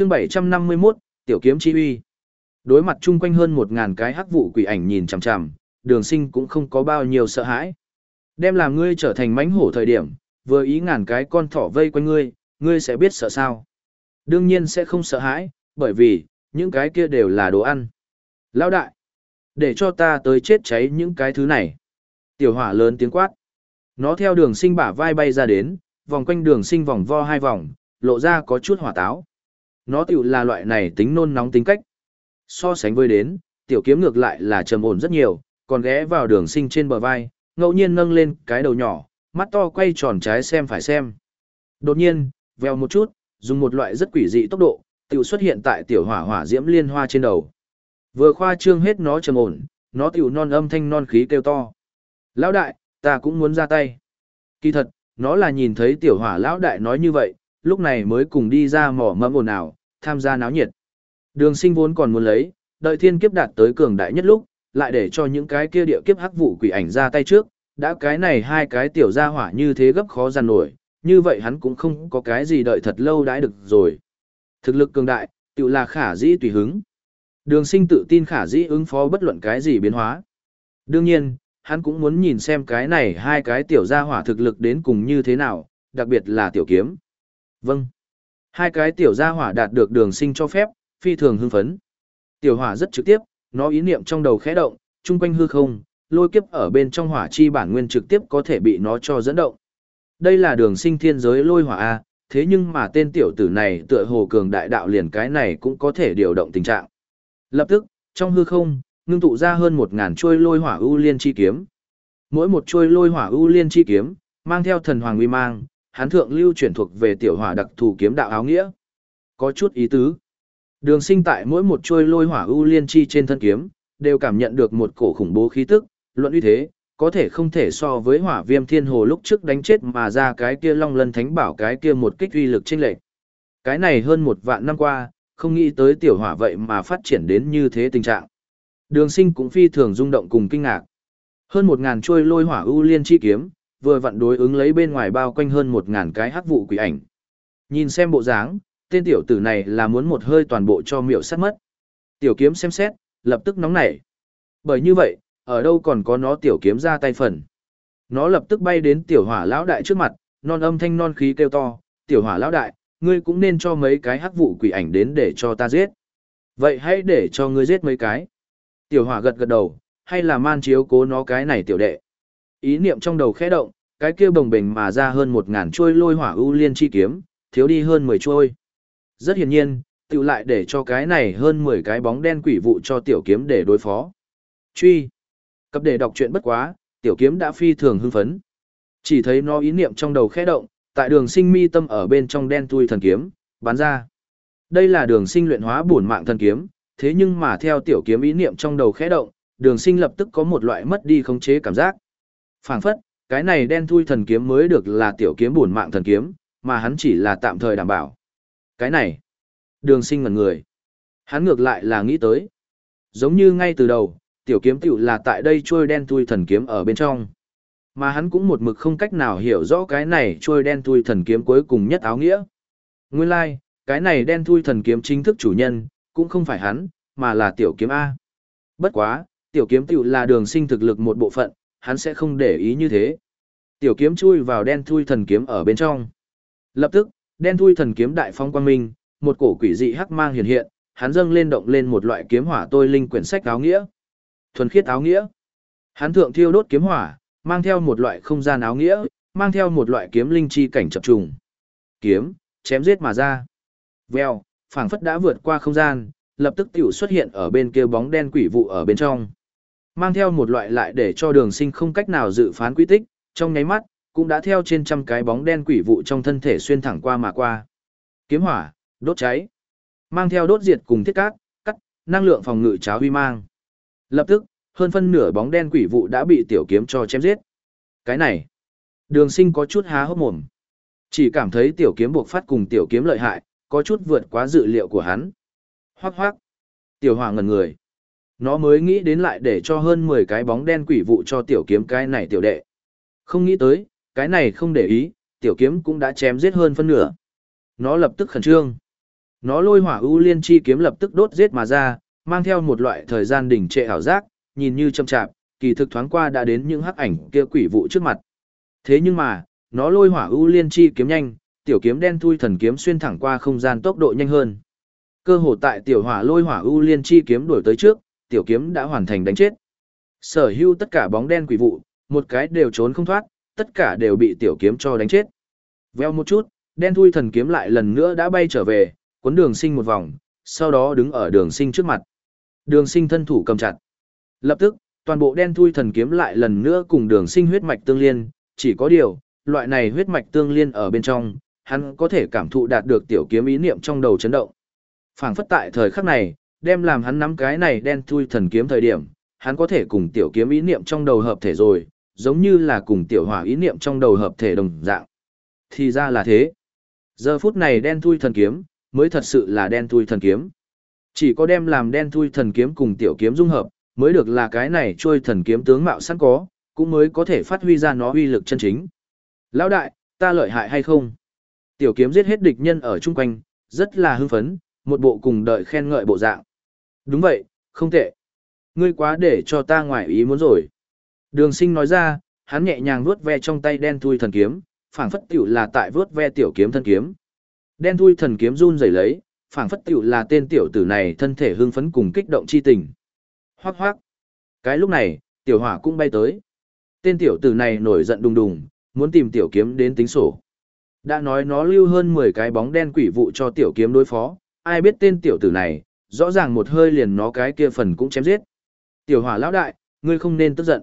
Chương 751, tiểu kiếm chi uy. Đối mặt chung quanh hơn 1000 cái hắc vụ quỷ ảnh nhìn chằm chằm, Đường Sinh cũng không có bao nhiêu sợ hãi. Đem làm ngươi trở thành mãnh hổ thời điểm, vừa ý ngàn cái con thỏ vây quanh ngươi, ngươi sẽ biết sợ sao? Đương nhiên sẽ không sợ hãi, bởi vì, những cái kia đều là đồ ăn. Lão đại, để cho ta tới chết cháy những cái thứ này. Tiểu hỏa lớn tiếng quát. Nó theo đường sinh bả vai bay ra đến, vòng quanh đường sinh vòng vo hai vòng, lộ ra có chút hỏa táo. Nó tiểu là loại này tính nôn nóng tính cách. So sánh với đến, tiểu kiếm ngược lại là trầm ổn rất nhiều, còn ghé vào đường sinh trên bờ vai, ngẫu nhiên nâng lên cái đầu nhỏ, mắt to quay tròn trái xem phải xem. Đột nhiên, veo một chút, dùng một loại rất quỷ dị tốc độ, tiểu xuất hiện tại tiểu hỏa hỏa diễm liên hoa trên đầu. Vừa khoa trương hết nó trầm ổn, nó tiểu non âm thanh non khí kêu to. Lão đại, ta cũng muốn ra tay. Kỳ thật, nó là nhìn thấy tiểu hỏa lão đại nói như vậy, lúc này mới cùng đi ra mỏ mẫm ồn ào, tham gia náo nhiệt. Đường sinh vốn còn muốn lấy, đợi thiên kiếp đạt tới cường đại nhất lúc, lại để cho những cái kia địa kiếp hắc vụ quỷ ảnh ra tay trước, đã cái này hai cái tiểu gia hỏa như thế gấp khó giàn nổi, như vậy hắn cũng không có cái gì đợi thật lâu đãi được rồi. Thực lực cường đại, tự là khả dĩ tùy hứng. Đường sinh tự tin khả dĩ ứng phó bất luận cái gì biến hóa. Đương nhiên, hắn cũng muốn nhìn xem cái này hai cái tiểu gia hỏa thực lực đến cùng như thế nào, đặc biệt là tiểu kiếm. Vâng. Hai cái tiểu gia hỏa đạt được đường sinh cho phép, phi thường hưng phấn. Tiểu hỏa rất trực tiếp, nó ý niệm trong đầu khẽ động, chung quanh hư không, lôi kiếp ở bên trong hỏa chi bản nguyên trực tiếp có thể bị nó cho dẫn động. Đây là đường sinh thiên giới lôi hỏa A, thế nhưng mà tên tiểu tử này tựa hồ cường đại đạo liền cái này cũng có thể điều động tình trạng. Lập tức, trong hư không, ngưng tụ ra hơn 1000 chuôi lôi hỏa ưu liên chi kiếm. Mỗi một chuôi lôi hỏa ưu liên chi kiếm, mang theo thần hoàng uy mang, hán thượng lưu chuyển thuộc về tiểu hỏa đặc thù kiếm đạo áo nghĩa. Có chút ý tứ. Đường sinh tại mỗi một chuôi lôi hỏa ưu liên chi trên thân kiếm, đều cảm nhận được một cổ khủng bố khí tức, luận uy thế, có thể không thể so với hỏa viêm thiên hồ lúc trước đánh chết mà ra cái kia long lân thánh bảo cái kia một kích uy lực chênh lệch. Cái này hơn một vạn năm qua, không nghĩ tới tiểu hỏa vậy mà phát triển đến như thế tình trạng. Đường sinh cũng phi thường rung động cùng kinh ngạc. Hơn một ngàn trôi lôi hỏa ưu liên chi kiếm, vừa vặn đối ứng lấy bên ngoài bao quanh hơn một ngàn cái hắc vụ quỷ ảnh. Nhìn xem bộ dáng, tên tiểu tử này là muốn một hơi toàn bộ cho miệu sát mất. Tiểu kiếm xem xét, lập tức nóng nảy. Bởi như vậy, ở đâu còn có nó tiểu kiếm ra tay phần. Nó lập tức bay đến tiểu hỏa lão đại trước mặt, non âm thanh non khí kêu to, tiểu hỏa lão đại, ngươi cũng nên cho mấy cái hắc vụ quỷ ảnh đến để cho ta giết. Vậy hãy để cho ngươi giết mấy cái. Tiểu hỏa gật gật đầu, hay là man chiếu cố nó cái này tiểu đệ. Ý niệm trong đầu khẽ động, cái kia bồng bềnh mà ra hơn một ngàn trôi lôi hỏa ưu liên chi kiếm, thiếu đi hơn mười trôi. Rất hiển nhiên, tiểu lại để cho cái này hơn mười cái bóng đen quỷ vụ cho tiểu kiếm để đối phó. Truy. Cập để đọc truyện bất quá, tiểu kiếm đã phi thường hưng phấn. Chỉ thấy nó ý niệm trong đầu khẽ động, tại đường sinh mi tâm ở bên trong đen tui thần kiếm, bắn ra. Đây là đường sinh luyện hóa bổn mạng thần kiếm, thế nhưng mà theo tiểu kiếm ý niệm trong đầu khẽ động, đường sinh lập tức có một loại mất đi khống chế cảm giác phảng phất, cái này đen thui thần kiếm mới được là tiểu kiếm bổn mạng thần kiếm, mà hắn chỉ là tạm thời đảm bảo. Cái này, đường sinh ngần người. Hắn ngược lại là nghĩ tới. Giống như ngay từ đầu, tiểu kiếm tiểu là tại đây trôi đen thui thần kiếm ở bên trong. Mà hắn cũng một mực không cách nào hiểu rõ cái này trôi đen thui thần kiếm cuối cùng nhất áo nghĩa. Nguyên lai, like, cái này đen thui thần kiếm chính thức chủ nhân, cũng không phải hắn, mà là tiểu kiếm A. Bất quá, tiểu kiếm tiểu là đường sinh thực lực một bộ phận, hắn sẽ không để ý như thế. Tiểu kiếm chui vào đen thui thần kiếm ở bên trong. Lập tức, đen thui thần kiếm đại phong quang minh, một cổ quỷ dị hắc mang hiện hiện, hắn dâng lên động lên một loại kiếm hỏa tôi linh quyển sách áo nghĩa. Thuần khiết áo nghĩa. Hắn thượng thiêu đốt kiếm hỏa, mang theo một loại không gian áo nghĩa, mang theo một loại kiếm linh chi cảnh chập trùng. Kiếm, chém giết mà ra. Vèo, phảng phất đã vượt qua không gian, lập tức tiểu xuất hiện ở bên kia bóng đen quỷ vụ ở bên trong. Mang theo một loại lại để cho đường sinh không cách nào dự phán quy tích, trong nháy mắt, cũng đã theo trên trăm cái bóng đen quỷ vụ trong thân thể xuyên thẳng qua mà qua. Kiếm hỏa, đốt cháy. Mang theo đốt diệt cùng thiết cát, cắt, năng lượng phòng ngự cháo huy mang. Lập tức, hơn phân nửa bóng đen quỷ vụ đã bị tiểu kiếm cho chém giết. Cái này, đường sinh có chút há hốc mồm. Chỉ cảm thấy tiểu kiếm buộc phát cùng tiểu kiếm lợi hại, có chút vượt quá dự liệu của hắn. Hoác hoác. Tiểu hỏa ngần người. Nó mới nghĩ đến lại để cho hơn 10 cái bóng đen quỷ vụ cho tiểu kiếm cái này tiểu đệ. Không nghĩ tới, cái này không để ý, tiểu kiếm cũng đã chém giết hơn phân nửa. Nó lập tức khẩn trương. Nó lôi hỏa ưu liên chi kiếm lập tức đốt giết mà ra, mang theo một loại thời gian đỉnh trệ ảo giác, nhìn như chậm chạp, kỳ thực thoáng qua đã đến những hắc ảnh kia quỷ vụ trước mặt. Thế nhưng mà, nó lôi hỏa ưu liên chi kiếm nhanh, tiểu kiếm đen thui thần kiếm xuyên thẳng qua không gian tốc độ nhanh hơn. Cơ hồ tại tiểu hỏa lôi hỏa ưu liên chi kiếm đuổi tới trước, tiểu kiếm đã hoàn thành đánh chết. Sở hữu tất cả bóng đen quỷ vụ, một cái đều trốn không thoát, tất cả đều bị tiểu kiếm cho đánh chết. Veo một chút, đen thui thần kiếm lại lần nữa đã bay trở về, cuốn đường sinh một vòng, sau đó đứng ở đường sinh trước mặt. Đường sinh thân thủ cầm chặt. Lập tức, toàn bộ đen thui thần kiếm lại lần nữa cùng đường sinh huyết mạch tương liên, chỉ có điều, loại này huyết mạch tương liên ở bên trong, hắn có thể cảm thụ đạt được tiểu kiếm ý niệm trong đầu chấn động. phảng phất tại thời khắc này, đem làm hắn nắm cái này đen thui thần kiếm thời điểm, hắn có thể cùng tiểu kiếm ý niệm trong đầu hợp thể rồi, giống như là cùng tiểu hỏa ý niệm trong đầu hợp thể đồng dạng. Thì ra là thế. Giờ phút này đen thui thần kiếm, mới thật sự là đen thui thần kiếm. Chỉ có đem làm đen thui thần kiếm cùng tiểu kiếm dung hợp, mới được là cái này trôi thần kiếm tướng mạo sẵn có, cũng mới có thể phát huy ra nó uy lực chân chính. Lão đại, ta lợi hại hay không? Tiểu kiếm giết hết địch nhân ở chung quanh, rất là hưng phấn, một bộ cùng đợi khen ngợi bộ dạng. Đúng vậy, không tệ. Ngươi quá để cho ta ngoài ý muốn rồi. Đường sinh nói ra, hắn nhẹ nhàng vuốt ve trong tay đen thui thần kiếm, phảng phất tiểu là tại vuốt ve tiểu kiếm thân kiếm. Đen thui thần kiếm run rẩy lấy, phảng phất tiểu là tên tiểu tử này thân thể hưng phấn cùng kích động chi tình. Hoác hoác. Cái lúc này, tiểu hỏa cũng bay tới. Tên tiểu tử này nổi giận đùng đùng, muốn tìm tiểu kiếm đến tính sổ. Đã nói nó lưu hơn 10 cái bóng đen quỷ vụ cho tiểu kiếm đối phó, ai biết tên tiểu tử này, rõ ràng một hơi liền nó cái kia phần cũng chém giết. Tiểu hỏa lão đại, ngươi không nên tức giận.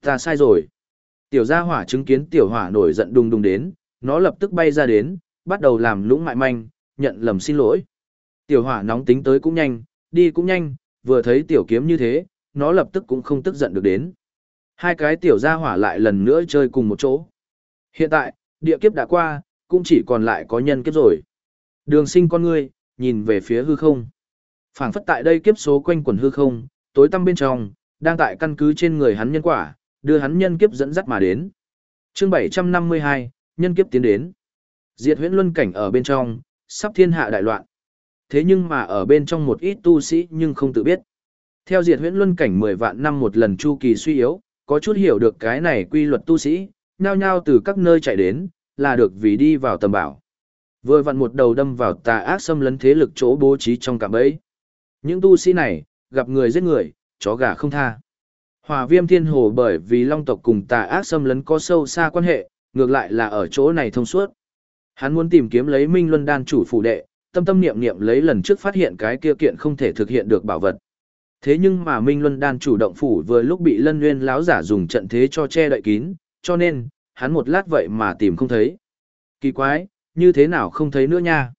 Ta sai rồi. Tiểu gia hỏa chứng kiến tiểu hỏa nổi giận đùng đùng đến, nó lập tức bay ra đến, bắt đầu làm lũng mại manh, nhận lầm xin lỗi. Tiểu hỏa nóng tính tới cũng nhanh, đi cũng nhanh, vừa thấy tiểu kiếm như thế, nó lập tức cũng không tức giận được đến. Hai cái tiểu gia hỏa lại lần nữa chơi cùng một chỗ. Hiện tại, địa kiếp đã qua, cũng chỉ còn lại có nhân kiếp rồi. Đường sinh con ngươi, nhìn về phía hư không phảng phất tại đây kiếp số quanh quần hư không, tối tăm bên trong, đang tại căn cứ trên người hắn nhân quả, đưa hắn nhân kiếp dẫn dắt mà đến. chương 752, nhân kiếp tiến đến. Diệt huyễn luân cảnh ở bên trong, sắp thiên hạ đại loạn. Thế nhưng mà ở bên trong một ít tu sĩ nhưng không tự biết. Theo diệt huyễn luân cảnh 10 vạn năm một lần chu kỳ suy yếu, có chút hiểu được cái này quy luật tu sĩ, nhao nhao từ các nơi chạy đến, là được vì đi vào tầm bảo. Vừa vặn một đầu đâm vào tà ác xâm lấn thế lực chỗ bố trí trong cạm bẫy. Những tu sĩ này, gặp người giết người, chó gà không tha. Hòa viêm thiên hồ bởi vì long tộc cùng tà ác xâm lấn có sâu xa quan hệ, ngược lại là ở chỗ này thông suốt. Hắn muốn tìm kiếm lấy Minh Luân Đan chủ phủ đệ, tâm tâm niệm niệm lấy lần trước phát hiện cái kia kiện không thể thực hiện được bảo vật. Thế nhưng mà Minh Luân Đan chủ động phủ vừa lúc bị Lân Nguyên láo giả dùng trận thế cho che đậy kín, cho nên, hắn một lát vậy mà tìm không thấy. Kỳ quái, như thế nào không thấy nữa nha.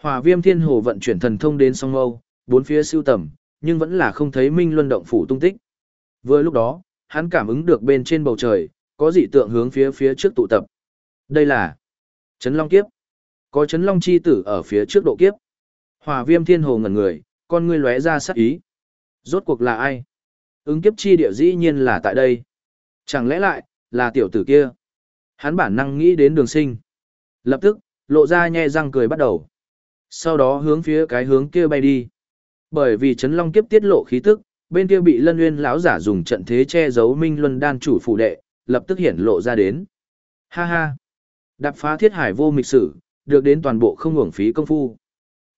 Hòa viêm thiên hồ vận chuyển thần thông đến song âu, bốn phía siêu tầm, nhưng vẫn là không thấy Minh Luân động phủ tung tích. Vừa lúc đó, hắn cảm ứng được bên trên bầu trời, có dị tượng hướng phía phía trước tụ tập. Đây là Trấn Long Kiếp. Có Trấn Long Chi tử ở phía trước độ kiếp. Hòa viêm thiên hồ ngẩn người, con ngươi lóe ra sắc ý. Rốt cuộc là ai? Ứng kiếp chi địa dĩ nhiên là tại đây. Chẳng lẽ lại, là tiểu tử kia? Hắn bản năng nghĩ đến đường sinh. Lập tức, lộ ra nhe răng cười bắt đầu. Sau đó hướng phía cái hướng kia bay đi. Bởi vì chấn long kiếp tiết lộ khí tức, bên kia bị lân nguyên lão giả dùng trận thế che giấu minh luân đan chủ phụ đệ, lập tức hiển lộ ra đến. Ha ha! Đạp phá thiết hải vô mịch sử, được đến toàn bộ không hưởng phí công phu.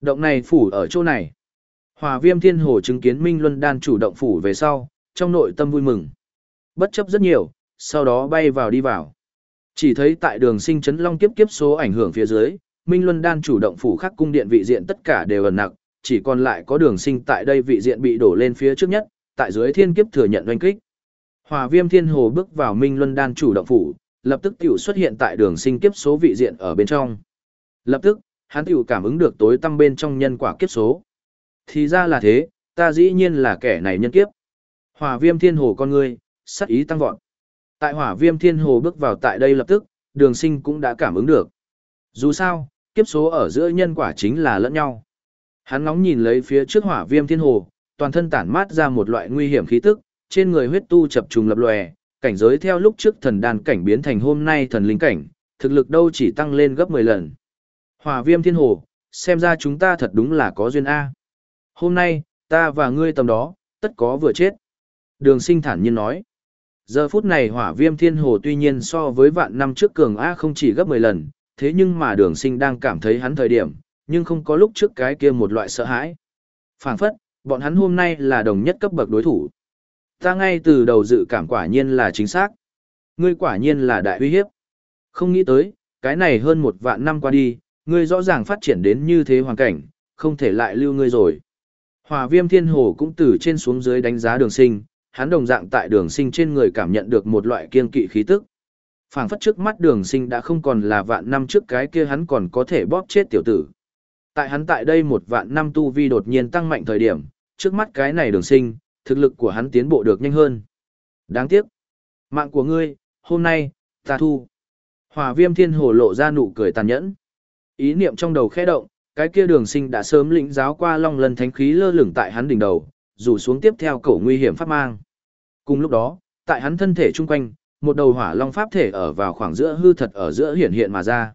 Động này phủ ở chỗ này. Hòa viêm thiên hồ chứng kiến Minh Luân Đan chủ động phủ về sau, trong nội tâm vui mừng. Bất chấp rất nhiều, sau đó bay vào đi vào. Chỉ thấy tại đường sinh chấn long kiếp kiếp số ảnh hưởng phía dưới, Minh Luân Đan chủ động phủ khắc cung điện vị diện tất cả đều ẩn nặng, chỉ còn lại có đường sinh tại đây vị diện bị đổ lên phía trước nhất, tại dưới thiên kiếp thừa nhận oanh kích. Hòa viêm thiên hồ bước vào Minh Luân Đan chủ động phủ, lập tức tiểu xuất hiện tại đường sinh kiếp số vị diện ở bên trong. Lập tức, hắn tiểu cảm ứng được tối tăm bên trong nhân quả kiếp số. Thì ra là thế, ta dĩ nhiên là kẻ này nhân kiếp. Hỏa viêm thiên hồ con ngươi, sắc ý tăng vọt. Tại hỏa viêm thiên hồ bước vào tại đây lập tức, đường sinh cũng đã cảm ứng được. Dù sao, kiếp số ở giữa nhân quả chính là lẫn nhau. Hắn ngóng nhìn lấy phía trước hỏa viêm thiên hồ, toàn thân tản mát ra một loại nguy hiểm khí tức, trên người huyết tu chập trùng lập lòe, cảnh giới theo lúc trước thần đàn cảnh biến thành hôm nay thần linh cảnh, thực lực đâu chỉ tăng lên gấp 10 lần. Hỏa viêm thiên hồ, xem ra chúng ta thật đúng là có duyên A. Hôm nay, ta và ngươi tầm đó, tất có vừa chết. Đường sinh thản nhiên nói. Giờ phút này hỏa viêm thiên hồ tuy nhiên so với vạn năm trước cường A không chỉ gấp 10 lần, thế nhưng mà đường sinh đang cảm thấy hắn thời điểm, nhưng không có lúc trước cái kia một loại sợ hãi. phảng phất, bọn hắn hôm nay là đồng nhất cấp bậc đối thủ. Ta ngay từ đầu dự cảm quả nhiên là chính xác. Ngươi quả nhiên là đại uy hiếp. Không nghĩ tới, cái này hơn một vạn năm qua đi, ngươi rõ ràng phát triển đến như thế hoàn cảnh, không thể lại lưu ngươi rồi. Hỏa viêm thiên hồ cũng từ trên xuống dưới đánh giá đường sinh, hắn đồng dạng tại đường sinh trên người cảm nhận được một loại kiên kỵ khí tức. phảng phất trước mắt đường sinh đã không còn là vạn năm trước cái kia hắn còn có thể bóp chết tiểu tử. Tại hắn tại đây một vạn năm tu vi đột nhiên tăng mạnh thời điểm, trước mắt cái này đường sinh, thực lực của hắn tiến bộ được nhanh hơn. Đáng tiếc. Mạng của ngươi, hôm nay, ta thu. Hòa viêm thiên hồ lộ ra nụ cười tàn nhẫn. Ý niệm trong đầu khẽ động, cái kia đường sinh đã sớm lĩnh giáo qua long lần thánh khí lơ lửng tại hắn đỉnh đầu, rủ xuống tiếp theo cổ nguy hiểm pháp mang. Cùng lúc đó, tại hắn thân thể chung quanh, một đầu hỏa long pháp thể ở vào khoảng giữa hư thật ở giữa hiển hiện mà ra.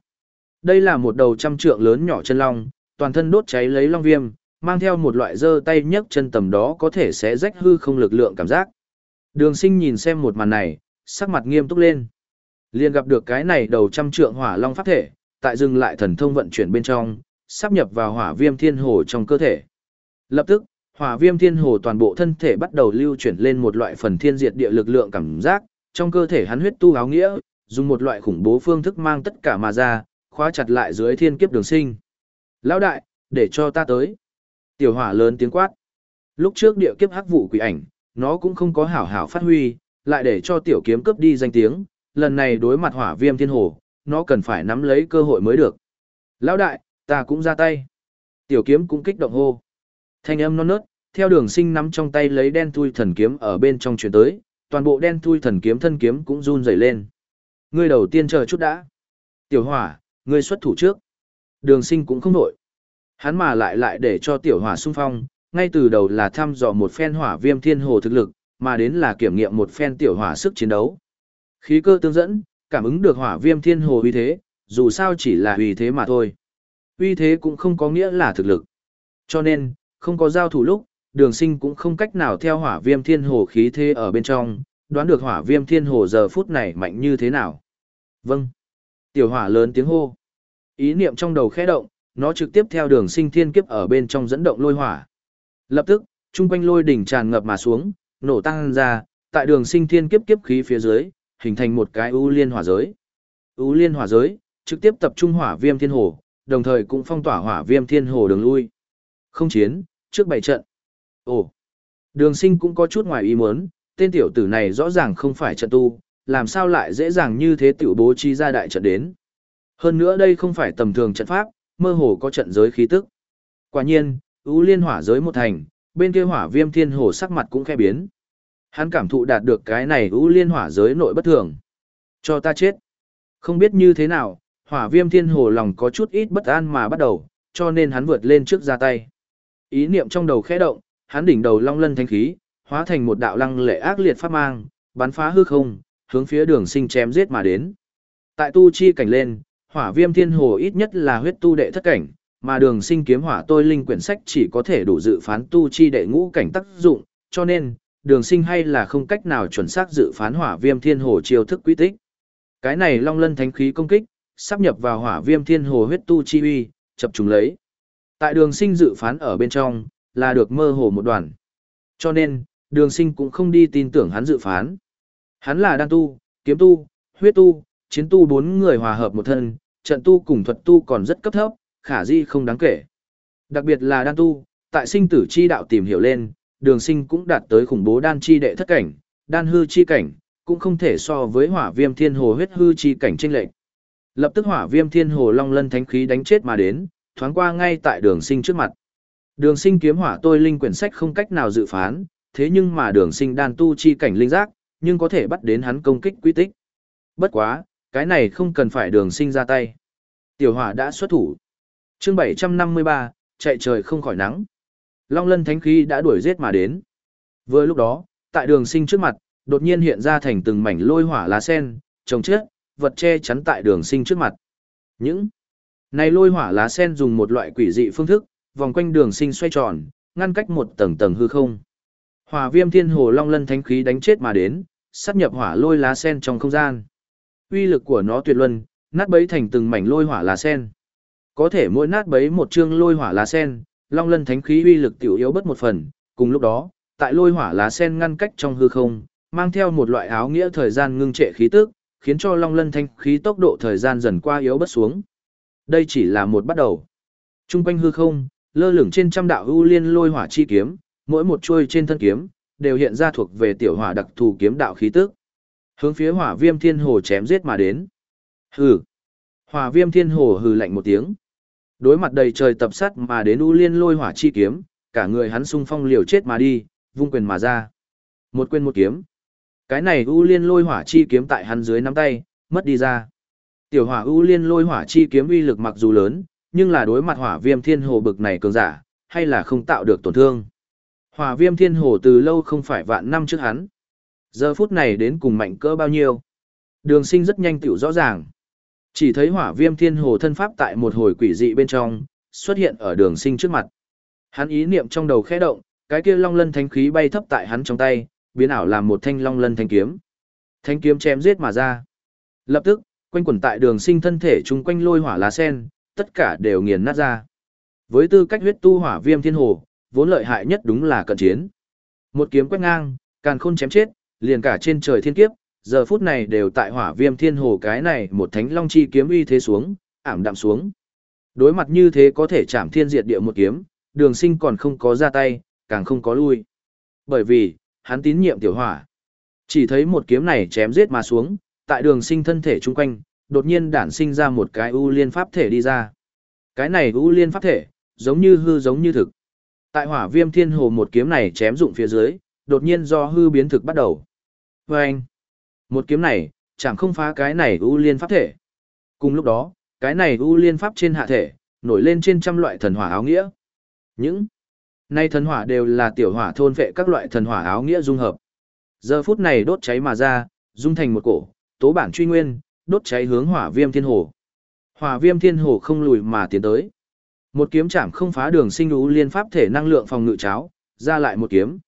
Đây là một đầu trăm trượng lớn nhỏ chân long, toàn thân đốt cháy lấy long viêm, mang theo một loại dơ tay nhấc chân tầm đó có thể sẽ rách hư không lực lượng cảm giác. Đường sinh nhìn xem một màn này, sắc mặt nghiêm túc lên. liền gặp được cái này đầu trăm trượng hỏa long pháp thể, tại dừng lại thần thông vận chuyển bên trong, sắp nhập vào hỏa viêm thiên hồ trong cơ thể. Lập tức, hỏa viêm thiên hồ toàn bộ thân thể bắt đầu lưu chuyển lên một loại phần thiên diệt địa lực lượng cảm giác, trong cơ thể hắn huyết tu áo nghĩa, dùng một loại khủng bố phương thức mang tất cả mà ra, khóa chặt lại dưới thiên kiếp đường sinh. Lão đại, để cho ta tới. Tiểu hỏa lớn tiếng quát. Lúc trước địa kiếp hắc vụ quỷ ảnh, nó cũng không có hảo hảo phát huy, lại để cho tiểu kiếm cướp đi danh tiếng, lần này đối mặt hỏa viêm thiên hồ, nó cần phải nắm lấy cơ hội mới được. Lão đại, ta cũng ra tay. Tiểu kiếm cũng kích động hô. Thanh âm non nớt, theo đường sinh nắm trong tay lấy đen thui thần kiếm ở bên trong chuyển tới, toàn bộ đen thui thần kiếm thân kiếm cũng run rẩy lên. Ngươi đầu tiên chờ chút đã. Tiểu hỏa, ngươi xuất thủ trước. Đường sinh cũng không nổi. Hắn mà lại lại để cho tiểu hỏa xung phong, ngay từ đầu là thăm dò một phen hỏa viêm thiên hồ thực lực, mà đến là kiểm nghiệm một phen tiểu hỏa sức chiến đấu. Khí cơ tương dẫn, cảm ứng được hỏa viêm thiên hồ uy thế, dù sao chỉ là uy thế mà thôi. Uy thế cũng không có nghĩa là thực lực. Cho nên, không có giao thủ lúc, đường sinh cũng không cách nào theo hỏa viêm thiên hồ khí thế ở bên trong, đoán được hỏa viêm thiên hồ giờ phút này mạnh như thế nào. Vâng. Tiểu hỏa lớn tiếng hô. Ý niệm trong đầu khẽ động, nó trực tiếp theo đường sinh thiên kiếp ở bên trong dẫn động lôi hỏa. Lập tức, trung quanh lôi đỉnh tràn ngập mà xuống, nổ tăng ra, tại đường sinh thiên kiếp kiếp khí phía dưới, hình thành một cái ưu liên hỏa giới. ưu liên hỏa giới, trực tiếp tập trung hỏa viêm thiên hồ, đồng thời cũng phong tỏa hỏa viêm thiên hồ đường lui. Không chiến, trước bảy trận. Ồ, đường sinh cũng có chút ngoài ý muốn, tên tiểu tử này rõ ràng không phải trận tu, làm sao lại dễ dàng như thế tiểu bố trí ra đại trận đến. Hơn nữa đây không phải tầm thường trận pháp, mơ hồ có trận giới khí tức. Quả nhiên, ưu liên hỏa giới một thành, bên kia hỏa viêm thiên hồ sắc mặt cũng khẽ biến. Hắn cảm thụ đạt được cái này ưu liên hỏa giới nội bất thường. Cho ta chết. Không biết như thế nào, hỏa viêm thiên hồ lòng có chút ít bất an mà bắt đầu, cho nên hắn vượt lên trước ra tay. Ý niệm trong đầu khẽ động, hắn đỉnh đầu long lân thanh khí, hóa thành một đạo lăng lệ ác liệt pháp mang, bắn phá hư không, hướng phía đường sinh chém giết mà đến. Tại tu chi cảnh lên, hỏa viêm thiên hồ ít nhất là huyết tu đệ thất cảnh, mà đường sinh kiếm hỏa tôi linh quyển sách chỉ có thể đủ dự phán tu chi đệ ngũ cảnh tác dụng, cho nên, đường sinh hay là không cách nào chuẩn xác dự phán hỏa viêm thiên hồ chiêu thức quy tích. Cái này long lân thánh khí công kích, sắp nhập vào hỏa viêm thiên hồ huyết tu chi uy, chập trùng lấy. Tại đường sinh dự phán ở bên trong, là được mơ hồ một đoàn. Cho nên, đường sinh cũng không đi tin tưởng hắn dự phán. Hắn là đan tu, kiếm tu, huyết tu, chiến tu bốn người hòa hợp một thân, trận tu cùng thuật tu còn rất cấp thấp, khả di không đáng kể. Đặc biệt là đan tu, tại sinh tử chi đạo tìm hiểu lên, đường sinh cũng đạt tới khủng bố đan chi đệ thất cảnh, đan hư chi cảnh, cũng không thể so với hỏa viêm thiên hồ huyết hư chi cảnh chênh lệch. Lập tức hỏa viêm thiên hồ long lân thánh khí đánh chết mà đến, thoáng qua ngay tại đường sinh trước mặt. Đường sinh kiếm hỏa tôi linh quyển sách không cách nào dự phán, thế nhưng mà đường sinh đan tu chi cảnh linh giác, nhưng có thể bắt đến hắn công kích quy tích. Bất quá, cái này không cần phải đường sinh ra tay. Tiểu hỏa đã xuất thủ. chương 753, chạy trời không khỏi nắng. Long lân thánh khí đã đuổi giết mà đến. Vừa lúc đó, tại đường sinh trước mặt, đột nhiên hiện ra thành từng mảnh lôi hỏa lá sen, trồng chết, vật che chắn tại đường sinh trước mặt. Những Này lôi hỏa lá sen dùng một loại quỷ dị phương thức, vòng quanh đường sinh xoay tròn, ngăn cách một tầng tầng hư không. Hỏa viêm thiên hồ long lân thánh khí đánh chết mà đến, sát nhập hỏa lôi lá sen trong không gian. Uy lực của nó tuyệt luân, nát bấy thành từng mảnh lôi hỏa lá sen. Có thể mỗi nát bấy một chương lôi hỏa lá sen, long lân thánh khí uy lực tiểu yếu bất một phần, cùng lúc đó, tại lôi hỏa lá sen ngăn cách trong hư không, mang theo một loại áo nghĩa thời gian ngưng trệ khí tức, khiến cho long lân thánh khí tốc độ thời gian dần qua yếu bất xuống. Đây chỉ là một bắt đầu. Trung quanh hư không, lơ lửng trên trăm đạo ưu liên lôi hỏa chi kiếm, mỗi một chuôi trên thân kiếm đều hiện ra thuộc về tiểu hỏa đặc thù kiếm đạo khí tức. Hướng phía Hỏa Viêm Thiên Hồ chém giết mà đến. Hừ. Hỏa Viêm Thiên Hồ hừ lạnh một tiếng. Đối mặt đầy trời tập sát mà đến ưu liên lôi hỏa chi kiếm, cả người hắn sung phong liều chết mà đi, vung quyền mà ra. Một quyền một kiếm. Cái này ưu liên lôi hỏa chi kiếm tại hắn dưới nắm tay, mất đi ra. Tiểu hỏa ưu liên lôi hỏa chi kiếm uy lực mặc dù lớn, nhưng là đối mặt hỏa viêm thiên hồ bực này cường giả, hay là không tạo được tổn thương. Hỏa viêm thiên hồ từ lâu không phải vạn năm trước hắn. Giờ phút này đến cùng mạnh cỡ bao nhiêu. Đường sinh rất nhanh tiểu rõ ràng. Chỉ thấy hỏa viêm thiên hồ thân pháp tại một hồi quỷ dị bên trong, xuất hiện ở đường sinh trước mặt. Hắn ý niệm trong đầu khẽ động, cái kia long lân thánh khí bay thấp tại hắn trong tay, biến ảo làm một thanh long lân thanh kiếm. Thanh kiếm chém giết mà ra. Lập tức, quanh quẩn tại đường sinh thân thể chung quanh lôi hỏa lá sen, tất cả đều nghiền nát ra. Với tư cách huyết tu hỏa viêm thiên hồ, vốn lợi hại nhất đúng là cận chiến. Một kiếm quét ngang, càn khôn chém chết, liền cả trên trời thiên kiếp, giờ phút này đều tại hỏa viêm thiên hồ cái này một thánh long chi kiếm uy thế xuống, ảm đạm xuống. Đối mặt như thế có thể chạm thiên diệt địa một kiếm, đường sinh còn không có ra tay, càng không có lui. Bởi vì, hắn tín nhiệm tiểu hỏa. Chỉ thấy một kiếm này chém giết mà xuống, tại đường sinh thân thể chung quanh, đột nhiên đản sinh ra một cái u liên pháp thể đi ra. Cái này u liên pháp thể, giống như hư giống như thực. Tại hỏa viêm thiên hồ một kiếm này chém dụng phía dưới, đột nhiên do hư biến thực bắt đầu. Và anh, một kiếm này, chẳng không phá cái này u liên pháp thể. Cùng lúc đó, cái này u liên pháp trên hạ thể, nổi lên trên trăm loại thần hỏa áo nghĩa. Những nay thần hỏa đều là tiểu hỏa thôn vệ các loại thần hỏa áo nghĩa dung hợp. Giờ phút này đốt cháy mà ra, dung thành một cổ, tố bản truy nguyên, đốt cháy hướng hỏa viêm thiên hồ. Hỏa viêm thiên hồ không lùi mà tiến tới. Một kiếm chạm không phá đường sinh ú liên pháp thể năng lượng phòng ngự cháo, ra lại một kiếm.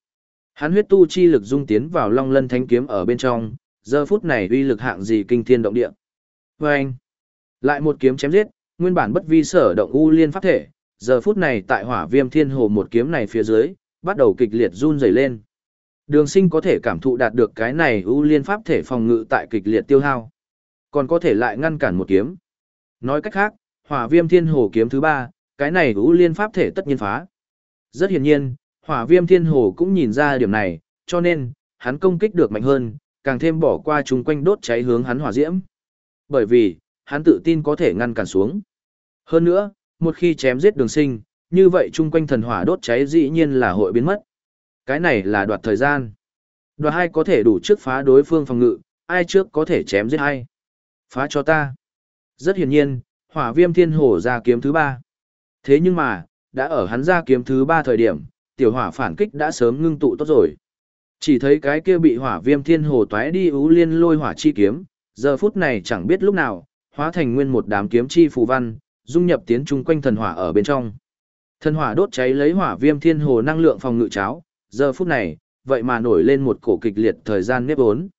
Hắn huyết tu chi lực dung tiến vào long lân thánh kiếm ở bên trong, giờ phút này uy lực hạng gì kinh thiên động địa. Và anh, lại một kiếm chém giết, nguyên bản bất vi sở động u liên pháp thể, giờ phút này tại hỏa viêm thiên hồ một kiếm này phía dưới, bắt đầu kịch liệt run rẩy lên. Đường sinh có thể cảm thụ đạt được cái này u liên pháp thể phòng ngự tại kịch liệt tiêu hao. Còn có thể lại ngăn cản một kiếm. Nói cách khác, hỏa viêm thiên hồ kiếm thứ ba, cái này u liên pháp thể tất nhiên phá. Rất hiển nhiên, hỏa viêm thiên hồ cũng nhìn ra điểm này, cho nên, hắn công kích được mạnh hơn, càng thêm bỏ qua chung quanh đốt cháy hướng hắn hỏa diễm. Bởi vì, hắn tự tin có thể ngăn cản xuống. Hơn nữa, một khi chém giết đường sinh, như vậy chung quanh thần hỏa đốt cháy dĩ nhiên là hội biến mất. Cái này là đoạt thời gian. Đoạt hai có thể đủ trước phá đối phương phòng ngự, ai trước có thể chém giết ai. Phá cho ta. Rất hiển nhiên, hỏa viêm thiên hổ ra kiếm thứ ba. Thế nhưng mà, đã ở hắn ra kiếm thứ ba thời điểm, tiểu hỏa phản kích đã sớm ngưng tụ tốt rồi. Chỉ thấy cái kia bị hỏa viêm thiên hồ toái đi ú liên lôi hỏa chi kiếm, giờ phút này chẳng biết lúc nào, hóa thành nguyên một đám kiếm chi phù văn, dung nhập tiến trung quanh thần hỏa ở bên trong. Thần hỏa đốt cháy lấy hỏa viêm thiên hồ năng lượng phòng ngự cháo, giờ phút này, vậy mà nổi lên một cổ kịch liệt thời gian nếp ốn.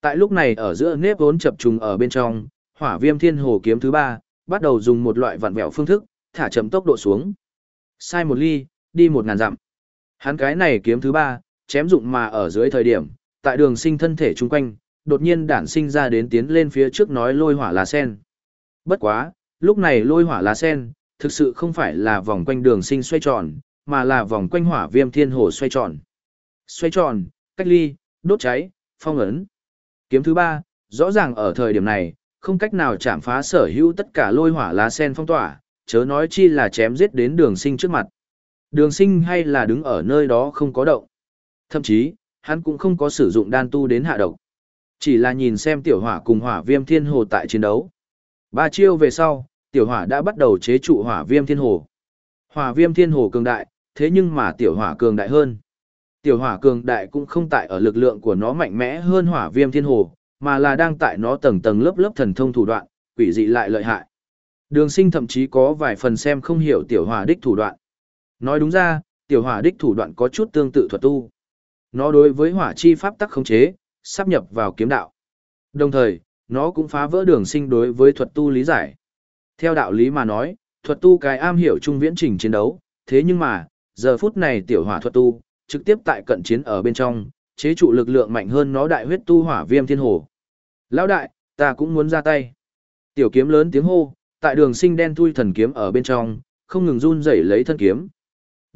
Tại lúc này ở giữa nếp ốn chập trùng ở bên trong, hỏa viêm thiên hồ kiếm thứ ba, bắt đầu dùng một loại vặn vẹo phương thức, thả chậm tốc độ xuống. Sai một ly, đi một ngàn dặm. Hắn cái này kiếm thứ ba, chém dụng mà ở dưới thời điểm, tại đường sinh thân thể chung quanh, đột nhiên đản sinh ra đến tiến lên phía trước nói lôi hỏa lá sen. Bất quá, lúc này lôi hỏa lá sen, thực sự không phải là vòng quanh đường sinh xoay tròn, mà là vòng quanh hỏa viêm thiên hồ xoay tròn. Xoay tròn, cách ly, đốt cháy, phong ấn. Kiếm thứ ba, rõ ràng ở thời điểm này, không cách nào chạm phá sở hữu tất cả lôi hỏa lá sen phong tỏa, chớ nói chi là chém giết đến đường sinh trước mặt. Đường sinh hay là đứng ở nơi đó không có động. Thậm chí, hắn cũng không có sử dụng đan tu đến hạ độc. Chỉ là nhìn xem tiểu hỏa cùng hỏa viêm thiên hồ tại chiến đấu. Ba chiêu về sau, tiểu hỏa đã bắt đầu chế trụ hỏa viêm thiên hồ. Hỏa viêm thiên hồ cường đại, thế nhưng mà tiểu hỏa cường đại hơn. Tiểu hỏa cường đại cũng không tại ở lực lượng của nó mạnh mẽ hơn hỏa viêm thiên hồ, mà là đang tại nó tầng tầng lớp lớp thần thông thủ đoạn, quỷ dị lại lợi hại. Đường sinh thậm chí có vài phần xem không hiểu tiểu hỏa đích thủ đoạn. Nói đúng ra, tiểu hỏa đích thủ đoạn có chút tương tự thuật tu. Nó đối với hỏa chi pháp tắc khống chế, sắp nhập vào kiếm đạo. Đồng thời, nó cũng phá vỡ đường sinh đối với thuật tu lý giải. Theo đạo lý mà nói, thuật tu cái am hiểu trung viễn trình chiến đấu, thế nhưng mà, giờ phút này tiểu hỏa thuật tu, trực tiếp tại cận chiến ở bên trong, chế trụ lực lượng mạnh hơn nó đại huyết tu hỏa viêm thiên hồ. Lão đại, ta cũng muốn ra tay. Tiểu kiếm lớn tiếng hô, tại đường sinh đen thui thần kiếm ở bên trong, không ngừng run rẩy lấy thân kiếm.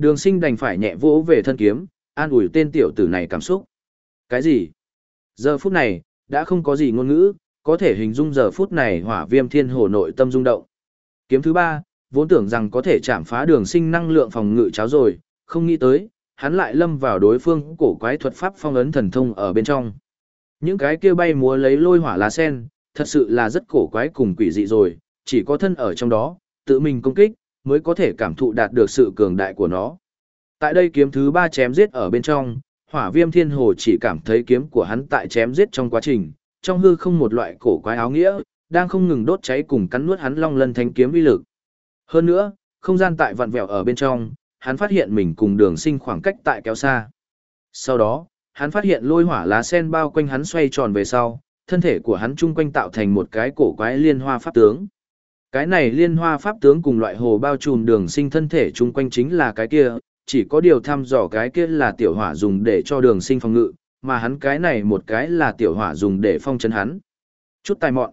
Đường sinh đành phải nhẹ vỗ về thân kiếm, an ủi tên tiểu tử này cảm xúc. Cái gì? Giờ phút này, đã không có gì ngôn ngữ, có thể hình dung giờ phút này hỏa viêm thiên hồ nội tâm rung động. Kiếm thứ ba, vốn tưởng rằng có thể chạm phá đường sinh năng lượng phòng ngự cháo rồi, không nghĩ tới, hắn lại lâm vào đối phương cổ quái thuật pháp phong ấn thần thông ở bên trong. Những cái kia bay múa lấy lôi hỏa lá sen, thật sự là rất cổ quái cùng quỷ dị rồi, chỉ có thân ở trong đó, tự mình công kích, mới có thể cảm thụ đạt được sự cường đại của nó. Tại đây kiếm thứ ba chém giết ở bên trong, hỏa viêm thiên hồ chỉ cảm thấy kiếm của hắn tại chém giết trong quá trình, trong hư không một loại cổ quái áo nghĩa, đang không ngừng đốt cháy cùng cắn nuốt hắn long lân thanh kiếm uy lực. Hơn nữa, không gian tại vặn vẹo ở bên trong, hắn phát hiện mình cùng đường sinh khoảng cách tại kéo xa. Sau đó, hắn phát hiện lôi hỏa lá sen bao quanh hắn xoay tròn về sau, thân thể của hắn chung quanh tạo thành một cái cổ quái liên hoa pháp tướng. Cái này liên hoa pháp tướng cùng loại hồ bao trùm đường sinh thân thể chung quanh chính là cái kia, chỉ có điều thăm dò cái kia là tiểu hỏa dùng để cho đường sinh phòng ngự, mà hắn cái này một cái là tiểu hỏa dùng để phong trấn hắn. Chút tài mọn.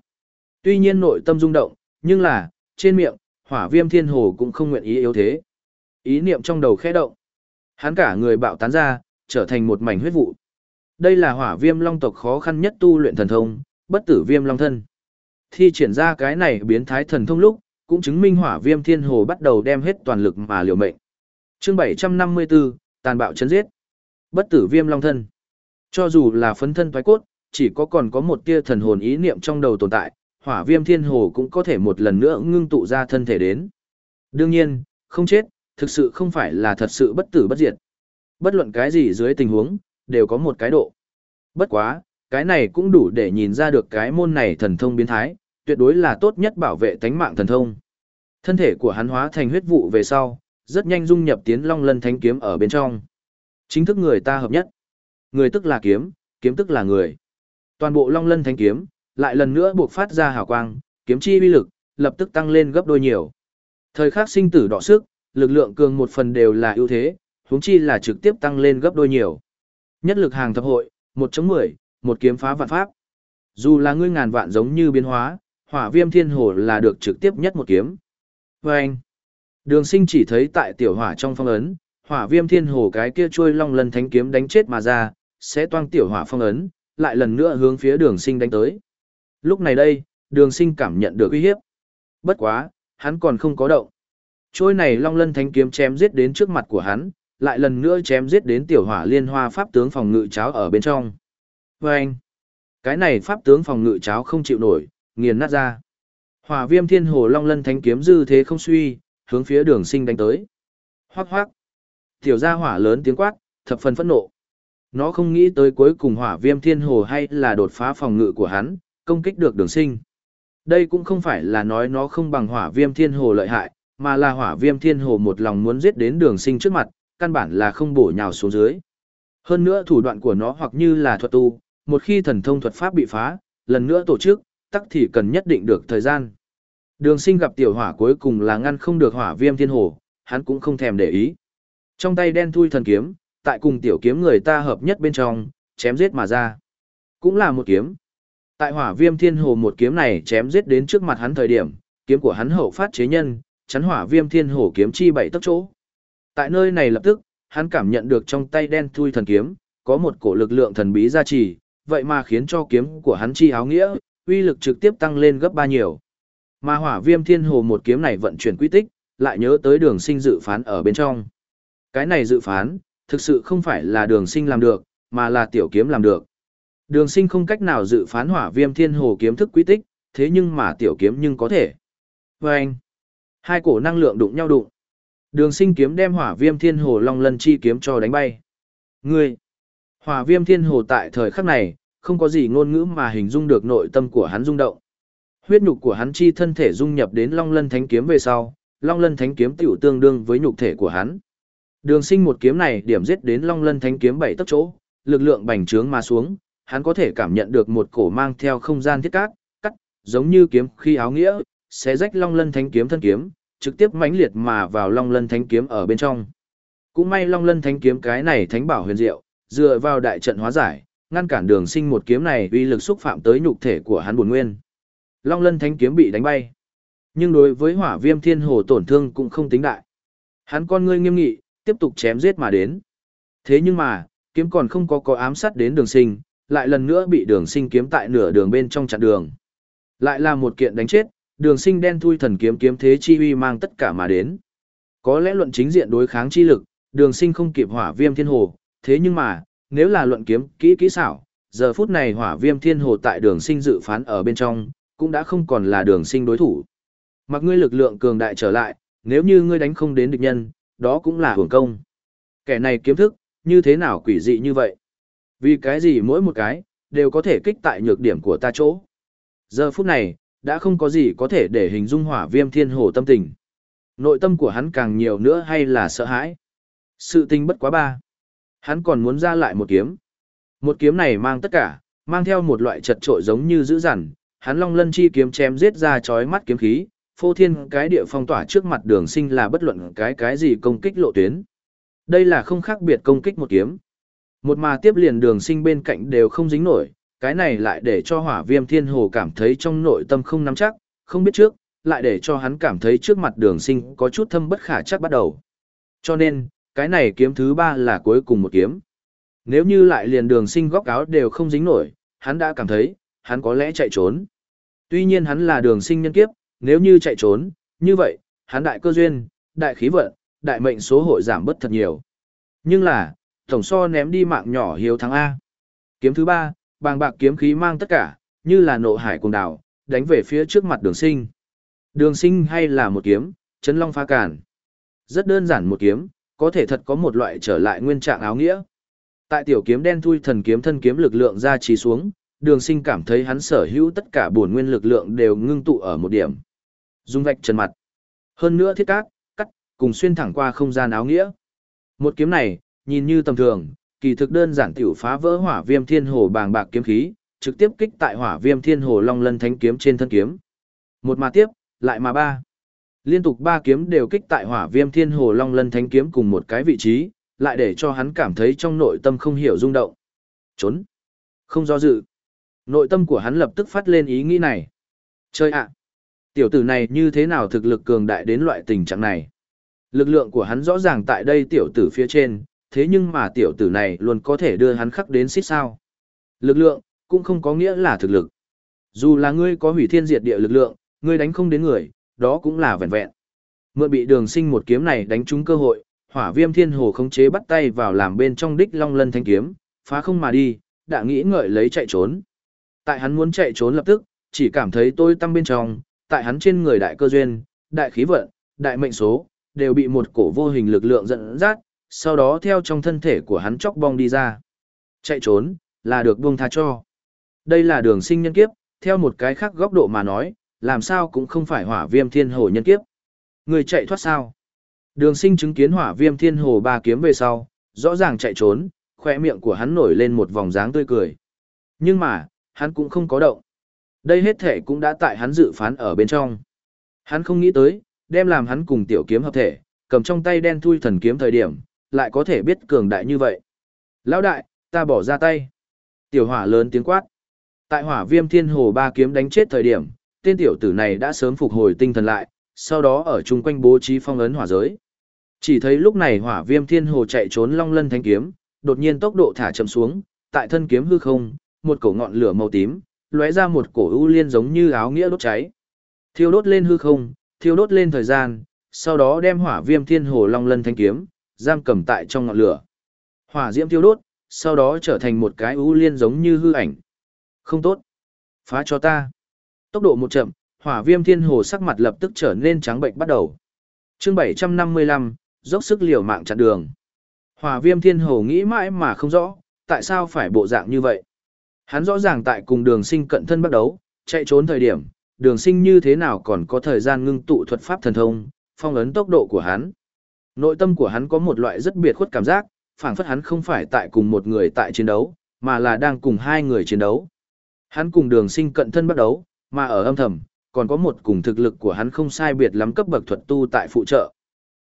Tuy nhiên nội tâm rung động, nhưng là, trên miệng, hỏa viêm thiên hồ cũng không nguyện ý yếu thế. Ý niệm trong đầu khẽ động. Hắn cả người bạo tán ra, trở thành một mảnh huyết vụ. Đây là hỏa viêm long tộc khó khăn nhất tu luyện thần thông, bất tử viêm long thân. Thi triển ra cái này biến thái thần thông lúc, cũng chứng minh hỏa viêm thiên hồ bắt đầu đem hết toàn lực mà liều mệnh. chương 754, tàn bạo chấn giết. Bất tử viêm long thân. Cho dù là phấn thân thoái cốt, chỉ có còn có một tia thần hồn ý niệm trong đầu tồn tại, hỏa viêm thiên hồ cũng có thể một lần nữa ngưng tụ ra thân thể đến. Đương nhiên, không chết, thực sự không phải là thật sự bất tử bất diệt. Bất luận cái gì dưới tình huống, đều có một cái độ. Bất quá, cái này cũng đủ để nhìn ra được cái môn này thần thông biến thái, tuyệt đối là tốt nhất bảo vệ tánh mạng thần thông. Thân thể của hắn hóa thành huyết vụ về sau, rất nhanh dung nhập tiến long lân thánh kiếm ở bên trong. Chính thức người ta hợp nhất. Người tức là kiếm, kiếm tức là người. Toàn bộ long lân thánh kiếm, lại lần nữa buộc phát ra hào quang, kiếm chi uy lực, lập tức tăng lên gấp đôi nhiều. Thời khắc sinh tử đọ sức, lực lượng cường một phần đều là ưu thế, huống chi là trực tiếp tăng lên gấp đôi nhiều. Nhất lực hàng thập hội, một chống mười, một kiếm phá vạn pháp. Dù là ngươi ngàn vạn giống như biến hóa, hỏa viêm thiên hồ là được trực tiếp nhất một kiếm. Và anh, đường sinh chỉ thấy tại tiểu hỏa trong phong ấn, hỏa viêm thiên hồ cái kia trôi long lần thánh kiếm đánh chết mà ra, sẽ toang tiểu hỏa phong ấn, lại lần nữa hướng phía đường sinh đánh tới. Lúc này đây, đường sinh cảm nhận được uy hiếp. Bất quá, hắn còn không có động. Trôi này long lân thánh kiếm chém giết đến trước mặt của hắn, lại lần nữa chém giết đến tiểu hỏa liên hoa pháp tướng phòng ngự cháo ở bên trong. Vâng! cái này pháp tướng phòng ngự cháo không chịu nổi, nghiền nát ra. Hỏa viêm thiên hồ long lân thánh kiếm dư thế không suy, hướng phía đường sinh đánh tới. Hoác hoác. Tiểu gia hỏa lớn tiếng quát, thập phần phẫn nộ. Nó không nghĩ tới cuối cùng hỏa viêm thiên hồ hay là đột phá phòng ngự của hắn, công kích được đường sinh. Đây cũng không phải là nói nó không bằng hỏa viêm thiên hồ lợi hại, mà là hỏa viêm thiên hồ một lòng muốn giết đến đường sinh trước mặt, căn bản là không bổ nhào xuống dưới. Hơn nữa thủ đoạn của nó hoặc như là thuật tu, một khi thần thông thuật pháp bị phá, lần nữa tổ chức, tắc thì cần nhất định được thời gian. Đường sinh gặp tiểu hỏa cuối cùng là ngăn không được hỏa viêm thiên hồ, hắn cũng không thèm để ý. Trong tay đen thui thần kiếm, tại cùng tiểu kiếm người ta hợp nhất bên trong, chém giết mà ra. Cũng là một kiếm. Tại hỏa viêm thiên hồ một kiếm này chém giết đến trước mặt hắn thời điểm, kiếm của hắn hậu phát chế nhân, chắn hỏa viêm thiên hồ kiếm chi bảy tốc chỗ. Tại nơi này lập tức, hắn cảm nhận được trong tay đen thui thần kiếm, có một cổ lực lượng thần bí gia trì, vậy mà khiến cho kiếm của hắn chi áo nghĩa, uy lực trực tiếp tăng lên gấp ba nhiều. Mà hỏa viêm thiên hồ một kiếm này vận chuyển quy tích, lại nhớ tới đường sinh dự phán ở bên trong. Cái này dự phán, thực sự không phải là đường sinh làm được, mà là tiểu kiếm làm được. Đường sinh không cách nào dự phán hỏa viêm thiên hồ kiếm thức quy tích, thế nhưng mà tiểu kiếm nhưng có thể. Và anh, hai cổ năng lượng đụng nhau đụng. Đường sinh kiếm đem hỏa viêm thiên hồ long lân chi kiếm cho đánh bay. Ngươi, hỏa viêm thiên hồ tại thời khắc này, không có gì ngôn ngữ mà hình dung được nội tâm của hắn rung động. Huyết nhục của hắn chi thân thể dung nhập đến Long Lân Thánh kiếm về sau, Long Lân Thánh kiếm tiểu tương đương với nhục thể của hắn. Đường Sinh một kiếm này điểm giết đến Long Lân Thánh kiếm bảy tấc chỗ, lực lượng bành trướng mà xuống, hắn có thể cảm nhận được một cổ mang theo không gian thiết cát, cắt, giống như kiếm khi áo nghĩa, sẽ rách Long Lân Thánh kiếm thân kiếm, trực tiếp mãnh liệt mà vào Long Lân Thánh kiếm ở bên trong. Cũng may Long Lân Thánh kiếm cái này thánh bảo huyền diệu, dựa vào đại trận hóa giải, ngăn cản Đường Sinh một kiếm này uy lực xúc phạm tới nhục thể của hắn buồn nguyên. Long Lân Thánh kiếm bị đánh bay. Nhưng đối với Hỏa Viêm Thiên Hồ tổn thương cũng không tính đại. Hắn con ngươi nghiêm nghị, tiếp tục chém giết mà đến. Thế nhưng mà, kiếm còn không có có ám sát đến Đường Sinh, lại lần nữa bị Đường Sinh kiếm tại nửa đường bên trong chặn đường. Lại là một kiện đánh chết, Đường Sinh đen thui thần kiếm kiếm thế chi uy mang tất cả mà đến. Có lẽ luận chính diện đối kháng chi lực, Đường Sinh không kịp Hỏa Viêm Thiên Hồ, thế nhưng mà, nếu là luận kiếm kỹ kỹ xảo, giờ phút này Hỏa Viêm Thiên Hồ tại Đường Sinh dự phán ở bên trong, cũng đã không còn là đường sinh đối thủ. Mặc ngươi lực lượng cường đại trở lại, nếu như ngươi đánh không đến địch nhân, đó cũng là hưởng công. Kẻ này kiếm thức, như thế nào quỷ dị như vậy? Vì cái gì mỗi một cái, đều có thể kích tại nhược điểm của ta chỗ. Giờ phút này, đã không có gì có thể để hình dung hỏa viêm thiên hồ tâm tình. Nội tâm của hắn càng nhiều nữa hay là sợ hãi. Sự tình bất quá ba. Hắn còn muốn ra lại một kiếm. Một kiếm này mang tất cả, mang theo một loại chật trội giống như dữ dằn, hắn long lân chi kiếm chém giết ra chói mắt kiếm khí, phô thiên cái địa phong tỏa trước mặt đường sinh là bất luận cái cái gì công kích lộ tuyến. Đây là không khác biệt công kích một kiếm. Một mà tiếp liền đường sinh bên cạnh đều không dính nổi, cái này lại để cho hỏa viêm thiên hồ cảm thấy trong nội tâm không nắm chắc, không biết trước, lại để cho hắn cảm thấy trước mặt đường sinh có chút thâm bất khả chắc bắt đầu. Cho nên, cái này kiếm thứ ba là cuối cùng một kiếm. Nếu như lại liền đường sinh góc áo đều không dính nổi, hắn đã cảm thấy, hắn có lẽ chạy trốn. Tuy nhiên hắn là đường sinh nhân kiếp, nếu như chạy trốn, như vậy, hắn đại cơ duyên, đại khí vận, đại mệnh số hội giảm bất thật nhiều. Nhưng là, tổng so ném đi mạng nhỏ hiếu thắng A. Kiếm thứ ba, bàng bạc kiếm khí mang tất cả, như là nộ hải cùng đảo, đánh về phía trước mặt đường sinh. Đường sinh hay là một kiếm, chấn long phá cản. Rất đơn giản một kiếm, có thể thật có một loại trở lại nguyên trạng áo nghĩa. Tại tiểu kiếm đen thui thần kiếm thân kiếm lực lượng ra trì xuống, đường sinh cảm thấy hắn sở hữu tất cả bổn nguyên lực lượng đều ngưng tụ ở một điểm. Dung vạch trần mặt. Hơn nữa thiết cát, cắt, cùng xuyên thẳng qua không gian áo nghĩa. Một kiếm này, nhìn như tầm thường, kỳ thực đơn giản tiểu phá vỡ hỏa viêm thiên hồ bàng bạc kiếm khí, trực tiếp kích tại hỏa viêm thiên hồ long lân thánh kiếm trên thân kiếm. Một mà tiếp, lại mà ba. Liên tục ba kiếm đều kích tại hỏa viêm thiên hồ long lân thánh kiếm cùng một cái vị trí, lại để cho hắn cảm thấy trong nội tâm không hiểu rung động. Trốn. Không do dự. Nội tâm của hắn lập tức phát lên ý nghĩ này. Chơi ạ! tiểu tử này như thế nào thực lực cường đại đến loại tình trạng này? Lực lượng của hắn rõ ràng tại đây tiểu tử phía trên, thế nhưng mà tiểu tử này luôn có thể đưa hắn khắc đến xích sao. Lực lượng, cũng không có nghĩa là thực lực. Dù là ngươi có hủy thiên diệt địa lực lượng, ngươi đánh không đến người, đó cũng là vẹn vẹn. Mượn bị đường sinh một kiếm này đánh trúng cơ hội, hỏa viêm thiên hồ khống chế bắt tay vào làm bên trong đích long lân thanh kiếm, phá không mà đi, đã nghĩ ngợi lấy chạy trốn. Tại hắn muốn chạy trốn lập tức, chỉ cảm thấy tôi tăng bên trong, tại hắn trên người đại cơ duyên, đại khí vận, đại mệnh số, đều bị một cổ vô hình lực lượng dẫn dắt, sau đó theo trong thân thể của hắn chóc bong đi ra. Chạy trốn, là được buông tha cho. Đây là đường sinh nhân kiếp, theo một cái khác góc độ mà nói, làm sao cũng không phải hỏa viêm thiên hồ nhân kiếp. Người chạy thoát sao? Đường sinh chứng kiến hỏa viêm thiên hồ ba kiếm về sau, rõ ràng chạy trốn, khỏe miệng của hắn nổi lên một vòng dáng tươi cười. Nhưng mà, hắn cũng không có động. Đây hết thể cũng đã tại hắn dự phán ở bên trong. Hắn không nghĩ tới, đem làm hắn cùng tiểu kiếm hợp thể, cầm trong tay đen thui thần kiếm thời điểm, lại có thể biết cường đại như vậy. Lão đại, ta bỏ ra tay. Tiểu hỏa lớn tiếng quát. Tại hỏa viêm thiên hồ ba kiếm đánh chết thời điểm, tên tiểu tử này đã sớm phục hồi tinh thần lại, sau đó ở chung quanh bố trí phong ấn hỏa giới. Chỉ thấy lúc này hỏa viêm thiên hồ chạy trốn long lân thanh kiếm, đột nhiên tốc độ thả chậm xuống, tại thân kiếm hư không, một cổ ngọn lửa màu tím, lóe ra một cổ ưu liên giống như áo nghĩa đốt cháy. Thiêu đốt lên hư không, thiêu đốt lên thời gian, sau đó đem hỏa viêm thiên hồ long lân thanh kiếm, giam cầm tại trong ngọn lửa. Hỏa diễm thiêu đốt, sau đó trở thành một cái ưu liên giống như hư ảnh. Không tốt. Phá cho ta. Tốc độ một chậm, hỏa viêm thiên hồ sắc mặt lập tức trở nên trắng bệnh bắt đầu. chương 755, dốc sức liều mạng chặn đường. Hỏa viêm thiên hồ nghĩ mãi mà không rõ, tại sao phải bộ dạng như vậy. Hắn rõ ràng tại cùng đường sinh cận thân bắt đấu, chạy trốn thời điểm, đường sinh như thế nào còn có thời gian ngưng tụ thuật pháp thần thông, phong ấn tốc độ của hắn. Nội tâm của hắn có một loại rất biệt khuất cảm giác, phản phất hắn không phải tại cùng một người tại chiến đấu, mà là đang cùng hai người chiến đấu. Hắn cùng đường sinh cận thân bắt đấu, mà ở âm thầm, còn có một cùng thực lực của hắn không sai biệt lắm cấp bậc thuật tu tại phụ trợ.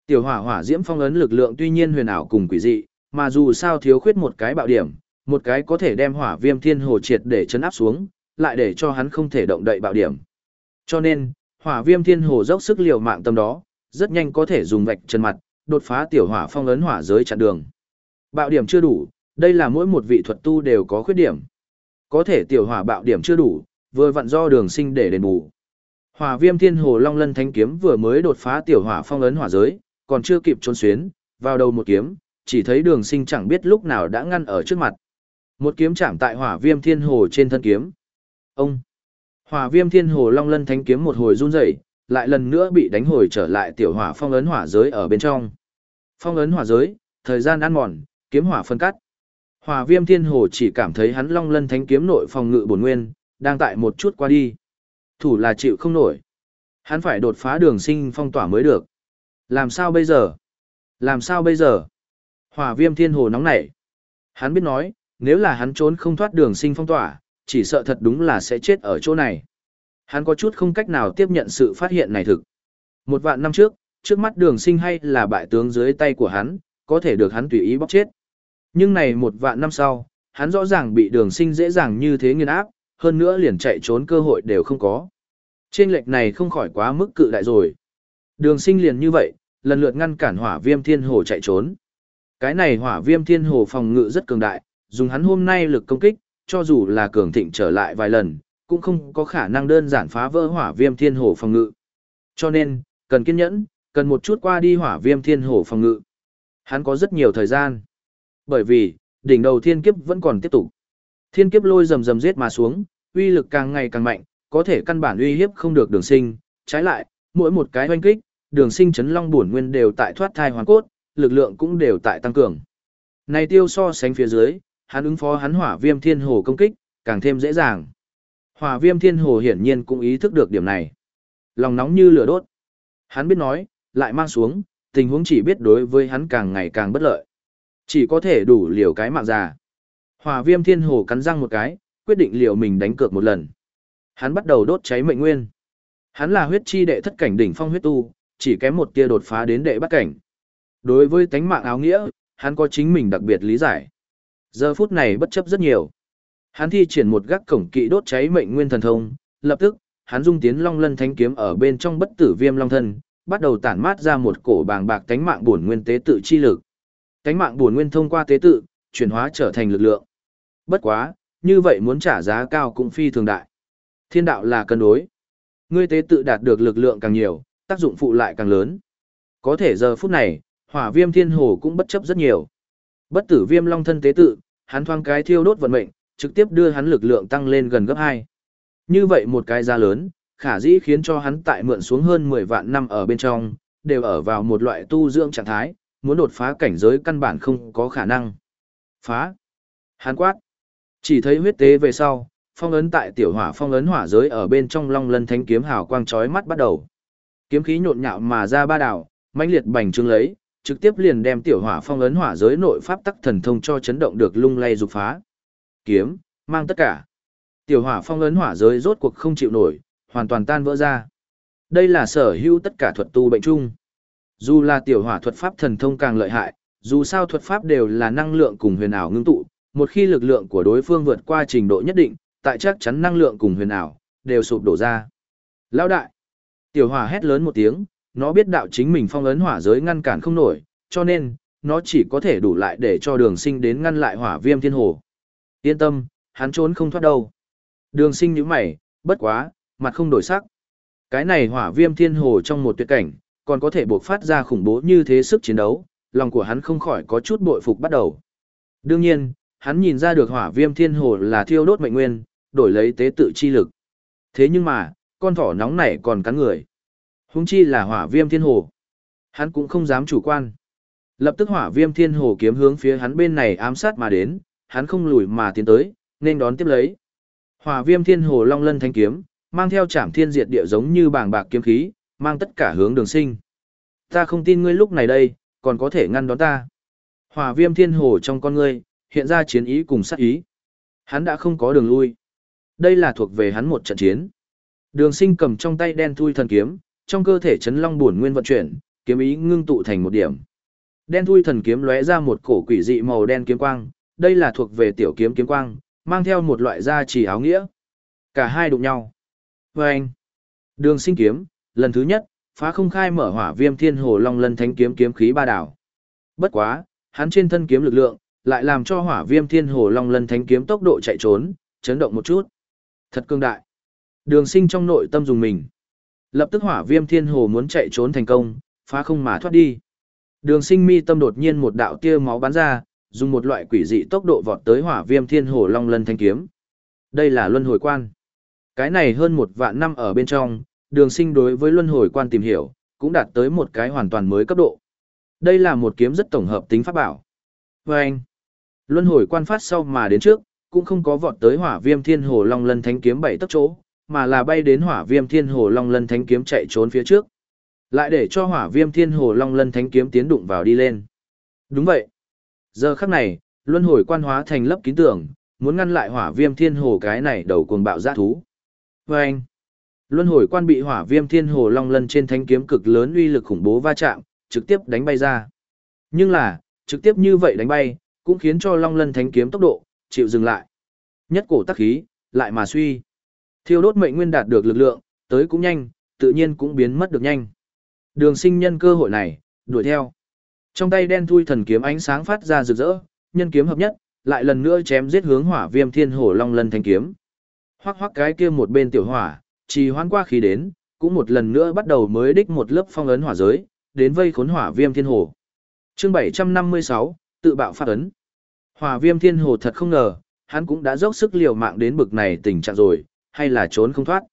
Tiểu hỏa hỏa diễm phong ấn lực lượng tuy nhiên huyền ảo cùng quỷ dị, mà dù sao thiếu khuyết một cái bạo điểm, một cái có thể đem hỏa viêm thiên hồ triệt để chấn áp xuống, lại để cho hắn không thể động đậy bạo điểm. Cho nên, hỏa viêm thiên hồ dốc sức liều mạng tâm đó, rất nhanh có thể dùng vạch chân mặt, đột phá tiểu hỏa phong ấn hỏa giới chặn đường. Bạo điểm chưa đủ, đây là mỗi một vị thuật tu đều có khuyết điểm. Có thể tiểu hỏa bạo điểm chưa đủ, vừa vặn do đường sinh để đền bù. Hỏa viêm thiên hồ long lân thánh kiếm vừa mới đột phá tiểu hỏa phong ấn hỏa giới, còn chưa kịp trốn xuyến, vào đầu một kiếm, chỉ thấy đường sinh chẳng biết lúc nào đã ngăn ở trước mặt. Một kiếm chạm tại hỏa viêm thiên hồ trên thân kiếm. Ông! Hỏa viêm thiên hồ long lân thánh kiếm một hồi run dậy, lại lần nữa bị đánh hồi trở lại tiểu hỏa phong ấn hỏa giới ở bên trong. Phong ấn hỏa giới, thời gian ăn mòn, kiếm hỏa phân cắt. Hỏa viêm thiên hồ chỉ cảm thấy hắn long lân thánh kiếm nội phòng ngự bổn nguyên, đang tại một chút qua đi. Thủ là chịu không nổi. Hắn phải đột phá đường sinh phong tỏa mới được. Làm sao bây giờ? Làm sao bây giờ? Hỏa viêm thiên hồ nóng nảy. Hắn biết nói, nếu là hắn trốn không thoát đường sinh phong tỏa, chỉ sợ thật đúng là sẽ chết ở chỗ này. Hắn có chút không cách nào tiếp nhận sự phát hiện này thực. Một vạn năm trước, trước mắt đường sinh hay là bại tướng dưới tay của hắn, có thể được hắn tùy ý bóc chết. Nhưng này một vạn năm sau, hắn rõ ràng bị đường sinh dễ dàng như thế nghiên áp, hơn nữa liền chạy trốn cơ hội đều không có. Trên lệch này không khỏi quá mức cự đại rồi. Đường sinh liền như vậy, lần lượt ngăn cản hỏa viêm thiên hồ chạy trốn. Cái này hỏa viêm thiên hồ phòng ngự rất cường đại, dùng hắn hôm nay lực công kích, cho dù là cường thịnh trở lại vài lần, cũng không có khả năng đơn giản phá vỡ hỏa viêm thiên hồ phòng ngự. Cho nên, cần kiên nhẫn, cần một chút qua đi hỏa viêm thiên hồ phòng ngự. Hắn có rất nhiều thời gian. Bởi vì, đỉnh đầu thiên kiếp vẫn còn tiếp tục. Thiên kiếp lôi rầm rầm giết mà xuống, uy lực càng ngày càng mạnh, có thể căn bản uy hiếp không được đường sinh. Trái lại, mỗi một cái hoanh kích, đường sinh chấn long bổn nguyên đều tại thoát thai hoàn cốt, lực lượng cũng đều tại tăng cường. Này tiêu so sánh phía dưới, hắn ứng phó hắn hỏa viêm thiên hồ công kích, càng thêm dễ dàng. Hỏa viêm thiên hồ hiển nhiên cũng ý thức được điểm này. Lòng nóng như lửa đốt. Hắn biết nói, lại mang xuống, tình huống chỉ biết đối với hắn càng ngày càng bất lợi. Chỉ có thể đủ liều cái mạng già. Hỏa viêm thiên hồ cắn răng một cái, quyết định liều mình đánh cược một lần. Hắn bắt đầu đốt cháy mệnh nguyên. Hắn là huyết chi đệ thất cảnh đỉnh phong huyết tu, chỉ kém một tia đột phá đến đệ bát cảnh. Đối với tánh mạng áo nghĩa, hắn có chính mình đặc biệt lý giải. Giờ phút này bất chấp rất nhiều. Hắn thi triển một gác cổng kỵ đốt cháy mệnh nguyên thần thông, lập tức, hắn dung tiến long lân thánh kiếm ở bên trong bất tử viêm long thân, bắt đầu tản mát ra một cổ bàng bạc tánh mạng bổn nguyên tế tự chi lực. Tánh mạng bổn nguyên thông qua tế tự, chuyển hóa trở thành lực lượng. Bất quá, như vậy muốn trả giá cao cũng phi thường đại. Thiên đạo là cân đối. Ngươi tế tự đạt được lực lượng càng nhiều, tác dụng phụ lại càng lớn. Có thể giờ phút này, hỏa viêm thiên hồ cũng bất chấp rất nhiều. Bất tử viêm long thân tế tự, hắn thoang cái thiêu đốt vận mệnh, trực tiếp đưa hắn lực lượng tăng lên gần gấp 2. Như vậy một cái giá lớn, khả dĩ khiến cho hắn tại mượn xuống hơn 10 vạn năm ở bên trong, đều ở vào một loại tu dưỡng trạng thái, muốn đột phá cảnh giới căn bản không có khả năng. Phá. Hắn quát. Chỉ thấy huyết tế về sau, phong ấn tại tiểu hỏa phong ấn hỏa giới ở bên trong long lân thánh kiếm hào quang chói mắt bắt đầu. Kiếm khí nhộn nhạo mà ra ba đảo, mãnh liệt bành trướng lấy, trực tiếp liền đem tiểu hỏa phong ấn hỏa giới nội pháp tắc thần thông cho chấn động được lung lay dục phá. Kiếm, mang tất cả. Tiểu hỏa phong ấn hỏa giới rốt cuộc không chịu nổi, hoàn toàn tan vỡ ra. Đây là sở hữu tất cả thuật tu bệnh chung. Dù là tiểu hỏa thuật pháp thần thông càng lợi hại, dù sao thuật pháp đều là năng lượng cùng huyền ảo ngưng tụ, một khi lực lượng của đối phương vượt qua trình độ nhất định, tại chắc chắn năng lượng cùng huyền ảo đều sụp đổ ra. Lão đại, tiểu hỏa hét lớn một tiếng, nó biết đạo chính mình phong ấn hỏa giới ngăn cản không nổi, cho nên, nó chỉ có thể đủ lại để cho đường sinh đến ngăn lại hỏa viêm thiên hồ. Yên tâm, hắn trốn không thoát đâu. Đường sinh như mày, bất quá, mặt không đổi sắc. Cái này hỏa viêm thiên hồ trong một tuyệt cảnh, còn có thể buộc phát ra khủng bố như thế sức chiến đấu, lòng của hắn không khỏi có chút bội phục bắt đầu. Đương nhiên, hắn nhìn ra được hỏa viêm thiên hồ là thiêu đốt mệnh nguyên, đổi lấy tế tự chi lực. Thế nhưng mà, con thỏ nóng này còn cắn người. Hung chi là hỏa viêm thiên hồ. Hắn cũng không dám chủ quan. Lập tức hỏa viêm thiên hồ kiếm hướng phía hắn bên này ám sát mà đến, hắn không lùi mà tiến tới, nên đón tiếp lấy. Hỏa viêm thiên hồ long lân thanh kiếm, mang theo trảm thiên diệt địa giống như bảng bạc kiếm khí, mang tất cả hướng đường sinh. Ta không tin ngươi lúc này đây, còn có thể ngăn đón ta. Hỏa viêm thiên hồ trong con ngươi, hiện ra chiến ý cùng sát ý. Hắn đã không có đường lui. Đây là thuộc về hắn một trận chiến. Đường sinh cầm trong tay đen thui thần kiếm, trong cơ thể chấn long buồn nguyên vận chuyển, kiếm ý ngưng tụ thành một điểm. Đen thui thần kiếm lóe ra một cổ quỷ dị màu đen kiếm quang, đây là thuộc về tiểu kiếm kiếm quang, mang theo một loại gia trì áo nghĩa. Cả hai đụng nhau. Và anh, đường sinh kiếm, lần thứ nhất, phá không khai mở hỏa viêm thiên hồ long lân thánh kiếm kiếm khí ba đảo. Bất quá, hắn trên thân kiếm lực lượng, lại làm cho hỏa viêm thiên hồ long lân thánh kiếm tốc độ chạy trốn, chấn động một chút. Thật cương đại. Đường sinh trong nội tâm dùng mình. Lập tức hỏa viêm thiên hồ muốn chạy trốn thành công, phá không mà thoát đi. Đường sinh mi tâm đột nhiên một đạo tia máu bắn ra, dùng một loại quỷ dị tốc độ vọt tới hỏa viêm thiên hồ long lân thanh kiếm. Đây là luân hồi quan. Cái này hơn một vạn năm ở bên trong, đường sinh đối với luân hồi quan tìm hiểu, cũng đạt tới một cái hoàn toàn mới cấp độ. Đây là một kiếm rất tổng hợp tính pháp bảo. Và anh, luân hồi quan phát sau mà đến trước, cũng không có vọt tới hỏa viêm thiên hồ long lân thánh kiếm bảy tấc chỗ, mà là bay đến hỏa viêm thiên hồ long lân thánh kiếm chạy trốn phía trước. Lại để cho hỏa viêm thiên hồ long lân thánh kiếm tiến đụng vào đi lên. Đúng vậy. Giờ khắc này, luân hồi quan hóa thành lấp kín tưởng, muốn ngăn lại hỏa viêm thiên hồ cái này đầu cuồng bạo giã thú. Và anh, luân hồi quan bị hỏa viêm thiên hồ long lân trên thánh kiếm cực lớn uy lực khủng bố va chạm, trực tiếp đánh bay ra. Nhưng là, trực tiếp như vậy đánh bay, cũng khiến cho long lân thánh kiếm tốc độ, chịu dừng lại. Nhất cổ tắc khí, lại mà suy. Thiêu đốt mệnh nguyên đạt được lực lượng, tới cũng nhanh, tự nhiên cũng biến mất được nhanh. Đường sinh nhân cơ hội này, đuổi theo. Trong tay đen thui thần kiếm ánh sáng phát ra rực rỡ, nhân kiếm hợp nhất, lại lần nữa chém giết hướng hỏa viêm thiên hổ long lân thanh kiếm. Hoắc hoắc cái kia một bên tiểu hỏa, trì hoãn qua khí đến, cũng một lần nữa bắt đầu mới đích một lớp phong ấn hỏa giới, đến vây khốn hỏa viêm thiên hổ. Chương 756, tự bạo phát ấn. Hỏa viêm thiên hồ thật không ngờ, hắn cũng đã dốc sức liều mạng đến bực này tình trạng rồi, hay là trốn không thoát.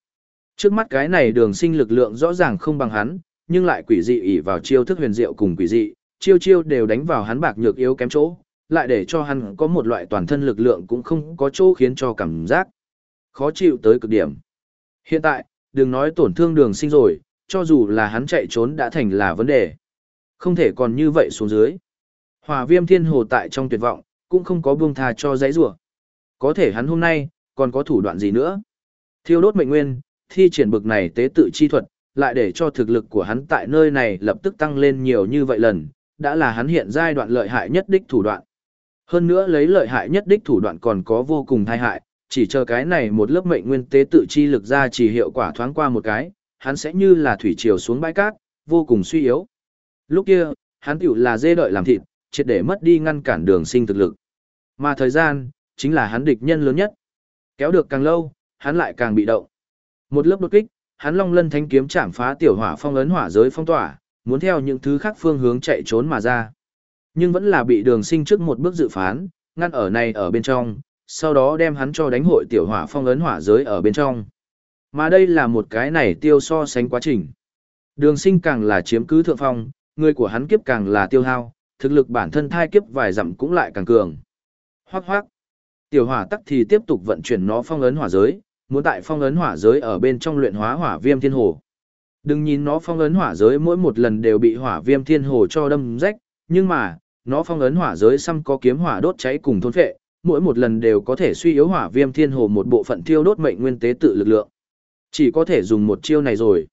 Trước mắt cái này đường sinh lực lượng rõ ràng không bằng hắn, nhưng lại quỷ dị ỷ vào chiêu thức huyền diệu cùng quỷ dị, chiêu chiêu đều đánh vào hắn bạc nhược yếu kém chỗ, lại để cho hắn có một loại toàn thân lực lượng cũng không có chỗ khiến cho cảm giác khó chịu tới cực điểm. Hiện tại, đừng nói tổn thương đường sinh rồi, cho dù là hắn chạy trốn đã thành là vấn đề. Không thể còn như vậy xuống dưới. Hòa viêm thiên hồ tại trong tuyệt vọng, cũng không có buông tha cho giấy rủa Có thể hắn hôm nay, còn có thủ đoạn gì nữa? Thiêu đốt mệnh nguyên, thi triển bực này tế tự chi thuật, lại để cho thực lực của hắn tại nơi này lập tức tăng lên nhiều như vậy lần, đã là hắn hiện giai đoạn lợi hại nhất đích thủ đoạn. Hơn nữa lấy lợi hại nhất đích thủ đoạn còn có vô cùng thai hại, chỉ chờ cái này một lớp mệnh nguyên tế tự chi lực ra chỉ hiệu quả thoáng qua một cái, hắn sẽ như là thủy triều xuống bãi cát, vô cùng suy yếu. Lúc kia, hắn tiểu là dê đợi làm thịt, triệt để mất đi ngăn cản đường sinh thực lực. Mà thời gian, chính là hắn địch nhân lớn nhất. Kéo được càng lâu, hắn lại càng bị động. Một lớp đột kích, hắn long lân thánh kiếm chạm phá tiểu hỏa phong ấn hỏa giới phong tỏa, muốn theo những thứ khác phương hướng chạy trốn mà ra. Nhưng vẫn là bị đường sinh trước một bước dự phán, ngăn ở này ở bên trong, sau đó đem hắn cho đánh hội tiểu hỏa phong ấn hỏa giới ở bên trong. Mà đây là một cái này tiêu so sánh quá trình. Đường sinh càng là chiếm cứ thượng phong, người của hắn kiếp càng là tiêu hao, thực lực bản thân thai kiếp vài dặm cũng lại càng cường. Hoác hoác. Tiểu hỏa tắc thì tiếp tục vận chuyển nó phong ấn hỏa giới, muốn tại phong ấn hỏa giới ở bên trong luyện hóa hỏa viêm thiên hồ. Đừng nhìn nó phong ấn hỏa giới mỗi một lần đều bị hỏa viêm thiên hồ cho đâm rách, nhưng mà, nó phong ấn hỏa giới xăm có kiếm hỏa đốt cháy cùng thôn phệ, mỗi một lần đều có thể suy yếu hỏa viêm thiên hồ một bộ phận thiêu đốt mệnh nguyên tế tự lực lượng. Chỉ có thể dùng một chiêu này rồi.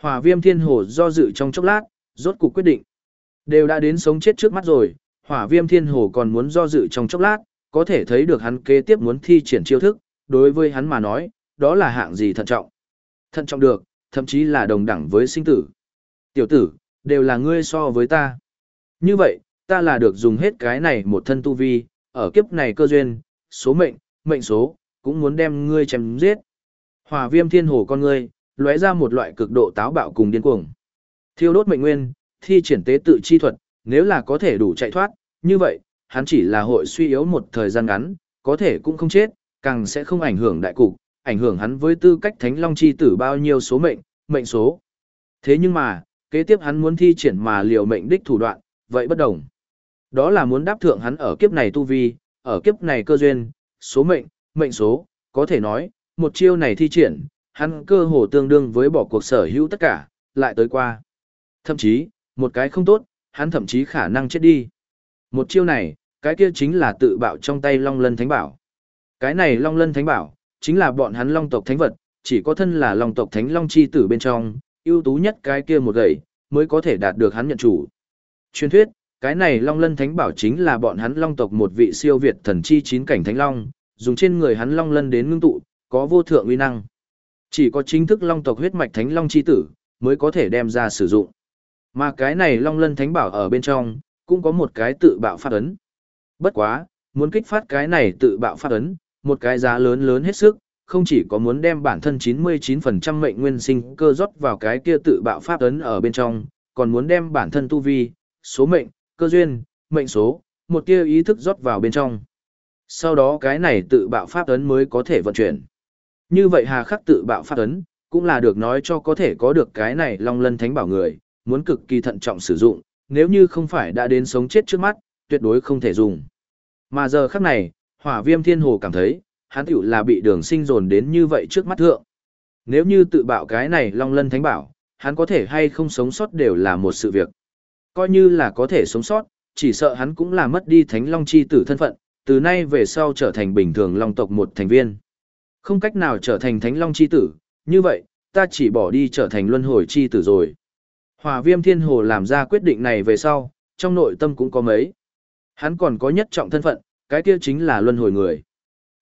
Hỏa viêm thiên hồ do dự trong chốc lát, rốt cuộc quyết định. Đều đã đến sống chết trước mắt rồi, hỏa viêm thiên hồ còn muốn do dự trong chốc lát, có thể thấy được hắn kế tiếp muốn thi triển chiêu thức, đối với hắn mà nói, đó là hạng gì thận trọng. Thận trọng được, thậm chí là đồng đẳng với sinh tử. Tiểu tử, đều là ngươi so với ta. Như vậy, ta là được dùng hết cái này một thân tu vi, ở kiếp này cơ duyên, số mệnh, mệnh số, cũng muốn đem ngươi chém giết. Hỏa viêm thiên hồ con ngươi, lóe ra một loại cực độ táo bạo cùng điên cuồng. Thiêu đốt mệnh nguyên, thi triển tế tự chi thuật, nếu là có thể đủ chạy thoát, như vậy, hắn chỉ là hội suy yếu một thời gian ngắn, có thể cũng không chết, càng sẽ không ảnh hưởng đại cục, ảnh hưởng hắn với tư cách thánh long chi tử bao nhiêu số mệnh, mệnh số. Thế nhưng mà, kế tiếp hắn muốn thi triển mà liều mệnh đích thủ đoạn, vậy bất đồng. Đó là muốn đáp thượng hắn ở kiếp này tu vi, ở kiếp này cơ duyên, số mệnh, mệnh số, có thể nói, một chiêu này thi triển, hắn cơ hồ tương đương với bỏ cuộc sở hữu tất cả, lại tới qua. Thậm chí, một cái không tốt, hắn thậm chí khả năng chết đi. Một chiêu này, cái kia chính là tự bạo trong tay Long Lân Thánh Bảo. Cái này Long Lân Thánh Bảo, chính là bọn hắn Long tộc Thánh vật, chỉ có thân là Long tộc Thánh Long chi tử bên trong, ưu tú nhất cái kia một gậy, mới có thể đạt được hắn nhận chủ. Truyền thuyết, cái này Long Lân Thánh Bảo chính là bọn hắn Long tộc một vị siêu việt thần chi chín cảnh Thánh Long, dùng trên người hắn Long Lân đến ngưng tụ, có vô thượng uy năng. Chỉ có chính thức Long tộc huyết mạch Thánh Long chi tử, mới có thể đem ra sử dụng. Mà cái này Long Lân Thánh Bảo ở bên trong, cũng có một cái tự bạo phát ấn. Bất quá, muốn kích phát cái này tự bạo phát ấn, một cái giá lớn lớn hết sức, không chỉ có muốn đem bản thân 99% mệnh nguyên sinh cơ rót vào cái kia tự bạo pháp ấn ở bên trong, còn muốn đem bản thân tu vi, số mệnh, cơ duyên, mệnh số, một kia ý thức rót vào bên trong. Sau đó cái này tự bạo pháp ấn mới có thể vận chuyển. Như vậy hà khắc tự bạo pháp ấn, cũng là được nói cho có thể có được cái này long lân thánh bảo người, muốn cực kỳ thận trọng sử dụng, nếu như không phải đã đến sống chết trước mắt, tuyệt đối không thể dùng. Mà giờ khắc này, hỏa viêm thiên hồ cảm thấy, hắn tiểu là bị đường sinh dồn đến như vậy trước mắt thượng. Nếu như tự bạo cái này long lân thánh bảo, hắn có thể hay không sống sót đều là một sự việc. Coi như là có thể sống sót, chỉ sợ hắn cũng là mất đi thánh long chi tử thân phận, từ nay về sau trở thành bình thường long tộc một thành viên. Không cách nào trở thành thánh long chi tử, như vậy, ta chỉ bỏ đi trở thành luân hồi chi tử rồi. Hỏa viêm thiên hồ làm ra quyết định này về sau, trong nội tâm cũng có mấy. Hắn còn có nhất trọng thân phận, cái kia chính là luân hồi người.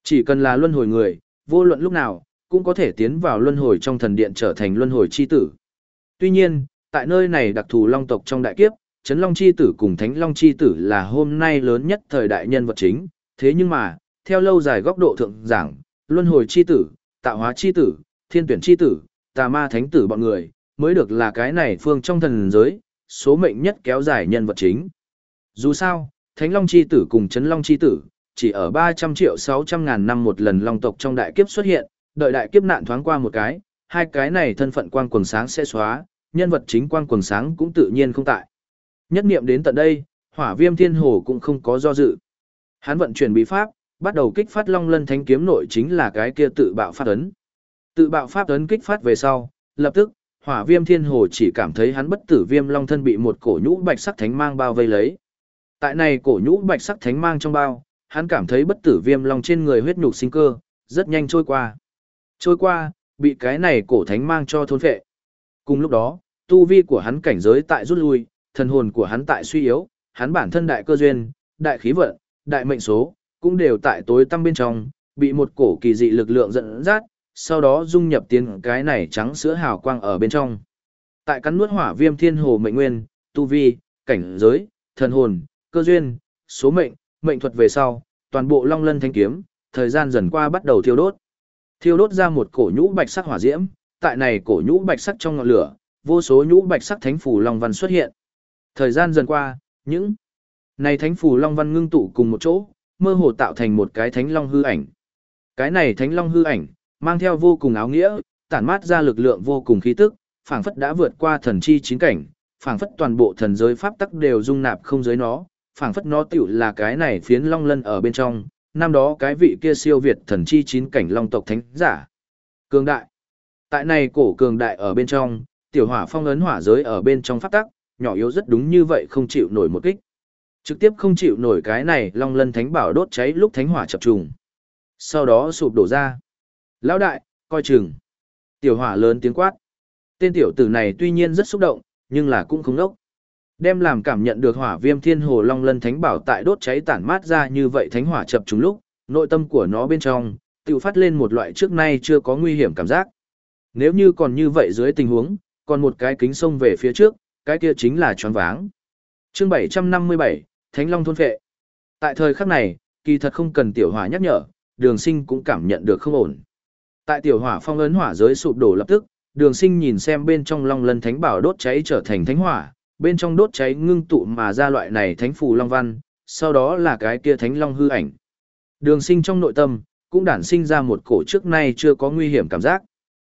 Chỉ cần là luân hồi người, vô luận lúc nào, cũng có thể tiến vào luân hồi trong thần điện trở thành luân hồi chi tử. Tuy nhiên, tại nơi này đặc thù long tộc trong đại kiếp, Trấn Long chi tử cùng Thánh Long chi tử là hôm nay lớn nhất thời đại nhân vật chính, thế nhưng mà, theo lâu dài góc độ thượng giảng, luân hồi chi tử, tạo hóa chi tử, thiên tuyển chi tử, tà ma thánh tử bọn người, mới được là cái này phương trong thần giới, số mệnh nhất kéo dài nhân vật chính. Dù sao, Thánh Long chi tử cùng Trấn Long chi tử, chỉ ở 300 triệu 600 ngàn năm một lần long tộc trong đại kiếp xuất hiện, đợi đại kiếp nạn thoáng qua một cái, hai cái này thân phận quang quần sáng sẽ xóa, nhân vật chính quang quần sáng cũng tự nhiên không tại. Nhất niệm đến tận đây, hỏa viêm thiên hồ cũng không có do dự. Hắn vận chuyển bí pháp, bắt đầu kích phát long lân thánh kiếm nội chính là cái kia tự bạo phát ấn. Tự bạo pháp ấn kích phát về sau, lập tức, hỏa viêm thiên hồ chỉ cảm thấy hắn bất tử viêm long thân bị một cổ nhũ bạch sắc thánh mang bao vây lấy. Tại này cổ nhũ bạch sắc thánh mang trong bao, hắn cảm thấy bất tử viêm long trên người huyết nhục sinh cơ, rất nhanh trôi qua. Trôi qua, bị cái này cổ thánh mang cho thôn phệ. Cùng lúc đó, tu vi của hắn cảnh giới tại rút lui, thần hồn của hắn tại suy yếu, hắn bản thân đại cơ duyên, đại khí vận, đại mệnh số, cũng đều tại tối tăm bên trong, bị một cổ kỳ dị lực lượng dẫn dắt, sau đó dung nhập tiến cái này trắng sữa hào quang ở bên trong. Tại cắn nuốt hỏa viêm thiên hồ mệnh nguyên, tu vi, cảnh giới, thần hồn, cơ duyên, số mệnh, mệnh thuật về sau, toàn bộ long lân thanh kiếm, thời gian dần qua bắt đầu thiêu đốt. Thiêu đốt ra một cổ nhũ bạch sắc hỏa diễm, tại này cổ nhũ bạch sắc trong ngọn lửa, vô số nhũ bạch sắc thánh phủ long văn xuất hiện. Thời gian dần qua, những này thánh phủ long văn ngưng tụ cùng một chỗ, mơ hồ tạo thành một cái thánh long hư ảnh. Cái này thánh long hư ảnh, mang theo vô cùng áo nghĩa, tản mát ra lực lượng vô cùng khí tức, phảng phất đã vượt qua thần chi chín cảnh, phảng phất toàn bộ thần giới pháp tắc đều dung nạp không giới nó, phảng phất nó tiểu là cái này phiến long lân ở bên trong, năm đó cái vị kia siêu việt thần chi chín cảnh long tộc thánh giả. Cường đại. Tại này cổ cường đại ở bên trong, tiểu hỏa phong ấn hỏa giới ở bên trong pháp tắc, nhỏ yếu rất đúng như vậy không chịu nổi một kích. Trực tiếp không chịu nổi cái này long lân thánh bảo đốt cháy lúc thánh hỏa chập trùng. Sau đó sụp đổ ra. Lão đại, coi chừng. Tiểu hỏa lớn tiếng quát. Tên tiểu tử này tuy nhiên rất xúc động, nhưng là cũng không nốc. Đem làm cảm nhận được hỏa viêm thiên hồ long lân thánh bảo tại đốt cháy tản mát ra như vậy thánh hỏa chập trùng lúc, nội tâm của nó bên trong, tự phát lên một loại trước nay chưa có nguy hiểm cảm giác. Nếu như còn như vậy dưới tình huống, còn một cái kính sông về phía trước, cái kia chính là choáng váng. Chương 757, Thánh Long thôn phệ. Tại thời khắc này, kỳ thật không cần tiểu hỏa nhắc nhở, Đường Sinh cũng cảm nhận được không ổn. Tại tiểu hỏa phong ấn hỏa giới sụp đổ lập tức, Đường Sinh nhìn xem bên trong Long Lân Thánh Bảo đốt cháy trở thành thánh hỏa, bên trong đốt cháy ngưng tụ mà ra loại này thánh phù long văn, sau đó là cái kia thánh long hư ảnh. Đường sinh trong nội tâm, cũng đản sinh ra một cổ trước nay chưa có nguy hiểm cảm giác.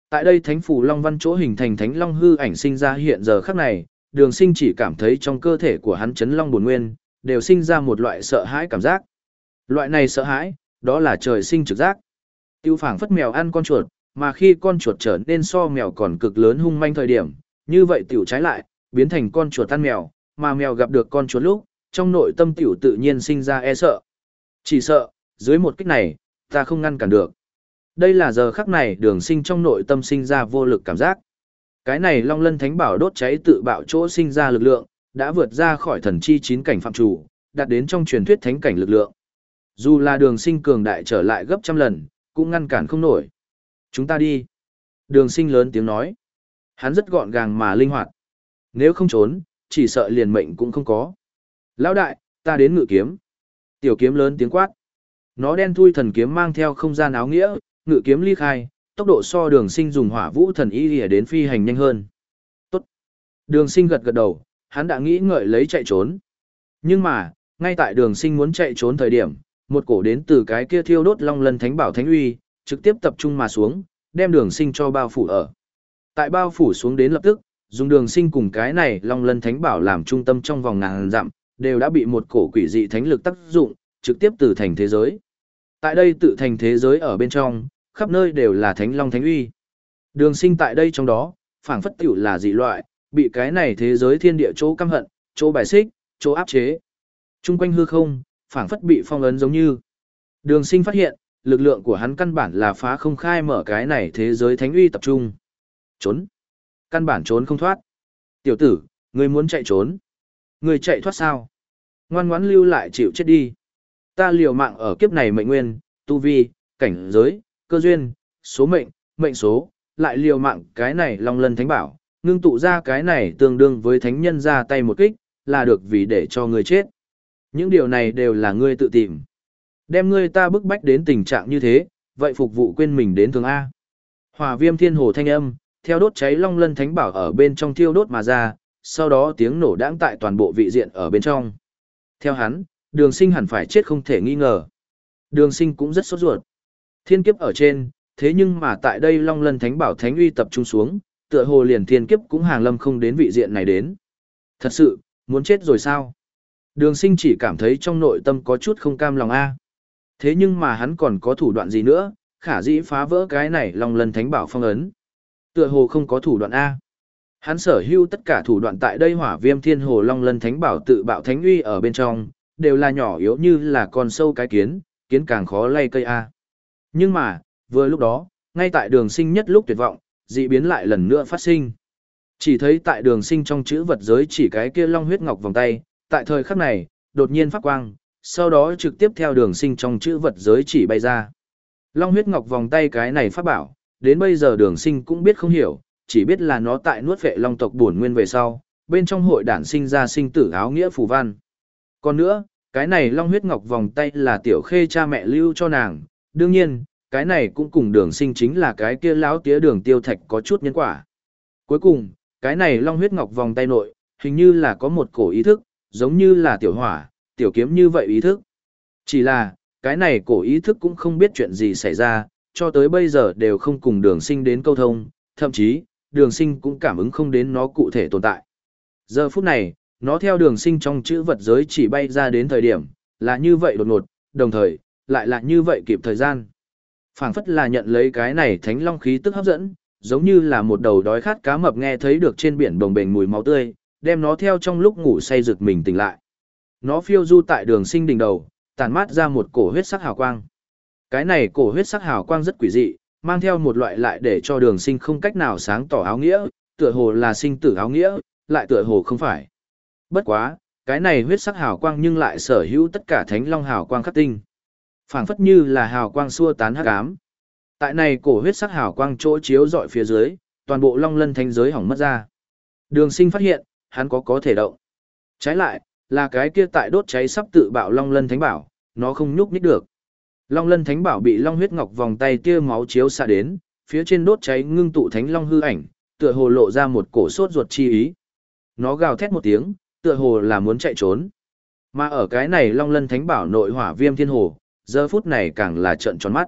Tại đây thánh phù long văn chỗ hình thành thánh long hư ảnh sinh ra hiện giờ khắc này, đường sinh chỉ cảm thấy trong cơ thể của hắn chấn long buồn nguyên, đều sinh ra một loại sợ hãi cảm giác. Loại này sợ hãi, đó là trời sinh trực giác. Tiêu phảng phất mèo ăn con chuột, Mà khi con chuột trở nên so mèo còn cực lớn hung manh thời điểm, như vậy tiểu trái lại, biến thành con chuột tan mèo, mà mèo gặp được con chuột lúc, trong nội tâm tiểu tự nhiên sinh ra e sợ. Chỉ sợ, dưới một kích này, ta không ngăn cản được. Đây là giờ khắc này đường sinh trong nội tâm sinh ra vô lực cảm giác. Cái này long lân thánh bảo đốt cháy tự bạo chỗ sinh ra lực lượng, đã vượt ra khỏi thần chi chín cảnh phạm chủ, đạt đến trong truyền thuyết thánh cảnh lực lượng. Dù là đường sinh cường đại trở lại gấp trăm lần, cũng ngăn cản không nổi. Chúng ta đi. Đường sinh lớn tiếng nói. Hắn rất gọn gàng mà linh hoạt. Nếu không trốn, chỉ sợ liền mệnh cũng không có. Lão đại, ta đến ngự kiếm. Tiểu kiếm lớn tiếng quát. Nó đen thui thần kiếm mang theo không gian áo nghĩa, ngự kiếm ly khai, tốc độ so đường sinh dùng hỏa vũ thần y lìa đến phi hành nhanh hơn. Tốt. Đường sinh gật gật đầu, hắn đã nghĩ ngợi lấy chạy trốn. Nhưng mà, ngay tại đường sinh muốn chạy trốn thời điểm, một cổ đến từ cái kia thiêu đốt long lân thánh bảo thánh uy, trực tiếp tập trung mà xuống, đem đường sinh cho bao phủ ở. Tại bao phủ xuống đến lập tức, dùng đường sinh cùng cái này long lân thánh bảo làm trung tâm trong vòng ngàn dặm, đều đã bị một cổ quỷ dị thánh lực tác dụng, trực tiếp từ thành thế giới. Tại đây tự thành thế giới ở bên trong, khắp nơi đều là thánh long thánh uy. Đường sinh tại đây trong đó, phản phất tiểu là dị loại, bị cái này thế giới thiên địa chỗ căm hận, chỗ bài xích, chỗ áp chế. Trung quanh hư không, Phảng phất bị phong ấn giống như. Đường sinh phát hiện, lực lượng của hắn căn bản là phá không khai mở cái này thế giới thánh uy tập trung. Trốn. Căn bản trốn không thoát. Tiểu tử, ngươi muốn chạy trốn. Ngươi chạy thoát sao? Ngoan ngoãn lưu lại chịu chết đi. Ta liều mạng ở kiếp này mệnh nguyên, tu vi, cảnh giới, cơ duyên, số mệnh, mệnh số, lại liều mạng cái này long lân thánh bảo, ngưng tụ ra cái này tương đương với thánh nhân ra tay một kích, là được vì để cho người chết. Những điều này đều là ngươi tự tìm. Đem ngươi ta bức bách đến tình trạng như thế, vậy phục vụ quên mình đến thường A. Hỏa viêm thiên hồ thanh âm, theo đốt cháy long lân thánh bảo ở bên trong thiêu đốt mà ra, sau đó tiếng nổ đãng tại toàn bộ vị diện ở bên trong. Theo hắn, đường sinh hẳn phải chết không thể nghi ngờ. Đường sinh cũng rất sốt ruột. Thiên kiếp ở trên, thế nhưng mà tại đây long lân thánh bảo thánh uy tập trung xuống, tựa hồ liền thiên kiếp cũng hàng lâm không đến vị diện này đến. Thật sự, muốn chết rồi sao? Đường sinh chỉ cảm thấy trong nội tâm có chút không cam lòng A. Thế nhưng mà hắn còn có thủ đoạn gì nữa, khả dĩ phá vỡ cái này long Lần thánh bảo phong ấn. Tựa hồ không có thủ đoạn A. Hắn sở hữu tất cả thủ đoạn tại đây hỏa viêm thiên hồ long lân thánh bảo tự bạo thánh uy ở bên trong, đều là nhỏ yếu như là con sâu cái kiến, kiến càng khó lay cây A. Nhưng mà, vừa lúc đó, ngay tại đường sinh nhất lúc tuyệt vọng, dị biến lại lần nữa phát sinh. Chỉ thấy tại đường sinh trong chữ vật giới chỉ cái kia long huyết ngọc vòng tay, tại thời khắc này, đột nhiên phát quang, sau đó trực tiếp theo đường sinh trong chữ vật giới chỉ bay ra. Long huyết ngọc vòng tay cái này phát bảo, đến bây giờ đường sinh cũng biết không hiểu, chỉ biết là nó tại nuốt vệ long tộc buồn nguyên về sau, bên trong hội đản sinh ra sinh tử áo nghĩa phù văn. Còn nữa, cái này long huyết ngọc vòng tay là tiểu khê cha mẹ lưu cho nàng, đương nhiên, cái này cũng cùng đường sinh chính là cái kia lão tía đường tiêu thạch có chút nhân quả. Cuối cùng, cái này long huyết ngọc vòng tay nội, hình như là có một cổ ý thức, giống như là tiểu hỏa, tiểu kiếm như vậy ý thức. Chỉ là, cái này cổ ý thức cũng không biết chuyện gì xảy ra, cho tới bây giờ đều không cùng đường sinh đến câu thông, thậm chí, đường sinh cũng cảm ứng không đến nó cụ thể tồn tại. Giờ phút này, nó theo đường sinh trong chữ vật giới chỉ bay ra đến thời điểm, là như vậy đột ngột, đồng thời, lại là như vậy kịp thời gian. phảng phất là nhận lấy cái này thánh long khí tức hấp dẫn, giống như là một đầu đói khát cá mập nghe thấy được trên biển bồng bềnh mùi máu tươi, đem nó theo trong lúc ngủ say rực mình tỉnh lại. Nó phiêu du tại đường sinh đỉnh đầu, tàn mát ra một cổ huyết sắc hào quang. Cái này cổ huyết sắc hào quang rất quỷ dị, mang theo một loại lại để cho đường sinh không cách nào sáng tỏ áo nghĩa, tựa hồ là sinh tử áo nghĩa, lại tựa hồ không phải. Bất quá, cái này huyết sắc hào quang nhưng lại sở hữu tất cả thánh long hào quang khắc tinh. phảng phất như là hào quang xua tán hắc ám. Tại này cổ huyết sắc hào quang chỗ chiếu dọi phía dưới, toàn bộ long lân thánh giới hỏng mất ra. Đường sinh phát hiện, hắn có có thể động. Trái lại, là cái kia tại đốt cháy sắp tự bạo long lân thánh bảo, nó không nhúc nhích được. Long lân thánh bảo bị long huyết ngọc vòng tay tia máu chiếu xạ đến, phía trên đốt cháy ngưng tụ thánh long hư ảnh, tựa hồ lộ ra một cổ sốt ruột chi ý. Nó gào thét một tiếng, tựa hồ là muốn chạy trốn. Mà ở cái này long lân thánh bảo nội hỏa viêm thiên hồ, giờ phút này càng là trận tròn mắt.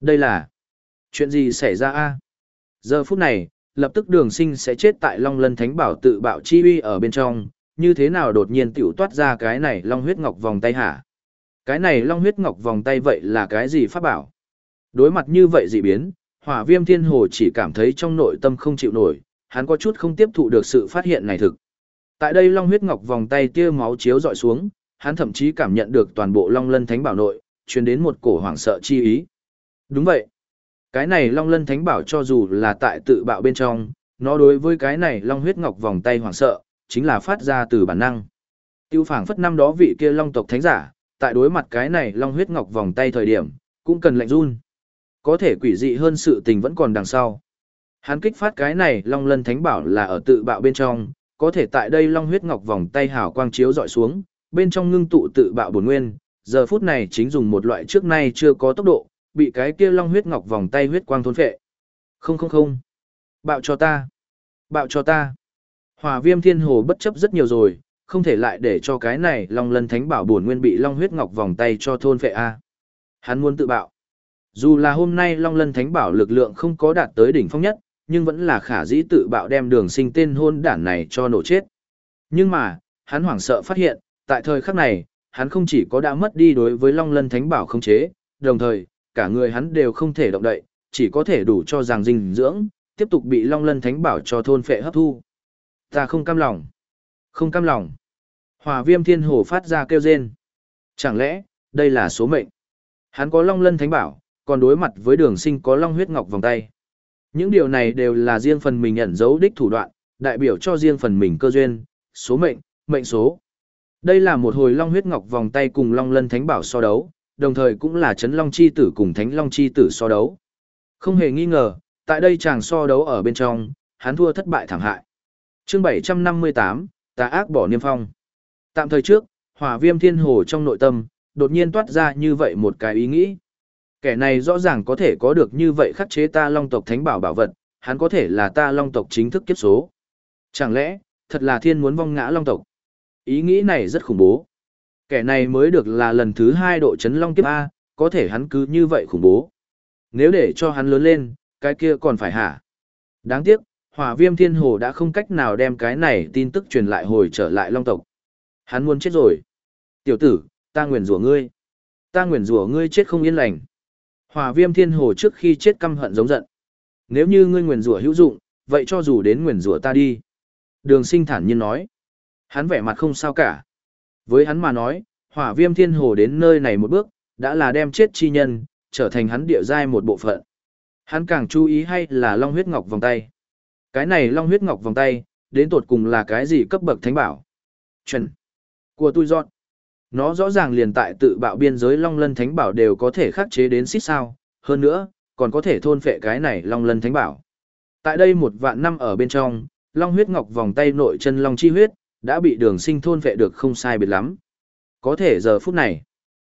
Đây là chuyện gì xảy ra a? Giờ phút này, lập tức đường sinh sẽ chết tại long lân thánh bảo tự bạo chi uy ở bên trong, như thế nào đột nhiên tiểu toát ra cái này long huyết ngọc vòng tay hả? Cái này long huyết ngọc vòng tay vậy là cái gì pháp bảo? Đối mặt như vậy dị biến, Hỏa viêm thiên hồ chỉ cảm thấy trong nội tâm không chịu nổi, hắn có chút không tiếp thụ được sự phát hiện này thực. Tại đây long huyết ngọc vòng tay tia máu chiếu dọi xuống, hắn thậm chí cảm nhận được toàn bộ long lân thánh bảo nội, truyền đến một cổ hoảng sợ chi ý. Đúng vậy. Cái này long lân thánh bảo cho dù là tại tự bạo bên trong, nó đối với cái này long huyết ngọc vòng tay hoảng sợ, chính là phát ra từ bản năng. Tiêu phảng phất năm đó vị kia long tộc thánh giả, tại đối mặt cái này long huyết ngọc vòng tay thời điểm, cũng cần lạnh run. Có thể quỷ dị hơn sự tình vẫn còn đằng sau. Hắn kích phát cái này long lân thánh bảo là ở tự bạo bên trong, có thể tại đây long huyết ngọc vòng tay hào quang chiếu dọi xuống, bên trong ngưng tụ tự bạo bổn nguyên, giờ phút này chính dùng một loại trước nay chưa có tốc độ, bị cái kia long huyết ngọc vòng tay huyết quang thôn phệ. Không không không. Bạo cho ta. Bạo cho ta. Hỏa viêm thiên hồ bất chấp rất nhiều rồi, không thể lại để cho cái này long lân thánh bảo bổn nguyên bị long huyết ngọc vòng tay cho thôn phệ a. Hắn muốn tự bạo. Dù là hôm nay long lân thánh bảo lực lượng không có đạt tới đỉnh phong nhất, nhưng vẫn là khả dĩ tự bạo đem đường sinh tên hôn đản này cho nổ chết. Nhưng mà, hắn hoảng sợ phát hiện, tại thời khắc này, hắn không chỉ có đã mất đi đối với long lân thánh bảo không chế, đồng thời, cả người hắn đều không thể động đậy, chỉ có thể đủ cho rằng dinh dưỡng, tiếp tục bị long lân thánh bảo cho thôn phệ hấp thu. Ta không cam lòng. Không cam lòng. Hòa viêm thiên hồ phát ra kêu rên. Chẳng lẽ, đây là số mệnh? Hắn có long lân thánh bảo, còn đối mặt với đường sinh có long huyết ngọc vòng tay. Những điều này đều là riêng phần mình ẩn dấu đích thủ đoạn, đại biểu cho riêng phần mình cơ duyên, số mệnh, mệnh số. Đây là một hồi long huyết ngọc vòng tay cùng long lân thánh bảo so đấu, đồng thời cũng là chấn long chi tử cùng thánh long chi tử so đấu. Không hề nghi ngờ, tại đây chàng so đấu ở bên trong, hắn thua thất bại thảm hại. Chương 758, tà ác bỏ niêm phong. Tạm thời trước, hỏa viêm thiên hồ trong nội tâm, đột nhiên toát ra như vậy một cái ý nghĩ. Kẻ này rõ ràng có thể có được như vậy khắc chế ta long tộc thánh bảo bảo vật, hắn có thể là ta long tộc chính thức kiếp số. Chẳng lẽ, thật là thiên muốn vong ngã long tộc? Ý nghĩ này rất khủng bố. Kẻ này mới được là lần thứ hai độ chấn long kiếp A, có thể hắn cứ như vậy khủng bố. Nếu để cho hắn lớn lên, cái kia còn phải hả? Đáng tiếc, hỏa viêm thiên hồ đã không cách nào đem cái này tin tức truyền lại hồi trở lại long tộc. Hắn muốn chết rồi. Tiểu tử, ta nguyền rủa ngươi. Ta nguyền rủa ngươi chết không yên lành. Hỏa viêm thiên hồ trước khi chết căm hận giống giận. Nếu như ngươi nguyền rủa hữu dụng, vậy cho dù đến nguyền rủa ta đi. Đường sinh thản nhiên nói. Hắn vẻ mặt không sao cả. Với hắn mà nói, hỏa viêm thiên hồ đến nơi này một bước, đã là đem chết chi nhân, trở thành hắn địa giai một bộ phận. Hắn càng chú ý hay là long huyết ngọc vòng tay. Cái này long huyết ngọc vòng tay, đến tột cùng là cái gì cấp bậc thánh bảo? Chuẩn. Của tôi dọn. Nó rõ ràng liền tại tự bạo biên giới long lân thánh bảo đều có thể khắc chế đến xít sao, hơn nữa, còn có thể thôn phệ cái này long lân thánh bảo. Tại đây một vạn năm ở bên trong, long huyết ngọc vòng tay nội chân long chi huyết, đã bị đường sinh thôn vệ được không sai biệt lắm. Có thể giờ phút này,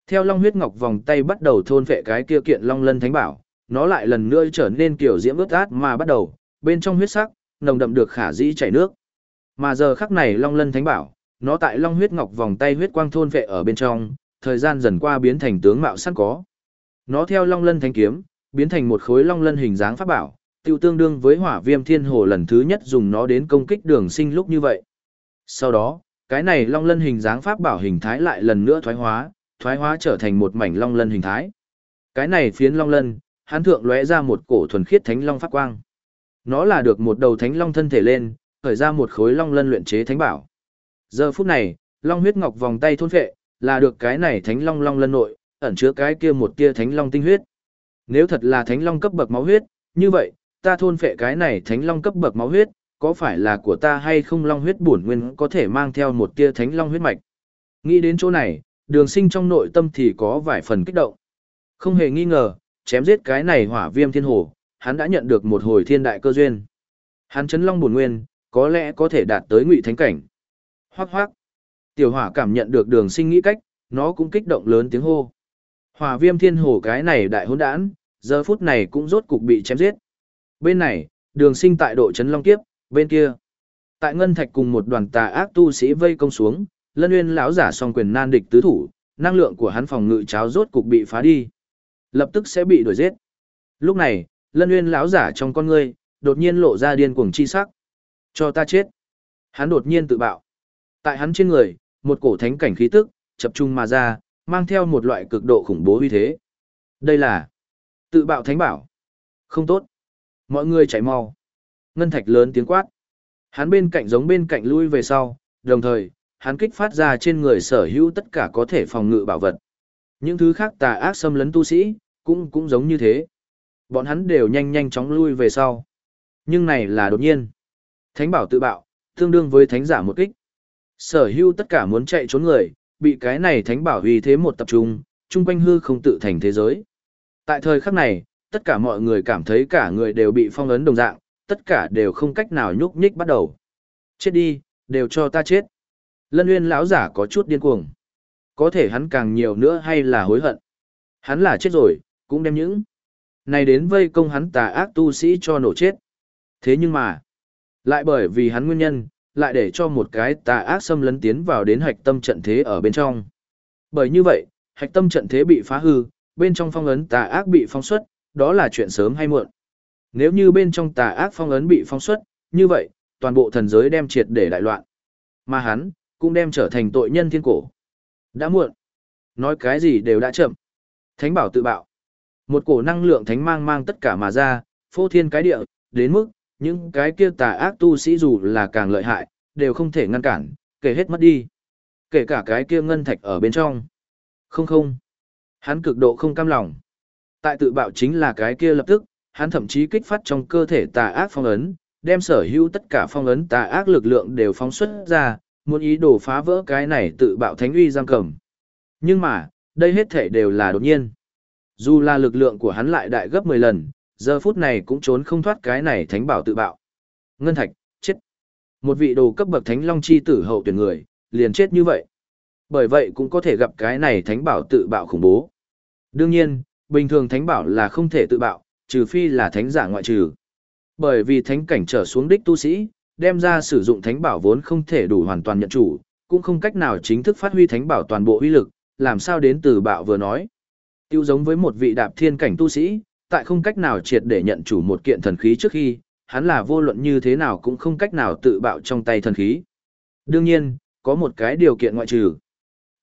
theo long huyết ngọc vòng tay bắt đầu thôn vệ cái kia kiện long lân thánh bảo, nó lại lần nữa trở nên kiểu diễm ướt át mà bắt đầu, bên trong huyết sắc, nồng đậm được khả dĩ chảy nước. Mà giờ khắc này long lân thánh bảo, nó tại long huyết ngọc vòng tay huyết quang thôn vệ ở bên trong, thời gian dần qua biến thành tướng mạo sẵn có. Nó theo long lân thánh kiếm, biến thành một khối long lân hình dáng pháp bảo, tiêu tương đương với hỏa viêm thiên hồ lần thứ nhất dùng nó đến công kích đường sinh lúc như vậy. Sau đó, cái này long lân hình dáng pháp bảo hình thái lại lần nữa thoái hóa, thoái hóa trở thành một mảnh long lân hình thái. Cái này phiến long lân, hắn thượng lóe ra một cổ thuần khiết thánh long pháp quang. Nó là được một đầu thánh long thân thể lên, khởi ra một khối long lân luyện chế thánh bảo. Giờ phút này, long huyết ngọc vòng tay thôn phệ, là được cái này thánh long long lân nội, ẩn chứa cái kia một tia thánh long tinh huyết. Nếu thật là thánh long cấp bậc máu huyết, như vậy, ta thôn phệ cái này thánh long cấp bậc máu huyết, có phải là của ta hay không long huyết bổn nguyên có thể mang theo một tia thánh long huyết mạch. Nghĩ đến chỗ này, đường sinh trong nội tâm thì có vài phần kích động. Không hề nghi ngờ, chém giết cái này hỏa viêm thiên hồ, hắn đã nhận được một hồi thiên đại cơ duyên. Hắn chấn long bổn nguyên, có lẽ có thể đạt tới ngụy thánh cảnh. Hoác hoác. Tiểu hỏa cảm nhận được đường sinh nghĩ cách, nó cũng kích động lớn tiếng hô. Hỏa viêm thiên hồ cái này đại hôn đản, giờ phút này cũng rốt cục bị chém giết. Bên này, đường sinh tại độ chấn long kiếp, bên kia. Tại ngân thạch cùng một đoàn tà ác tu sĩ vây công xuống, lân uyên lão giả song quyền nan địch tứ thủ, năng lượng của hắn phòng ngự cháo rốt cục bị phá đi. Lập tức sẽ bị đuổi giết. Lúc này, lân uyên lão giả trong con ngươi, đột nhiên lộ ra điên cuồng chi sắc. Cho ta chết. Hắn đột nhiên tự bạo. Tại hắn trên người, một cổ thánh cảnh khí tức, chập trung mà ra, mang theo một loại cực độ khủng bố uy thế. Đây là tự bạo thánh bảo. Không tốt. Mọi người chạy mau. Ngân thạch lớn tiếng quát. Hắn bên cạnh giống bên cạnh lui về sau, đồng thời, hắn kích phát ra trên người sở hữu tất cả có thể phòng ngự bảo vật. Những thứ khác tà ác xâm lấn tu sĩ, cũng cũng giống như thế. Bọn hắn đều nhanh nhanh chóng lui về sau. Nhưng này là đột nhiên. Thánh bảo tự bạo, tương đương với thánh giả một kích. Sở hữu tất cả muốn chạy trốn người, bị cái này thánh bảo uy thế một tập trung, chung quanh hư không tự thành thế giới. Tại thời khắc này, tất cả mọi người cảm thấy cả người đều bị phong ấn đồng dạng, tất cả đều không cách nào nhúc nhích bắt đầu. Chết đi, đều cho ta chết. Lân Nguyên lão giả có chút điên cuồng. Có thể hắn càng nhiều nữa hay là hối hận. Hắn là chết rồi, cũng đem những này đến vây công hắn tà ác tu sĩ cho nổ chết. Thế nhưng mà, lại bởi vì hắn nguyên nhân, lại để cho một cái tà ác xâm lấn tiến vào đến hạch tâm trận thế ở bên trong. Bởi như vậy, hạch tâm trận thế bị phá hư, bên trong phong ấn tà ác bị phong xuất, đó là chuyện sớm hay muộn. Nếu như bên trong tà ác phong ấn bị phong xuất, như vậy, toàn bộ thần giới đem triệt để đại loạn. Mà hắn, cũng đem trở thành tội nhân thiên cổ. Đã muộn. Nói cái gì đều đã chậm. Thánh bảo tự bạo. Một cổ năng lượng thánh mang mang tất cả mà ra, phô thiên cái địa, đến mức, những cái kia tà ác tu sĩ dù là càng lợi hại, đều không thể ngăn cản, kể hết mất đi. Kể cả cái kia ngân thạch ở bên trong. Không không. Hắn cực độ không cam lòng. Tại tự bạo chính là cái kia lập tức, hắn thậm chí kích phát trong cơ thể tà ác phong ấn, đem sở hữu tất cả phong ấn tà ác lực lượng đều phóng xuất ra, muốn ý đồ phá vỡ cái này tự bạo thánh uy giam cầm. Nhưng mà, đây hết thể đều là đột nhiên. Dù là lực lượng của hắn lại đại gấp 10 lần, giờ phút này cũng trốn không thoát cái này thánh bảo tự bạo. Ngân Thạch, chết. Một vị đồ cấp bậc thánh long chi tử hậu tuyển người, liền chết như vậy. Bởi vậy cũng có thể gặp cái này thánh bảo tự bạo khủng bố. Đương nhiên, bình thường thánh bảo là không thể tự bạo, trừ phi là thánh giả ngoại trừ. Bởi vì thánh cảnh trở xuống đích tu sĩ, đem ra sử dụng thánh bảo vốn không thể đủ hoàn toàn nhận chủ, cũng không cách nào chính thức phát huy thánh bảo toàn bộ uy lực, làm sao đến từ bạo vừa nói. Tiêu giống với một vị đạp thiên cảnh tu sĩ, tại không cách nào triệt để nhận chủ một kiện thần khí trước khi, hắn là vô luận như thế nào cũng không cách nào tự bạo trong tay thần khí. Đương nhiên, có một cái điều kiện ngoại trừ.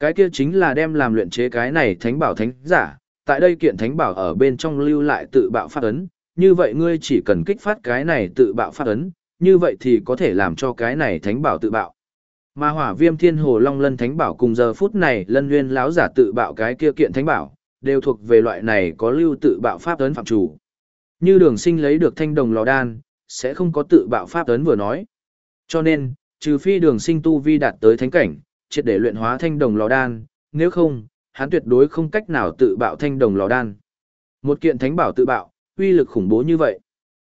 Cái kia chính là đem làm luyện chế cái này thánh bảo thánh giả, tại đây kiện thánh bảo ở bên trong lưu lại tự bạo phát ấn, như vậy ngươi chỉ cần kích phát cái này tự bạo phát ấn, như vậy thì có thể làm cho cái này thánh bảo tự bạo. Mà hỏa viêm thiên hồ long lân thánh bảo cùng giờ phút này lân nguyên lão giả tự bạo cái kia kiện thánh bảo, đều thuộc về loại này có lưu tự bạo pháp ấn phạm chủ. Như đường sinh lấy được thanh đồng lò đan, sẽ không có tự bạo pháp ấn vừa nói. Cho nên, trừ phi đường sinh tu vi đạt tới thánh cảnh, triệt để luyện hóa thanh đồng lò đan, nếu không, hắn tuyệt đối không cách nào tự bạo thanh đồng lò đan. Một kiện thánh bảo tự bạo, uy lực khủng bố như vậy.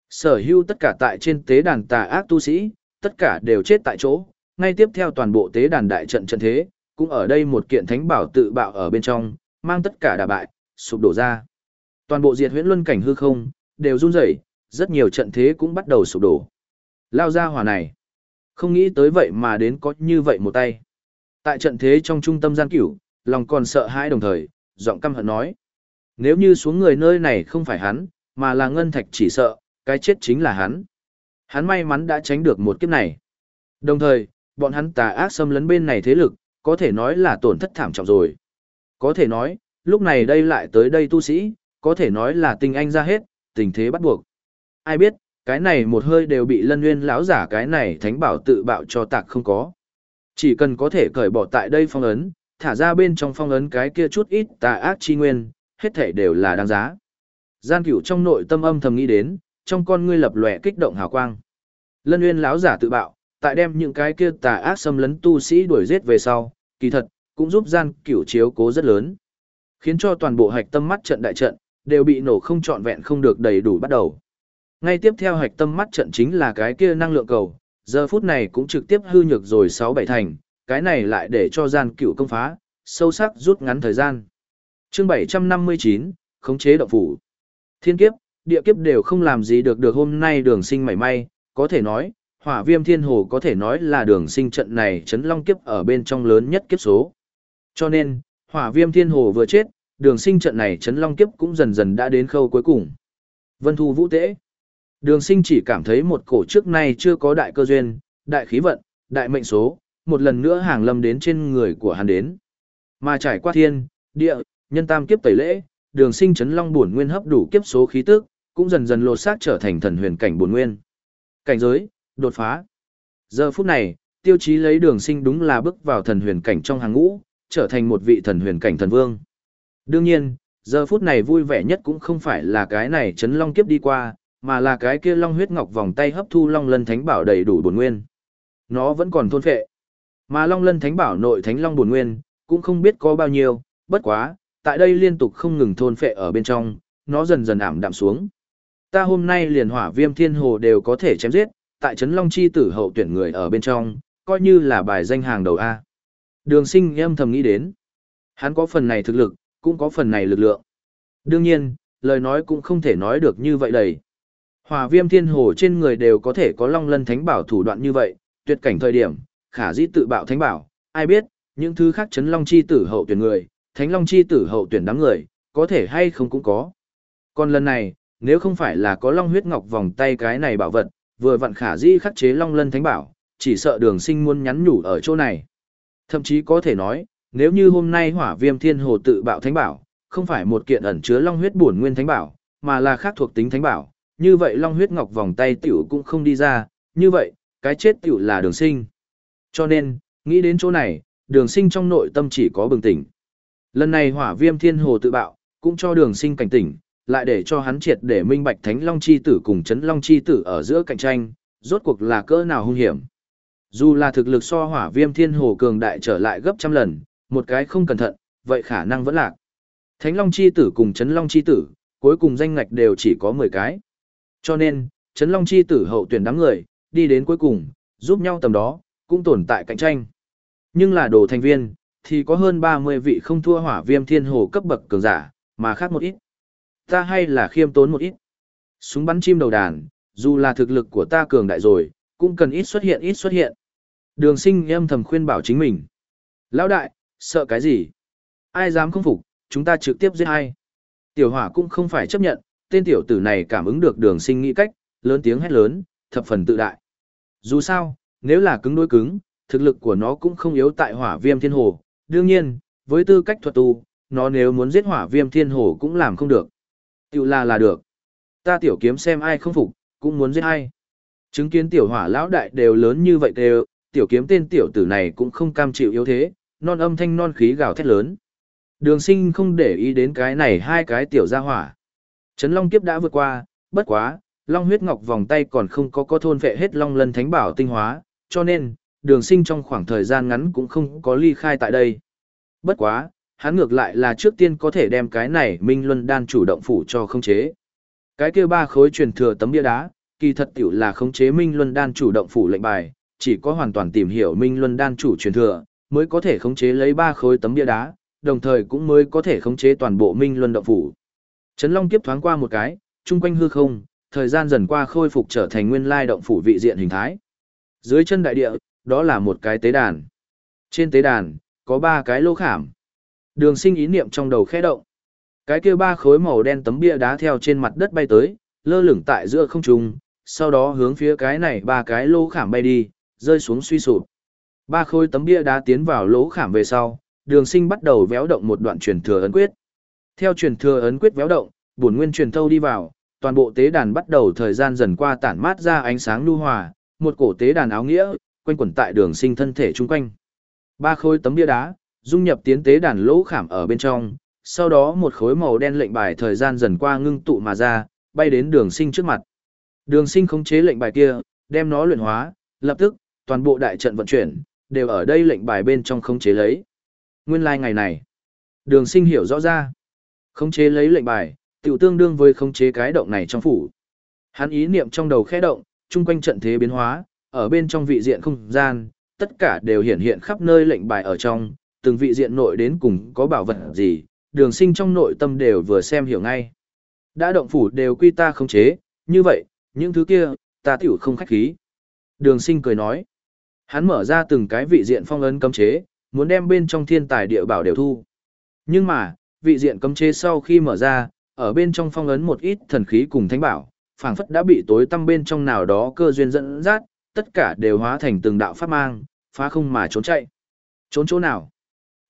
Sở hữu tất cả tại trên tế đàn tà ác tu sĩ, tất cả đều chết tại chỗ, ngay tiếp theo toàn bộ tế đàn đại trận trận thế, cũng ở đây một kiện thánh bảo tự bạo ở bên trong, mang tất cả đả bại, sụp đổ ra. Toàn bộ diệt huyễn luân cảnh hư không, đều run rẩy, rất nhiều trận thế cũng bắt đầu sụp đổ. Lao ra hỏa này, không nghĩ tới vậy mà đến có như vậy một tay. Tại trận thế trong trung tâm gian cửu, lòng còn sợ hãi đồng thời, giọng căm hận nói. Nếu như xuống người nơi này không phải hắn, mà là ngân thạch chỉ sợ, cái chết chính là hắn. Hắn may mắn đã tránh được một kiếp này. Đồng thời, bọn hắn tà ác xâm lấn bên này thế lực, có thể nói là tổn thất thảm trọng rồi. Có thể nói, lúc này đây lại tới đây tu sĩ, có thể nói là tình anh ra hết, tình thế bắt buộc. Ai biết, cái này một hơi đều bị lân nguyên lão giả cái này thánh bảo tự bạo cho tạc không có. Chỉ cần có thể cởi bỏ tại đây phong ấn, thả ra bên trong phong ấn cái kia chút ít tà ác chi nguyên, hết thể đều là đáng giá. Gian cửu trong nội tâm âm thầm nghĩ đến, trong con ngươi lập lòe kích động hào quang. Lân Uyên lão giả tự bạo, tại đem những cái kia tà ác xâm lấn tu sĩ đuổi giết về sau, kỳ thật cũng giúp gian cửu chiếu cố rất lớn, khiến cho toàn bộ hạch tâm mắt trận đại trận đều bị nổ không trọn vẹn không được đầy đủ bắt đầu. Ngay tiếp theo hạch tâm mắt trận chính là cái kia năng lượng cầu, giờ phút này cũng trực tiếp hư nhược rồi sáu bảy thành, cái này lại để cho gian cựu công phá, sâu sắc rút ngắn thời gian. Chương 759, khống chế động phủ. Thiên kiếp, địa kiếp đều không làm gì được được hôm nay đường sinh mảy may, có thể nói, hỏa viêm thiên hồ có thể nói là đường sinh trận này chấn long kiếp ở bên trong lớn nhất kiếp số. Cho nên, hỏa viêm thiên hồ vừa chết, đường sinh trận này chấn long kiếp cũng dần dần đã đến khâu cuối cùng. Vân thu vũ tế. Đường sinh chỉ cảm thấy một cổ trước nay chưa có đại cơ duyên, đại khí vận, đại mệnh số, một lần nữa hàng lâm đến trên người của hắn đến. Mà trải qua thiên, địa, nhân tam kiếp tẩy lễ, đường sinh chấn long buồn nguyên hấp đủ kiếp số khí tức, cũng dần dần lột xác trở thành thần huyền cảnh bổn nguyên. Cảnh giới, đột phá. Giờ phút này, tiêu chí lấy đường sinh đúng là bước vào thần huyền cảnh trong hàng ngũ, trở thành một vị thần huyền cảnh thần vương. Đương nhiên, giờ phút này vui vẻ nhất cũng không phải là cái này chấn long kiếp đi qua, mà là cái kia long huyết ngọc vòng tay hấp thu long lân thánh bảo đầy đủ bổn nguyên. Nó vẫn còn thôn phệ. Mà long lân thánh bảo nội thánh long bổn nguyên, cũng không biết có bao nhiêu, bất quá, tại đây liên tục không ngừng thôn phệ ở bên trong, nó dần dần ảm đạm xuống. Ta hôm nay liền hỏa viêm thiên hồ đều có thể chém giết, tại Trấn Long Chi tử hậu tuyển người ở bên trong, coi như là bài danh hàng đầu A. Đường sinh em thầm nghĩ đến. Hắn có phần này thực lực, cũng có phần này lực lượng. Đương nhiên, lời nói cũng không thể nói được như vậy đầy. Hỏa viêm thiên hồ trên người đều có thể có long lân thánh bảo thủ đoạn như vậy, tuyệt cảnh thời điểm, khả dĩ tự bạo thánh bảo, ai biết, những thứ khác chấn long chi tử hậu tuyển người, thánh long chi tử hậu tuyển đám người, có thể hay không cũng có. Còn lần này, nếu không phải là có long huyết ngọc vòng tay cái này bảo vật, vừa vặn khả dĩ khắc chế long lân thánh bảo, chỉ sợ đường sinh muốn nhắn nhủ ở chỗ này. Thậm chí có thể nói, nếu như hôm nay hỏa viêm thiên hồ tự bạo thánh bảo, không phải một kiện ẩn chứa long huyết bổn nguyên thánh bảo, mà là khác thuộc tính thánh bảo, như vậy long huyết ngọc vòng tay tiểu cũng không đi ra, như vậy, cái chết tiểu là đường sinh. Cho nên, nghĩ đến chỗ này, đường sinh trong nội tâm chỉ có bừng tỉnh. Lần này hỏa viêm thiên hồ tự bạo, cũng cho đường sinh cảnh tỉnh, lại để cho hắn triệt để minh bạch thánh long chi tử cùng chấn long chi tử ở giữa cạnh tranh, rốt cuộc là cỡ nào hung hiểm. Dù là thực lực so hỏa viêm thiên hồ cường đại trở lại gấp trăm lần, một cái không cẩn thận, vậy khả năng vẫn lạc. Thánh long chi tử cùng chấn long chi tử, cuối cùng danh ngạch đều chỉ có 10 cái. Cho nên, chấn long chi tử hậu tuyển đám người, đi đến cuối cùng, giúp nhau tầm đó, cũng tồn tại cạnh tranh. Nhưng là đồ thành viên, thì có hơn 30 vị không thua hỏa viêm thiên hồ cấp bậc cường giả, mà khác một ít. Ta hay là khiêm tốn một ít. Súng bắn chim đầu đàn, dù là thực lực của ta cường đại rồi, cũng cần ít xuất hiện ít xuất hiện. Đường sinh em thầm khuyên bảo chính mình. Lão đại, sợ cái gì? Ai dám không phục, chúng ta trực tiếp giết hay. Tiểu hỏa cũng không phải chấp nhận, tên tiểu tử này cảm ứng được đường sinh nghĩ cách, lớn tiếng hét lớn, thập phần tự đại. Dù sao, nếu là cứng đối cứng, thực lực của nó cũng không yếu tại hỏa viêm thiên hồ. Đương nhiên, với tư cách thuật tu, nó nếu muốn giết hỏa viêm thiên hồ cũng làm không được. Tiểu là là được. Ta tiểu kiếm xem ai không phục, cũng muốn giết ai. Chứng kiến tiểu hỏa lão đại đều lớn như vậy đều, tiểu kiếm tên tiểu tử này cũng không cam chịu yếu thế, non âm thanh non khí gào thét lớn. Đường sinh không để ý đến cái này hai cái tiểu gia hỏa. Trấn Long kiếp đã vượt qua, bất quá, Long huyết ngọc vòng tay còn không có có thôn vệ hết Long lân thánh bảo tinh hóa, cho nên, đường sinh trong khoảng thời gian ngắn cũng không có ly khai tại đây. Bất quá, hắn ngược lại là trước tiên có thể đem cái này Minh Luân đan chủ động phủ cho không chế. Cái kia ba khối truyền thừa tấm bia đá, kỳ thật tiểu là khống chế Minh Luân đan chủ động phủ lệnh bài, chỉ có hoàn toàn tìm hiểu Minh Luân đan chủ truyền thừa, mới có thể khống chế lấy ba khối tấm bia đá, đồng thời cũng mới có thể khống chế toàn bộ Minh Luân động phủ. Trấn Long kiếp thoáng qua một cái, chung quanh hư không, thời gian dần qua khôi phục trở thành nguyên lai động phủ vị diện hình thái. Dưới chân đại địa, đó là một cái tế đàn. Trên tế đàn, có ba cái lô khảm. Đường sinh ý niệm trong đầu khẽ động. Cái kia ba khối màu đen tấm bia đá theo trên mặt đất bay tới, lơ lửng tại giữa không trung, sau đó hướng phía cái này ba cái lỗ khảm bay đi, rơi xuống suy sụp. Ba khối tấm bia đá tiến vào lỗ khảm về sau, đường sinh bắt đầu véo động một đoạn truyền thừa ấn quyết. Theo truyền thừa ấn quyết véo động, bổn nguyên truyền thâu đi vào, toàn bộ tế đàn bắt đầu thời gian dần qua tản mát ra ánh sáng lưu hòa, một cổ tế đàn áo nghĩa, quanh quẩn tại đường sinh thân thể chung quanh. Ba khối tấm bia đá, dung nhập tiến tế đàn lỗ khảm ở bên trong, sau đó một khối màu đen lệnh bài thời gian dần qua ngưng tụ mà ra, bay đến đường sinh trước mặt. Đường sinh khống chế lệnh bài kia, đem nó luyện hóa, lập tức, toàn bộ đại trận vận chuyển, đều ở đây lệnh bài bên trong khống chế lấy. Nguyên lai like ngày này, đường sinh hiểu rõ ra. Khống chế lấy lệnh bài, tiểu tương đương với khống chế cái động này trong phủ. Hắn ý niệm trong đầu khẽ động, chung quanh trận thế biến hóa, ở bên trong vị diện không gian, tất cả đều hiện hiện khắp nơi lệnh bài ở trong, từng vị diện nội đến cùng có bảo vật gì, đường sinh trong nội tâm đều vừa xem hiểu ngay. Đã động phủ đều quy ta khống chế, như vậy, những thứ kia, ta tiểu không khách khí. Đường sinh cười nói. Hắn mở ra từng cái vị diện phong ấn cấm chế, muốn đem bên trong thiên tài địa bảo đều thu. Nhưng mà, vị diện cấm chế sau khi mở ra, ở bên trong phong ấn một ít thần khí cùng thánh bảo, phảng phất đã bị tối tăm bên trong nào đó cơ duyên dẫn dắt, tất cả đều hóa thành từng đạo pháp mang, phá không mà trốn chạy. Trốn chỗ nào?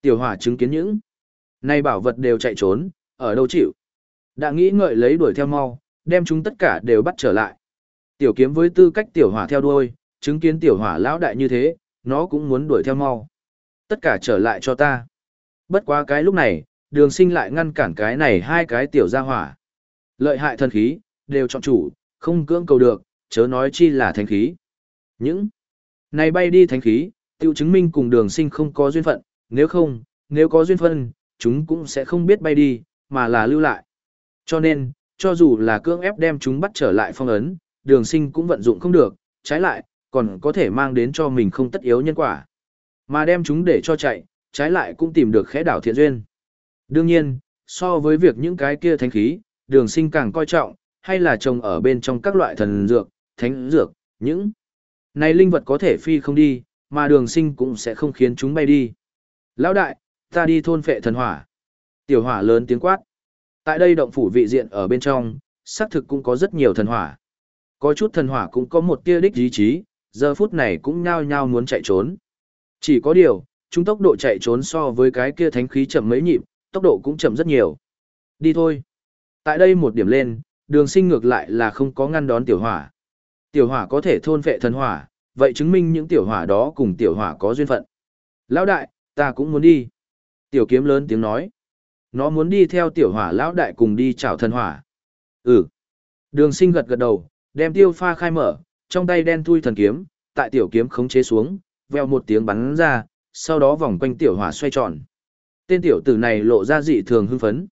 Tiểu hỏa chứng kiến những này bảo vật đều chạy trốn, ở đâu chịu? Đã nghĩ ngợi lấy đuổi theo mau, đem chúng tất cả đều bắt trở lại. Tiểu kiếm với tư cách tiểu hỏa theo đuôi, chứng kiến tiểu hỏa lão đại như thế, nó cũng muốn đuổi theo mau. Tất cả trở lại cho ta. Bất quá cái lúc này, đường sinh lại ngăn cản cái này hai cái tiểu gia hỏa. Lợi hại thần khí, đều chọn chủ, không cưỡng cầu được, chớ nói chi là thánh khí. Những này bay đi thánh khí, tiêu chứng minh cùng đường sinh không có duyên phận, nếu không, nếu có duyên phận, chúng cũng sẽ không biết bay đi, mà là lưu lại. Cho nên, cho dù là cưỡng ép đem chúng bắt trở lại phong ấn, đường sinh cũng vận dụng không được, trái lại, còn có thể mang đến cho mình không tất yếu nhân quả. Mà đem chúng để cho chạy, trái lại cũng tìm được khẽ đảo thiện duyên. Đương nhiên, so với việc những cái kia thánh khí, đường sinh càng coi trọng, hay là trồng ở bên trong các loại thần dược, thánh dược, những này linh vật có thể phi không đi, mà đường sinh cũng sẽ không khiến chúng bay đi. Lão đại, ta đi thôn phệ thần hỏa. Tiểu hỏa lớn tiếng quát. Tại đây động phủ vị diện ở bên trong, xác thực cũng có rất nhiều thần hỏa. Có chút thần hỏa cũng có một tia đích ý chí, giờ phút này cũng nhao nhao muốn chạy trốn. Chỉ có điều, chúng tốc độ chạy trốn so với cái kia thánh khí chậm mấy nhịp, tốc độ cũng chậm rất nhiều. Đi thôi. Tại đây một điểm lên, đường sinh ngược lại là không có ngăn đón tiểu hỏa. Tiểu hỏa có thể thôn vệ thần hỏa, vậy chứng minh những tiểu hỏa đó cùng tiểu hỏa có duyên phận. Lão đại, ta cũng muốn đi. Tiểu kiếm lớn tiếng nói. Nó muốn đi theo tiểu hỏa lão đại cùng đi chào thần hỏa. Ừ. Đường sinh gật gật đầu, đem tiêu pha khai mở, trong tay đen thui thần kiếm, tại tiểu kiếm khống chế xuống, veo một tiếng bắn ra, sau đó vòng quanh tiểu hỏa xoay tròn. Tên tiểu tử này lộ ra dị thường hưng phấn.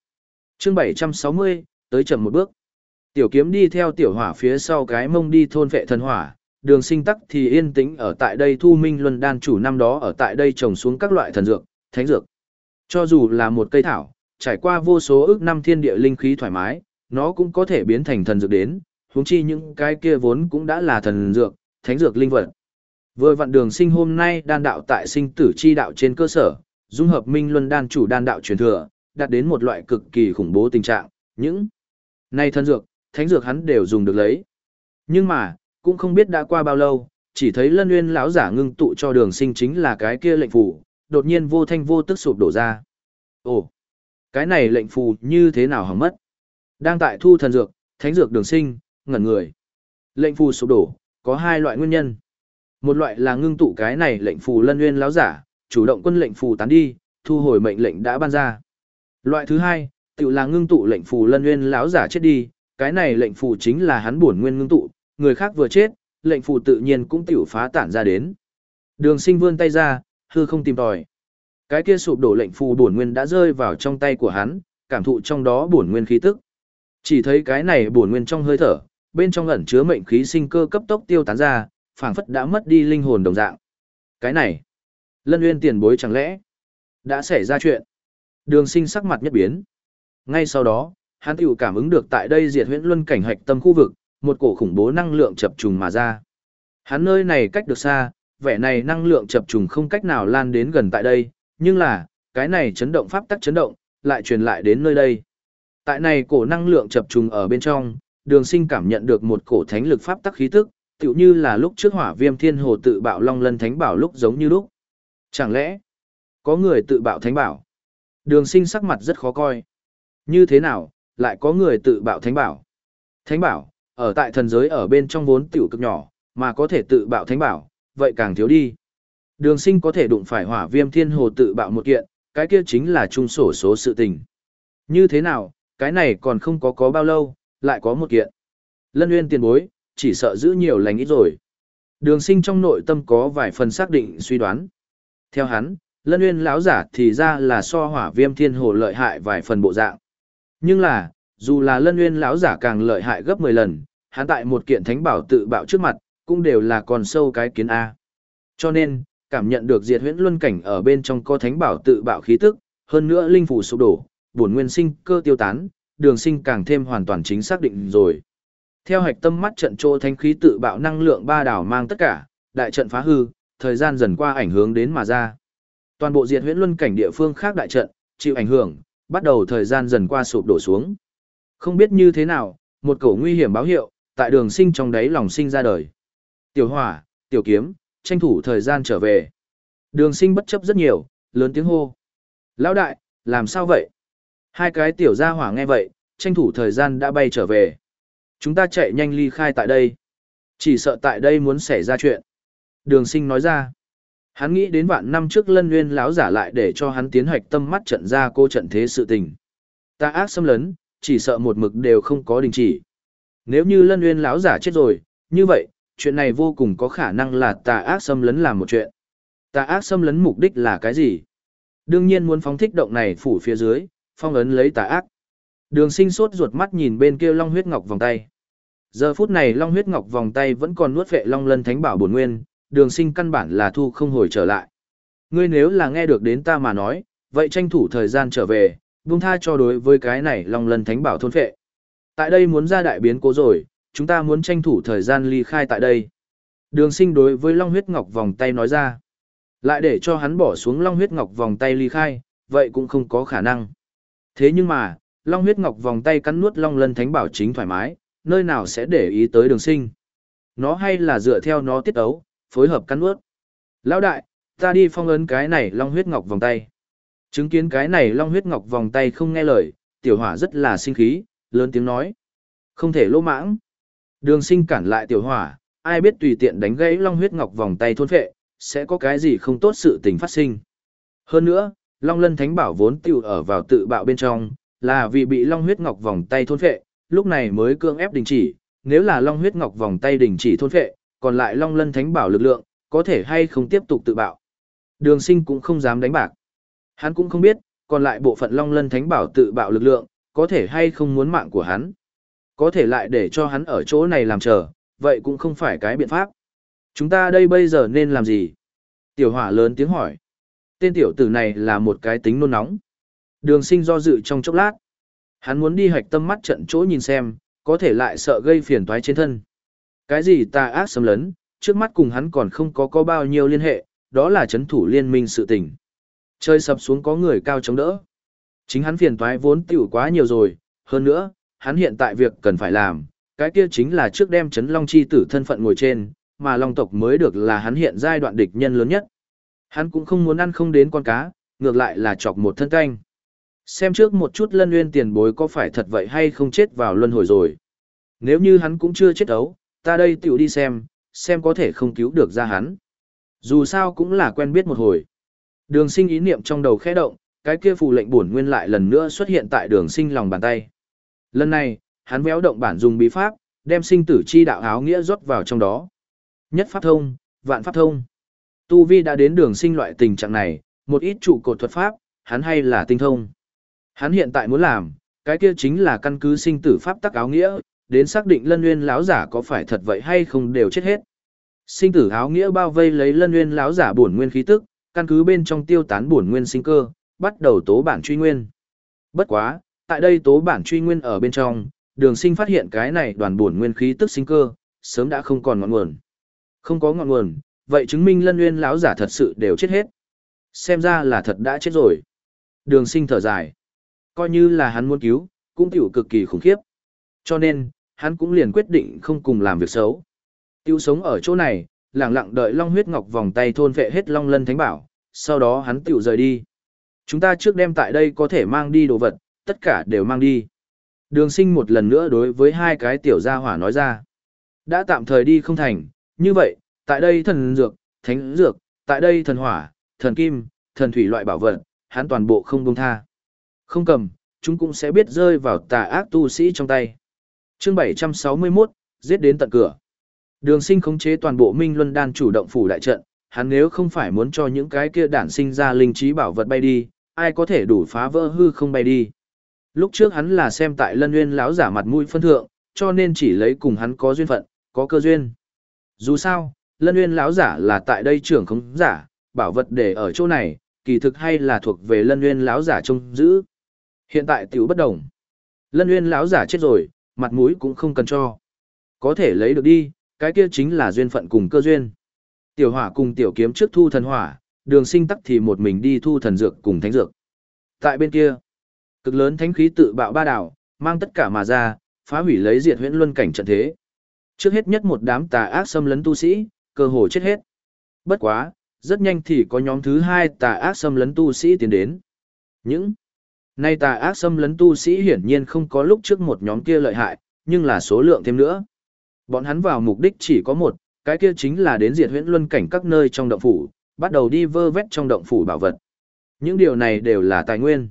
chương 760, tới chậm một bước. Tiểu kiếm đi theo tiểu hỏa phía sau cái mông đi thôn vệ thần hỏa, đường sinh tắc thì yên tĩnh ở tại đây thu minh luân đan chủ năm đó ở tại đây trồng xuống các loại thần dược, thánh dược. Cho dù là một cây thảo, trải qua vô số ước năm thiên địa linh khí thoải mái, nó cũng có thể biến thành thần dược đến, huống chi những cái kia vốn cũng đã là thần dược, thánh dược linh vật. Vừa vạn đường sinh hôm nay đan đạo tại sinh tử chi đạo trên cơ sở, dung hợp minh luân đan chủ đan đạo truyền thừa, đạt đến một loại cực kỳ khủng bố tình trạng, những này thần dược, thánh dược hắn đều dùng được lấy. Nhưng mà, cũng không biết đã qua bao lâu, chỉ thấy lân nguyên lão giả ngưng tụ cho đường sinh chính là cái kia lệnh phù, đột nhiên vô thanh vô tức sụp đổ ra. Ồ, cái này lệnh phù như thế nào hỏng mất? Đang tại thu thần dược, thánh dược đường sinh, ngẩn người. Lệnh phù sụp đổ, có hai loại nguyên nhân. Một loại là ngưng tụ cái này lệnh phù lân nguyên lão giả, chủ động quân lệnh phù tán đi, thu hồi mệnh lệnh đã ban ra. Loại thứ hai, tự là ngưng tụ lệnh phù lân nguyên lão giả chết đi, cái này lệnh phù chính là hắn bổn nguyên ngưng tụ, người khác vừa chết, lệnh phù tự nhiên cũng tiểu phá tản ra đến. Đường sinh vươn tay ra, hư không tìm tòi. Cái kia sụp đổ lệnh phù bổn nguyên đã rơi vào trong tay của hắn, cảm thụ trong đó bổn nguyên khí tức. Chỉ thấy cái này bổn nguyên trong hơi thở, bên trong ẩn chứa mệnh khí sinh cơ cấp tốc tiêu tán ra, phảng phất đã mất đi linh hồn đồng dạng. Cái này, Lân Uyên tiền bối chẳng lẽ đã xảy ra chuyện? Đường Sinh sắc mặt nhất biến. Ngay sau đó, hắn tiểu cảm ứng được tại đây diệt huyễn luân cảnh hạch tâm khu vực, một cổ khủng bố năng lượng chập trùng mà ra. Hắn nơi này cách được xa, vẻ này năng lượng chập trùng không cách nào lan đến gần tại đây, nhưng là, cái này chấn động pháp tắc chấn động, lại truyền lại đến nơi đây. Tại này cổ năng lượng chập trùng ở bên trong, đường sinh cảm nhận được một cổ thánh lực pháp tắc khí tức, tựu như là lúc trước hỏa viêm thiên hồ tự bạo long lân thánh bảo lúc giống như lúc. Chẳng lẽ, có người tự bạo thánh bảo? Đường sinh sắc mặt rất khó coi. Như thế nào, lại có người tự bạo thánh bảo? Thánh bảo, ở tại thần giới ở bên trong vốn tiểu cực nhỏ, mà có thể tự bạo thánh bảo, vậy càng thiếu đi. Đường sinh có thể đụng phải hỏa viêm thiên hồ tự bạo một kiện, cái kia chính là trung sổ số sự tình. Như thế nào, cái này còn không có có bao lâu, lại có một kiện. Lân Uyên tiền bối, chỉ sợ giữ nhiều lành ít rồi. Đường sinh trong nội tâm có vài phần xác định suy đoán. Theo hắn, Lân Uyên lão giả thì ra là so hỏa viêm thiên hồ lợi hại vài phần bộ dạng. Nhưng là, dù là Lân Nguyên lão giả càng lợi hại gấp 10 lần, hắn tại một kiện thánh bảo tự bạo trước mặt, cũng đều là còn sâu cái kiến A. Cho nên, cảm nhận được diệt huyễn luân cảnh ở bên trong có thánh bảo tự bạo khí tức, hơn nữa linh phủ sụp đổ, bổn nguyên sinh cơ tiêu tán, đường sinh càng thêm hoàn toàn chính xác định rồi. Theo hạch tâm mắt trận trô thánh khí tự bạo năng lượng ba đảo mang tất cả, đại trận phá hư, thời gian dần qua ảnh hưởng đến mà ra. Toàn bộ diệt huyễn luân cảnh địa phương khác đại trận, chịu ảnh hưởng, bắt đầu thời gian dần qua sụp đổ xuống. Không biết như thế nào, một cổ nguy hiểm báo hiệu, tại đường sinh trong đáy lòng sinh ra đời. Tiểu hỏa, tiểu kiếm, tranh thủ thời gian trở về. Đường sinh bất chấp rất nhiều, lớn tiếng hô. Lão đại, làm sao vậy? Hai cái tiểu gia hỏa nghe vậy, tranh thủ thời gian đã bay trở về. Chúng ta chạy nhanh ly khai tại đây. Chỉ sợ tại đây muốn xảy ra chuyện. Đường sinh nói ra. Hắn nghĩ đến vạn năm trước lân nguyên láo giả lại để cho hắn tiến hoạch tâm mắt trận ra cô trận thế sự tình. Ta ác xâm lấn, chỉ sợ một mực đều không có đình chỉ. Nếu như lân nguyên láo giả chết rồi, như vậy, chuyện này vô cùng có khả năng là tà ác xâm lấn làm một chuyện. Tà ác xâm lấn mục đích là cái gì? Đương nhiên muốn phóng thích động này phủ phía dưới, phong ấn lấy tà ác. Đường sinh sốt ruột mắt nhìn bên kia long huyết ngọc vòng tay. Giờ phút này long huyết ngọc vòng tay vẫn còn nuốt vệ long lân thánh bảo bổn nguyên, đường sinh căn bản là thu không hồi trở lại. Ngươi nếu là nghe được đến ta mà nói, vậy tranh thủ thời gian trở về, buông tha cho đối với cái này long Lần thánh bảo thôn phệ. Tại đây muốn ra đại biến cố rồi, chúng ta muốn tranh thủ thời gian ly khai tại đây. Đường sinh đối với long huyết ngọc vòng tay nói ra. Lại để cho hắn bỏ xuống long huyết ngọc vòng tay ly khai, vậy cũng không có khả năng. Thế nhưng mà, long huyết ngọc vòng tay cắn nuốt long lân thánh bảo chính thoải mái, nơi nào sẽ để ý tới đường sinh. Nó hay là dựa theo nó tiết ấu, phối hợp cắn ướt. Lão đại, ta đi phong ấn cái này long huyết ngọc vòng tay. Chứng kiến cái này long huyết ngọc vòng tay không nghe lời, tiểu hỏa rất là sinh khí, lớn tiếng nói. Không thể lỗ mãng. Đường sinh cản lại tiểu hỏa, ai biết tùy tiện đánh gãy long huyết ngọc vòng tay thôn phệ, sẽ có cái gì không tốt sự tình phát sinh. Hơn nữa, long lân thánh bảo vốn tiểu ở vào tự bạo bên trong, là vì bị long huyết ngọc vòng tay thôn phệ, lúc này mới cương ép đình chỉ, nếu là long huyết ngọc vòng tay đình chỉ thôn phệ, còn lại long lân thánh bảo lực lượng, có thể hay không tiếp tục tự bạo. Đường sinh cũng không dám đánh bạc. Hắn cũng không biết, còn lại bộ phận long lân thánh bảo tự bạo lực lượng, có thể hay không muốn mạng của hắn. Có thể lại để cho hắn ở chỗ này làm chờ, vậy cũng không phải cái biện pháp. Chúng ta đây bây giờ nên làm gì? Tiểu hỏa lớn tiếng hỏi. Tên tiểu tử này là một cái tính nôn nóng. Đường sinh do dự trong chốc lát. Hắn muốn đi hạch tâm mắt trận chỗ nhìn xem, có thể lại sợ gây phiền toái trên thân. Cái gì ta ác xâm lấn, trước mắt cùng hắn còn không có có bao nhiêu liên hệ, đó là chấn thủ liên minh sự tình. Chơi sập xuống có người cao chống đỡ. Chính hắn phiền toái vốn tiểu quá nhiều rồi, hơn nữa, hắn hiện tại việc cần phải làm, cái kia chính là trước đem chấn long chi tử thân phận ngồi trên, mà long tộc mới được là hắn hiện giai đoạn địch nhân lớn nhất. Hắn cũng không muốn ăn không đến con cá, ngược lại là chọc một thân canh. Xem trước một chút lân nguyên tiền bối có phải thật vậy hay không chết vào luân hồi rồi. Nếu như hắn cũng chưa chết ấu, ta đây tiểu đi xem, xem có thể không cứu được ra hắn. Dù sao cũng là quen biết một hồi. Đường sinh ý niệm trong đầu khẽ động, cái kia phù lệnh bổn nguyên lại lần nữa xuất hiện tại đường sinh lòng bàn tay. Lần này, hắn véo động bản dùng bí pháp, đem sinh tử chi đạo áo nghĩa rót vào trong đó. Nhất pháp thông, vạn pháp thông. Tu Vi đã đến đường sinh loại tình trạng này, một ít trụ cột thuật pháp, hắn hay là tinh thông. Hắn hiện tại muốn làm, cái kia chính là căn cứ sinh tử pháp tắc áo nghĩa, đến xác định lân nguyên láo giả có phải thật vậy hay không đều chết hết. Sinh tử áo nghĩa bao vây lấy lân nguyên láo giả bổn nguyên khí tức, căn cứ bên trong tiêu tán bổn nguyên sinh cơ, bắt đầu tố bản truy nguyên. Bất quá, tại đây tố bản truy nguyên ở bên trong, đường sinh phát hiện cái này đoàn bổn nguyên khí tức sinh cơ, sớm đã không còn ngọn nguồn. Không có ngọn nguồn, vậy chứng minh lân nguyên láo giả thật sự đều chết hết. Xem ra là thật đã chết rồi. Đường sinh thở dài. Coi như là hắn muốn cứu, cũng tiểu cực kỳ khủng khiếp. Cho nên, hắn cũng liền quyết định không cùng làm việc xấu. Tiêu sống ở chỗ này, lặng lặng đợi long huyết ngọc vòng tay thôn vệ hết long lân thánh bảo, sau đó hắn tiểu rời đi. Chúng ta trước đem tại đây có thể mang đi đồ vật, tất cả đều mang đi. Đường sinh một lần nữa đối với hai cái tiểu gia hỏa nói ra. Đã tạm thời đi không thành, như vậy, tại đây thần dược, thánh dược, tại đây thần hỏa, thần kim, thần thủy loại bảo vật, hắn toàn bộ không buông tha. Không cầm, chúng cũng sẽ biết rơi vào tà ác tu sĩ trong tay chương 761, giết đến tận cửa. Đường sinh khống chế toàn bộ Minh Luân Đan chủ động phủ đại trận, hắn nếu không phải muốn cho những cái kia đản sinh ra linh trí bảo vật bay đi, ai có thể đủ phá vỡ hư không bay đi. Lúc trước hắn là xem tại Lân Nguyên lão giả mặt mũi phân thượng, cho nên chỉ lấy cùng hắn có duyên phận, có cơ duyên. Dù sao, Lân Nguyên lão giả là tại đây trưởng khống giả, bảo vật để ở chỗ này, kỳ thực hay là thuộc về Lân Nguyên lão giả trông giữ. Hiện tại tiểu bất đồng. Lân Nguyên lão giả chết rồi, mặt mũi cũng không cần cho. Có thể lấy được đi, cái kia chính là duyên phận cùng cơ duyên. Tiểu hỏa cùng tiểu kiếm trước thu thần hỏa, đường sinh tắc thì một mình đi thu thần dược cùng thánh dược. Tại bên kia, cực lớn thánh khí tự bạo ba đảo, mang tất cả mà ra, phá hủy lấy diệt huyễn luân cảnh trận thế. Trước hết nhất một đám tà ác xâm lấn tu sĩ, cơ hồ chết hết. Bất quá, rất nhanh thì có nhóm thứ hai tà ác xâm lấn tu sĩ tiến đến. Những Nay tà ác xâm lấn tu sĩ hiển nhiên không có lúc trước một nhóm kia lợi hại, nhưng là số lượng thêm nữa. Bọn hắn vào mục đích chỉ có một, cái kia chính là đến diệt huyễn luân cảnh các nơi trong động phủ, bắt đầu đi vơ vét trong động phủ bảo vật. Những điều này đều là tài nguyên.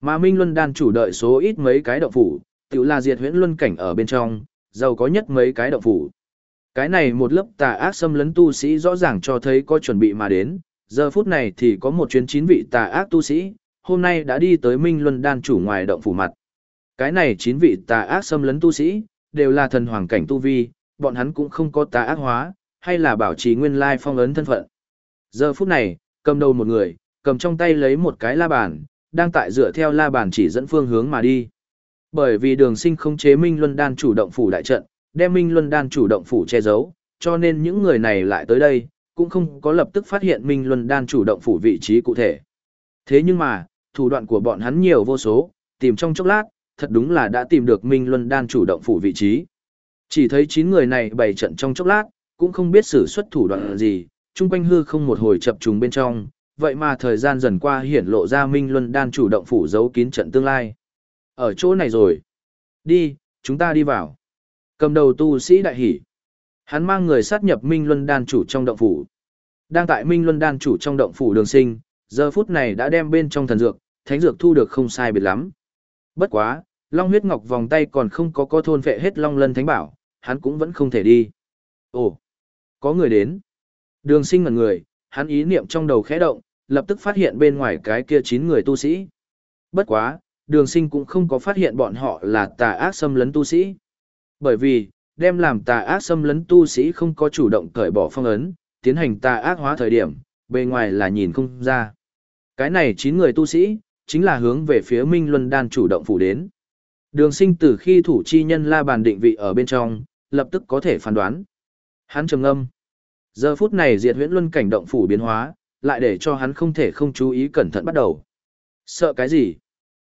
Mà Minh Luân đan chủ đợi số ít mấy cái động phủ, tự là diệt huyễn luân cảnh ở bên trong, giàu có nhất mấy cái động phủ. Cái này một lớp tà ác xâm lấn tu sĩ rõ ràng cho thấy có chuẩn bị mà đến, giờ phút này thì có một chuyến chín vị tà ác tu sĩ, hôm nay đã đi tới Minh Luân đan chủ ngoài động phủ mặt. Cái này chín vị tà ác xâm lấn tu sĩ, đều là thần hoàng cảnh tu vi, bọn hắn cũng không có tà ác hóa, hay là bảo trì nguyên lai phong ấn thân phận. Giờ phút này, cầm đầu một người, cầm trong tay lấy một cái la bàn, đang tại dựa theo la bàn chỉ dẫn phương hướng mà đi. Bởi vì đường sinh không chế Minh Luân Đan chủ động phủ đại trận, đem Minh Luân Đan chủ động phủ che giấu, cho nên những người này lại tới đây, cũng không có lập tức phát hiện Minh Luân Đan chủ động phủ vị trí cụ thể. Thế nhưng mà, thủ đoạn của bọn hắn nhiều vô số, tìm trong chốc lát, thật đúng là đã tìm được Minh Luân Đan chủ động phủ vị trí. Chỉ thấy 9 người này bày trận trong chốc lát, cũng không biết sử xuất thủ đoạn gì, chung quanh hư không một hồi chập trùng bên trong, vậy mà thời gian dần qua hiển lộ ra Minh Luân Đan chủ động phủ giấu kín trận tương lai. Ở chỗ này rồi. Đi, chúng ta đi vào. Cầm đầu tu sĩ đại Hỉ, Hắn mang người sát nhập Minh Luân Đan chủ trong động phủ. Đang tại Minh Luân Đan chủ trong động phủ đường sinh, giờ phút này đã đem bên trong thần dược, thánh dược thu được không sai biệt lắm. Bất quá, Long huyết ngọc vòng tay còn không có có thôn vệ hết Long lân thánh bảo, hắn cũng vẫn không thể đi. Ồ, có người đến. Đường sinh ngần người, hắn ý niệm trong đầu khẽ động, lập tức phát hiện bên ngoài cái kia 9 người tu sĩ. Bất quá, đường sinh cũng không có phát hiện bọn họ là tà ác xâm lấn tu sĩ. Bởi vì, đem làm tà ác xâm lấn tu sĩ không có chủ động cởi bỏ phong ấn, tiến hành tà ác hóa thời điểm, bề ngoài là nhìn không ra. Cái này 9 người tu sĩ, chính là hướng về phía Minh Luân Đan chủ động phủ đến. Đường sinh từ khi thủ chi nhân la bàn định vị ở bên trong, lập tức có thể phán đoán. Hắn trầm âm. Giờ phút này diệt huyễn luân cảnh động phủ biến hóa, lại để cho hắn không thể không chú ý cẩn thận bắt đầu. Sợ cái gì?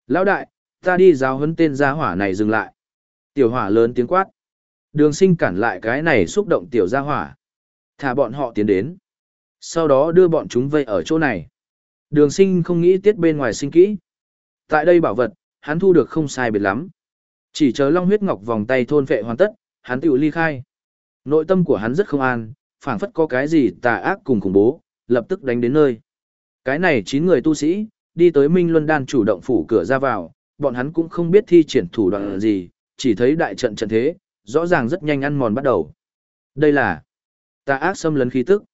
Lão đại, ta đi giáo huấn tên gia hỏa này dừng lại. Tiểu hỏa lớn tiếng quát. Đường sinh cản lại cái này xúc động tiểu gia hỏa. Thả bọn họ tiến đến. Sau đó đưa bọn chúng vây ở chỗ này. Đường sinh không nghĩ tiết bên ngoài sinh kỹ. Tại đây bảo vật, hắn thu được không sai biệt lắm. Chỉ chờ long huyết ngọc vòng tay thôn vệ hoàn tất, hắn tự ly khai. Nội tâm của hắn rất không an, phảng phất có cái gì tà ác cùng khủng bố, lập tức đánh đến nơi. Cái này 9 người tu sĩ, đi tới Minh Luân Đan chủ động phủ cửa ra vào, bọn hắn cũng không biết thi triển thủ đoạn gì, chỉ thấy đại trận trận thế, rõ ràng rất nhanh ăn mòn bắt đầu. Đây là tà ác xâm lấn khí tức.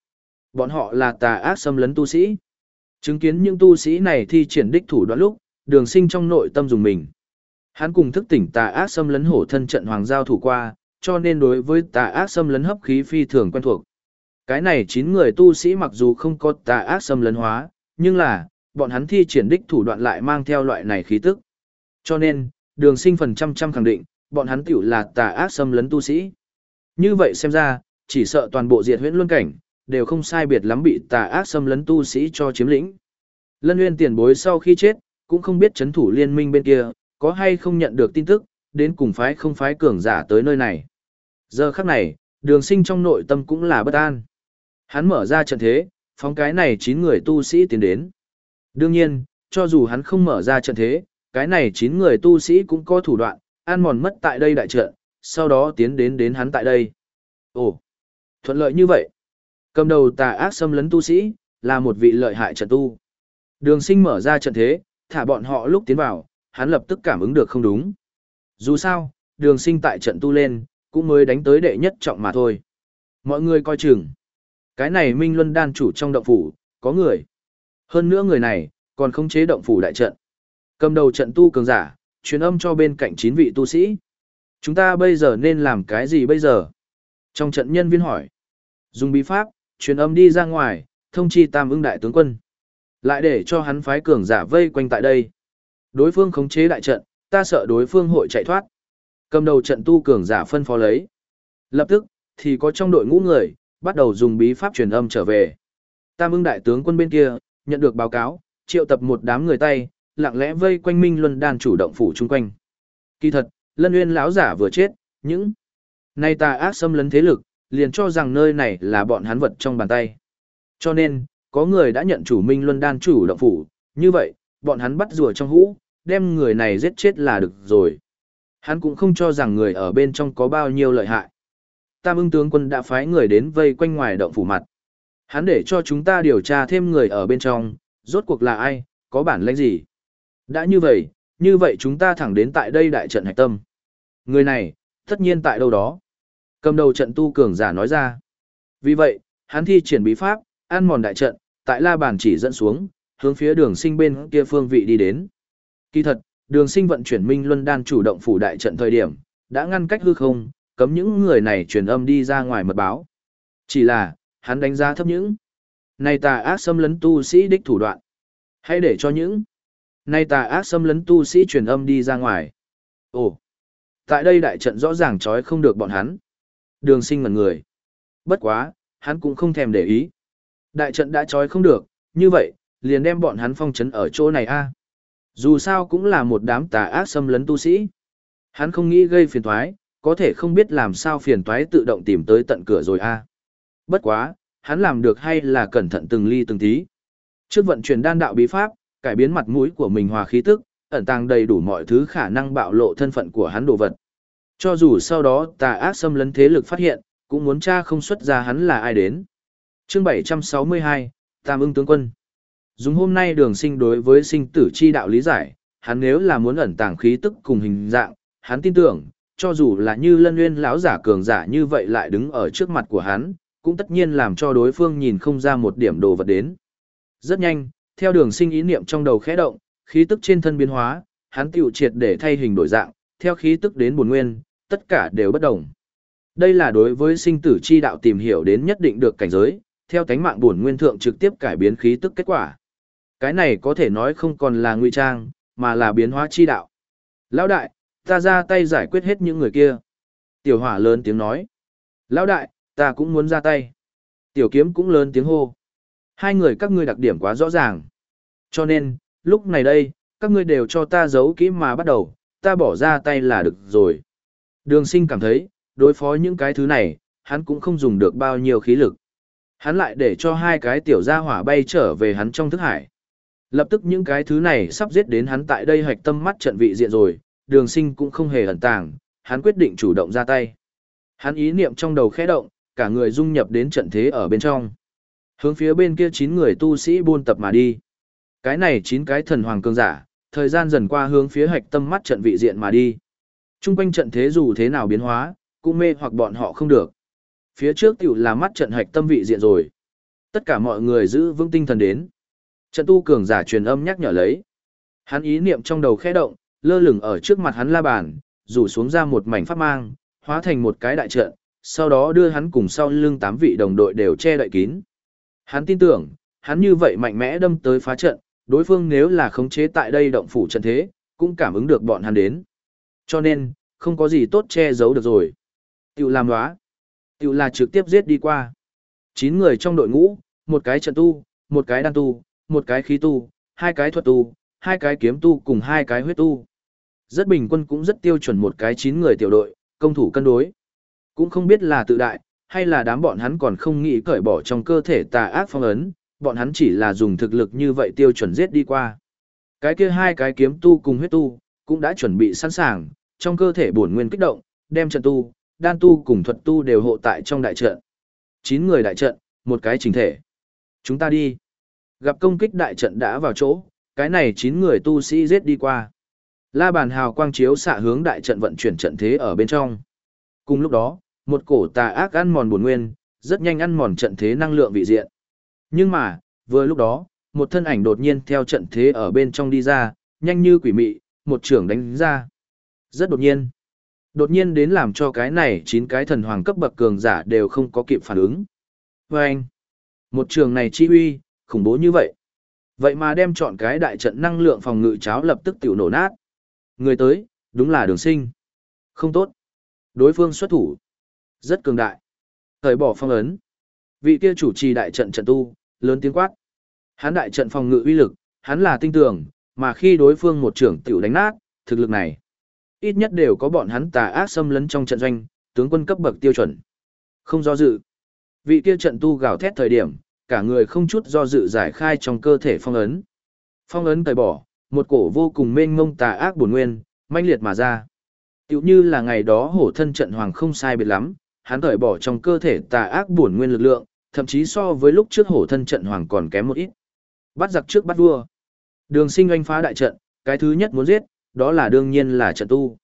Bọn họ là tà ác xâm lấn tu sĩ. Chứng kiến những tu sĩ này thi triển đích thủ đoạn lúc, đường sinh trong nội tâm dùng mình. Hắn cùng thức tỉnh tà ác xâm lấn hổ thân trận hoàng giao thủ qua, cho nên đối với tà ác xâm lấn hấp khí phi thường quen thuộc. Cái này 9 người tu sĩ mặc dù không có tà ác xâm lấn hóa, nhưng là, bọn hắn thi triển đích thủ đoạn lại mang theo loại này khí tức. Cho nên, đường sinh phần trăm trăm khẳng định, bọn hắn tiểu là tà ác xâm lấn tu sĩ. Như vậy xem ra, chỉ sợ toàn bộ diệt huyễn luân cảnh, đều không sai biệt lắm bị tà ác xâm lấn tu sĩ cho chiếm lĩnh. Lân Nguyên tiền bối sau khi chết, cũng không biết chấn thủ liên minh bên kia, có hay không nhận được tin tức, đến cùng phái không phái cường giả tới nơi này. Giờ khắc này, đường sinh trong nội tâm cũng là bất an. Hắn mở ra trận thế, phóng cái này 9 người tu sĩ tiến đến. Đương nhiên, cho dù hắn không mở ra trận thế, cái này 9 người tu sĩ cũng có thủ đoạn, an mòn mất tại đây đại trận, sau đó tiến đến đến hắn tại đây. Ồ, thuận lợi như vậy. Cầm đầu tà ác xâm lấn tu sĩ, là một vị lợi hại trận tu. Đường sinh mở ra trận thế, thả bọn họ lúc tiến vào, hắn lập tức cảm ứng được không đúng. Dù sao, đường sinh tại trận tu lên, cũng mới đánh tới đệ nhất trọng mà thôi. Mọi người coi chừng. Cái này Minh Luân đan chủ trong động phủ, có người. Hơn nữa người này, còn không chế động phủ đại trận. Cầm đầu trận tu cường giả, truyền âm cho bên cạnh chín vị tu sĩ. Chúng ta bây giờ nên làm cái gì bây giờ? Trong trận nhân viên hỏi. Dùng bí pháp, truyền âm đi ra ngoài, thông chi tam ưng đại tướng quân. Lại để cho hắn phái cường giả vây quanh tại đây. Đối phương khống chế đại trận, ta sợ đối phương hội chạy thoát. Cầm đầu trận tu cường giả phân phó lấy. Lập tức, thì có trong đội ngũ người, bắt đầu dùng bí pháp truyền âm trở về. Tam ưng đại tướng quân bên kia, nhận được báo cáo, triệu tập một đám người tay, lặng lẽ vây quanh Minh Luân đan chủ động phủ chung quanh. Kỳ thật, Lân Nguyên lão giả vừa chết, những nay ta ác xâm lấn thế lực, liền cho rằng nơi này là bọn hắn vật trong bàn tay. Cho nên, có người đã nhận chủ Minh Luân đan chủ động phủ, như vậy, bọn hắn bắt rùa trong hũ, đem người này giết chết là được rồi. Hắn cũng không cho rằng người ở bên trong có bao nhiêu lợi hại. Tam ưng tướng quân đã phái người đến vây quanh ngoài động phủ mặt. Hắn để cho chúng ta điều tra thêm người ở bên trong, rốt cuộc là ai, có bản lĩnh gì. Đã như vậy, như vậy chúng ta thẳng đến tại đây đại trận hạch tâm. Người này, tất nhiên tại đâu đó. Cầm đầu trận tu cường giả nói ra. Vì vậy, hắn thi triển bí pháp, ăn mòn đại trận, tại la bàn chỉ dẫn xuống, hướng phía đường sinh bên kia phương vị đi đến. Kỳ thật, đường sinh vận chuyển minh luân đan chủ động phủ đại trận thời điểm, đã ngăn cách hư không, cấm những người này truyền âm đi ra ngoài mật báo. Chỉ là, hắn đánh giá thấp những. Này tà ác xâm lấn tu sĩ đích thủ đoạn. Hãy để cho những. Này tà ác xâm lấn tu sĩ truyền âm đi ra ngoài. Ồ! Tại đây đại trận rõ ràng trói không được bọn hắn. Đường sinh ngần người. Bất quá, hắn cũng không thèm để ý. Đại trận đã trói không được, như vậy, liền đem bọn hắn phong trấn ở chỗ này a Dù sao cũng là một đám tà ác xâm lấn tu sĩ. Hắn không nghĩ gây phiền thoái, có thể không biết làm sao phiền toái tự động tìm tới tận cửa rồi a. Bất quá, hắn làm được hay là cẩn thận từng ly từng tí. Trước vận chuyển đan đạo bí pháp, cải biến mặt mũi của mình hòa khí tức, ẩn tàng đầy đủ mọi thứ khả năng bạo lộ thân phận của hắn đồ vật. Cho dù sau đó tà ác xâm lấn thế lực phát hiện, cũng muốn tra không xuất ra hắn là ai đến. Chương 762, Tam ưng tướng quân. Dùng hôm nay đường sinh đối với sinh tử chi đạo lý giải, hắn nếu là muốn ẩn tàng khí tức cùng hình dạng, hắn tin tưởng, cho dù là như lân nguyên lão giả cường giả như vậy lại đứng ở trước mặt của hắn, cũng tất nhiên làm cho đối phương nhìn không ra một điểm đồ vật đến. Rất nhanh, theo đường sinh ý niệm trong đầu khẽ động, khí tức trên thân biến hóa, hắn tiểu triệt để thay hình đổi dạng, theo khí tức đến buồn nguyên, tất cả đều bất đồng. Đây là đối với sinh tử chi đạo tìm hiểu đến nhất định được cảnh giới, theo tánh mạng buồn nguyên thượng trực tiếp cải biến khí tức kết quả. Cái này có thể nói không còn là nguy trang, mà là biến hóa chi đạo. Lão đại, ta ra tay giải quyết hết những người kia. Tiểu hỏa lớn tiếng nói. Lão đại, ta cũng muốn ra tay. Tiểu kiếm cũng lớn tiếng hô. Hai người các ngươi đặc điểm quá rõ ràng. Cho nên, lúc này đây, các ngươi đều cho ta giấu kỹ mà bắt đầu, ta bỏ ra tay là được rồi. Đường sinh cảm thấy, đối phó những cái thứ này, hắn cũng không dùng được bao nhiêu khí lực. Hắn lại để cho hai cái tiểu gia hỏa bay trở về hắn trong thức hải. Lập tức những cái thứ này sắp giết đến hắn tại đây hoạch tâm mắt trận vị diện rồi, đường sinh cũng không hề ẩn tàng, hắn quyết định chủ động ra tay. Hắn ý niệm trong đầu khẽ động, cả người dung nhập đến trận thế ở bên trong. Hướng phía bên kia 9 người tu sĩ buôn tập mà đi. Cái này 9 cái thần hoàng cương giả, thời gian dần qua hướng phía hạch tâm mắt trận vị diện mà đi. Trung quanh trận thế dù thế nào biến hóa, cũng mê hoặc bọn họ không được. Phía trước tiểu là mắt trận hạch tâm vị diện rồi. Tất cả mọi người giữ vững tinh thần đến. Trận tu cường giả truyền âm nhắc nhở lấy. Hắn ý niệm trong đầu khẽ động, lơ lửng ở trước mặt hắn la bàn, rủ xuống ra một mảnh pháp mang, hóa thành một cái đại trận, sau đó đưa hắn cùng sau lưng tám vị đồng đội đều che đậy kín. Hắn tin tưởng, hắn như vậy mạnh mẽ đâm tới phá trận, đối phương nếu là khống chế tại đây động phủ trận thế, cũng cảm ứng được bọn hắn đến. Cho nên, không có gì tốt che giấu được rồi. Tiểu làm đó. Tiểu là trực tiếp giết đi qua. Chín người trong đội ngũ, một cái trận tu, một cái đan tu, một cái khí tu, hai cái thuật tu, hai cái kiếm tu cùng hai cái huyết tu. Rất bình quân cũng rất tiêu chuẩn một cái chín người tiểu đội, công thủ cân đối. Cũng không biết là tự đại, hay là đám bọn hắn còn không nghĩ cởi bỏ trong cơ thể tà ác phong ấn, bọn hắn chỉ là dùng thực lực như vậy tiêu chuẩn giết đi qua. Cái kia hai cái kiếm tu cùng huyết tu, cũng đã chuẩn bị sẵn sàng, trong cơ thể bổn nguyên kích động, đem trận tu, đan tu cùng thuật tu đều hộ tại trong đại trận. 9 người đại trận, một cái chỉnh thể. Chúng ta đi. Gặp công kích đại trận đã vào chỗ, cái này 9 người tu sĩ giết đi qua. La bàn hào quang chiếu xạ hướng đại trận vận chuyển trận thế ở bên trong. Cùng lúc đó, một cổ tà ác ăn mòn bổn nguyên, rất nhanh ăn mòn trận thế năng lượng vị diện. Nhưng mà, vừa lúc đó, một thân ảnh đột nhiên theo trận thế ở bên trong đi ra, nhanh như quỷ mị, một trưởng đánh ra. Rất đột nhiên. Đột nhiên đến làm cho cái này chín cái thần hoàng cấp bậc cường giả đều không có kịp phản ứng. Và anh, một trường này chi uy, khủng bố như vậy. Vậy mà đem chọn cái đại trận năng lượng phòng ngự cháo lập tức tiểu nổ nát. Người tới, đúng là đường sinh. Không tốt. Đối phương xuất thủ. Rất cường đại. Thời bỏ phong ấn. Vị kia chủ trì đại trận trận tu, lớn tiếng quát. Hắn đại trận phòng ngự uy lực, hắn là tinh tưởng mà khi đối phương một trưởng tiểu đánh nát, thực lực này ít nhất đều có bọn hắn tà ác xâm lấn trong trận doanh, tướng quân cấp bậc tiêu chuẩn. Không do dự. Vị kia trận tu gào thét thời điểm, cả người không chút do dự giải khai trong cơ thể phong ấn. Phong ấn cởi bỏ, một cổ vô cùng mênh mông tà ác buồn nguyên, manh liệt mà ra. Tiểu như là ngày đó hổ thân trận hoàng không sai biệt lắm, hắn cởi bỏ trong cơ thể tà ác buồn nguyên lực lượng, thậm chí so với lúc trước hổ thân trận hoàng còn kém một ít. Bắt giặc trước bắt vua. Đường sinh oanh phá đại trận, cái thứ nhất muốn giết, đó là đương nhiên là trận tu.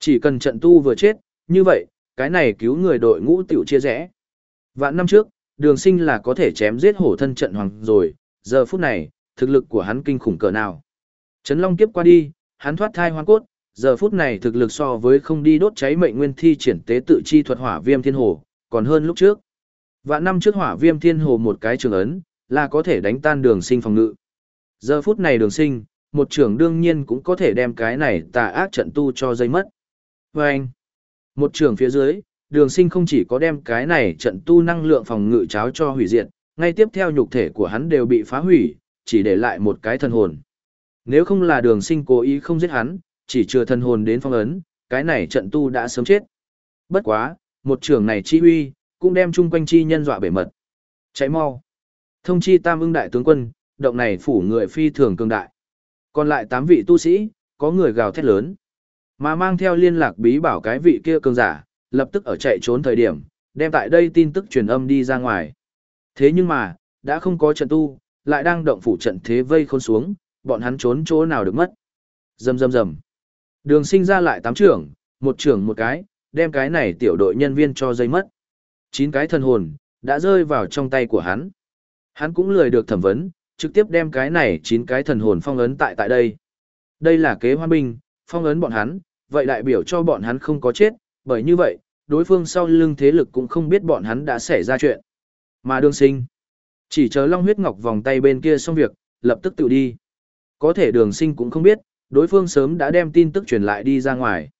Chỉ cần trận tu vừa chết, như vậy, cái này cứu người đội ngũ tiểu chia rẽ. Vạn năm trước, đường sinh là có thể chém giết hổ thân trận hoàng rồi, giờ phút này, thực lực của hắn kinh khủng cỡ nào. Trấn Long kiếp qua đi, hắn thoát thai hoang cốt, giờ phút này thực lực so với không đi đốt cháy mệnh nguyên thi triển tế tự chi thuật hỏa viêm thiên hồ, còn hơn lúc trước. Vạn năm trước hỏa viêm thiên hồ một cái trường ấn, là có thể đánh tan đường sinh phòng ngự. Giờ phút này đường sinh, một trưởng đương nhiên cũng có thể đem cái này tà ác trận tu cho dây mất. Và anh, một trưởng phía dưới, đường sinh không chỉ có đem cái này trận tu năng lượng phòng ngự cháo cho hủy diệt, ngay tiếp theo nhục thể của hắn đều bị phá hủy, chỉ để lại một cái thần hồn. Nếu không là đường sinh cố ý không giết hắn, chỉ trừ thần hồn đến phong ấn, cái này trận tu đã sớm chết. Bất quá, một trưởng này chi huy, cũng đem chung quanh chi nhân dọa bể mật. Cháy mau. Thông chi tam ưng đại tướng quân, động này phủ người phi thường cường đại. Còn lại 8 vị tu sĩ, có người gào thét lớn. Mà mang theo liên lạc bí bảo cái vị kia cường giả, lập tức ở chạy trốn thời điểm, đem tại đây tin tức truyền âm đi ra ngoài. Thế nhưng mà, đã không có trận tu, lại đang động phủ trận thế vây khôn xuống, bọn hắn trốn chỗ nào được mất. Rầm rầm rầm. Đường sinh ra lại tám trưởng, một trưởng một cái, đem cái này tiểu đội nhân viên cho dây mất. Chín cái thân hồn, đã rơi vào trong tay của hắn. Hắn cũng lười được thẩm vấn, trực tiếp đem cái này chín cái thần hồn phong ấn tại tại đây. Đây là kế hoa binh, phong ấn bọn hắn, vậy đại biểu cho bọn hắn không có chết, bởi như vậy, đối phương sau lưng thế lực cũng không biết bọn hắn đã xảy ra chuyện. Mà đương sinh, chỉ chờ long huyết ngọc vòng tay bên kia xong việc, lập tức tự đi. Có thể đường sinh cũng không biết, đối phương sớm đã đem tin tức truyền lại đi ra ngoài.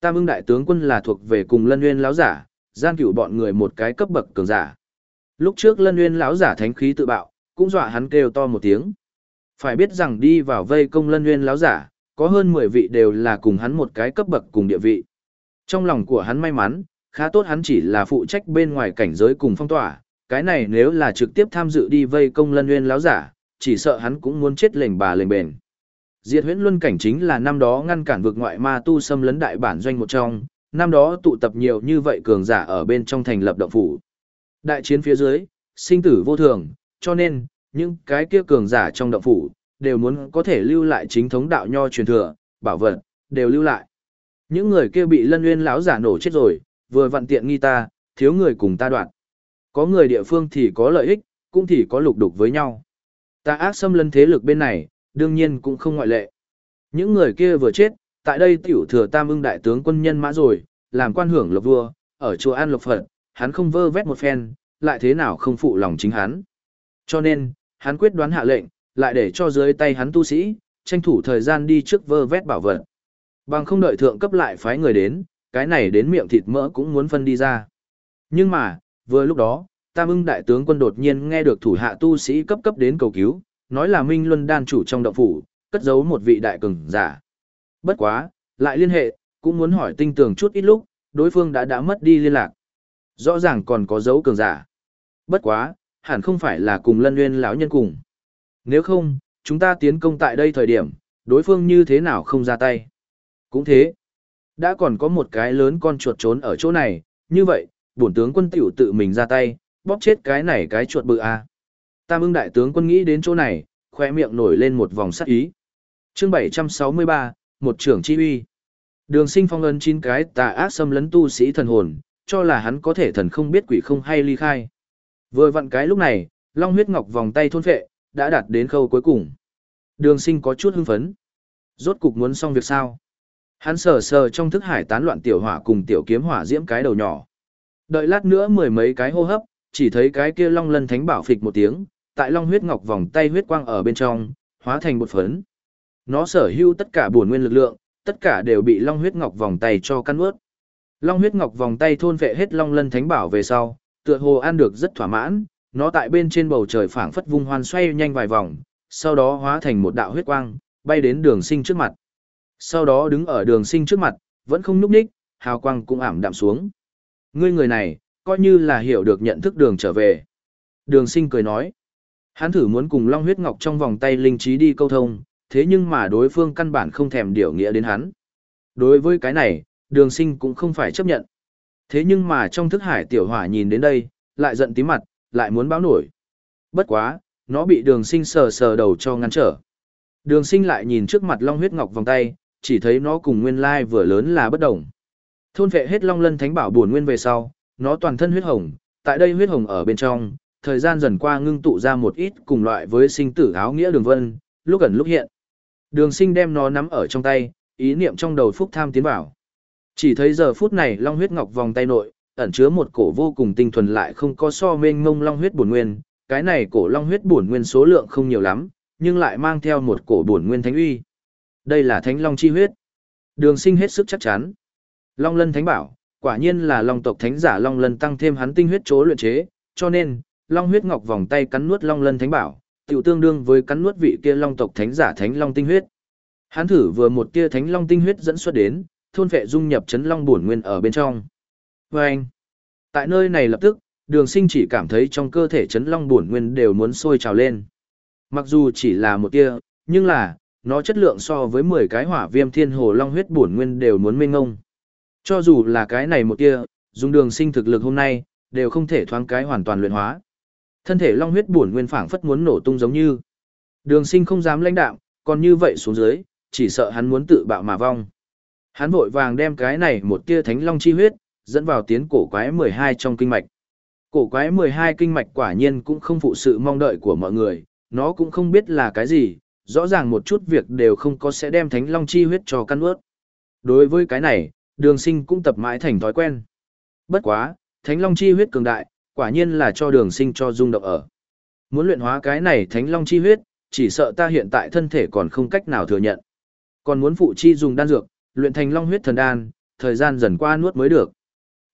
Tam ưng đại tướng quân là thuộc về cùng lân nguyên lão giả, gian cửu bọn người một cái cấp bậc cường giả. Lúc trước lân nguyên lão giả thánh khí tự bạo, cũng dọa hắn kêu to một tiếng. Phải biết rằng đi vào vây công lân nguyên lão giả, có hơn 10 vị đều là cùng hắn một cái cấp bậc cùng địa vị. Trong lòng của hắn may mắn, khá tốt hắn chỉ là phụ trách bên ngoài cảnh giới cùng phong tỏa, cái này nếu là trực tiếp tham dự đi vây công lân nguyên lão giả, chỉ sợ hắn cũng muốn chết lệnh bà lệnh bền. Diệt huyễn luân cảnh chính là năm đó ngăn cản vực ngoại ma tu xâm lấn đại bản doanh một trong, năm đó tụ tập nhiều như vậy cường giả ở bên trong thành lập động phủ. Đại chiến phía dưới, sinh tử vô thường, cho nên, những cái kia cường giả trong động phủ, đều muốn có thể lưu lại chính thống đạo nho truyền thừa, bảo vật, đều lưu lại. Những người kia bị lân nguyên lão giả nổ chết rồi, vừa vặn tiện nghi ta, thiếu người cùng ta đoạn. Có người địa phương thì có lợi ích, cũng thì có lục đục với nhau. Ta ác xâm lân thế lực bên này, đương nhiên cũng không ngoại lệ. Những người kia vừa chết, tại đây tiểu thừa tam ưng đại tướng quân nhân mã rồi, làm quan hưởng lộc vua, ở chùa An Lộc Phật, hắn không vơ vét một phen, lại thế nào không phụ lòng chính hắn. Cho nên, hắn quyết đoán hạ lệnh, lại để cho dưới tay hắn tu sĩ, tranh thủ thời gian đi trước vơ vét bảo vật. Bằng không đợi thượng cấp lại phái người đến, cái này đến miệng thịt mỡ cũng muốn phân đi ra. Nhưng mà, vừa lúc đó, Tam ưng đại tướng quân đột nhiên nghe được thủ hạ tu sĩ cấp cấp đến cầu cứu, nói là Minh Luân đan chủ trong động phủ, cất giấu một vị đại cường giả. Bất quá, lại liên hệ, cũng muốn hỏi tinh tường chút ít lúc, đối phương đã đã mất đi liên lạc. Rõ ràng còn có dấu cường giả. Bất quá, hẳn không phải là cùng lân nguyên lão nhân cùng. Nếu không, chúng ta tiến công tại đây thời điểm, đối phương như thế nào không ra tay. Cũng thế. Đã còn có một cái lớn con chuột trốn ở chỗ này, như vậy, bổn tướng quân tiểu tự mình ra tay, bóp chết cái này cái chuột bự a. À. Tam ưng đại tướng quân nghĩ đến chỗ này, khoe miệng nổi lên một vòng sắc ý. chương 763, một trưởng chi uy. Đường sinh phong ấn chín cái tà ác xâm lấn tu sĩ thần hồn, cho là hắn có thể thần không biết quỷ không hay ly khai. Vừa vặn cái lúc này, long huyết ngọc vòng tay thôn phệ, đã đạt đến khâu cuối cùng. Đường sinh có chút hưng phấn. Rốt cục muốn xong việc sao? Hắn sờ sờ trong thức hải tán loạn tiểu hỏa cùng tiểu kiếm hỏa diễm cái đầu nhỏ. Đợi lát nữa mười mấy cái hô hấp, chỉ thấy cái kia long lân thánh bảo phịch một tiếng, tại long huyết ngọc vòng tay huyết quang ở bên trong, hóa thành một phấn. Nó sở hữu tất cả bổn nguyên lực lượng, tất cả đều bị long huyết ngọc vòng tay cho căn ướt. Long huyết ngọc vòng tay thôn vệ hết long lân thánh bảo về sau, tựa hồ ăn được rất thỏa mãn, nó tại bên trên bầu trời phảng phất vung hoan xoay nhanh vài vòng, sau đó hóa thành một đạo huyết quang, bay đến đường sinh trước mặt. Sau đó đứng ở đường sinh trước mặt, vẫn không núp đích, hào quang cũng ảm đạm xuống. Ngươi người này, coi như là hiểu được nhận thức đường trở về. Đường sinh cười nói. Hắn thử muốn cùng Long huyết ngọc trong vòng tay linh trí đi câu thông, thế nhưng mà đối phương căn bản không thèm điều nghĩa đến hắn. Đối với cái này, đường sinh cũng không phải chấp nhận. Thế nhưng mà trong thức hải tiểu hỏa nhìn đến đây, lại giận tí mặt, lại muốn báo nổi. Bất quá, nó bị đường sinh sờ sờ đầu cho ngăn trở. Đường sinh lại nhìn trước mặt long huyết ngọc vòng tay, chỉ thấy nó cùng nguyên lai vừa lớn là bất đồng. Thôn vệ hết long lân thánh bảo buồn nguyên về sau, nó toàn thân huyết hồng, tại đây huyết hồng ở bên trong, thời gian dần qua ngưng tụ ra một ít cùng loại với sinh tử áo nghĩa đường vân, lúc ẩn lúc hiện. Đường sinh đem nó nắm ở trong tay, ý niệm trong đầu phúc tham tiến vào. Chỉ thấy giờ phút này long huyết ngọc vòng tay nội, ẩn chứa một cổ vô cùng tinh thuần lại không có so mênh mông long huyết bổn nguyên, cái này cổ long huyết bổn nguyên số lượng không nhiều lắm, nhưng lại mang theo một cổ bổn nguyên thánh uy. Đây là thánh long chi huyết. Đường sinh hết sức chắc chắn. Long lân thánh bảo, quả nhiên là long tộc thánh giả long lân tăng thêm hắn tinh huyết chỗ luyện chế, cho nên, long huyết ngọc vòng tay cắn nuốt long lân thánh bảo, tiểu tương đương với cắn nuốt vị kia long tộc thánh giả thánh long tinh huyết. Hắn thử vừa một tia thánh long tinh huyết dẫn xuất đến, thôn vệ dung nhập chấn long bổn nguyên ở bên trong. Và anh, tại nơi này lập tức, đường sinh chỉ cảm thấy trong cơ thể chấn long bổn nguyên đều muốn sôi trào lên. Mặc dù chỉ là một tia, nhưng là, nó chất lượng so với 10 cái hỏa viêm thiên hồ long huyết bổn nguyên đều muốn mênh ngông. Cho dù là cái này một tia, dùng đường sinh thực lực hôm nay, đều không thể thoáng cái hoàn toàn luyện hóa. Thân thể long huyết bổn nguyên phảng phất muốn nổ tung giống như. Đường sinh không dám lãnh đạo, còn như vậy xuống dưới, chỉ sợ hắn muốn tự bạo mà vong. Hắn vội vàng đem cái này một tia thánh long chi huyết, dẫn vào tiến cổ quái 12 trong kinh mạch. Cổ quái 12 kinh mạch quả nhiên cũng không phụ sự mong đợi của mọi người, nó cũng không biết là cái gì, rõ ràng một chút việc đều không có sẽ đem thánh long chi huyết cho căn ướt. Đối với cái này, đường sinh cũng tập mãi thành thói quen. Bất quá, thánh long chi huyết cường đại, quả nhiên là cho đường sinh cho rung động ở. Muốn luyện hóa cái này thánh long chi huyết, chỉ sợ ta hiện tại thân thể còn không cách nào thừa nhận. Còn muốn phụ chi dùng đan dược, luyện thành long huyết thần đan, thời gian dần qua nuốt mới được.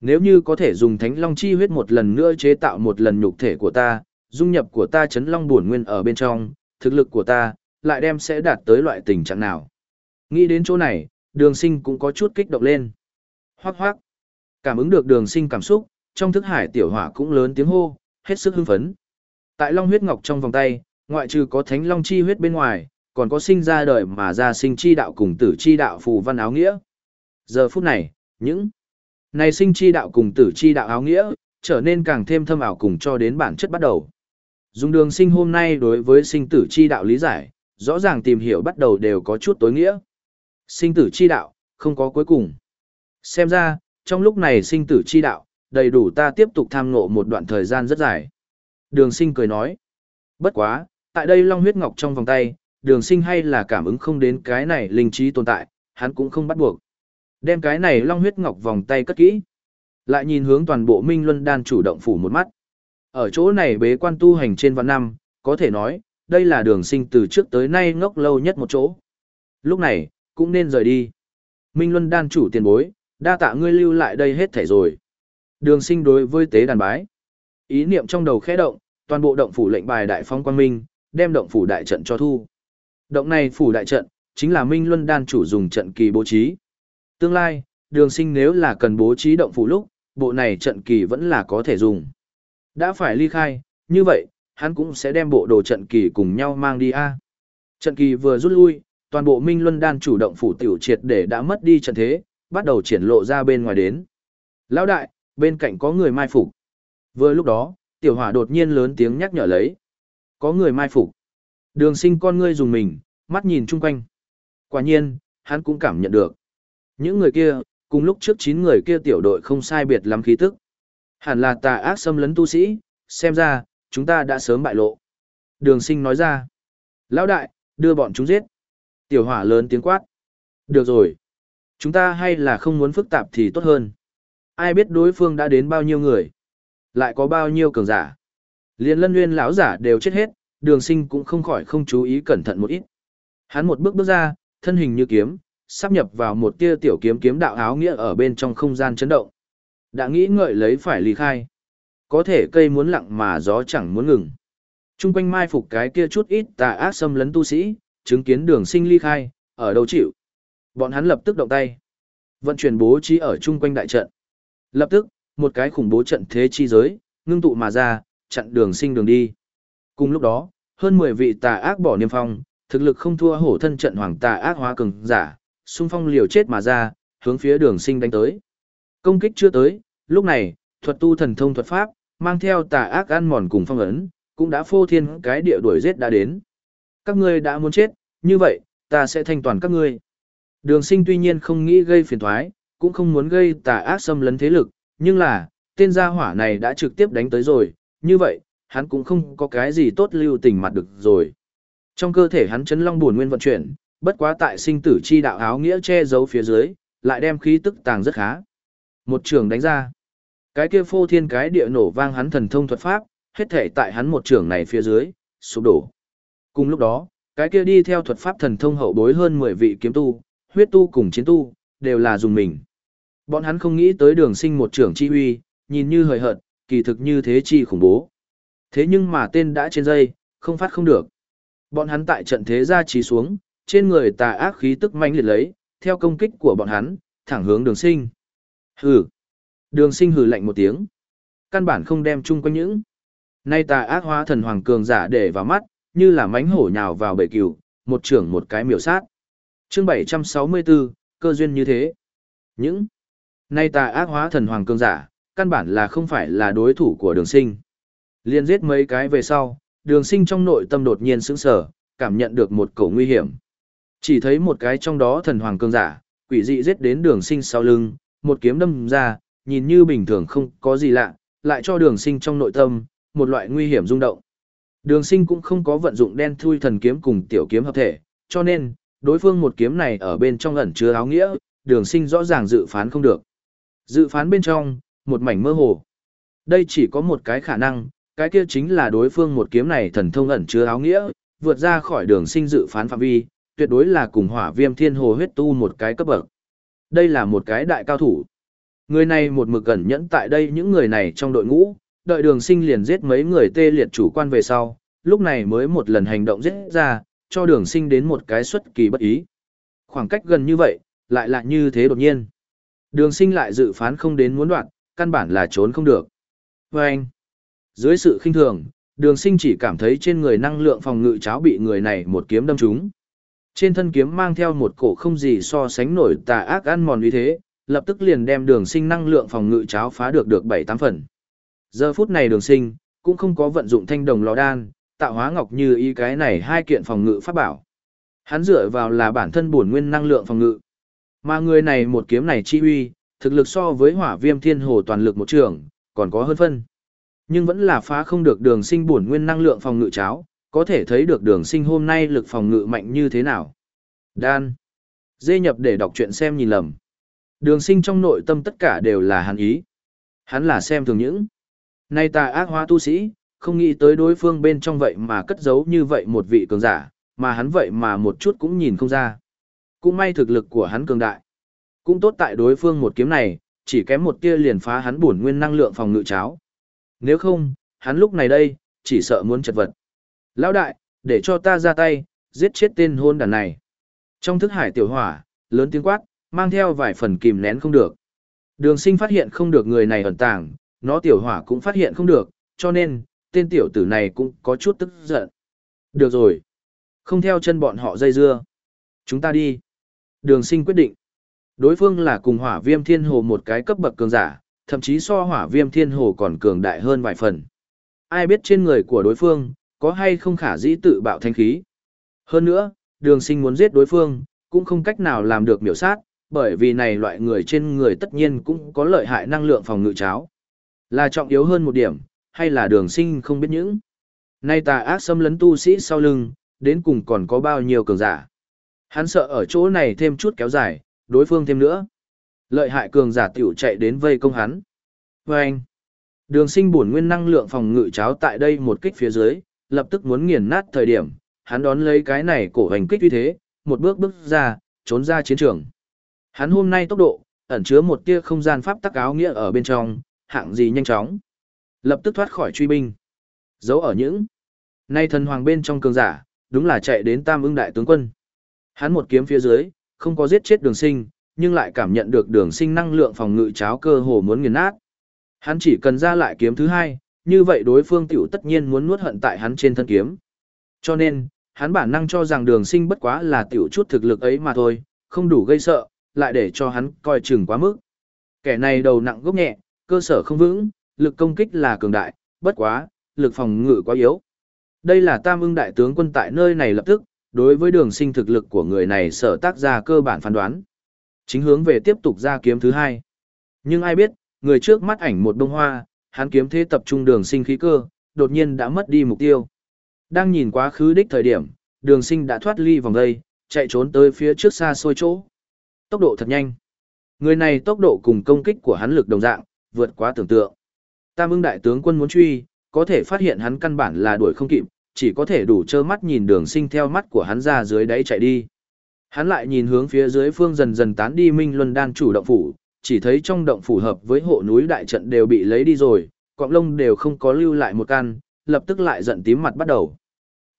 Nếu như có thể dùng thánh long chi huyết một lần nữa chế tạo một lần nhục thể của ta, dung nhập của ta chấn long bổn nguyên ở bên trong, thực lực của ta, lại đem sẽ đạt tới loại tình trạng nào. Nghĩ đến chỗ này, đường sinh cũng có chút kích động lên. Hoác hoác. Cảm ứng được đường sinh cảm xúc, trong thức hải tiểu hỏa cũng lớn tiếng hô, hết sức hưng phấn. Tại long huyết ngọc trong vòng tay, ngoại trừ có thánh long chi huyết bên ngoài, còn có sinh ra đời mà ra sinh chi đạo cùng tử chi đạo phù văn áo nghĩa. Giờ phút này, những này sinh chi đạo cùng tử chi đạo áo nghĩa, trở nên càng thêm thâm ảo cùng cho đến bản chất bắt đầu. Dùng đường sinh hôm nay đối với sinh tử chi đạo lý giải, rõ ràng tìm hiểu bắt đầu đều có chút tối nghĩa. Sinh tử chi đạo, không có cuối cùng. Xem ra, trong lúc này sinh tử chi đạo, đầy đủ ta tiếp tục tham ngộ một đoạn thời gian rất dài. Đường sinh cười nói. Bất quá, tại đây long huyết ngọc trong vòng tay, đường sinh hay là cảm ứng không đến cái này linh trí tồn tại, hắn cũng không bắt buộc. Đem cái này long huyết ngọc vòng tay cất kỹ. Lại nhìn hướng toàn bộ Minh Luân đan chủ động phủ một mắt. Ở chỗ này bế quan tu hành trên vạn năm, có thể nói, đây là đường sinh từ trước tới nay ngốc lâu nhất một chỗ. Lúc này, cũng nên rời đi. Minh Luân đan chủ tiền bối, đa tạ ngươi lưu lại đây hết thảy rồi. Đường sinh đối với tế đàn bái. Ý niệm trong đầu khẽ động, toàn bộ động phủ lệnh bài đại phong quang minh, đem động phủ đại trận cho thu. Động này phủ đại trận, chính là Minh Luân đan chủ dùng trận kỳ bố trí. Tương lai, đường sinh nếu là cần bố trí động phủ lúc, bộ này trận kỳ vẫn là có thể dùng. Đã phải ly khai, như vậy, hắn cũng sẽ đem bộ đồ trận kỳ cùng nhau mang đi a Trận kỳ vừa rút lui, toàn bộ Minh Luân đan chủ động phủ tiểu triệt để đã mất đi trận thế, bắt đầu triển lộ ra bên ngoài đến. Lão đại, bên cạnh có người mai phục. Vừa lúc đó, tiểu hỏa đột nhiên lớn tiếng nhắc nhở lấy. Có người mai phục. Đường sinh con ngươi dùng mình, mắt nhìn chung quanh. Quả nhiên, hắn cũng cảm nhận được. Những người kia, cùng lúc trước 9 người kia tiểu đội không sai biệt lắm khí tức. Hẳn là tà ác xâm lấn tu sĩ, xem ra, chúng ta đã sớm bại lộ. Đường sinh nói ra. Lão đại, đưa bọn chúng giết. Tiểu hỏa lớn tiếng quát. Được rồi. Chúng ta hay là không muốn phức tạp thì tốt hơn. Ai biết đối phương đã đến bao nhiêu người. Lại có bao nhiêu cường giả. Liên lân nguyên lão giả đều chết hết, đường sinh cũng không khỏi không chú ý cẩn thận một ít. Hắn một bước bước ra, thân hình như kiếm, sắp nhập vào một tia tiểu kiếm kiếm đạo áo nghĩa ở bên trong không gian chấn động. Đã nghĩ ngợi lấy phải ly khai. Có thể cây muốn lặng mà gió chẳng muốn ngừng. Trung quanh mai phục cái kia chút ít tà ác xâm lấn tu sĩ, chứng kiến đường sinh ly khai, ở đâu chịu. Bọn hắn lập tức động tay. Vận chuyển bố trí ở chung quanh đại trận. Lập tức, một cái khủng bố trận thế chi giới, ngưng tụ mà ra, chặn đường sinh đường đi. Cùng lúc đó, hơn 10 vị tà ác bỏ niêm phong, thực lực không thua hổ thân trận hoàng tà ác hóa cường giả, xung phong liều chết mà ra, hướng phía đường sinh đánh tới. Công kích chưa tới, lúc này, thuật tu thần thông thuật pháp, mang theo tà ác ăn mòn cùng phong ấn, cũng đã phô thiên cái địa đuổi giết đã đến. Các ngươi đã muốn chết, như vậy, ta sẽ thanh toàn các ngươi. Đường sinh tuy nhiên không nghĩ gây phiền thoái, cũng không muốn gây tà ác xâm lấn thế lực, nhưng là, tên gia hỏa này đã trực tiếp đánh tới rồi, như vậy, hắn cũng không có cái gì tốt lưu tình mặt được rồi. Trong cơ thể hắn chấn long buồn nguyên vận chuyển, bất quá tại sinh tử chi đạo áo nghĩa che giấu phía dưới, lại đem khí tức tàng rất khá. Một trường đánh ra. Cái kia phô thiên cái địa nổ vang hắn thần thông thuật pháp, hết thể tại hắn một trường này phía dưới, sụp đổ. Cùng lúc đó, cái kia đi theo thuật pháp thần thông hậu bối hơn 10 vị kiếm tu, huyết tu cùng chiến tu, đều là dùng mình. Bọn hắn không nghĩ tới đường sinh một trưởng chi huy, nhìn như hời hợt, kỳ thực như thế chi khủng bố. Thế nhưng mà tên đã trên dây, không phát không được. Bọn hắn tại trận thế ra trí xuống, trên người tà ác khí tức manh liệt lấy, theo công kích của bọn hắn, thẳng hướng đường sinh. Hừ. Đường sinh hừ lạnh một tiếng. Căn bản không đem chung quanh những. Nay tà ác hóa thần hoàng cường giả để vào mắt, như là mánh hổ nhào vào bể cừu, một trưởng một cái miểu sát. chương 764, cơ duyên như thế. Những. Nay tà ác hóa thần hoàng cường giả, căn bản là không phải là đối thủ của đường sinh. Liên giết mấy cái về sau, đường sinh trong nội tâm đột nhiên sững sở, cảm nhận được một cổ nguy hiểm. Chỉ thấy một cái trong đó thần hoàng cương giả, quỷ dị giết đến đường sinh sau lưng, một kiếm đâm ra, nhìn như bình thường không có gì lạ, lại cho đường sinh trong nội tâm, một loại nguy hiểm rung động. Đường sinh cũng không có vận dụng đen thui thần kiếm cùng tiểu kiếm hợp thể, cho nên, đối phương một kiếm này ở bên trong ẩn chứa áo nghĩa, đường sinh rõ ràng dự phán không được. Dự phán bên trong, một mảnh mơ hồ. Đây chỉ có một cái khả năng, cái kia chính là đối phương một kiếm này thần thông ẩn chứa áo nghĩa, vượt ra khỏi đường sinh dự phán phạm vi, tuyệt đối là cùng hỏa viêm thiên hồ huyết tu một cái cấp bậc. Đây là một cái đại cao thủ. Người này một mực gần nhẫn tại đây những người này trong đội ngũ, đợi đường sinh liền giết mấy người tê liệt chủ quan về sau, lúc này mới một lần hành động giết ra, cho đường sinh đến một cái xuất kỳ bất ý. Khoảng cách gần như vậy, lại là như thế đột nhiên. Đường sinh lại dự phán không đến muốn đoạn, căn bản là trốn không được. Vâng! anh, dưới sự khinh thường, đường sinh chỉ cảm thấy trên người năng lượng phòng ngự cháo bị người này một kiếm đâm trúng. Trên thân kiếm mang theo một cổ không gì so sánh nổi tà ác ăn mòn như thế, lập tức liền đem đường sinh năng lượng phòng ngự cháo phá được được 7-8 phần. Giờ phút này đường sinh, cũng không có vận dụng thanh đồng lò đan, tạo hóa ngọc như y cái này hai kiện phòng ngự pháp bảo. Hắn dựa vào là bản thân bổn nguyên năng lượng phòng ngự. Mà người này một kiếm này chi uy, thực lực so với hỏa viêm thiên hồ toàn lực một trường, còn có hơn phân. Nhưng vẫn là phá không được đường sinh bổn nguyên năng lượng phòng ngự cháo, có thể thấy được đường sinh hôm nay lực phòng ngự mạnh như thế nào. Đan. Dê nhập để đọc chuyện xem nhìn lầm. Đường sinh trong nội tâm tất cả đều là hắn ý. Hắn là xem thường những. Nay ta ác hóa tu sĩ, không nghĩ tới đối phương bên trong vậy mà cất giấu như vậy một vị cường giả, mà hắn vậy mà một chút cũng nhìn không ra. Cũng may thực lực của hắn cường đại. Cũng tốt tại đối phương một kiếm này, chỉ kém một tia liền phá hắn bổn nguyên năng lượng phòng ngự cháo. Nếu không, hắn lúc này đây, chỉ sợ muốn chật vật. Lão đại, để cho ta ra tay, giết chết tên hôn đàn này. Trong thức hải tiểu hỏa, lớn tiếng quát, mang theo vài phần kìm nén không được. Đường sinh phát hiện không được người này ẩn tàng, nó tiểu hỏa cũng phát hiện không được, cho nên, tên tiểu tử này cũng có chút tức giận. Được rồi. Không theo chân bọn họ dây dưa. Chúng ta đi. Đường sinh quyết định. Đối phương là cùng hỏa viêm thiên hồ một cái cấp bậc cường giả, thậm chí so hỏa viêm thiên hồ còn cường đại hơn vài phần. Ai biết trên người của đối phương, có hay không khả dĩ tự bạo thanh khí. Hơn nữa, đường sinh muốn giết đối phương, cũng không cách nào làm được miểu sát, bởi vì này loại người trên người tất nhiên cũng có lợi hại năng lượng phòng ngự cháo. Là trọng yếu hơn một điểm, hay là đường sinh không biết những. Nay tà ác xâm lấn tu sĩ sau lưng, đến cùng còn có bao nhiêu cường giả. Hắn sợ ở chỗ này thêm chút kéo dài, đối phương thêm nữa. Lợi hại cường giả tiểu chạy đến vây công hắn. Và anh, đường sinh bổn nguyên năng lượng phòng ngự cháo tại đây một kích phía dưới, lập tức muốn nghiền nát thời điểm, hắn đón lấy cái này cổ hành kích uy thế, một bước bước ra, trốn ra chiến trường. Hắn hôm nay tốc độ, ẩn chứa một tia không gian pháp tắc áo nghĩa ở bên trong, hạng gì nhanh chóng. Lập tức thoát khỏi truy binh. Giấu ở những. Nay thần hoàng bên trong cường giả, đúng là chạy đến tam ưng đại tướng quân. Hắn một kiếm phía dưới, không có giết chết đường sinh, nhưng lại cảm nhận được đường sinh năng lượng phòng ngự cháo cơ hồ muốn nghiền nát. Hắn chỉ cần ra lại kiếm thứ hai, như vậy đối phương tiểu tất nhiên muốn nuốt hận tại hắn trên thân kiếm. Cho nên, hắn bản năng cho rằng đường sinh bất quá là tiểu chút thực lực ấy mà thôi, không đủ gây sợ, lại để cho hắn coi chừng quá mức. Kẻ này đầu nặng gốc nhẹ, cơ sở không vững, lực công kích là cường đại, bất quá, lực phòng ngự quá yếu. Đây là tam ưng đại tướng quân tại nơi này lập tức, đối với đường sinh thực lực của người này sở tác ra cơ bản phán đoán. Chính hướng về tiếp tục ra kiếm thứ hai. Nhưng ai biết, người trước mắt ảnh một bông hoa, hắn kiếm thế tập trung đường sinh khí cơ, đột nhiên đã mất đi mục tiêu. Đang nhìn quá khứ đích thời điểm, đường sinh đã thoát ly vòng đây, chạy trốn tới phía trước xa xôi chỗ. Tốc độ thật nhanh. Người này tốc độ cùng công kích của hắn lực đồng dạng, vượt quá tưởng tượng. Tam ưng đại tướng quân muốn truy, có thể phát hiện hắn căn bản là đuổi không kịp, chỉ có thể đủ trơ mắt nhìn đường sinh theo mắt của hắn ra dưới đáy chạy đi. Hắn lại nhìn hướng phía dưới phương dần dần tán đi Minh Luân đan chủ động phủ, chỉ thấy trong động phủ hợp với hộ núi đại trận đều bị lấy đi rồi, cọng lông đều không có lưu lại một căn, lập tức lại giận tím mặt bắt đầu.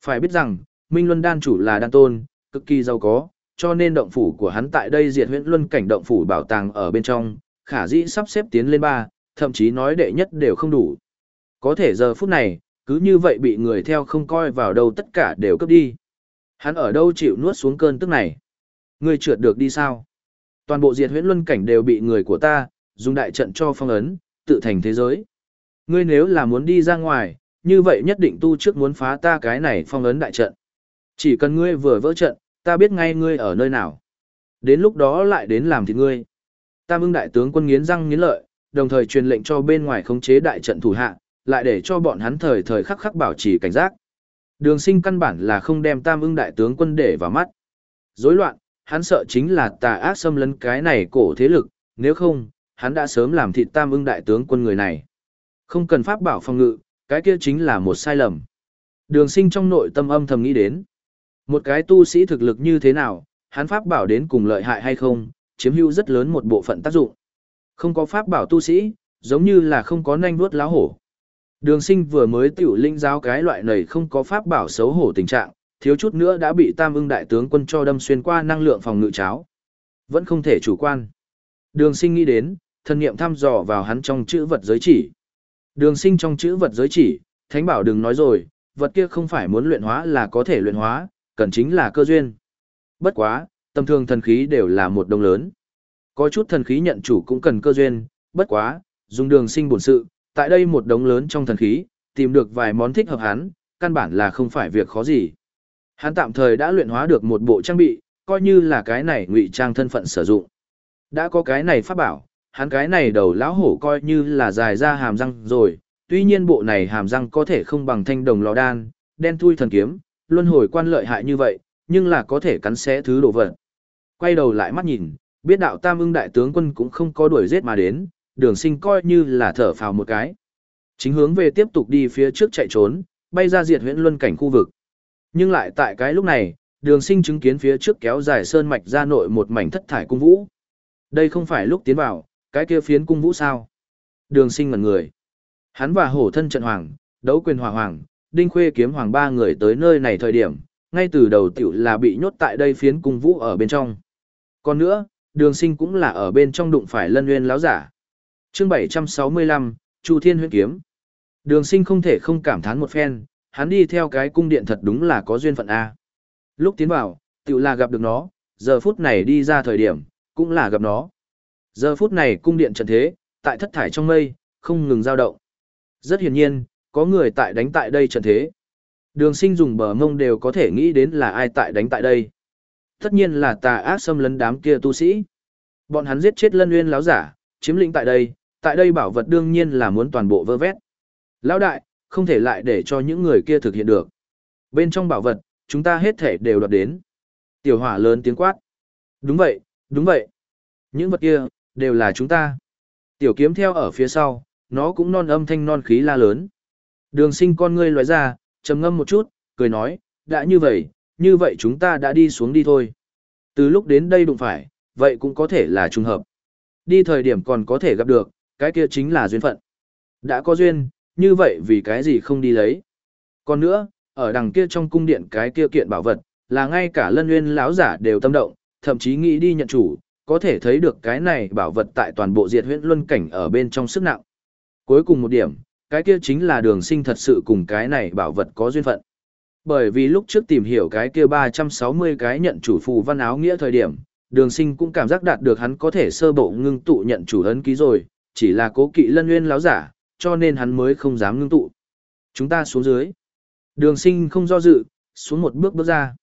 Phải biết rằng, Minh Luân đan chủ là đan tôn, cực kỳ giàu có, cho nên động phủ của hắn tại đây diệt huyễn luân cảnh động phủ bảo tàng ở bên trong, khả dĩ sắp xếp tiến lên ba, thậm chí nói đệ nhất đều không đủ. Có thể giờ phút này, cứ như vậy bị người theo không coi vào đâu tất cả đều cấp đi. Hắn ở đâu chịu nuốt xuống cơn tức này? Ngươi trượt được đi sao? Toàn bộ diệt huyễn luân cảnh đều bị người của ta, dùng đại trận cho phong ấn, tự thành thế giới. Ngươi nếu là muốn đi ra ngoài, như vậy nhất định tu trước muốn phá ta cái này phong ấn đại trận. Chỉ cần ngươi vừa vỡ trận, ta biết ngay ngươi ở nơi nào. Đến lúc đó lại đến làm thịt ngươi. Tam ưng đại tướng quân nghiến răng nghiến lợi, đồng thời truyền lệnh cho bên ngoài khống chế đại trận thủ hạ, lại để cho bọn hắn thời thời khắc khắc bảo trì cảnh giác. Đường sinh căn bản là không đem tam ưng đại tướng quân để vào mắt. Rối loạn, hắn sợ chính là tà ác xâm lấn cái này cổ thế lực, nếu không, hắn đã sớm làm thịt tam ưng đại tướng quân người này. Không cần pháp bảo phòng ngự, cái kia chính là một sai lầm. Đường sinh trong nội tâm âm thầm nghĩ đến. Một cái tu sĩ thực lực như thế nào, hắn pháp bảo đến cùng lợi hại hay không, chiếm hữu rất lớn một bộ phận tác dụng. Không có pháp bảo tu sĩ, giống như là không có nanh vuốt láo hổ. Đường sinh vừa mới tiểu linh giáo cái loại này không có pháp bảo xấu hổ tình trạng, thiếu chút nữa đã bị tam ưng đại tướng quân cho đâm xuyên qua năng lượng phòng ngự cháo. Vẫn không thể chủ quan. Đường sinh nghĩ đến, thân niệm thăm dò vào hắn trong chữ vật giới chỉ. Đường sinh trong chữ vật giới chỉ, thánh bảo đừng nói rồi, vật kia không phải muốn luyện hóa là có thể luyện hóa, cần chính là cơ duyên. Bất quá, tầm thường thần khí đều là một đồng lớn. Có chút thần khí nhận chủ cũng cần cơ duyên, bất quá, dùng đường sinh bổn sự, tại đây một đống lớn trong thần khí, tìm được vài món thích hợp hắn, căn bản là không phải việc khó gì. Hắn tạm thời đã luyện hóa được một bộ trang bị, coi như là cái này ngụy trang thân phận sử dụng. Đã có cái này pháp bảo, hắn cái này đầu lão hổ coi như là dài ra hàm răng rồi, tuy nhiên bộ này hàm răng có thể không bằng thanh đồng lò đan, đen thui thần kiếm, luân hồi quan lợi hại như vậy, nhưng là có thể cắn xé thứ đồ vật. Quay đầu lại mắt nhìn, biết đạo tam ưng đại tướng quân cũng không có đuổi giết mà đến, đường sinh coi như là thở phào một cái. Chính hướng về tiếp tục đi phía trước chạy trốn, bay ra diệt huyện luân cảnh khu vực. Nhưng lại tại cái lúc này, đường sinh chứng kiến phía trước kéo dài sơn mạch ra nội một mảnh thất thải cung vũ. Đây không phải lúc tiến vào, cái kia phiến cung vũ sao. Đường sinh ngẩn người. Hắn và hổ thân trận hoàng, đấu quyền hoàng hoàng, đinh khuê kiếm hoàng ba người tới nơi này thời điểm, ngay từ đầu tiểu là bị nhốt tại đây phiến cung vũ ở bên trong. Còn nữa, đường sinh cũng là ở bên trong đụng phải lân nguyên láo giả chương 765, Chu Thiên Huyễn kiếm. Đường sinh không thể không cảm thán một phen, hắn đi theo cái cung điện thật đúng là có duyên phận A. Lúc tiến vào, tiểu là gặp được nó, giờ phút này đi ra thời điểm, cũng là gặp nó. Giờ phút này cung điện trần thế, tại thất thải trong mây, không ngừng dao động. Rất hiển nhiên, có người tại đánh tại đây trần thế. Đường sinh dùng bờ mông đều có thể nghĩ đến là ai tại đánh tại đây. Tất nhiên là tà ác xâm lấn đám kia tu sĩ. Bọn hắn giết chết lân nguyên láo giả, chiếm lĩnh tại đây, tại đây bảo vật đương nhiên là muốn toàn bộ vơ vét. Lão đại, không thể lại để cho những người kia thực hiện được. Bên trong bảo vật, chúng ta hết thể đều đoạt đến. Tiểu hỏa lớn tiếng quát. Đúng vậy, đúng vậy. Những vật kia, đều là chúng ta. Tiểu kiếm theo ở phía sau, nó cũng non âm thanh non khí la lớn. Đường sinh con ngươi loại ra, trầm ngâm một chút, cười nói, đã như vậy, như vậy chúng ta đã đi xuống đi thôi. Từ lúc đến đây đụng phải, vậy cũng có thể là trùng hợp. Đi thời điểm còn có thể gặp được, cái kia chính là duyên phận. Đã có duyên, như vậy vì cái gì không đi lấy. Còn nữa, ở đằng kia trong cung điện cái kia kiện bảo vật, là ngay cả lân nguyên lão giả đều tâm động, thậm chí nghĩ đi nhận chủ, có thể thấy được cái này bảo vật tại toàn bộ diệt huyễn luân cảnh ở bên trong sức nặng. Cuối cùng một điểm, cái kia chính là đường sinh thật sự cùng cái này bảo vật có duyên phận. Bởi vì lúc trước tìm hiểu cái kia 360 cái nhận chủ phù văn áo nghĩa thời điểm, đường sinh cũng cảm giác đạt được hắn có thể sơ bộ ngưng tụ nhận chủ ấn ký rồi, chỉ là cố kỵ lân nguyên láo giả, cho nên hắn mới không dám ngưng tụ. Chúng ta xuống dưới. Đường sinh không do dự, xuống một bước bước ra.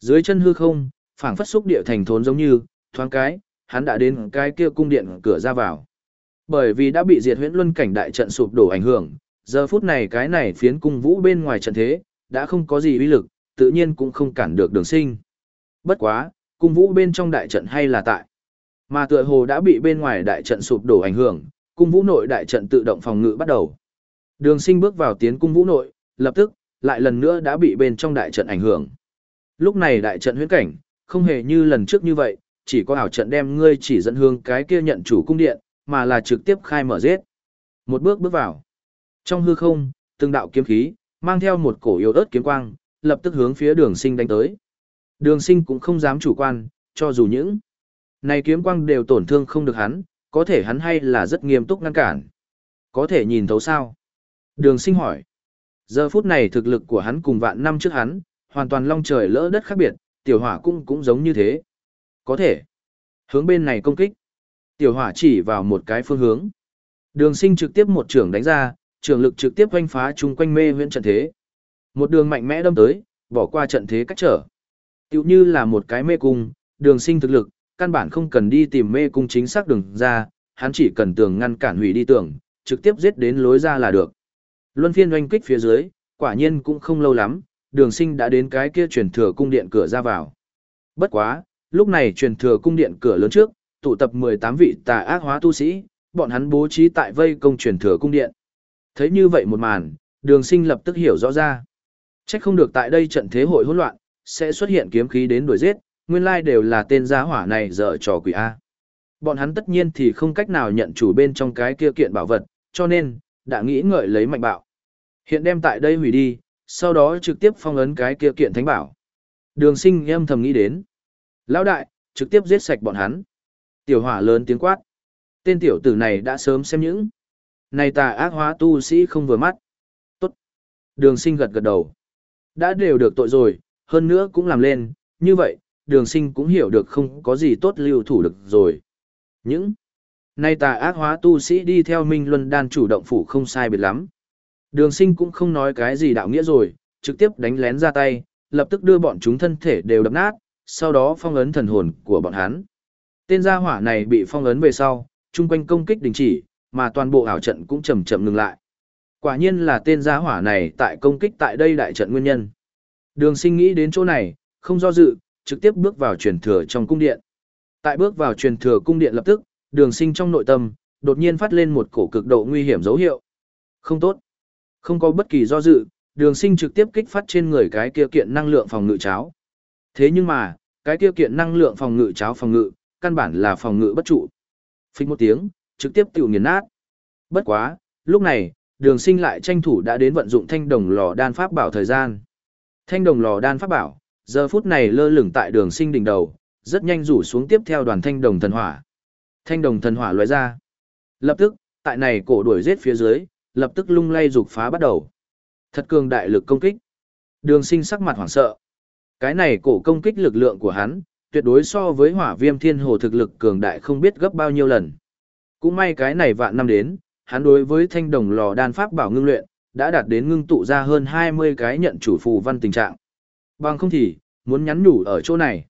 Dưới chân hư không, phảng phất xúc địa thành thốn giống như, thoáng cái, hắn đã đến cái kia cung điện cửa ra vào. Bởi vì đã bị diệt huyễn luân cảnh đại trận sụp đổ ảnh hưởng, giờ phút này cái này phiến cung vũ bên ngoài trận thế, đã không có gì uy lực, tự nhiên cũng không cản được đường sinh. Bất quá, cung vũ bên trong đại trận hay là tại. Mà tựa hồ đã bị bên ngoài đại trận sụp đổ ảnh hưởng, cung vũ nội đại trận tự động phòng ngự bắt đầu. Đường sinh bước vào tiến cung vũ nội, lập tức, lại lần nữa đã bị bên trong đại trận ảnh hưởng. Lúc này đại trận huyễn cảnh, không hề như lần trước như vậy, chỉ có ảo trận đem ngươi chỉ dẫn hướng cái kia nhận chủ cung điện, mà là trực tiếp khai mở giết. Một bước bước vào. Trong hư không, từng đạo kiếm khí, mang theo một cổ yếu ớt kiếm quang, lập tức hướng phía đường sinh đánh tới. Đường sinh cũng không dám chủ quan, cho dù những này kiếm quang đều tổn thương không được hắn, có thể hắn hay là rất nghiêm túc ngăn cản. Có thể nhìn thấu sao? Đường sinh hỏi. Giờ phút này thực lực của hắn cùng vạn năm trước hắn, hoàn toàn long trời lỡ đất khác biệt, tiểu hỏa cũng cũng giống như thế. Có thể. Hướng bên này công kích. Tiểu hỏa chỉ vào một cái phương hướng. Đường sinh trực tiếp một trường đánh ra, trường lực trực tiếp quanh phá chung quanh mê huyện trận thế. Một đường mạnh mẽ đâm tới, bỏ qua trận thế cách trở. Tiểu như là một cái mê cung, đường sinh thực lực, căn bản không cần đi tìm mê cung chính xác đường ra, hắn chỉ cần tường ngăn cản hủy đi tường, trực tiếp giết đến lối ra là được. Luân phiên oanh kích phía dưới, quả nhiên cũng không lâu lắm, đường sinh đã đến cái kia truyền thừa cung điện cửa ra vào. Bất quá, lúc này truyền thừa cung điện cửa lớn trước, tụ tập 18 vị tà ác hóa tu sĩ, bọn hắn bố trí tại vây công truyền thừa cung điện. Thấy như vậy một màn, đường sinh lập tức hiểu rõ ra. Chắc không được tại đây trận thế hội hỗn loạn, sẽ xuất hiện kiếm khí đến đuổi giết, nguyên lai đều là tên giá hỏa này dở trò quỷ A. Bọn hắn tất nhiên thì không cách nào nhận chủ bên trong cái kia kiện bảo vật, cho nên, đã nghĩ ngợi lấy mạnh bạo. Hiện đem tại đây hủy đi, sau đó trực tiếp phong ấn cái kia kiện thánh bảo. Đường sinh em thầm nghĩ đến. Lão đại, trực tiếp giết sạch bọn hắn. Tiểu hỏa lớn tiếng quát. Tên tiểu tử này đã sớm xem những. Này tà ác hóa tu sĩ không vừa mắt. Tốt. Đường sinh gật gật đầu. Đã đều được tội rồi, hơn nữa cũng làm lên. Như vậy, đường sinh cũng hiểu được không có gì tốt lưu thủ được rồi. Những. nay tà ác hóa tu sĩ đi theo Minh Luân Đan chủ động phủ không sai biệt lắm. Đường sinh cũng không nói cái gì đạo nghĩa rồi, trực tiếp đánh lén ra tay, lập tức đưa bọn chúng thân thể đều đập nát, sau đó phong ấn thần hồn của bọn hắn. Tên gia hỏa này bị phong ấn về sau, chung quanh công kích đình chỉ, mà toàn bộ ảo trận cũng chậm chậm ngừng lại. Quả nhiên là tên gia hỏa này tại công kích tại đây đại trận nguyên nhân. Đường sinh nghĩ đến chỗ này, không do dự, trực tiếp bước vào truyền thừa trong cung điện. Tại bước vào truyền thừa cung điện lập tức, đường sinh trong nội tâm, đột nhiên phát lên một cổ cực độ nguy hiểm dấu hiệu. Không tốt. Không có bất kỳ do dự, đường sinh trực tiếp kích phát trên người cái kia kiện năng lượng phòng ngự cháo. Thế nhưng mà, cái kia kiện năng lượng phòng ngự cháo phòng ngự, căn bản là phòng ngự bất trụ. Phích một tiếng, trực tiếp tiểu nghiền nát. Bất quá, lúc này, đường sinh lại tranh thủ đã đến vận dụng thanh đồng lò đan pháp bảo thời gian. Thanh đồng lò đan pháp bảo, giờ phút này lơ lửng tại đường sinh đỉnh đầu, rất nhanh rủ xuống tiếp theo đoàn thanh đồng thần hỏa. Thanh đồng thần hỏa loại ra. Lập tức, tại này cổ đuổi giết phía dưới, lập tức lung lay dục phá bắt đầu. Thật cường đại lực công kích. Đường sinh sắc mặt hoảng sợ. Cái này cổ công kích lực lượng của hắn, tuyệt đối so với hỏa viêm thiên hồ thực lực cường đại không biết gấp bao nhiêu lần. Cũng may cái này vạn năm đến, hắn đối với thanh đồng lò đan pháp bảo ngưng luyện, đã đạt đến ngưng tụ ra hơn 20 cái nhận chủ phù văn tình trạng. Bằng không thì, muốn nhắn nhủ ở chỗ này.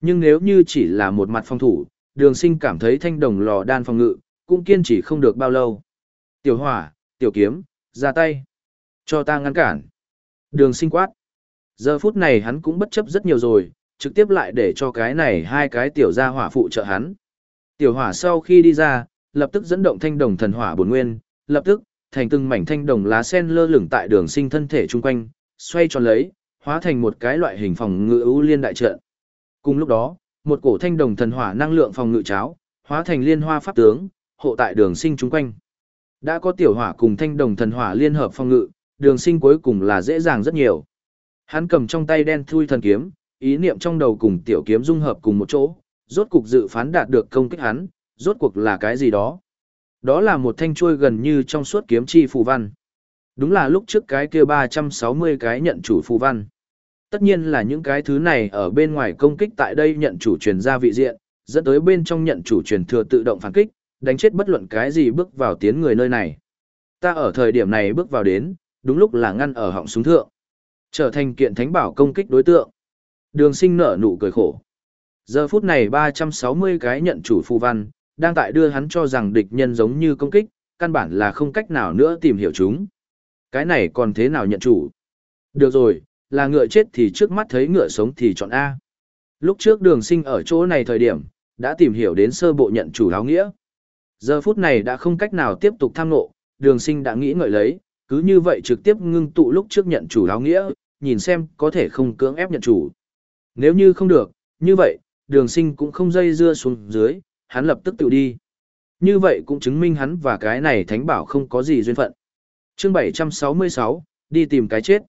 Nhưng nếu như chỉ là một mặt phòng thủ, đường sinh cảm thấy thanh đồng lò đan phòng ngự, cũng kiên trì không được bao lâu. Tiểu hỏa, tiểu kiếm, ra tay. Cho ta ngăn cản. Đường sinh quát. Giờ phút này hắn cũng bất chấp rất nhiều rồi, trực tiếp lại để cho cái này hai cái tiểu gia hỏa phụ trợ hắn. Tiểu hỏa sau khi đi ra, lập tức dẫn động thanh đồng thần hỏa bổn nguyên, lập tức, thành từng mảnh thanh đồng lá sen lơ lửng tại đường sinh thân thể chung quanh, xoay tròn lấy, hóa thành một cái loại hình phòng ngự ưu liên đại trận. Cùng lúc đó, một cổ thanh đồng thần hỏa năng lượng phòng ngự cháo, hóa thành liên hoa pháp tướng, hộ tại đường sinh chúng quanh. Đã có tiểu hỏa cùng thanh đồng thần hỏa liên hợp phòng ngự, đường sinh cuối cùng là dễ dàng rất nhiều. Hắn cầm trong tay đen thui thần kiếm, ý niệm trong đầu cùng tiểu kiếm dung hợp cùng một chỗ, rốt cục dự phán đạt được công kích hắn, rốt cuộc là cái gì đó. Đó là một thanh chuôi gần như trong suốt kiếm chi phù văn. Đúng là lúc trước cái kia 360 cái nhận chủ phù văn. Tất nhiên là những cái thứ này ở bên ngoài công kích tại đây nhận chủ truyền ra vị diện, dẫn tới bên trong nhận chủ truyền thừa tự động phản kích, đánh chết bất luận cái gì bước vào tiến người nơi này. Ta ở thời điểm này bước vào đến, đúng lúc là ngăn ở họng súng thượng. Trở thành kiện thánh bảo công kích đối tượng. Đường sinh nở nụ cười khổ. Giờ phút này 360 cái nhận chủ phù văn, đang tại đưa hắn cho rằng địch nhân giống như công kích, căn bản là không cách nào nữa tìm hiểu chúng. Cái này còn thế nào nhận chủ? Được rồi, là ngựa chết thì trước mắt thấy ngựa sống thì chọn A. Lúc trước đường sinh ở chỗ này thời điểm, đã tìm hiểu đến sơ bộ nhận chủ áo nghĩa. Giờ phút này đã không cách nào tiếp tục tham nộ, đường sinh đã nghĩ ngợi lấy, cứ như vậy trực tiếp ngưng tụ lúc trước nhận chủ áo nghĩa, nhìn xem có thể không cưỡng ép nhận chủ. Nếu như không được, như vậy, đường sinh cũng không dây dưa xuống dưới, hắn lập tức tự đi. Như vậy cũng chứng minh hắn và cái này thánh bảo không có gì duyên phận. chương 766, đi tìm cái chết.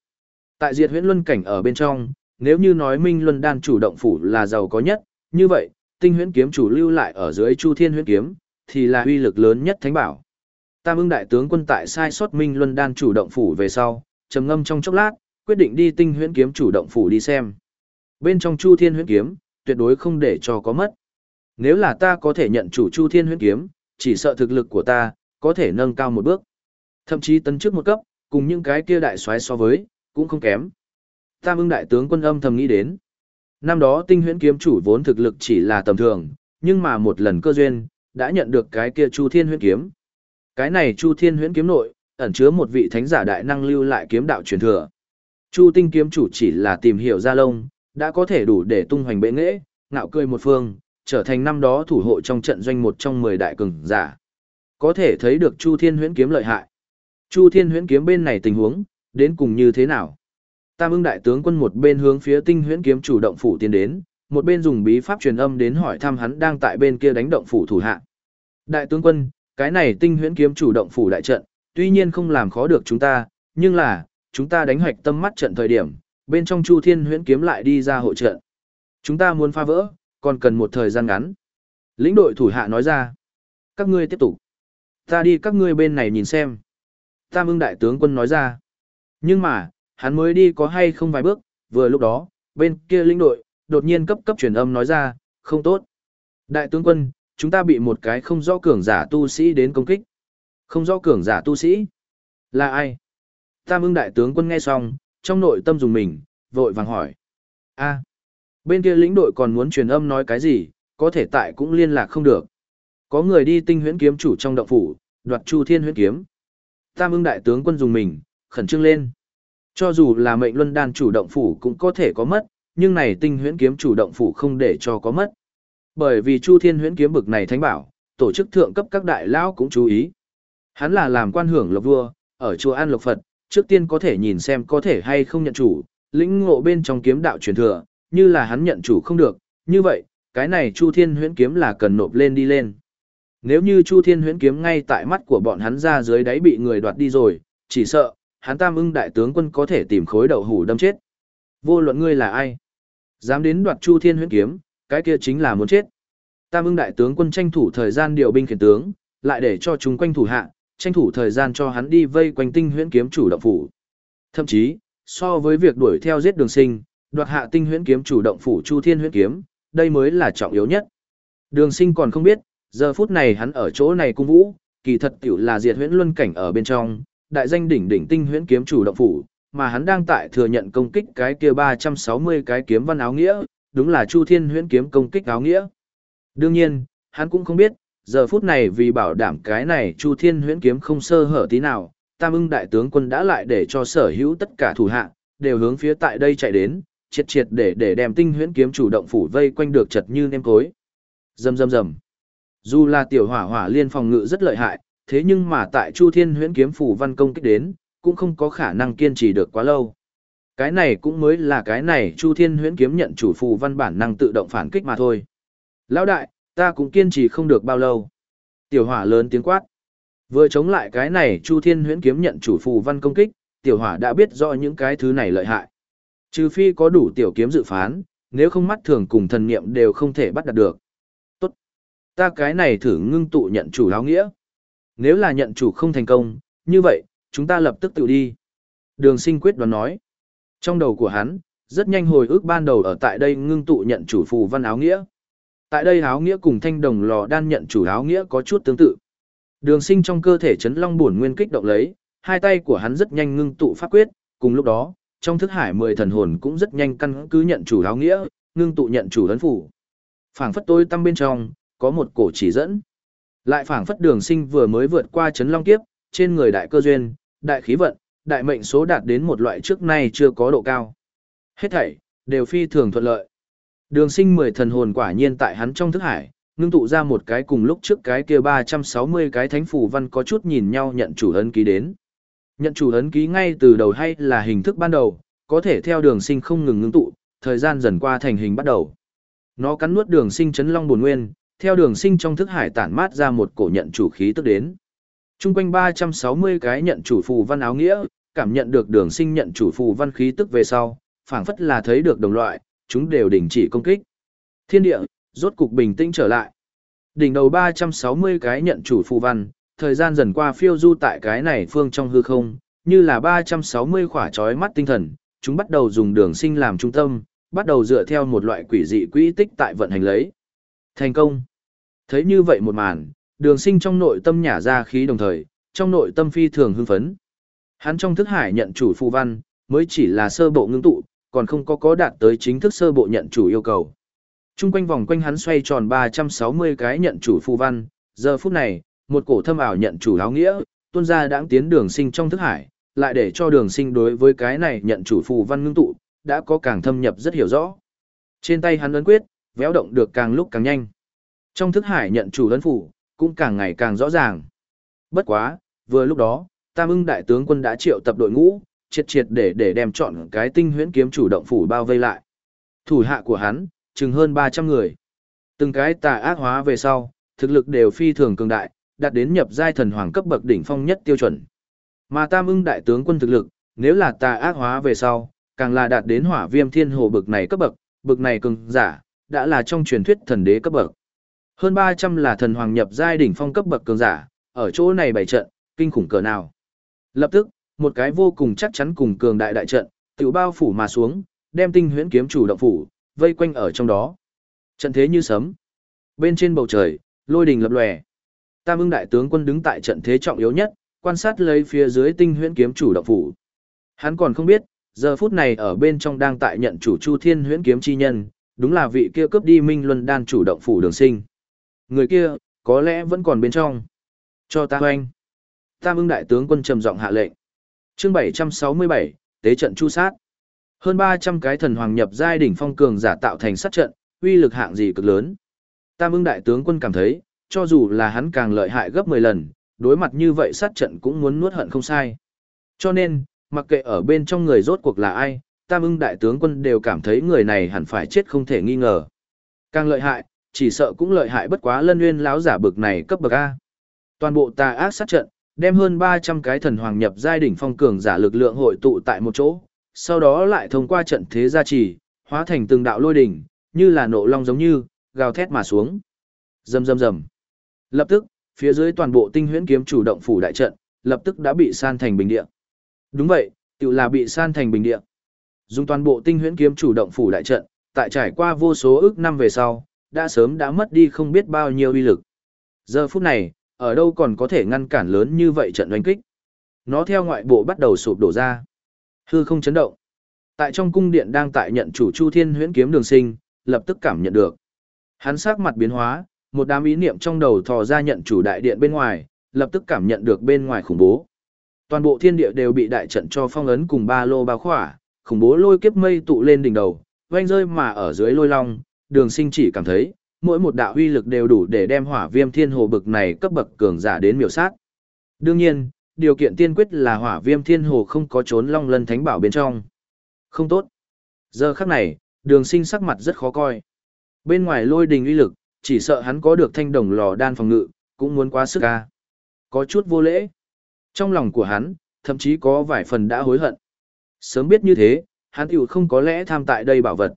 Tại diệt huyễn luân cảnh ở bên trong, nếu như nói Minh Luân Đan chủ động phủ là giàu có nhất, như vậy, tinh huyễn kiếm chủ lưu lại ở dưới Chu Thiên huyễn kiếm, thì là uy lực lớn nhất thánh bảo. Tam ưng đại tướng quân tại sai sót Minh Luân Đan chủ động phủ về sau, trầm ngâm trong chốc lát, quyết định đi tinh huyễn kiếm chủ động phủ đi xem. Bên trong Chu Thiên huyễn kiếm, tuyệt đối không để cho có mất. Nếu là ta có thể nhận chủ Chu Thiên huyễn kiếm, chỉ sợ thực lực của ta có thể nâng cao một bước. Thậm chí tấn trước một cấp, cùng những cái kia đại soái so với, cũng không kém. Tam ưng đại tướng quân âm thầm nghĩ đến. Năm đó tinh huyễn kiếm chủ vốn thực lực chỉ là tầm thường, nhưng mà một lần cơ duyên, đã nhận được cái kia Chu Thiên huyễn kiếm. Cái này Chu Thiên huyễn kiếm nội, ẩn chứa một vị thánh giả đại năng lưu lại kiếm đạo truyền thừa. Chu Tinh kiếm chủ chỉ là tìm hiểu ra lông, đã có thể đủ để tung hoành bệ nghệ, ngạo cười một phương, trở thành năm đó thủ hộ trong trận doanh một trong 10 đại cường giả. Có thể thấy được Chu Thiên huyễn kiếm lợi hại. Chu Thiên huyễn kiếm bên này tình huống, đến cùng như thế nào? Tam ưng đại tướng quân một bên hướng phía tinh huyễn kiếm chủ động phủ tiến đến, một bên dùng bí pháp truyền âm đến hỏi thăm hắn đang tại bên kia đánh động phủ thủ hạ. Đại tướng quân, cái này tinh huyễn kiếm chủ động phủ đại trận, tuy nhiên không làm khó được chúng ta, nhưng là, chúng ta đánh hoạch tâm mắt trận thời điểm, bên trong Chu Thiên huyễn kiếm lại đi ra hộ trận. Chúng ta muốn phá vỡ, còn cần một thời gian ngắn. Lĩnh đội thủ hạ nói ra, các ngươi tiếp tục. Ta đi các ngươi bên này nhìn xem. Tam ưng đại tướng quân nói ra. Nhưng mà, hắn mới đi có hay không vài bước, vừa lúc đó, bên kia lĩnh đội, đột nhiên cấp cấp truyền âm nói ra, không tốt. Đại tướng quân, chúng ta bị một cái không rõ cường giả tu sĩ đến công kích. Không rõ cường giả tu sĩ? Là ai? Tam ưng đại tướng quân nghe xong, trong nội tâm dùng mình, vội vàng hỏi. a bên kia lĩnh đội còn muốn truyền âm nói cái gì, có thể tại cũng liên lạc không được. Có người đi tinh huyễn kiếm chủ trong động phủ, đoạt chu thiên huyễn kiếm. Tam ưng đại tướng quân dùng mình, khẩn trương lên. Cho dù là mệnh luân đan chủ động phủ cũng có thể có mất, nhưng này tinh huyễn kiếm chủ động phủ không để cho có mất. Bởi vì Chu Thiên huyễn kiếm bực này thánh bảo, tổ chức thượng cấp các đại lão cũng chú ý. Hắn là làm quan hưởng lộc vua, ở chùa An Lộc Phật, trước tiên có thể nhìn xem có thể hay không nhận chủ, lĩnh ngộ bên trong kiếm đạo truyền thừa, như là hắn nhận chủ không được, như vậy, cái này Chu Thiên huyễn kiếm là cần nộp lên đi lên. Nếu như Chu Thiên huyễn kiếm ngay tại mắt của bọn hắn ra dưới đáy bị người đoạt đi rồi, chỉ sợ, hắn tam ưng đại tướng quân có thể tìm khối đậu hủ đâm chết. Vô luận ngươi là ai? Dám đến đoạt Chu Thiên huyễn kiếm, cái kia chính là muốn chết. Tam ưng đại tướng quân tranh thủ thời gian điều binh khiển tướng, lại để cho chúng quanh thủ hạ, tranh thủ thời gian cho hắn đi vây quanh tinh huyễn kiếm chủ động phủ. Thậm chí, so với việc đuổi theo giết đường sinh, đoạt hạ tinh huyễn kiếm chủ động phủ Chu Thiên huyễn kiếm, đây mới là trọng yếu nhất. Đường sinh còn không biết, giờ phút này hắn ở chỗ này cung vũ, kỳ thật tiểu là diệt huyễn luân cảnh ở bên trong, đại danh đỉnh đỉnh tinh huyễn kiếm chủ động phủ, mà hắn đang tại thừa nhận công kích cái kia 360 cái kiếm văn áo nghĩa, đúng là Chu Thiên huyễn kiếm công kích áo nghĩa. Đương nhiên, hắn cũng không biết, giờ phút này vì bảo đảm cái này Chu Thiên huyễn kiếm không sơ hở tí nào, Tam ưng đại tướng quân đã lại để cho sở hữu tất cả thủ hạ, đều hướng phía tại đây chạy đến, triệt triệt để để đem tinh huyễn kiếm chủ động phủ vây quanh được chật như nêm cối. Rầm rầm rầm. Dù là tiểu hỏa hỏa liên phòng ngự rất lợi hại, thế nhưng mà tại Chu Thiên huyễn kiếm phủ văn công kích đến, cũng không có khả năng kiên trì được quá lâu. Cái này cũng mới là cái này Chu Thiên huyễn kiếm nhận chủ phù văn bản năng tự động phản kích mà thôi. Lão đại, ta cũng kiên trì không được bao lâu. Tiểu hỏa lớn tiếng quát. Vừa chống lại cái này Chu Thiên huyễn kiếm nhận chủ phù văn công kích, tiểu hỏa đã biết rõ những cái thứ này lợi hại. Trừ phi có đủ tiểu kiếm dự phán, nếu không mắt thường cùng thần niệm đều không thể bắt đạt được. Tốt. Ta cái này thử ngưng tụ nhận chủ láo nghĩa. Nếu là nhận chủ không thành công, như vậy, chúng ta lập tức tự đi. Đường sinh quyết đoán nói. Trong đầu của hắn, rất nhanh hồi ức ban đầu ở tại đây ngưng tụ nhận chủ phù văn áo nghĩa. Tại đây áo nghĩa cùng thanh đồng lò đan nhận chủ áo nghĩa có chút tương tự. Đường sinh trong cơ thể chấn long buồn nguyên kích động lấy, hai tay của hắn rất nhanh ngưng tụ pháp quyết, cùng lúc đó, trong thức hải mười thần hồn cũng rất nhanh căn cứ nhận chủ áo nghĩa, ngưng tụ nhận chủ ấn phủ. Phảng phất tôi tâm bên trong, có một cổ chỉ dẫn. Lại phảng phất đường sinh vừa mới vượt qua chấn long kiếp, trên người đại cơ duyên, đại khí vận, đại mệnh số đạt đến một loại trước nay chưa có độ cao. Hết thảy, đều phi thường thuận lợi. Đường sinh mười thần hồn quả nhiên tại hắn trong thức hải, ngưng tụ ra một cái cùng lúc trước cái kia 360 cái thánh phù văn có chút nhìn nhau nhận chủ ấn ký đến. Nhận chủ ấn ký ngay từ đầu hay là hình thức ban đầu, có thể theo đường sinh không ngừng ngưng tụ, thời gian dần qua thành hình bắt đầu. Nó cắn nuốt đường sinh chấn long buồn nguyên, theo đường sinh trong thức hải tản mát ra một cổ nhận chủ khí tức đến. Trung quanh 360 cái nhận chủ phù văn áo nghĩa, cảm nhận được đường sinh nhận chủ phù văn khí tức về sau, phảng phất là thấy được đồng loại, chúng đều đình chỉ công kích. Thiên địa, rốt cục bình tĩnh trở lại. Đỉnh đầu 360 cái nhận chủ phù văn, thời gian dần qua phiêu du tại cái này phương trong hư không, như là 360 khỏa trói mắt tinh thần, chúng bắt đầu dùng đường sinh làm trung tâm, bắt đầu dựa theo một loại quỷ dị quỹ tích tại vận hành lấy. Thành công. Thấy như vậy một màn, đường sinh trong nội tâm nhả ra khí đồng thời, trong nội tâm phi thường hưng phấn. Hắn trong thức hải nhận chủ phù văn, mới chỉ là sơ bộ ngưng tụ, còn không có có đạt tới chính thức sơ bộ nhận chủ yêu cầu. Trung quanh vòng quanh hắn xoay tròn 360 cái nhận chủ phù văn, giờ phút này, một cổ thâm ảo nhận chủ áo nghĩa, tuôn ra đãng tiến đường sinh trong thức hải, lại để cho đường sinh đối với cái này nhận chủ phù văn ngưng tụ, đã có càng thâm nhập rất hiểu rõ. Trên tay hắn ấn quyết, véo động được càng lúc càng nhanh. Trong thức hải nhận chủ lấn phủ, cũng càng ngày càng rõ ràng. Bất quá, vừa lúc đó, Tam ưng đại tướng quân đã triệu tập đội ngũ, triệt triệt để để đem chọn cái tinh huyễn kiếm chủ động phủ bao vây lại. Thủ hạ của hắn, chừng hơn 300 người. Từng cái tà ác hóa về sau, thực lực đều phi thường cường đại, đạt đến nhập giai thần hoàng cấp bậc đỉnh phong nhất tiêu chuẩn. Mà Tam ưng đại tướng quân thực lực, nếu là tà ác hóa về sau, càng là đạt đến hỏa viêm thiên hồ bậc này cấp bậc, bậc này cường giả, đã là trong truyền thuyết thần đế cấp bậc. Hơn 300 là thần hoàng nhập giai đỉnh phong cấp bậc cường giả, ở chỗ này bày trận, kinh khủng cỡ nào. Lập tức, một cái vô cùng chắc chắn cùng cường đại đại trận, tiểu bao phủ mà xuống, đem tinh huyễn kiếm chủ động phủ, vây quanh ở trong đó. Trận thế như sấm. Bên trên bầu trời, lôi đình lập lòe. Tam ưng đại tướng quân đứng tại trận thế trọng yếu nhất, quan sát lấy phía dưới tinh huyễn kiếm chủ động phủ. Hắn còn không biết, giờ phút này ở bên trong đang tại nhận chủ Chu Thiên huyễn kiếm chi nhân, đúng là vị kia cướp đi Minh Luân đan chủ động phủ đường sinh. Người kia, có lẽ vẫn còn bên trong. Cho ta hoanh. Tam ưng đại tướng quân trầm giọng hạ lệnh. chương 767, tế trận chu sát. Hơn 300 cái thần hoàng nhập giai đỉnh phong cường giả tạo thành sát trận, uy lực hạng gì cực lớn. Tam ưng đại tướng quân cảm thấy, cho dù là hắn càng lợi hại gấp 10 lần, đối mặt như vậy sát trận cũng muốn nuốt hận không sai. Cho nên, mặc kệ ở bên trong người rốt cuộc là ai, Tam ưng đại tướng quân đều cảm thấy người này hẳn phải chết không thể nghi ngờ. Càng lợi hại, chỉ sợ cũng lợi hại bất quá lân nguyên láo giả bực này cấp bậc A. Toàn bộ tà ác sát trận, đem hơn 300 cái thần hoàng nhập giai đỉnh phong cường giả lực lượng hội tụ tại một chỗ, sau đó lại thông qua trận thế gia trì, hóa thành từng đạo lôi đỉnh, như là nộ long giống như, gào thét mà xuống. Rầm rầm rầm. Lập tức, phía dưới toàn bộ tinh huyễn kiếm chủ động phủ đại trận, lập tức đã bị san thành bình địa. Đúng vậy, tự là bị san thành bình địa. Dùng toàn bộ tinh huyễn kiếm chủ động phủ đại trận, tại trải qua vô số ước năm về sau, đã sớm đã mất đi không biết bao nhiêu uy lực. Giờ phút này, ở đâu còn có thể ngăn cản lớn như vậy trận đánh kích. Nó theo ngoại bộ bắt đầu sụp đổ ra. Hư không chấn động. Tại trong cung điện đang tại nhận chủ Chu Thiên Huyễn kiếm đường sinh, lập tức cảm nhận được. Hắn sắc mặt biến hóa, một đám ý niệm trong đầu thò ra nhận chủ đại điện bên ngoài, lập tức cảm nhận được bên ngoài khủng bố. Toàn bộ thiên địa đều bị đại trận cho phong ấn cùng ba lô bao khỏa, khủng bố lôi kiếp mây tụ lên đỉnh đầu, vang rơi mà ở dưới lôi long, đường sinh chỉ cảm thấy, mỗi một đạo huy lực đều đủ để đem hỏa viêm thiên hồ bực này cấp bậc cường giả đến miểu sát. Đương nhiên, điều kiện tiên quyết là hỏa viêm thiên hồ không có trốn long lân thánh bảo bên trong. Không tốt. Giờ khắc này, đường sinh sắc mặt rất khó coi. Bên ngoài lôi đình uy lực, chỉ sợ hắn có được thanh đồng lò đan phòng ngự, cũng muốn quá sức ca. Có chút vô lễ. Trong lòng của hắn, thậm chí có vài phần đã hối hận. Sớm biết như thế, hắn tiểu không có lẽ tham tại đây bảo vật.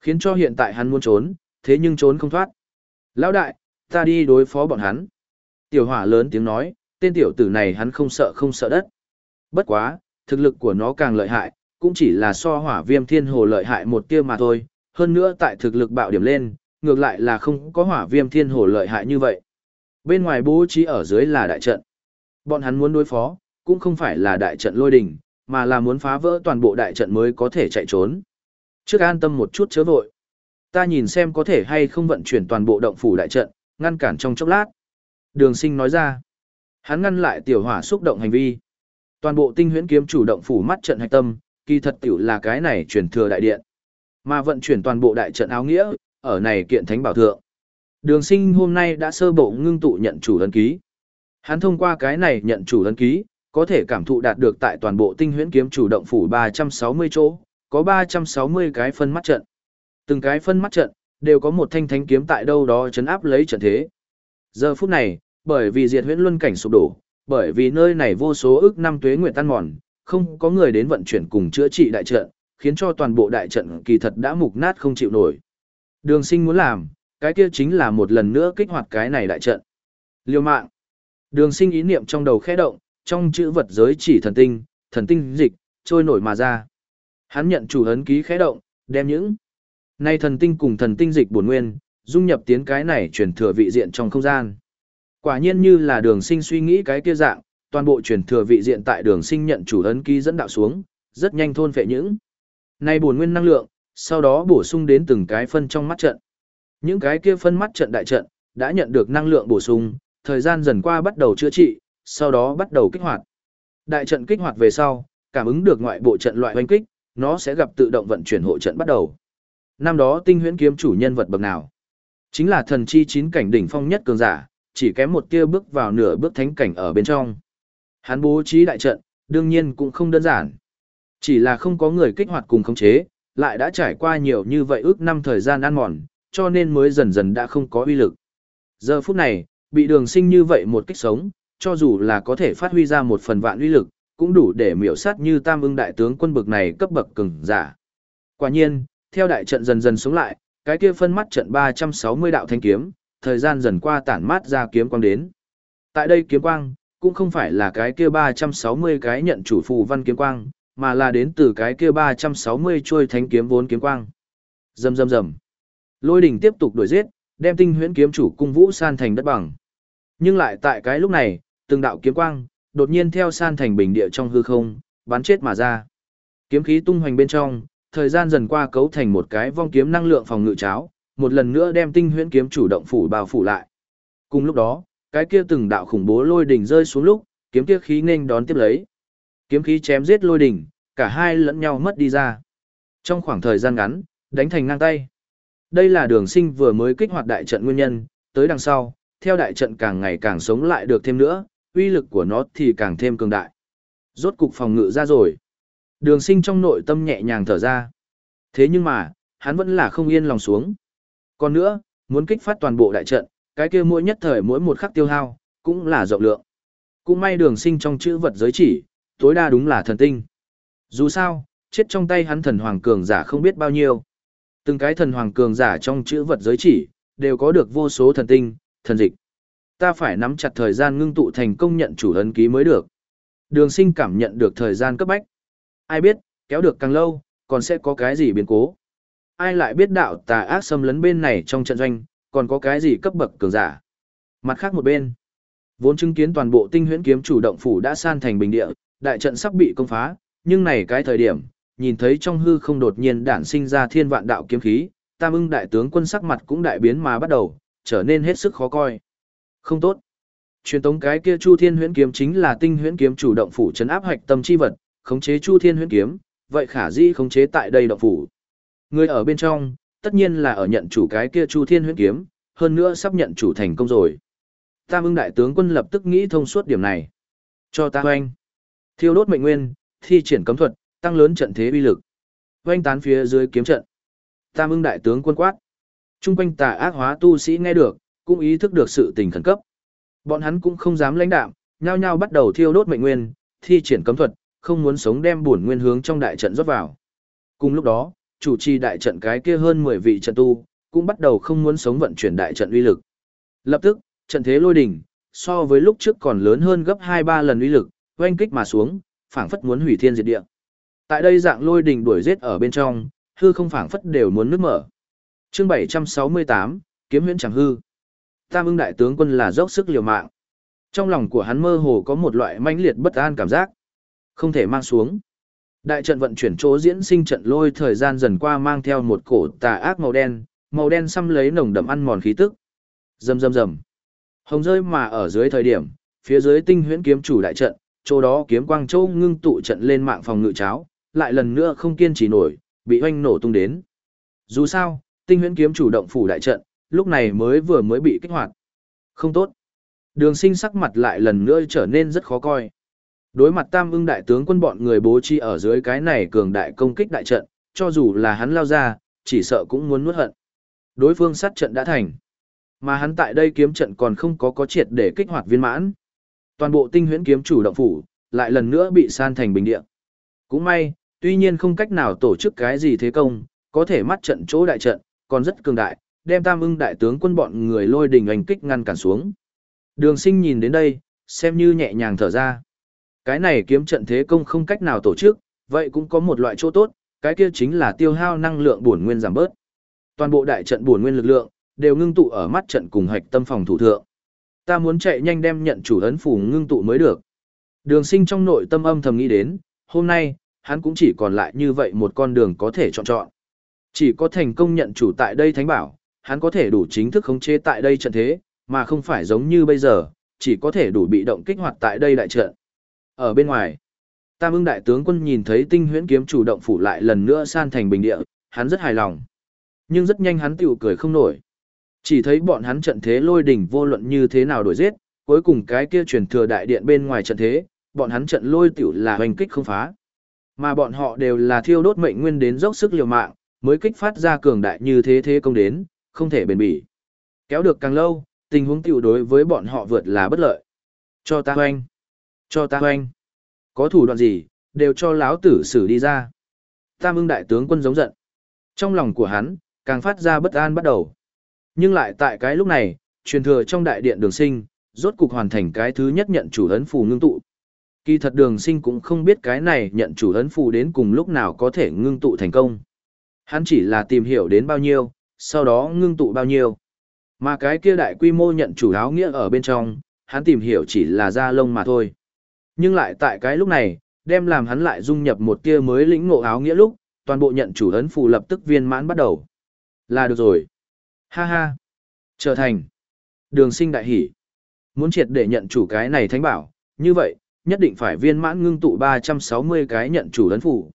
Khiến cho hiện tại hắn muốn trốn, thế nhưng trốn không thoát. Lão đại, ta đi đối phó bọn hắn. Tiểu hỏa lớn tiếng nói, tên tiểu tử này hắn không sợ không sợ đất. Bất quá, thực lực của nó càng lợi hại, cũng chỉ là so hỏa viêm thiên hồ lợi hại một tia mà thôi, hơn nữa tại thực lực bạo điểm lên, ngược lại là không có hỏa viêm thiên hồ lợi hại như vậy. Bên ngoài bố trí ở dưới là đại trận. Bọn hắn muốn đối phó, cũng không phải là đại trận lôi đỉnh, mà là muốn phá vỡ toàn bộ đại trận mới có thể chạy trốn. Trước an tâm một chút chớ vội. Ta nhìn xem có thể hay không vận chuyển toàn bộ động phủ đại trận, ngăn cản trong chốc lát. Đường sinh nói ra. Hắn ngăn lại tiểu hỏa xúc động hành vi. Toàn bộ tinh huyễn kiếm chủ động phủ mắt trận hạch tâm, kỳ thật tiểu là cái này chuyển thừa đại điện. Mà vận chuyển toàn bộ đại trận áo nghĩa, ở này kiện thánh bảo thượng. Đường sinh hôm nay đã sơ bộ ngưng tụ nhận chủ đơn ký. Hắn thông qua cái này nhận chủ đơn ký, có thể cảm thụ đạt được tại toàn bộ tinh huyễn kiếm chủ động phủ 360 chỗ, có 360 cái phân mắt trận. Từng cái phân mắt trận, đều có một thanh thánh kiếm tại đâu đó chấn áp lấy trận thế. Giờ phút này, bởi vì diệt huyễn luân cảnh sụp đổ, bởi vì nơi này vô số ước năm tuế nguyện tan mòn, không có người đến vận chuyển cùng chữa trị đại trận, khiến cho toàn bộ đại trận kỳ thật đã mục nát không chịu nổi. Đường sinh muốn làm, cái kia chính là một lần nữa kích hoạt cái này đại trận. Liêu mạng. Đường sinh ý niệm trong đầu khẽ động, trong chữ vật giới chỉ thần tinh, thần tinh dịch, trôi nổi mà ra. Hắn nhận chủ hấn ký khẽ động, đem những nay thần tinh cùng thần tinh dịch bổn nguyên, dung nhập tiến cái này truyền thừa vị diện trong không gian. Quả nhiên như là đường sinh suy nghĩ cái kia dạng, toàn bộ truyền thừa vị diện tại đường sinh nhận chủ hấn ký dẫn đạo xuống, rất nhanh thôn phệ những nay bổn nguyên năng lượng, sau đó bổ sung đến từng cái phân trong mắt trận. Những cái kia phân mắt trận đại trận, đã nhận được năng lượng bổ sung, thời gian dần qua bắt đầu chữa trị, sau đó bắt đầu kích hoạt. Đại trận kích hoạt về sau, cảm ứng được ngoại bộ trận loại hoành kích, nó sẽ gặp tự động vận chuyển hộ trận bắt đầu. Năm đó tinh huyễn kiếm chủ nhân vật bậc nào? Chính là thần chi chín cảnh đỉnh phong nhất cường giả, chỉ kém một tia bước vào nửa bước thánh cảnh ở bên trong. Hắn bố trí đại trận, đương nhiên cũng không đơn giản. Chỉ là không có người kích hoạt cùng khống chế, lại đã trải qua nhiều như vậy ước năm thời gian ăn mòn, cho nên mới dần dần đã không có uy lực. Giờ phút này, bị đường sinh như vậy một kích sống, cho dù là có thể phát huy ra một phần vạn uy lực, cũng đủ để miểu sát như tam ưng đại tướng quân bực này cấp bậc cường giả. Quả nhiên, theo đại trận dần dần sống lại, cái kia phân mắt trận 360 đạo thanh kiếm, thời gian dần qua tản mát ra kiếm quang đến. Tại đây kiếm quang, cũng không phải là cái kia 360 cái nhận chủ phù văn kiếm quang, mà là đến từ cái kia 360 trôi thánh kiếm vốn kiếm quang. Rầm rầm rầm. Lôi đỉnh tiếp tục đuổi giết, đem tinh huyễn kiếm chủ cung vũ san thành đất bằng. Nhưng lại tại cái lúc này, từng đạo kiếm quang, đột nhiên theo san thành bình địa trong hư không, bắn chết mà ra. Kiếm khí tung hoành bên trong, thời gian dần qua cấu thành một cái vong kiếm năng lượng phòng ngự cháo, một lần nữa đem tinh huyễn kiếm chủ động phủ bao phủ lại. Cùng lúc đó, cái kia từng đạo khủng bố lôi đỉnh rơi xuống lúc, kiếm kia khí nên đón tiếp lấy. Kiếm khí chém giết lôi đỉnh, cả hai lẫn nhau mất đi ra. Trong khoảng thời gian ngắn, đánh thành ngang tay. Đây là đường sinh vừa mới kích hoạt đại trận nguyên nhân, tới đằng sau, theo đại trận càng ngày càng sống lại được thêm nữa, uy lực của nó thì càng thêm cường đại. Rốt cục phòng ngự ra rồi. Đường sinh trong nội tâm nhẹ nhàng thở ra. Thế nhưng mà, hắn vẫn là không yên lòng xuống. Còn nữa, muốn kích phát toàn bộ đại trận, cái kia mỗi nhất thời mỗi một khắc tiêu hao, cũng là rộng lượng. Cũng may đường sinh trong chữ vật giới chỉ, tối đa đúng là thần tinh. Dù sao, chết trong tay hắn thần hoàng cường giả không biết bao nhiêu. Từng cái thần hoàng cường giả trong chữ vật giới chỉ, đều có được vô số thần tinh, thần dịch. Ta phải nắm chặt thời gian ngưng tụ thành công nhận chủ ấn ký mới được. Đường sinh cảm nhận được thời gian cấp bách. Ai biết, kéo được càng lâu, còn sẽ có cái gì biến cố. Ai lại biết đạo tà ác xâm lấn bên này trong trận doanh, còn có cái gì cấp bậc cường giả. Mặt khác một bên, vốn chứng kiến toàn bộ tinh huyễn kiếm chủ động phủ đã san thành bình địa, đại trận sắp bị công phá, nhưng này cái thời điểm, nhìn thấy trong hư không đột nhiên đản sinh ra thiên vạn đạo kiếm khí, tam ưng đại tướng quân sắc mặt cũng đại biến mà bắt đầu, trở nên hết sức khó coi. Không tốt. Truyền tống cái kia Chu Thiên Huyễn kiếm chính là tinh huyễn kiếm chủ động phủ trấn áp hạch tâm chi vật, khống chế Chu Thiên Huyễn kiếm, vậy khả dĩ khống chế tại đây động phủ. Người ở bên trong, tất nhiên là ở nhận chủ cái kia Chu Thiên Huyễn kiếm, hơn nữa sắp nhận chủ thành công rồi. Tam ưng đại tướng quân lập tức nghĩ thông suốt điểm này. Cho ta hoanh. Thiêu đốt mệnh nguyên, thi triển cấm thuật, tăng lớn trận thế uy lực. Hoanh tán phía dưới kiếm trận. Tam ưng đại tướng quân quát. Trung quanh tà ác hóa tu sĩ nghe được, cũng ý thức được sự tình khẩn cấp. Bọn hắn cũng không dám lãnh đạm, nhao nhao bắt đầu thiêu đốt mệnh nguyên, thi triển cấm thuật, không muốn sống đem bổn nguyên hướng trong đại trận rót vào. Cùng lúc đó, chủ trì đại trận cái kia hơn 10 vị trận tu, cũng bắt đầu không muốn sống vận chuyển đại trận uy lực. Lập tức, trận thế lôi đỉnh, so với lúc trước còn lớn hơn gấp 2-3 lần uy lực, oanh kích mà xuống, phảng phất muốn hủy thiên diệt địa. Tại đây dạng lôi đỉnh đuổi giết ở bên trong, hư không phảng phất đều muốn nứt mở. Chương 768, kiếm huyễn chẳng hư. Tam ưng đại tướng quân là dốc sức liều mạng. Trong lòng của hắn mơ hồ có một loại mãnh liệt bất an cảm giác. Không thể mang xuống. Đại trận vận chuyển chỗ diễn sinh trận lôi thời gian dần qua mang theo một cổ tà ác màu đen, màu đen xăm lấy nồng đậm ăn mòn khí tức. Rầm rầm rầm. Hồng rơi mà ở dưới thời điểm, phía dưới tinh huyễn kiếm chủ đại trận, chỗ đó kiếm quang châu ngưng tụ trận lên mạng phòng ngự cháo, lại lần nữa không kiên trì nổi, bị hoanh nổ tung đến. Dù sao, tinh huyễn kiếm chủ động phủ đại trận, lúc này mới vừa mới bị kích hoạt. Không tốt. Đường sinh sắc mặt lại lần nữa trở nên rất khó coi. Đối mặt tam ưng đại tướng quân bọn người bố trí ở dưới cái này cường đại công kích đại trận, cho dù là hắn lao ra, chỉ sợ cũng muốn nuốt hận. Đối phương sát trận đã thành. Mà hắn tại đây kiếm trận còn không có có triệt để kích hoạt viên mãn. Toàn bộ tinh huyễn kiếm chủ động phủ, lại lần nữa bị san thành bình địa. Cũng may, tuy nhiên không cách nào tổ chức cái gì thế công, có thể mắt trận chỗ đại trận, còn rất cường đại, đem tam ưng đại tướng quân bọn người lôi đình hành kích ngăn cản xuống. Đường sinh nhìn đến đây, xem như nhẹ nhàng thở ra. Cái này kiếm trận thế công không cách nào tổ chức, vậy cũng có một loại chỗ tốt, cái kia chính là tiêu hao năng lượng bổn nguyên giảm bớt. Toàn bộ đại trận bổn nguyên lực lượng đều ngưng tụ ở mắt trận cùng hạch tâm phòng thủ thượng. Ta muốn chạy nhanh đem nhận chủ ấn phủ ngưng tụ mới được. Đường sinh trong nội tâm âm thầm nghĩ đến, hôm nay, hắn cũng chỉ còn lại như vậy một con đường có thể chọn chọn. Chỉ có thành công nhận chủ tại đây thánh bảo, hắn có thể đủ chính thức khống chế tại đây trận thế, mà không phải giống như bây giờ, chỉ có thể đủ bị động kích hoạt tại đây đại trận. Ở bên ngoài, Tam ưng đại tướng quân nhìn thấy tinh huyễn kiếm chủ động phủ lại lần nữa san thành bình địa, hắn rất hài lòng. Nhưng rất nhanh hắn tiểu cười không nổi. Chỉ thấy bọn hắn trận thế lôi đỉnh vô luận như thế nào đổi giết, cuối cùng cái kia truyền thừa đại điện bên ngoài trận thế, bọn hắn trận lôi tiểu là hoành kích không phá. Mà bọn họ đều là thiêu đốt mệnh nguyên đến dốc sức liều mạng, mới kích phát ra cường đại như thế thế công đến, không thể bền bỉ. Kéo được càng lâu, tình huống tiểu đối với bọn họ vượt là bất lợi. Cho ta hoanh. Cho ta hoanh. Có thủ đoạn gì, đều cho lão tử xử đi ra. Tam ưng đại tướng quân giống giận. Trong lòng của hắn, càng phát ra bất an bắt đầu. Nhưng lại tại cái lúc này, truyền thừa trong đại điện đường sinh, rốt cục hoàn thành cái thứ nhất nhận chủ ấn phù ngưng tụ. Kỳ thật đường sinh cũng không biết cái này nhận chủ ấn phù đến cùng lúc nào có thể ngưng tụ thành công. Hắn chỉ là tìm hiểu đến bao nhiêu, sau đó ngưng tụ bao nhiêu. Mà cái kia đại quy mô nhận chủ áo nghĩa ở bên trong, hắn tìm hiểu chỉ là da lông mà thôi. Nhưng lại tại cái lúc này, đem làm hắn lại dung nhập một tia mới lĩnh ngộ áo nghĩa lúc, toàn bộ nhận chủ ấn phù lập tức viên mãn bắt đầu. Là được rồi. Ha ha. Trở thành. Đường sinh đại hỷ. Muốn triệt để nhận chủ cái này thánh bảo, như vậy, nhất định phải viên mãn ngưng tụ 360 cái nhận chủ ấn phù.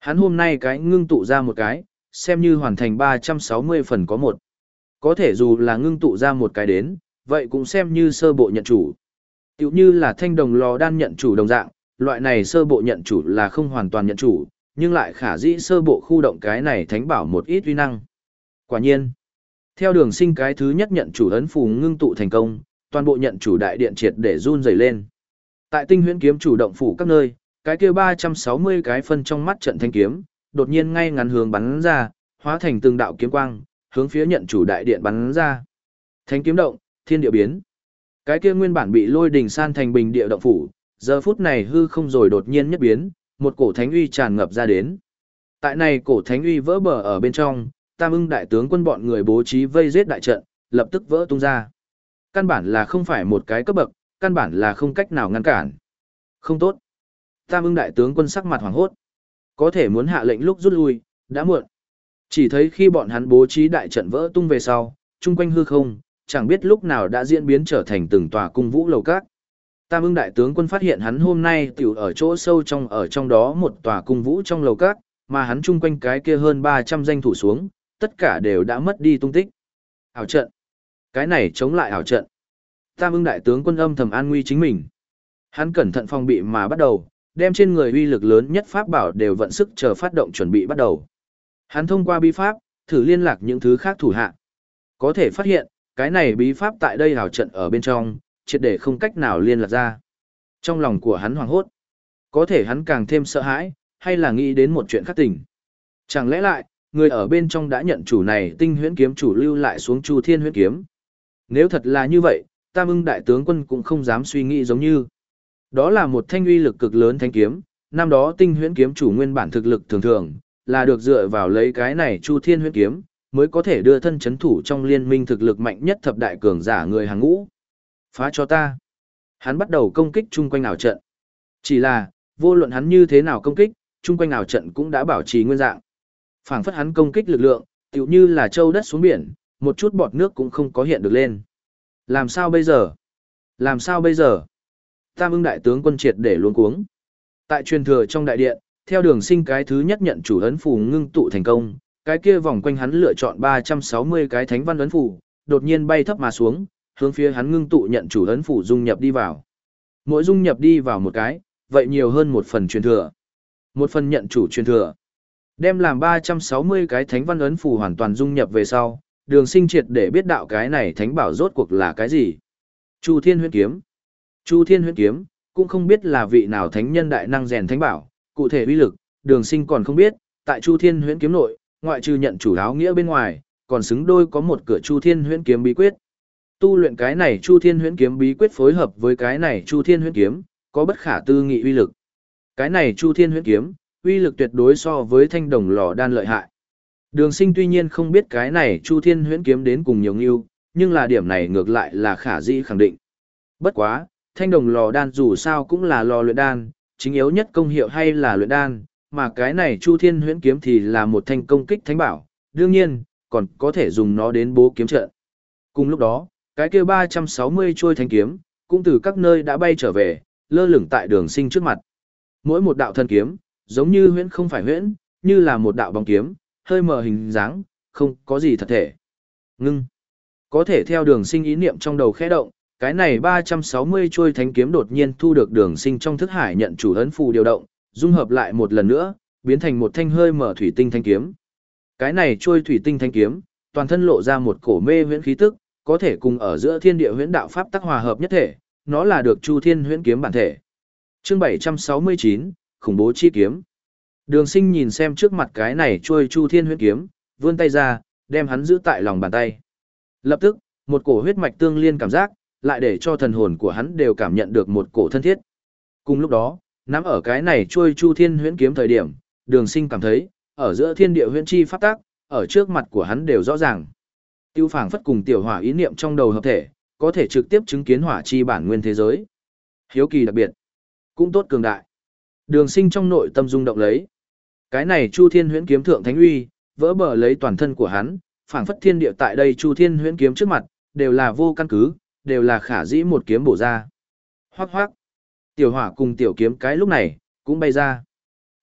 Hắn hôm nay cái ngưng tụ ra một cái, xem như hoàn thành 360 phần có một. Có thể dù là ngưng tụ ra một cái đến, vậy cũng xem như sơ bộ nhận chủ. Tiểu như là thanh đồng lò đan nhận chủ đồng dạng, loại này sơ bộ nhận chủ là không hoàn toàn nhận chủ, nhưng lại khả dĩ sơ bộ khu động cái này thánh bảo một ít uy năng. Quả nhiên, theo đường sinh cái thứ nhất nhận chủ ấn phù ngưng tụ thành công, toàn bộ nhận chủ đại điện triệt để run rẩy lên. Tại tinh huyễn kiếm chủ động phủ các nơi, cái kia 360 cái phân trong mắt trận thanh kiếm, đột nhiên ngay ngắn hướng bắn ra, hóa thành từng đạo kiếm quang, hướng phía nhận chủ đại điện bắn ra. Thánh kiếm động, thiên địa biến. Cái kia nguyên bản bị lôi đình san thành bình địa động phủ, giờ phút này hư không rồi đột nhiên nhất biến, một cổ thánh uy tràn ngập ra đến. Tại này cổ thánh uy vỡ bờ ở bên trong, Tam ưng đại tướng quân bọn người bố trí vây giết đại trận, lập tức vỡ tung ra. Căn bản là không phải một cái cấp bậc, căn bản là không cách nào ngăn cản. Không tốt. Tam ưng đại tướng quân sắc mặt hoảng hốt. Có thể muốn hạ lệnh lúc rút lui, đã muộn. Chỉ thấy khi bọn hắn bố trí đại trận vỡ tung về sau, chung quanh hư không, chẳng biết lúc nào đã diễn biến trở thành từng tòa cung vũ lầu các. Tam ưng đại tướng quân phát hiện hắn hôm nay tiểu ở chỗ sâu trong ở trong đó một tòa cung vũ trong lầu các, mà hắn chung quanh cái kia hơn 300 danh thủ xuống, tất cả đều đã mất đi tung tích. Ảo trận. Cái này chống lại ảo trận. Tam ưng đại tướng quân âm thầm an nguy chính mình. Hắn cẩn thận phòng bị mà bắt đầu, đem trên người uy lực lớn nhất pháp bảo đều vận sức chờ phát động chuẩn bị bắt đầu. Hắn thông qua bí pháp, thử liên lạc những thứ khác thủ hạ. Có thể phát hiện, cái này bí pháp tại đây hào trận ở bên trong, triệt để không cách nào liên lạc ra. Trong lòng của hắn hoảng hốt, có thể hắn càng thêm sợ hãi, hay là nghĩ đến một chuyện khác tình. Chẳng lẽ lại, người ở bên trong đã nhận chủ này tinh huyễn kiếm chủ lưu lại xuống chu thiên huyễn kiếm. Nếu thật là như vậy, tam ưng đại tướng quân cũng không dám suy nghĩ giống như. Đó là một thanh uy lực cực lớn thanh kiếm, năm đó tinh huyễn kiếm chủ nguyên bản thực lực thường thường, là được dựa vào lấy cái này Chu Thiên huyễn kiếm, mới có thể đưa thân chấn thủ trong liên minh thực lực mạnh nhất thập đại cường giả người hàng ngũ. Phá cho ta. Hắn bắt đầu công kích chung quanh ảo trận. Chỉ là, vô luận hắn như thế nào công kích, chung quanh ảo trận cũng đã bảo trì nguyên dạng. Phảng phất hắn công kích lực lượng, tựu như là châu đất xuống biển, một chút bọt nước cũng không có hiện được lên. Làm sao bây giờ? Làm sao bây giờ? Tam ưng đại tướng quân triệt để luống cuống. Tại truyền thừa trong đại điện, theo đường sinh cái thứ nhất nhận chủ ấn phù ngưng tụ thành công, cái kia vòng quanh hắn lựa chọn 360 cái thánh văn ấn phù, đột nhiên bay thấp mà xuống, hướng phía hắn ngưng tụ nhận chủ ấn phù dung nhập đi vào. Mỗi dung nhập đi vào một cái, vậy nhiều hơn một phần truyền thừa. Một phần nhận chủ truyền thừa. Đem làm 360 cái thánh văn ấn phù hoàn toàn dung nhập về sau, đường sinh triệt để biết đạo cái này thánh bảo rốt cuộc là cái gì. Chu Thiên huyền kiếm. Chu Thiên Huyễn kiếm, cũng không biết là vị nào thánh nhân đại năng rèn thánh bảo, cụ thể uy lực, đường sinh còn không biết, tại Chu Thiên huyễn kiếm nội, ngoại trừ nhận chủ áo nghĩa bên ngoài, còn xứng đôi có một cửa Chu Thiên huyễn kiếm bí quyết. Tu luyện cái này Chu Thiên huyễn kiếm bí quyết phối hợp với cái này Chu Thiên huyễn kiếm, có bất khả tư nghị uy lực. Cái này Chu Thiên huyễn kiếm, uy lực tuyệt đối so với thanh đồng lò đan lợi hại. Đường sinh tuy nhiên không biết cái này Chu Thiên huyễn kiếm đến cùng nhiều nghiêu, nhưng là điểm này ngược lại là khả dĩ khẳng định. Bất quá, thanh đồng lò đan dù sao cũng là lò luyện đan, chính yếu nhất công hiệu hay là luyện đan, mà cái này Chu Thiên huyễn kiếm thì là một thanh công kích thánh bảo, đương nhiên, còn có thể dùng nó đến bố kiếm trận. Cùng lúc đó, cái kia 360 trôi thanh kiếm, cũng từ các nơi đã bay trở về, lơ lửng tại đường sinh trước mặt. Mỗi một đạo thân kiếm, giống như huyễn không phải huyễn, như là một đạo bóng kiếm, hơi mờ hình dáng, không có gì thật thể. Ngưng. Có thể theo đường sinh ý niệm trong đầu khẽ động, cái này 360 trôi thánh kiếm đột nhiên thu được đường sinh trong thức hải nhận chủ ấn phù điều động, dung hợp lại một lần nữa, biến thành một thanh hơi mở thủy tinh thanh kiếm. Cái này trôi thủy tinh thanh kiếm, toàn thân lộ ra một cổ mê huyễn khí tức, có thể cùng ở giữa thiên địa huyễn đạo pháp tác hòa hợp nhất thể, nó là được Chu Thiên huyễn kiếm bản thể. Chương 769, khủng bố chi kiếm. Đường Sinh nhìn xem trước mặt cái này trôi Chu Thiên huyễn kiếm, vươn tay ra, đem hắn giữ tại lòng bàn tay. Lập tức, một cổ huyết mạch tương liên cảm giác, lại để cho thần hồn của hắn đều cảm nhận được một cổ thân thiết. Cùng lúc đó, nắm ở cái này trôi chu thiên huyễn kiếm thời điểm, đường sinh cảm thấy, ở giữa thiên địa huyễn chi phát tác, ở trước mặt của hắn đều rõ ràng. Tiêu phảng phất cùng tiểu hỏa ý niệm trong đầu hợp thể, có thể trực tiếp chứng kiến hỏa chi bản nguyên thế giới. Hiếu kỳ đặc biệt, cũng tốt cường đại. Đường sinh trong nội tâm rung động lấy. Cái này chu thiên huyễn kiếm thượng thánh uy, vỡ bờ lấy toàn thân của hắn, phảng phất thiên địa tại đây chu thiên huyễn kiếm trước mặt, đều là vô căn cứ, đều là khả dĩ một kiếm bổ ra. Hoác hoác. Tiểu hỏa cùng tiểu kiếm cái lúc này, cũng bay ra.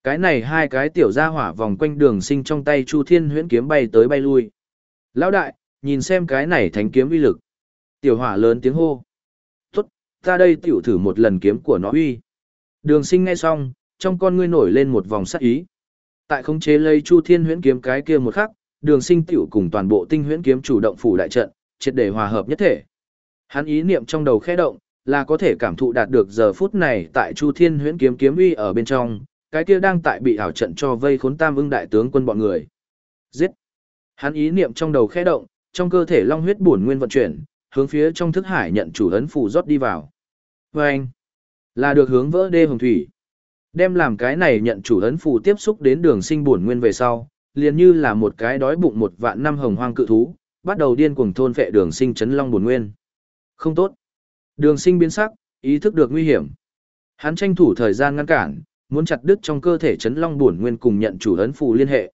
Cái này hai cái tiểu ra hỏa vòng quanh đường sinh trong tay Chu Thiên huyễn kiếm bay tới bay lui. Lão đại, nhìn xem cái này thánh kiếm uy lực. Tiểu hỏa lớn tiếng hô. Tốt, ta đây tiểu thử một lần kiếm của nó uy. Đường sinh ngay xong, trong con ngươi nổi lên một vòng sắc ý. Tại khống chế lây Chu Thiên huyễn kiếm cái kia một khắc, đường sinh tiểu cùng toàn bộ tinh huyễn kiếm chủ động phủ đại trận, triệt để hòa hợp nhất thể. Hắn ý niệm trong đầu khẽ động, là có thể cảm thụ đạt được giờ phút này tại Chu Thiên Huyễn kiếm kiếm uy ở bên trong, cái kia đang tại bị ảo trận cho vây khốn Tam Ưng đại tướng quân bọn người. Giết. Hắn ý niệm trong đầu khẽ động, trong cơ thể long huyết bổn nguyên vận chuyển, hướng phía trong thức hải nhận chủ ấn phù rót đi vào. Và anh, là được hướng vỡ đê hồng thủy. Đem làm cái này nhận chủ ấn phù tiếp xúc đến đường sinh bổn nguyên về sau, liền như là một cái đói bụng một vạn năm hồng hoang cự thú, bắt đầu điên cuồng thôn phệ đường sinh chấn long bổn nguyên. Không tốt. Đường sinh biến sắc, ý thức được nguy hiểm. Hắn tranh thủ thời gian ngăn cản, muốn chặt đứt trong cơ thể chấn long buồn nguyên cùng nhận chủ ấn phù liên hệ.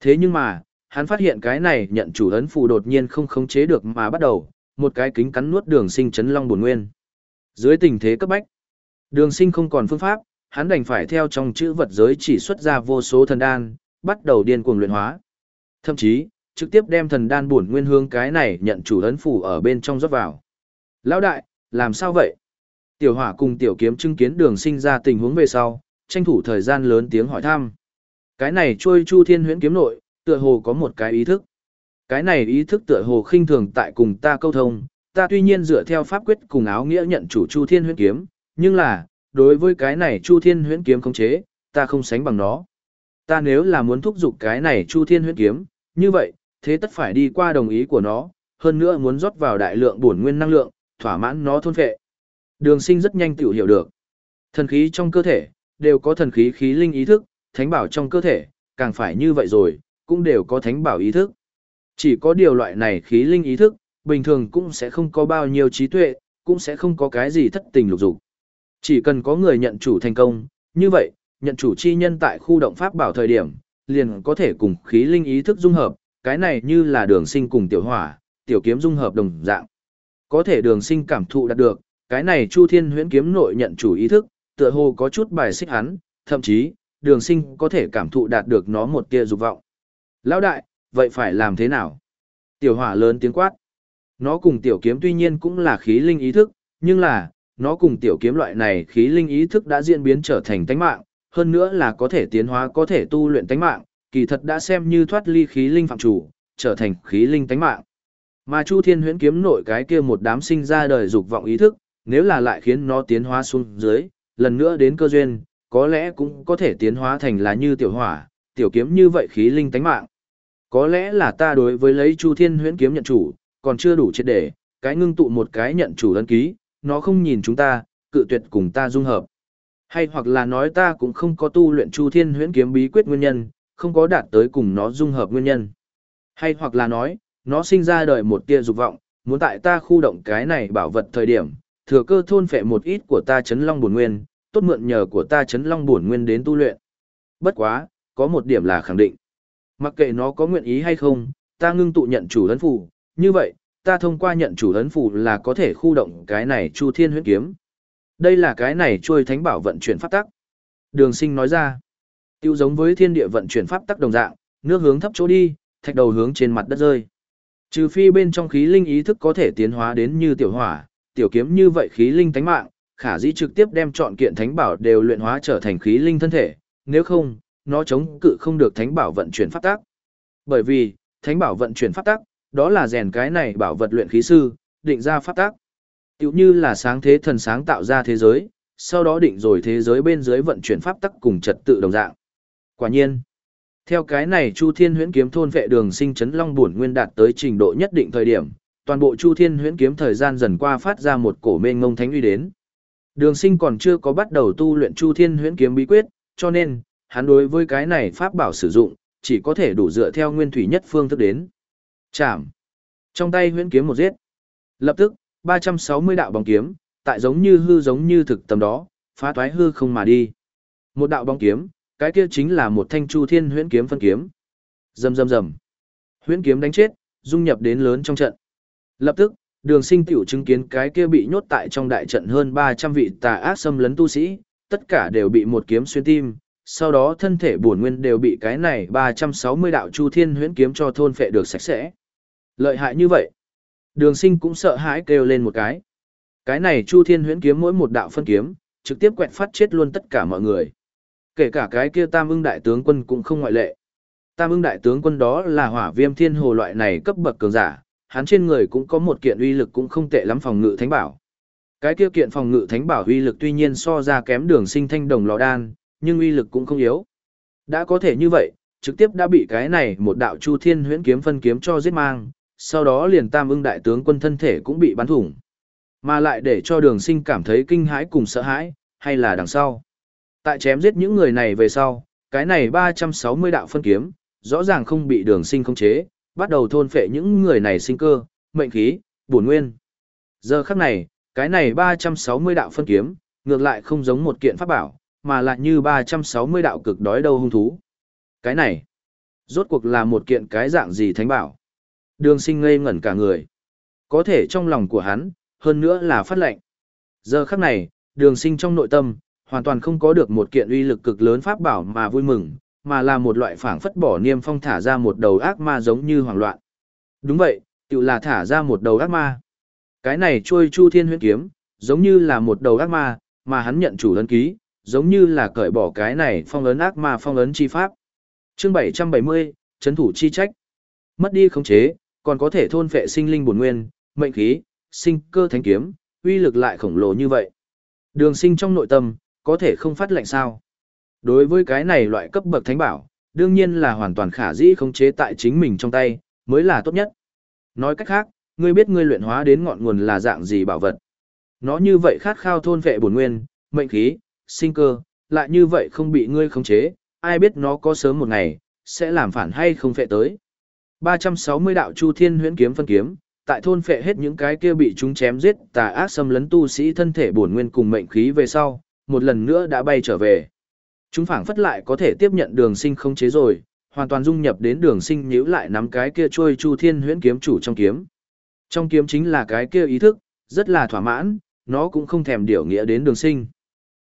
Thế nhưng mà, hắn phát hiện cái này nhận chủ ấn phù đột nhiên không khống chế được mà bắt đầu, một cái kính cắn nuốt đường sinh chấn long buồn nguyên. Dưới tình thế cấp bách, đường sinh không còn phương pháp, hắn đành phải theo trong chữ vật giới chỉ xuất ra vô số thần đan, bắt đầu điên cuồng luyện hóa. Thậm chí, trực tiếp đem thần đan buồn nguyên hương cái này nhận chủ ấn phù ở bên trong rót vào. Lão đại, làm sao vậy? Tiểu hỏa cùng tiểu kiếm chứng kiến đường sinh ra tình huống về sau, tranh thủ thời gian lớn tiếng hỏi thăm. Cái này trôi chu thiên huyễn kiếm nội, tựa hồ có một cái ý thức. Cái này ý thức tựa hồ khinh thường tại cùng ta câu thông, ta tuy nhiên dựa theo pháp quyết cùng áo nghĩa nhận chủ chu thiên huyễn kiếm, nhưng là, đối với cái này chu thiên huyễn kiếm không chế, ta không sánh bằng nó. Ta nếu là muốn thúc giục cái này chu thiên huyễn kiếm, như vậy, thế tất phải đi qua đồng ý của nó, hơn nữa muốn rót vào đại lượng bổn nguyên năng lượng, thỏa mãn nó thôn phệ. Đường sinh rất nhanh tiểu hiểu được. Thần khí trong cơ thể, đều có thần khí khí linh ý thức, thánh bảo trong cơ thể, càng phải như vậy rồi, cũng đều có thánh bảo ý thức. Chỉ có điều loại này khí linh ý thức, bình thường cũng sẽ không có bao nhiêu trí tuệ, cũng sẽ không có cái gì thất tình lục dục. Chỉ cần có người nhận chủ thành công, như vậy, nhận chủ chi nhân tại khu động pháp bảo thời điểm, liền có thể cùng khí linh ý thức dung hợp, cái này như là đường sinh cùng tiểu hỏa, tiểu kiếm dung hợp đồng dạng. Có thể đường sinh cảm thụ đạt được, cái này Chu Thiên huyễn kiếm nội nhận chủ ý thức, tựa hồ có chút bài xích hắn, thậm chí, đường sinh có thể cảm thụ đạt được nó một tia dục vọng. Lão đại, vậy phải làm thế nào? Tiểu hỏa lớn tiếng quát. Nó cùng tiểu kiếm tuy nhiên cũng là khí linh ý thức, nhưng là, nó cùng tiểu kiếm loại này khí linh ý thức đã diễn biến trở thành tánh mạng, hơn nữa là có thể tiến hóa có thể tu luyện tánh mạng, kỳ thật đã xem như thoát ly khí linh phạm chủ, trở thành khí linh tánh mạng. Mà Chu Thiên Huyễn kiếm nội cái kia một đám sinh ra đời dục vọng ý thức, nếu là lại khiến nó tiến hóa xuống dưới, lần nữa đến cơ duyên, có lẽ cũng có thể tiến hóa thành là như tiểu hỏa, tiểu kiếm như vậy khí linh tánh mạng. Có lẽ là ta đối với lấy Chu Thiên Huyễn kiếm nhận chủ, còn chưa đủ triệt để, cái ngưng tụ một cái nhận chủ ấn ký, nó không nhìn chúng ta, cự tuyệt cùng ta dung hợp. Hay hoặc là nói ta cũng không có tu luyện Chu Thiên Huyễn kiếm bí quyết nguyên nhân, không có đạt tới cùng nó dung hợp nguyên nhân. Hay hoặc là nói, nó sinh ra đời một tia dục vọng, muốn tại ta khu động cái này bảo vật thời điểm, thừa cơ thôn phệ một ít của ta chấn long bổn nguyên, tốt mượn nhờ của ta chấn long bổn nguyên đến tu luyện. Bất quá, có một điểm là khẳng định. Mặc kệ nó có nguyện ý hay không, ta ngưng tụ nhận chủ ấn phù, như vậy, ta thông qua nhận chủ ấn phù là có thể khu động cái này Chu Thiên huyết kiếm. Đây là cái này trôi thánh bảo vận chuyển pháp tắc. Đường Sinh nói ra, tiêu giống với thiên địa vận chuyển pháp tắc đồng dạng, nước hướng thấp chỗ đi, thạch đầu hướng trên mặt đất rơi. Trừ phi bên trong khí linh ý thức có thể tiến hóa đến như tiểu hỏa, tiểu kiếm như vậy khí linh tánh mạng, khả dĩ trực tiếp đem chọn kiện thánh bảo đều luyện hóa trở thành khí linh thân thể, nếu không, nó chống cự không được thánh bảo vận chuyển pháp tắc. Bởi vì, thánh bảo vận chuyển pháp tắc, đó là rèn cái này bảo vật luyện khí sư, định ra pháp tắc. Tiểu như là sáng thế thần sáng tạo ra thế giới, sau đó định rồi thế giới bên dưới vận chuyển pháp tắc cùng trật tự đồng dạng. Quả nhiên, theo cái này Chu Thiên Huyễn kiếm thôn vệ đường sinh chấn long buồn nguyên đạt tới trình độ nhất định thời điểm, toàn bộ Chu Thiên Huyễn kiếm thời gian dần qua phát ra một cổ mênh ngông thánh uy đến. Đường Sinh còn chưa có bắt đầu tu luyện Chu Thiên Huyễn kiếm bí quyết, cho nên hắn đối với cái này pháp bảo sử dụng, chỉ có thể đủ dựa theo nguyên thủy nhất phương thức đến. Chạm. Trong tay huyễn kiếm một giết. Lập tức, 360 đạo bóng kiếm, tại giống như hư giống như thực tầm đó, phá toái hư không mà đi. Một đạo bóng kiếm, cái kia chính là một thanh chu thiên huyễn kiếm phân kiếm. Rầm rầm rầm. Huyễn kiếm đánh chết, dung nhập đến lớn trong trận. Lập tức, Đường Sinh tiểu chứng kiến cái kia bị nhốt tại trong đại trận hơn 300 vị tà ác xâm lấn tu sĩ, tất cả đều bị một kiếm xuyên tim, sau đó thân thể bổn nguyên đều bị cái này 360 đạo chu thiên huyễn kiếm cho thôn phệ được sạch sẽ. Lợi hại như vậy. Đường sinh cũng sợ hãi kêu lên một cái. Cái này chu thiên huyễn kiếm mỗi một đạo phân kiếm, trực tiếp quẹt phát chết luôn tất cả mọi người. Kể cả cái kia tam ưng đại tướng quân cũng không ngoại lệ. Tam ưng đại tướng quân đó là hỏa viêm thiên hồ loại này cấp bậc cường giả, hắn trên người cũng có một kiện uy lực cũng không tệ lắm phòng ngự thánh bảo. Cái kia kiện phòng ngự thánh bảo uy lực tuy nhiên so ra kém đường sinh thanh đồng lò đan, nhưng uy lực cũng không yếu. Đã có thể như vậy, trực tiếp đã bị cái này một đạo chu thiên huyễn kiếm phân kiếm cho giết mang, sau đó liền tam ưng đại tướng quân thân thể cũng bị bắn thủng. Mà lại để cho đường sinh cảm thấy kinh hãi cùng sợ hãi, hay là đằng sau. Tại chém giết những người này về sau, cái này 360 đạo phân kiếm, rõ ràng không bị đường sinh khống chế, bắt đầu thôn phệ những người này sinh cơ, mệnh khí, bổn nguyên. Giờ khắc này, cái này 360 đạo phân kiếm, ngược lại không giống một kiện pháp bảo, mà lại như 360 đạo cực đói đâu hung thú. Cái này, rốt cuộc là một kiện cái dạng gì thánh bảo. Đường sinh ngây ngẩn cả người. Có thể trong lòng của hắn, hơn nữa là phát lệnh. Giờ khắc này, đường sinh trong nội tâm, hoàn toàn không có được một kiện uy lực cực lớn pháp bảo mà vui mừng, mà là một loại phảng phất bỏ niêm phong thả ra một đầu ác ma giống như hoảng loạn. Đúng vậy, tự là thả ra một đầu ác ma. Cái này trôi chu thiên huyễn kiếm, giống như là một đầu ác ma, mà hắn nhận chủ đơn ký, giống như là cởi bỏ cái này phong ấn ác ma phong ấn chi pháp. Chương 770, chấn thủ chi trách. Mất đi khống chế, còn có thể thôn phệ sinh linh bổn nguyên, mệnh khí, sinh cơ thánh kiếm, uy lực lại khổng lồ như vậy. Đường sinh trong nội tâm, có thể không phát lệnh sao. Đối với cái này loại cấp bậc thánh bảo, đương nhiên là hoàn toàn khả dĩ khống chế tại chính mình trong tay, mới là tốt nhất. Nói cách khác, ngươi biết ngươi luyện hóa đến ngọn nguồn là dạng gì bảo vật. Nó như vậy khát khao thôn vệ bổn nguyên, mệnh khí, sinh cơ, lại như vậy không bị ngươi khống chế, ai biết nó có sớm một ngày, sẽ làm phản hay không phệ tới. 360 đạo Chu Thiên huyễn kiếm phân kiếm, tại thôn phệ hết những cái kia bị chúng chém giết tà ác xâm lấn tu sĩ thân thể bổn nguyên cùng mệnh khí về sau, một lần nữa đã bay trở về. Chúng phảng phất lại có thể tiếp nhận đường sinh không chế rồi, hoàn toàn dung nhập đến đường sinh nhíu lại nắm cái kia trôi chu thiên huyễn kiếm chủ trong kiếm. Trong kiếm chính là cái kia ý thức, rất là thỏa mãn, nó cũng không thèm điều nghĩa đến đường sinh.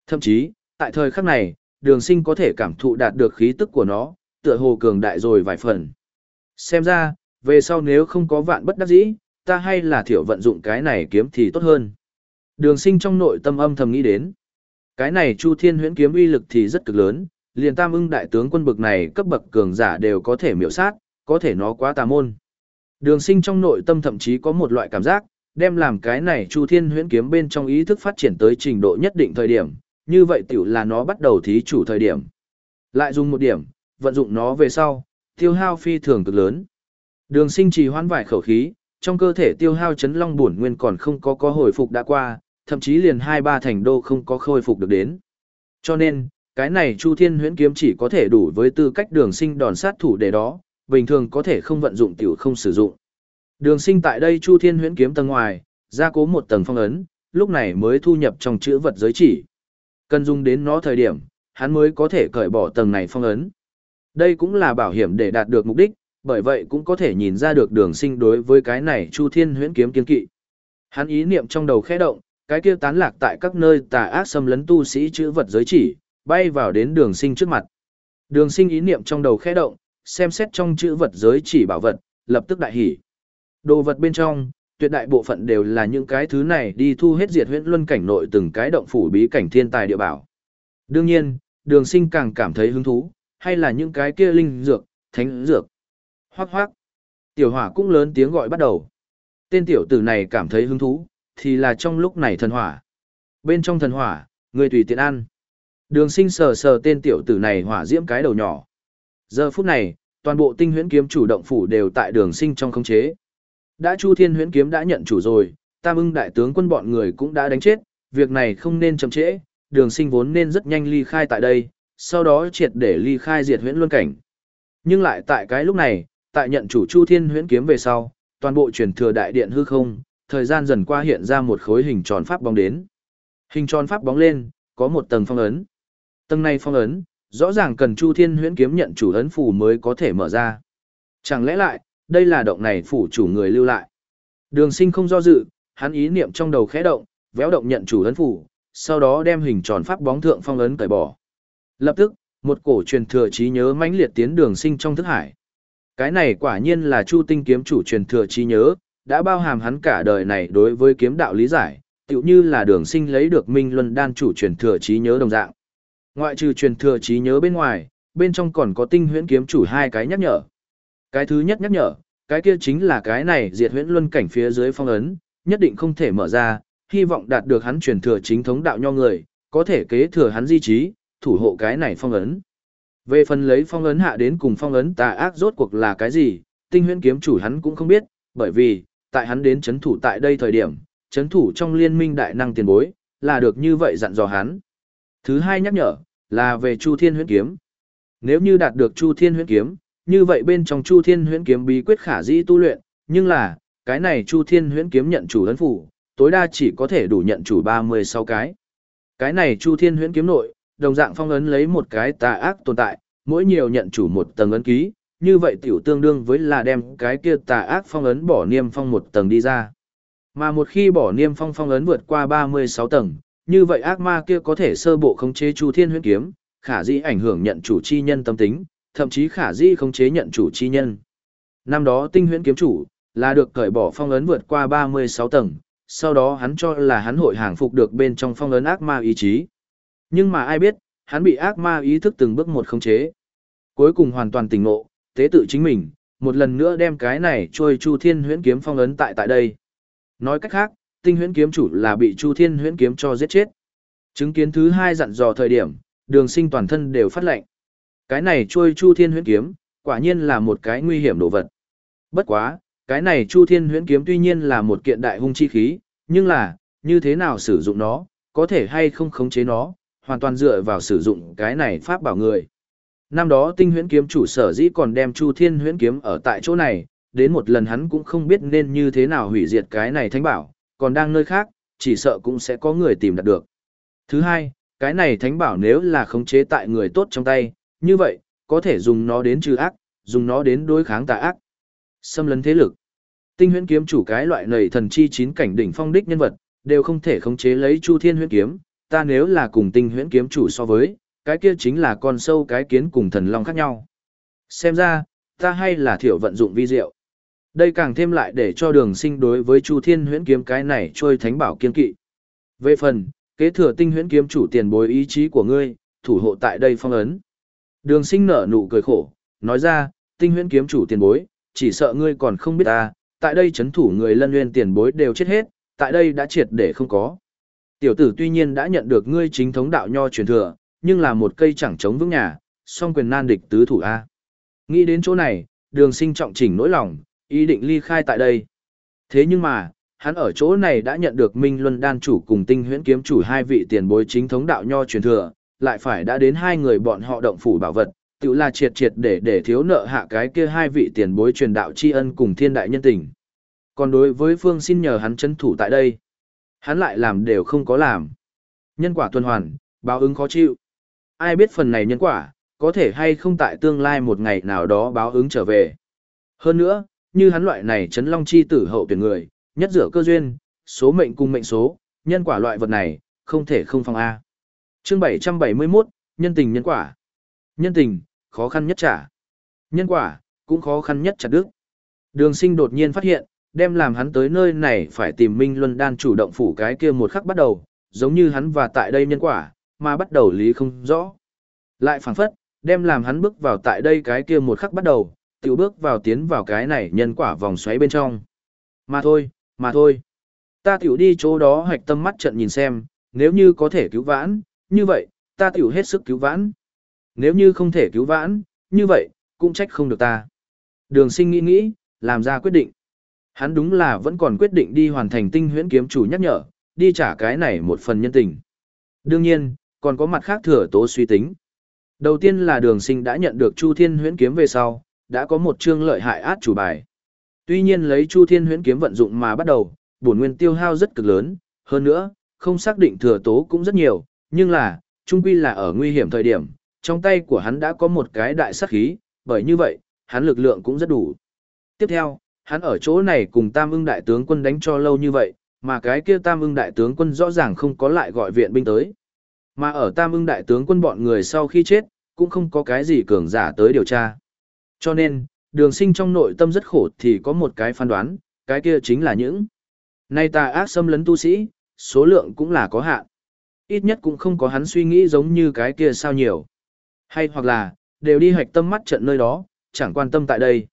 Thậm chí, tại thời khắc này, đường sinh có thể cảm thụ đạt được khí tức của nó, tựa hồ cường đại rồi vài phần. Xem ra, về sau nếu không có vạn bất đắc dĩ, ta hay là thiểu vận dụng cái này kiếm thì tốt hơn. Đường sinh trong nội tâm âm thầm nghĩ đến. Cái này Chu Thiên huyễn kiếm uy lực thì rất cực lớn, liền tam ưng đại tướng quân bực này cấp bậc cường giả đều có thể miểu sát, có thể nó quá tà môn. Đường sinh trong nội tâm thậm chí có một loại cảm giác, đem làm cái này Chu Thiên huyễn kiếm bên trong ý thức phát triển tới trình độ nhất định thời điểm, như vậy tiểu là nó bắt đầu thí chủ thời điểm. Lại dùng một điểm, vận dụng nó về sau, tiêu hao phi thường cực lớn. Đường sinh trì hoãn vài khẩu khí, trong cơ thể tiêu hao chấn long bổn nguyên còn không có có hồi phục đã qua, thậm chí liền hai ba thành đô không có khôi phục được đến. Cho nên, cái này Chu Thiên Huyễn kiếm chỉ có thể đủ với tư cách đường sinh đòn sát thủ để đó, bình thường có thể không vận dụng tiểu không sử dụng. Đường sinh tại đây Chu Thiên Huyễn kiếm tầng ngoài, gia cố một tầng phong ấn, lúc này mới thu nhập trong chữ vật giới chỉ. Cần dùng đến nó thời điểm, hắn mới có thể cởi bỏ tầng này phong ấn. Đây cũng là bảo hiểm để đạt được mục đích, bởi vậy cũng có thể nhìn ra được đường sinh đối với cái này Chu Thiên huyễn kiếm kiên kỵ. Hắn ý niệm trong đầu khẽ động, cái kia tán lạc tại các nơi tà ác xâm lấn tu sĩ chữ vật giới chỉ, bay vào đến đường sinh trước mặt. Đường sinh ý niệm trong đầu khẽ động, xem xét trong chữ vật giới chỉ bảo vật, lập tức đại hỉ. Đồ vật bên trong, tuyệt đại bộ phận đều là những cái thứ này đi thu hết diệt huyễn luân cảnh nội từng cái động phủ bí cảnh thiên tài địa bảo. Đương nhiên, đường sinh càng cảm thấy hứng thú, hay là những cái kia linh dược, thánh dược. Hoác hoác. Tiểu hỏa cũng lớn tiếng gọi bắt đầu. Tên tiểu tử này cảm thấy hứng thú, thì là trong lúc này thần hỏa. Bên trong thần hỏa, người tùy tiện ăn. Đường sinh sờ sờ tên tiểu tử này hỏa diễm cái đầu nhỏ. Giờ phút này, toàn bộ tinh huyễn kiếm chủ động phủ đều tại đường sinh trong khống chế. Đã Chu Thiên huyễn kiếm đã nhận chủ rồi, Tam ưng đại tướng quân bọn người cũng đã đánh chết, việc này không nên chậm trễ, đường sinh vốn nên rất nhanh ly khai tại đây, sau đó triệt để ly khai diệt huyễn luân cảnh. Nhưng lại tại cái lúc này, tại nhận chủ Chu Thiên huyễn kiếm về sau, toàn bộ truyền thừa đại điện hư không, thời gian dần qua hiện ra một khối hình tròn pháp bóng đến. Hình tròn pháp bóng lên, có một tầng phong ấn. Tầng này phong ấn, rõ ràng cần Chu Thiên huyễn kiếm nhận chủ ấn phủ mới có thể mở ra. Chẳng lẽ lại, đây là động này phủ chủ người lưu lại. Đường sinh không do dự, hắn ý niệm trong đầu khẽ động, véo động nhận chủ ấn phủ, sau đó đem hình tròn pháp bóng thượng phong ấn cởi bỏ. Lập tức, một cổ truyền thừa trí nhớ mãnh liệt tiến đường sinh trong thức hải. Cái này quả nhiên là Chu Tinh kiếm chủ truyền thừa trí nhớ, đã bao hàm hắn cả đời này đối với kiếm đạo lý giải, tựu như là đường sinh lấy được Minh Luân đan chủ truyền thừa trí nhớ đồng dạng. Ngoại trừ truyền thừa trí nhớ bên ngoài, bên trong còn có tinh huyễn kiếm chủ hai cái nhắc nhở. Cái thứ nhất nhắc nhở, cái kia chính là cái này diệt huyễn luân cảnh phía dưới phong ấn, nhất định không thể mở ra, hy vọng đạt được hắn truyền thừa chính thống đạo nho người, có thể kế thừa hắn di trí, thủ hộ cái này phong ấn. Về phần lấy phong ấn hạ đến cùng phong ấn tà ác rốt cuộc là cái gì, tinh huyễn kiếm chủ hắn cũng không biết, bởi vì, tại hắn đến chấn thủ tại đây thời điểm, chấn thủ trong liên minh đại năng tiền bối, là được như vậy dặn dò hắn. Thứ hai nhắc nhở, là về Chu Thiên huyễn kiếm. Nếu như đạt được Chu Thiên huyễn kiếm, như vậy bên trong Chu Thiên huyễn kiếm bí quyết khả dĩ tu luyện, nhưng là, cái này Chu Thiên huyễn kiếm nhận chủ ấn phủ, tối đa chỉ có thể đủ nhận chủ 36 cái. Cái này Chu Thiên huyễn kiếm nội, đồng dạng phong ấn lấy một cái tà ác tồn tại, mỗi nhiều nhận chủ một tầng ấn ký, như vậy tiểu tương đương với là đem cái kia tà ác phong ấn bỏ niêm phong một tầng đi ra. Mà một khi bỏ niêm phong phong ấn vượt qua 36 tầng, như vậy ác ma kia có thể sơ bộ khống chế Chu Thiên huyễn kiếm, khả dĩ ảnh hưởng nhận chủ chi nhân tâm tính, thậm chí khả dĩ khống chế nhận chủ chi nhân. Năm đó tinh huyễn kiếm chủ là được cởi bỏ phong ấn vượt qua 36 tầng, sau đó hắn cho là hắn hội hàng phục được bên trong phong ấn ác ma ý chí. Nhưng mà ai biết, hắn bị ác ma ý thức từng bước một khống chế. Cuối cùng hoàn toàn tỉnh ngộ, tế tự chính mình, một lần nữa đem cái này trôi Chu Thiên Huyễn kiếm phong ấn tại tại đây. Nói cách khác, tinh huyễn kiếm chủ là bị Chu Thiên Huyễn kiếm cho giết chết. Chứng kiến thứ hai dặn dò thời điểm, đường sinh toàn thân đều phát lệnh. Cái này trôi Chu Thiên Huyễn kiếm, quả nhiên là một cái nguy hiểm đồ vật. Bất quá, cái này Chu Thiên Huyễn kiếm tuy nhiên là một kiện đại hung chi khí, nhưng là, như thế nào sử dụng nó, có thể hay không khống chế nó, hoàn toàn dựa vào sử dụng cái này pháp bảo người. Năm đó tinh huyễn kiếm chủ sở dĩ còn đem Chu Thiên huyễn kiếm ở tại chỗ này, đến một lần hắn cũng không biết nên như thế nào hủy diệt cái này thánh bảo, còn đang nơi khác, chỉ sợ cũng sẽ có người tìm đạt được. Thứ hai, cái này thánh bảo nếu là khống chế tại người tốt trong tay, như vậy, có thể dùng nó đến trừ ác, dùng nó đến đối kháng tà ác. Xâm lấn thế lực. Tinh huyễn kiếm chủ cái loại nầy thần chi chín cảnh đỉnh phong đích nhân vật, đều không thể khống chế lấy Chu Thiên huyễn kiếm, ta nếu là cùng tinh huyễn kiếm chủ so với, cái kia chính là con sâu cái kiến cùng thần long khác nhau. Xem ra, ta hay là thiểu vận dụng vi diệu. Đây càng thêm lại để cho đường sinh đối với Chu Thiên huyễn kiếm cái này trôi thánh bảo kiên kỵ. Về phần, kế thừa tinh huyễn kiếm chủ tiền bối ý chí của ngươi, thủ hộ tại đây phong ấn. Đường sinh nở nụ cười khổ, nói ra, tinh huyễn kiếm chủ tiền bối, chỉ sợ ngươi còn không biết ta, tại đây chấn thủ người lân nguyên tiền bối đều chết hết, tại đây đã triệt để không có. Tiểu tử tuy nhiên đã nhận được ngươi chính thống đạo nho truyền thừa, nhưng là một cây chẳng chống vững nhà, song quyền nan địch tứ thủ A. Nghĩ đến chỗ này, đường sinh trọng chỉnh nỗi lòng, ý định ly khai tại đây. Thế nhưng mà, hắn ở chỗ này đã nhận được Minh Luân Đan chủ cùng tinh huyễn kiếm chủ hai vị tiền bối chính thống đạo nho truyền thừa, lại phải đã đến hai người bọn họ động phủ bảo vật, tự là triệt triệt để để thiếu nợ hạ cái kia hai vị tiền bối truyền đạo tri ân cùng thiên đại nhân tình. Còn đối với Phương xin nhờ hắn chấn thủ tại đây, hắn lại làm đều không có làm. Nhân quả tuần hoàn, báo ứng khó chịu. Ai biết phần này nhân quả, có thể hay không tại tương lai một ngày nào đó báo ứng trở về. Hơn nữa, như hắn loại này chấn long chi tử hậu tuyển người, nhất dựa cơ duyên, số mệnh cùng mệnh số, nhân quả loại vật này, không thể không phòng A. Chương 771, nhân tình nhân quả. Nhân tình, khó khăn nhất trả. Nhân quả, cũng khó khăn nhất chặt đức. Đường sinh đột nhiên phát hiện, đem làm hắn tới nơi này phải tìm Minh Luân Đan chủ động phủ cái kia một khắc bắt đầu, giống như hắn và tại đây nhân quả, mà bắt đầu lý không rõ. Lại phản phất, đem làm hắn bước vào tại đây cái kia một khắc bắt đầu, tiểu bước vào tiến vào cái này nhân quả vòng xoáy bên trong. Mà thôi, mà thôi. Ta tiểu đi chỗ đó hoạch tâm mắt trận nhìn xem, nếu như có thể cứu vãn, như vậy, ta tiểu hết sức cứu vãn. Nếu như không thể cứu vãn, như vậy, cũng trách không được ta. Đường sinh nghĩ nghĩ, làm ra quyết định. Hắn đúng là vẫn còn quyết định đi hoàn thành tinh huyễn kiếm chủ nhắc nhở, đi trả cái này một phần nhân tình. Đương nhiên, còn có mặt khác thừa tố suy tính. Đầu tiên là đường sinh đã nhận được Chu Thiên huyễn kiếm về sau, đã có một chương lợi hại át chủ bài. Tuy nhiên lấy Chu Thiên huyễn kiếm vận dụng mà bắt đầu, bổn nguyên tiêu hao rất cực lớn, hơn nữa, không xác định thừa tố cũng rất nhiều, nhưng là, trung quy là ở nguy hiểm thời điểm, trong tay của hắn đã có một cái đại sát khí, bởi như vậy, hắn lực lượng cũng rất đủ. Tiếp theo, hắn ở chỗ này cùng Tam ưng đại tướng quân đánh cho lâu như vậy, mà cái kia Tam ưng đại tướng quân rõ ràng không có lại gọi viện binh tới. Mà ở Tam ưng đại tướng quân bọn người sau khi chết, cũng không có cái gì cường giả tới điều tra. Cho nên, đường sinh trong nội tâm rất khổ thì có một cái phán đoán, cái kia chính là những nay tà ác xâm lấn tu sĩ, số lượng cũng là có hạn. Ít nhất cũng không có hắn suy nghĩ giống như cái kia sao nhiều. Hay hoặc là, đều đi hoạch tâm mắt trận nơi đó, chẳng quan tâm tại đây.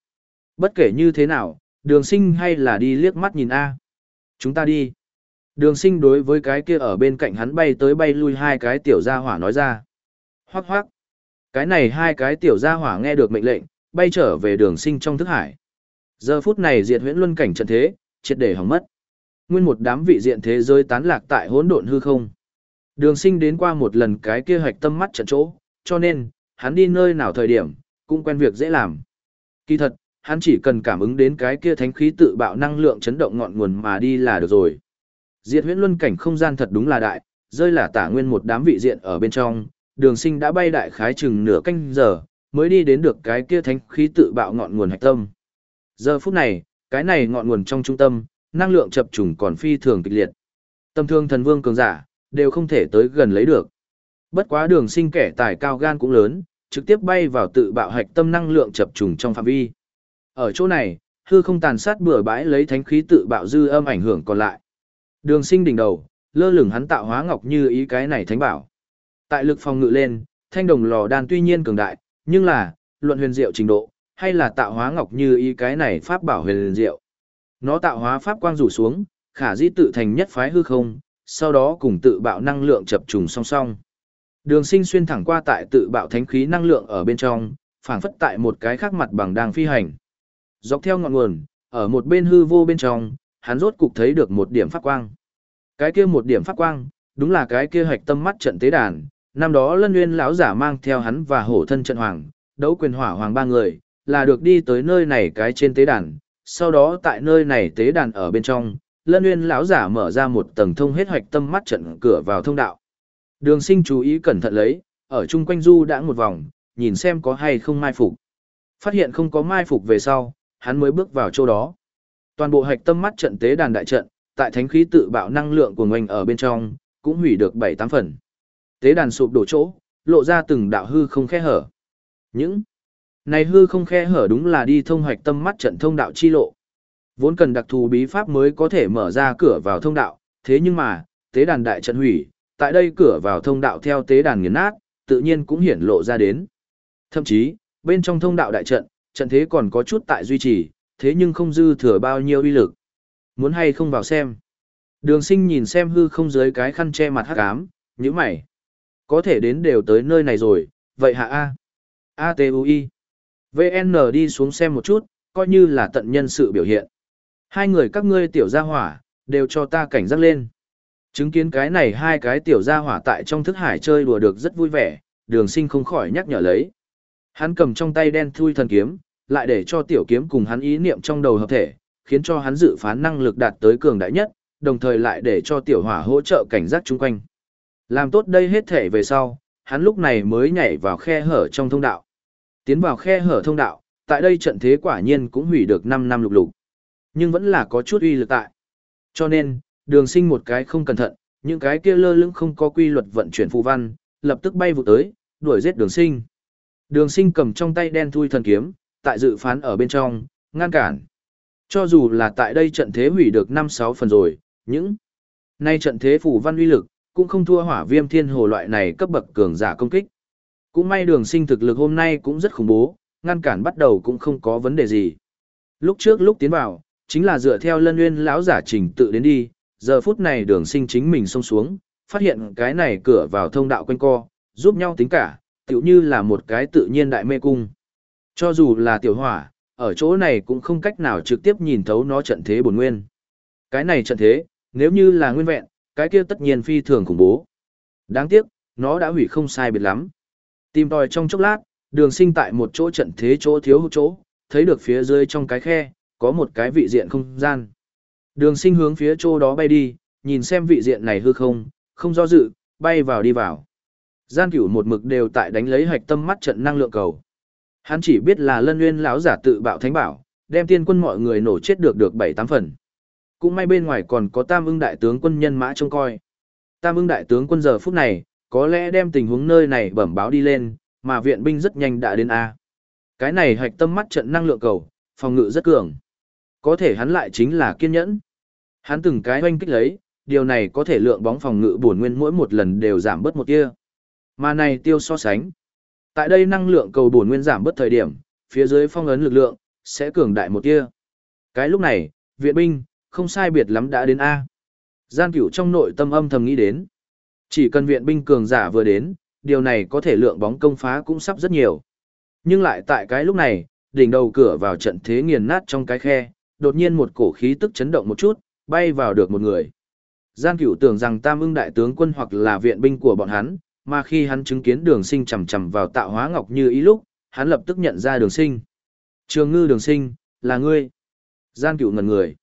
Bất kể như thế nào, đường sinh hay là đi liếc mắt nhìn A. Chúng ta đi. Đường sinh đối với cái kia ở bên cạnh hắn bay tới bay lui hai cái tiểu gia hỏa nói ra. Hoác hoác. Cái này hai cái tiểu gia hỏa nghe được mệnh lệnh, bay trở về đường sinh trong thức hải. Giờ phút này diệt huyễn luân cảnh trận thế, triệt để hỏng mất. Nguyên một đám vị diện thế giới tán lạc tại hỗn độn hư không. Đường sinh đến qua một lần cái kia hoạch tâm mắt trận chỗ, cho nên, hắn đi nơi nào thời điểm, cũng quen việc dễ làm. Kỳ thật, hắn chỉ cần cảm ứng đến cái kia thánh khí tự bạo năng lượng chấn động ngọn nguồn mà đi là được rồi. Diệt huyễn luân cảnh không gian thật đúng là đại, rơi là tả nguyên một đám vị diện ở bên trong, đường sinh đã bay đại khái chừng nửa canh giờ, mới đi đến được cái kia thánh khí tự bạo ngọn nguồn hạch tâm. Giờ phút này, cái này ngọn nguồn trong trung tâm, năng lượng chập trùng còn phi thường kịch liệt. Tâm thương thần vương cường giả, đều không thể tới gần lấy được. Bất quá đường sinh kẻ tài cao gan cũng lớn, trực tiếp bay vào tự bạo hạch tâm năng lượng chập trùng trong phạm vi. Ở chỗ này, hư không tàn sát bừa bãi lấy thánh khí tự bạo dư âm ảnh hưởng còn lại. Đường sinh đỉnh đầu, lơ lửng hắn tạo hóa ngọc như ý cái này thánh bảo. Tại lực phòng ngự lên, thanh đồng lò đan tuy nhiên cường đại, nhưng là, luận huyền diệu trình độ, hay là tạo hóa ngọc như ý cái này pháp bảo huyền diệu. Nó tạo hóa pháp quang rủ xuống, khả dĩ tự thành nhất phái hư không, sau đó cùng tự bạo năng lượng chập trùng song song. Đường sinh xuyên thẳng qua tại tự bạo thánh khí năng lượng ở bên trong, phản phất tại một cái khác mặt bằng đang phi hành. Dọc theo ngọn nguồn, ở một bên hư vô bên trong, hắn rốt cục thấy được một điểm phát quang. Cái kia một điểm phát quang, đúng là cái kia hạch tâm mắt trận tế đàn, Năm đó Lân Nguyên lão giả mang theo hắn và hổ thân trận hoàng, đấu quyền hỏa hoàng ba người, là được đi tới nơi này cái trên tế đàn, sau đó tại nơi này tế đàn ở bên trong, Lân Nguyên lão giả mở ra một tầng thông hết hạch tâm mắt trận cửa vào thông đạo. Đường Sinh chú ý cẩn thận lấy, ở chung quanh du đã một vòng, nhìn xem có hay không mai phục. Phát hiện không có mai phục về sau, hắn mới bước vào chỗ đó. Toàn bộ hạch tâm mắt trận tế đàn đại trận, tại thánh khí tự bạo năng lượng của ngoành ở bên trong, cũng hủy được 7-8 phần. Tế đàn sụp đổ chỗ, lộ ra từng đạo hư không khe hở. Những này hư không khe hở đúng là đi thông hoạch tâm mắt trận thông đạo chi lộ. Vốn cần đặc thù bí pháp mới có thể mở ra cửa vào thông đạo, thế nhưng mà, tế đàn đại trận hủy, tại đây cửa vào thông đạo theo tế đàn nghiền nát, tự nhiên cũng hiển lộ ra đến. Thậm chí, bên trong thông đạo đại trận, trận thế còn có chút tại duy trì, thế nhưng không dư thừa bao nhiêu uy lực. Muốn hay không vào xem. Đường sinh nhìn xem hư không dưới cái khăn che mặt hắc ám, như mày. Có thể đến đều tới nơi này rồi, vậy hạ A. A T U I. VN đi xuống xem một chút, coi như là tận nhân sự biểu hiện. Hai người các ngươi tiểu gia hỏa, đều cho ta cảnh giác lên. Chứng kiến cái này hai cái tiểu gia hỏa tại trong thức hải chơi đùa được rất vui vẻ, đường sinh không khỏi nhắc nhở lấy. Hắn cầm trong tay đen thui thần kiếm, lại để cho tiểu kiếm cùng hắn ý niệm trong đầu hợp thể, khiến cho hắn dự phán năng lực đạt tới cường đại nhất, đồng thời lại để cho tiểu hỏa hỗ trợ cảnh giác chung quanh. Làm tốt đây hết thể về sau, hắn lúc này mới nhảy vào khe hở trong thông đạo. Tiến vào khe hở thông đạo, tại đây trận thế quả nhiên cũng hủy được 5 năm lục lục. Nhưng vẫn là có chút uy lực tại. Cho nên, đường sinh một cái không cẩn thận, những cái kia lơ lưng không có quy luật vận chuyển phù văn, lập tức bay vụ tới, đuổi giết đường sinh. Đường sinh cầm trong tay đen thui thần kiếm, tại dự phán ở bên trong, ngăn cản. Cho dù là tại đây trận thế hủy được 5-6 phần rồi, những nay trận thế phủ văn uy lực, cũng không thua hỏa viêm thiên hồ loại này cấp bậc cường giả công kích. Cũng may đường sinh thực lực hôm nay cũng rất khủng bố, ngăn cản bắt đầu cũng không có vấn đề gì. Lúc trước lúc tiến vào, chính là dựa theo lân nguyên lão giả trình tự đến đi, giờ phút này đường sinh chính mình xông xuống, phát hiện cái này cửa vào thông đạo quanh co, giúp nhau tính cả, tiểu như là một cái tự nhiên đại mê cung. Cho dù là tiểu hỏa, ở chỗ này cũng không cách nào trực tiếp nhìn thấu nó trận thế bổn nguyên. Cái này trận thế, nếu như là nguyên vẹn, cái kia tất nhiên phi thường khủng bố. Đáng tiếc, nó đã hủy không sai biệt lắm. Tìm tòi trong chốc lát, đường sinh tại một chỗ trận thế chỗ thiếu hụt chỗ, thấy được phía dưới trong cái khe, có một cái vị diện không gian. Đường sinh hướng phía chỗ đó bay đi, nhìn xem vị diện này hư không, không do dự, bay vào đi vào. Gian cửu một mực đều tại đánh lấy hạch tâm mắt trận năng lượng cầu. Hắn chỉ biết là lân nguyên lão giả tự bạo thánh bảo, đem tiên quân mọi người nổ chết được được 7-8 phần. Cũng may bên ngoài còn có tam ưng đại tướng quân nhân mã trông coi. Tam ưng đại tướng quân giờ phút này, có lẽ đem tình huống nơi này bẩm báo đi lên, mà viện binh rất nhanh đã đến A. Cái này hạch tâm mắt trận năng lượng cầu, phòng ngự rất cường. Có thể hắn lại chính là kiên nhẫn. Hắn từng cái oanh kích lấy, điều này có thể lượng bóng phòng ngự bổn nguyên mỗi một lần đều giảm bớt một tia. Mà này tiêu so sánh. Tại đây năng lượng cầu bổn nguyên giảm bất thời điểm, phía dưới phong ấn lực lượng sẽ cường đại một tia. Cái lúc này, viện binh không sai biệt lắm đã đến a. Gian Cửu trong nội tâm âm thầm nghĩ đến, chỉ cần viện binh cường giả vừa đến, điều này có thể lượng bóng công phá cũng sắp rất nhiều. Nhưng lại tại cái lúc này, đỉnh đầu cửa vào trận thế nghiền nát trong cái khe, đột nhiên một cổ khí tức chấn động một chút, bay vào được một người. Gian Cửu tưởng rằng Tam Ưng đại tướng quân hoặc là viện binh của bọn hắn, mà khi hắn chứng kiến Đường Sinh chầm chầm vào tạo hóa ngọc như ý lúc, hắn lập tức nhận ra Đường Sinh. Trường Ngư Đường Sinh, là ngươi. Gian Cửu ngẩn người.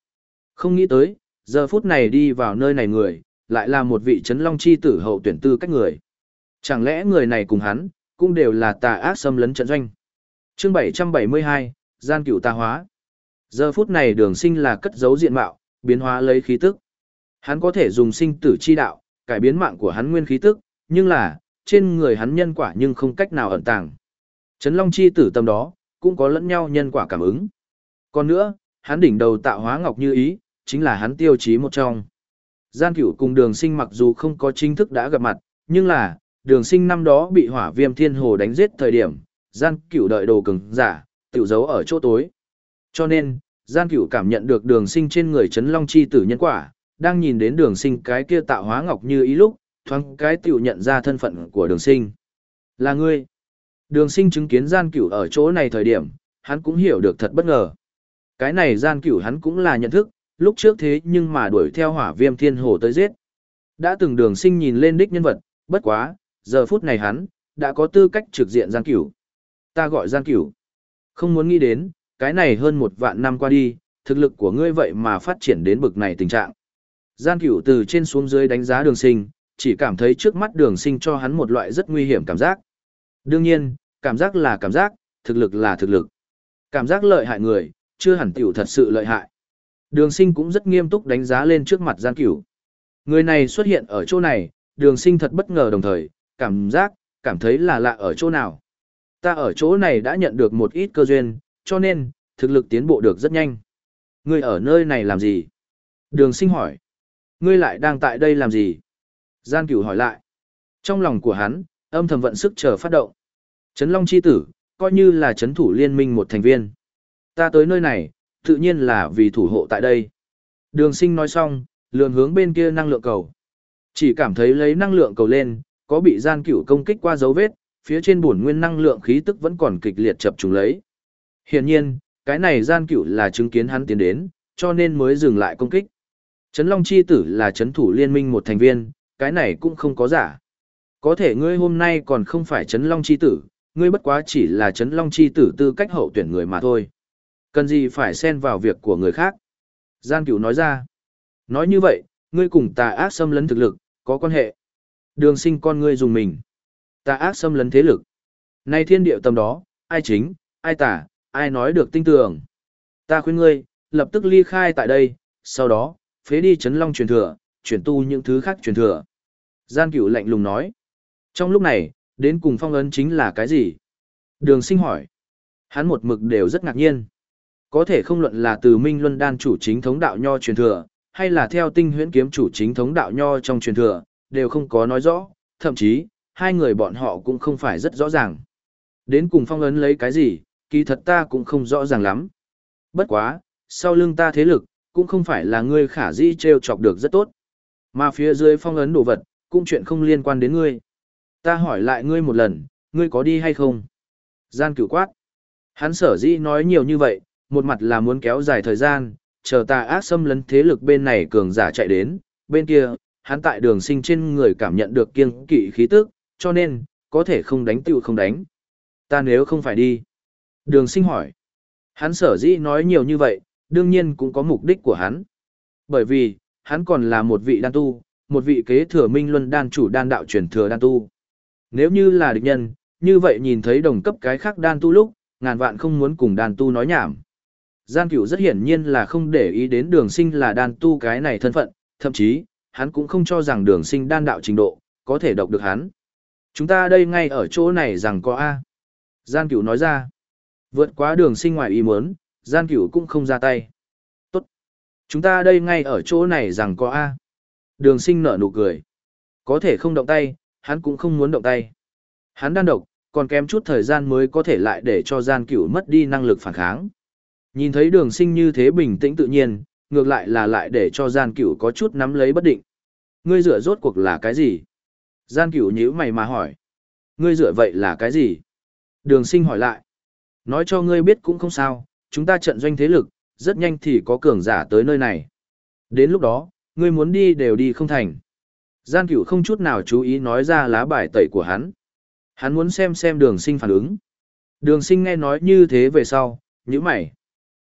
Không nghĩ tới, giờ phút này đi vào nơi này người, lại là một vị chấn long chi tử hậu tuyển tư cách người. Chẳng lẽ người này cùng hắn, cũng đều là tà ác xâm lấn trận doanh. chương 772, gian cửu tà hóa. Giờ phút này đường sinh là cất giấu diện mạo, biến hóa lấy khí tức. Hắn có thể dùng sinh tử chi đạo, cải biến mạng của hắn nguyên khí tức, nhưng là, trên người hắn nhân quả nhưng không cách nào ẩn tàng. Chấn long chi tử tâm đó, cũng có lẫn nhau nhân quả cảm ứng. Còn nữa, hắn đỉnh đầu tạo hóa ngọc như ý, chính là hắn tiêu chí một trong. Gian cửu cùng đường sinh mặc dù không có chính thức đã gặp mặt, nhưng là, đường sinh năm đó bị hỏa viêm thiên hồ đánh giết thời điểm, gian cửu đợi đồ cứng, giả, tiểu giấu ở chỗ tối. Cho nên, gian cửu cảm nhận được đường sinh trên người chấn long chi tử nhân quả, đang nhìn đến đường sinh cái kia tạo hóa ngọc như ý lúc, thoáng cái tiểu nhận ra thân phận của đường sinh. Là ngươi. Đường sinh chứng kiến gian cửu ở chỗ này thời điểm, hắn cũng hiểu được thật bất ngờ. Cái này gian cửu hắn cũng là nhận thức, lúc trước thế nhưng mà đuổi theo hỏa viêm thiên hồ tới giết. Đã từng đường sinh nhìn lên đích nhân vật, bất quá, giờ phút này hắn, đã có tư cách trực diện gian cửu. Ta gọi gian cửu. Không muốn nghĩ đến, cái này hơn một vạn năm qua đi, thực lực của ngươi vậy mà phát triển đến bực này tình trạng. Gian cửu từ trên xuống dưới đánh giá đường sinh, chỉ cảm thấy trước mắt đường sinh cho hắn một loại rất nguy hiểm cảm giác. Đương nhiên, cảm giác là cảm giác, thực lực là thực lực. Cảm giác lợi hại người, chưa hẳn tiểu thật sự lợi hại. Đường sinh cũng rất nghiêm túc đánh giá lên trước mặt gian cửu. Người này xuất hiện ở chỗ này, đường sinh thật bất ngờ đồng thời, cảm giác, cảm thấy là lạ ở chỗ nào. Ta ở chỗ này đã nhận được một ít cơ duyên, cho nên, thực lực tiến bộ được rất nhanh. Ngươi ở nơi này làm gì? Đường sinh hỏi. Ngươi lại đang tại đây làm gì? Gian cửu hỏi lại. Trong lòng của hắn, âm thầm vận sức chờ phát động. Trấn Long Chi Tử, coi như là trấn thủ liên minh một thành viên. Ta tới nơi này, tự nhiên là vì thủ hộ tại đây. Đường sinh nói xong, lượn hướng bên kia năng lượng cầu. Chỉ cảm thấy lấy năng lượng cầu lên, có bị gian cửu công kích qua dấu vết, phía trên bổn nguyên năng lượng khí tức vẫn còn kịch liệt chập trùng lấy. Hiển nhiên, cái này gian cửu là chứng kiến hắn tiến đến, cho nên mới dừng lại công kích. Trấn Long Chi Tử là trấn thủ liên minh một thành viên, cái này cũng không có giả. Có thể ngươi hôm nay còn không phải Trấn Long Chi Tử, ngươi bất quá chỉ là Trấn Long Chi Tử tư cách hậu tuyển người mà thôi. Cần gì phải xen vào việc của người khác? Gian cửu nói ra. Nói như vậy, ngươi cùng tà ác xâm lấn thực lực, có quan hệ. Đường sinh con ngươi dùng mình. Tà ác xâm lấn thế lực. Nay thiên điệu tầm đó, ai chính, ai tà, ai nói được tinh tường. Ta khuyên ngươi, lập tức ly khai tại đây, sau đó, phế đi chấn long truyền thừa, chuyển tu những thứ khác truyền thừa. Gian cửu lạnh lùng nói. Trong lúc này, đến cùng phong ấn chính là cái gì? Đường sinh hỏi. Hắn một mực đều rất ngạc nhiên. Có thể không luận là từ Minh Luân Đan chủ chính thống đạo nho truyền thừa, hay là theo tinh huyễn kiếm chủ chính thống đạo nho trong truyền thừa, đều không có nói rõ, thậm chí, hai người bọn họ cũng không phải rất rõ ràng. Đến cùng phong ấn lấy cái gì, kỳ thật ta cũng không rõ ràng lắm. Bất quá, sau lưng ta thế lực, cũng không phải là ngươi khả dĩ trêu chọc được rất tốt. Mà phía dưới phong ấn đồ vật, cũng chuyện không liên quan đến ngươi. Ta hỏi lại ngươi một lần, ngươi có đi hay không? Gian cửu quát. Hắn sở dĩ nói nhiều như vậy, một mặt là muốn kéo dài thời gian, chờ ta ác xâm lấn thế lực bên này cường giả chạy đến, bên kia, hắn tại đường sinh trên người cảm nhận được kiêng kỵ khí tức, cho nên, có thể không đánh tựu không đánh. Ta nếu không phải đi. Đường sinh hỏi. Hắn sở dĩ nói nhiều như vậy, đương nhiên cũng có mục đích của hắn. Bởi vì, hắn còn là một vị đan tu, một vị kế thừa minh luân đan chủ đan đạo truyền thừa đan tu. Nếu như là địch nhân, như vậy nhìn thấy đồng cấp cái khác đan tu lúc, ngàn vạn không muốn cùng đan tu nói nhảm. Gian cửu rất hiển nhiên là không để ý đến đường sinh là đan tu cái này thân phận, thậm chí, hắn cũng không cho rằng đường sinh đan đạo trình độ, có thể độc được hắn. Chúng ta đây ngay ở chỗ này rằng có A. Gian cửu nói ra, vượt quá đường sinh ngoài ý muốn, gian cửu cũng không ra tay. Chúng ta đây ngay ở chỗ này rằng có A. Đường sinh nở nụ cười. Có thể không động tay, hắn cũng không muốn động tay. Hắn đang độc, còn kém chút thời gian mới có thể lại để cho gian cửu mất đi năng lực phản kháng. Nhìn thấy đường sinh như thế bình tĩnh tự nhiên, ngược lại là lại để cho gian cửu có chút nắm lấy bất định. Ngươi rửa rốt cuộc là cái gì? Gian cửu nhíu mày mà hỏi. Ngươi rửa vậy là cái gì? Đường sinh hỏi lại. Nói cho ngươi biết cũng không sao, chúng ta trận doanh thế lực, rất nhanh thì có cường giả tới nơi này. Đến lúc đó, ngươi muốn đi đều đi không thành. Gian cửu không chút nào chú ý nói ra lá bài tẩy của hắn. Hắn muốn xem xem đường sinh phản ứng. Đường sinh nghe nói như thế về sau, như mày.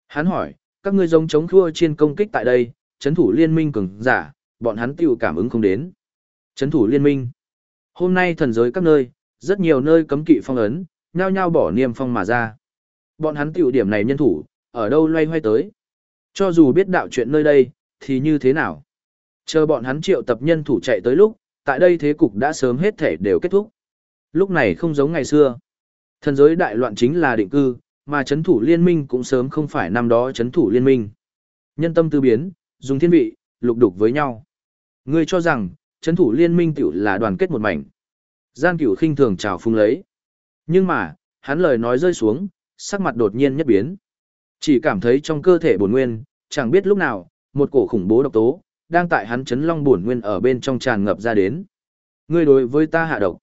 Hắn hỏi, các ngươi giống chống thua trên công kích tại đây, chấn thủ liên minh cường giả, bọn hắn tiểu cảm ứng không đến. Chấn thủ liên minh. Hôm nay thần giới các nơi, rất nhiều nơi cấm kỵ phong ấn, nhao nhao bỏ niềm phong mà ra. Bọn hắn tiểu điểm này nhân thủ, ở đâu loay hoay tới. Cho dù biết đạo chuyện nơi đây, thì như thế nào? Chờ bọn hắn triệu tập nhân thủ chạy tới lúc, tại đây thế cục đã sớm hết thể đều kết thúc. Lúc này không giống ngày xưa. Thần giới đại loạn chính là định cư, mà chấn thủ liên minh cũng sớm không phải năm đó chấn thủ liên minh. Nhân tâm tư biến, dùng thiên vị, lục đục với nhau. Ngươi cho rằng, chấn thủ liên minh tiểu là đoàn kết một mảnh. Gian cửu khinh thường chào phung lấy. Nhưng mà, hắn lời nói rơi xuống, sắc mặt đột nhiên nhất biến. Chỉ cảm thấy trong cơ thể bổn nguyên, chẳng biết lúc nào, một cổ khủng bố độc tố, đang tại hắn chấn long bổn nguyên ở bên trong tràn ngập ra đến. Ngươi đối với ta hạ độc.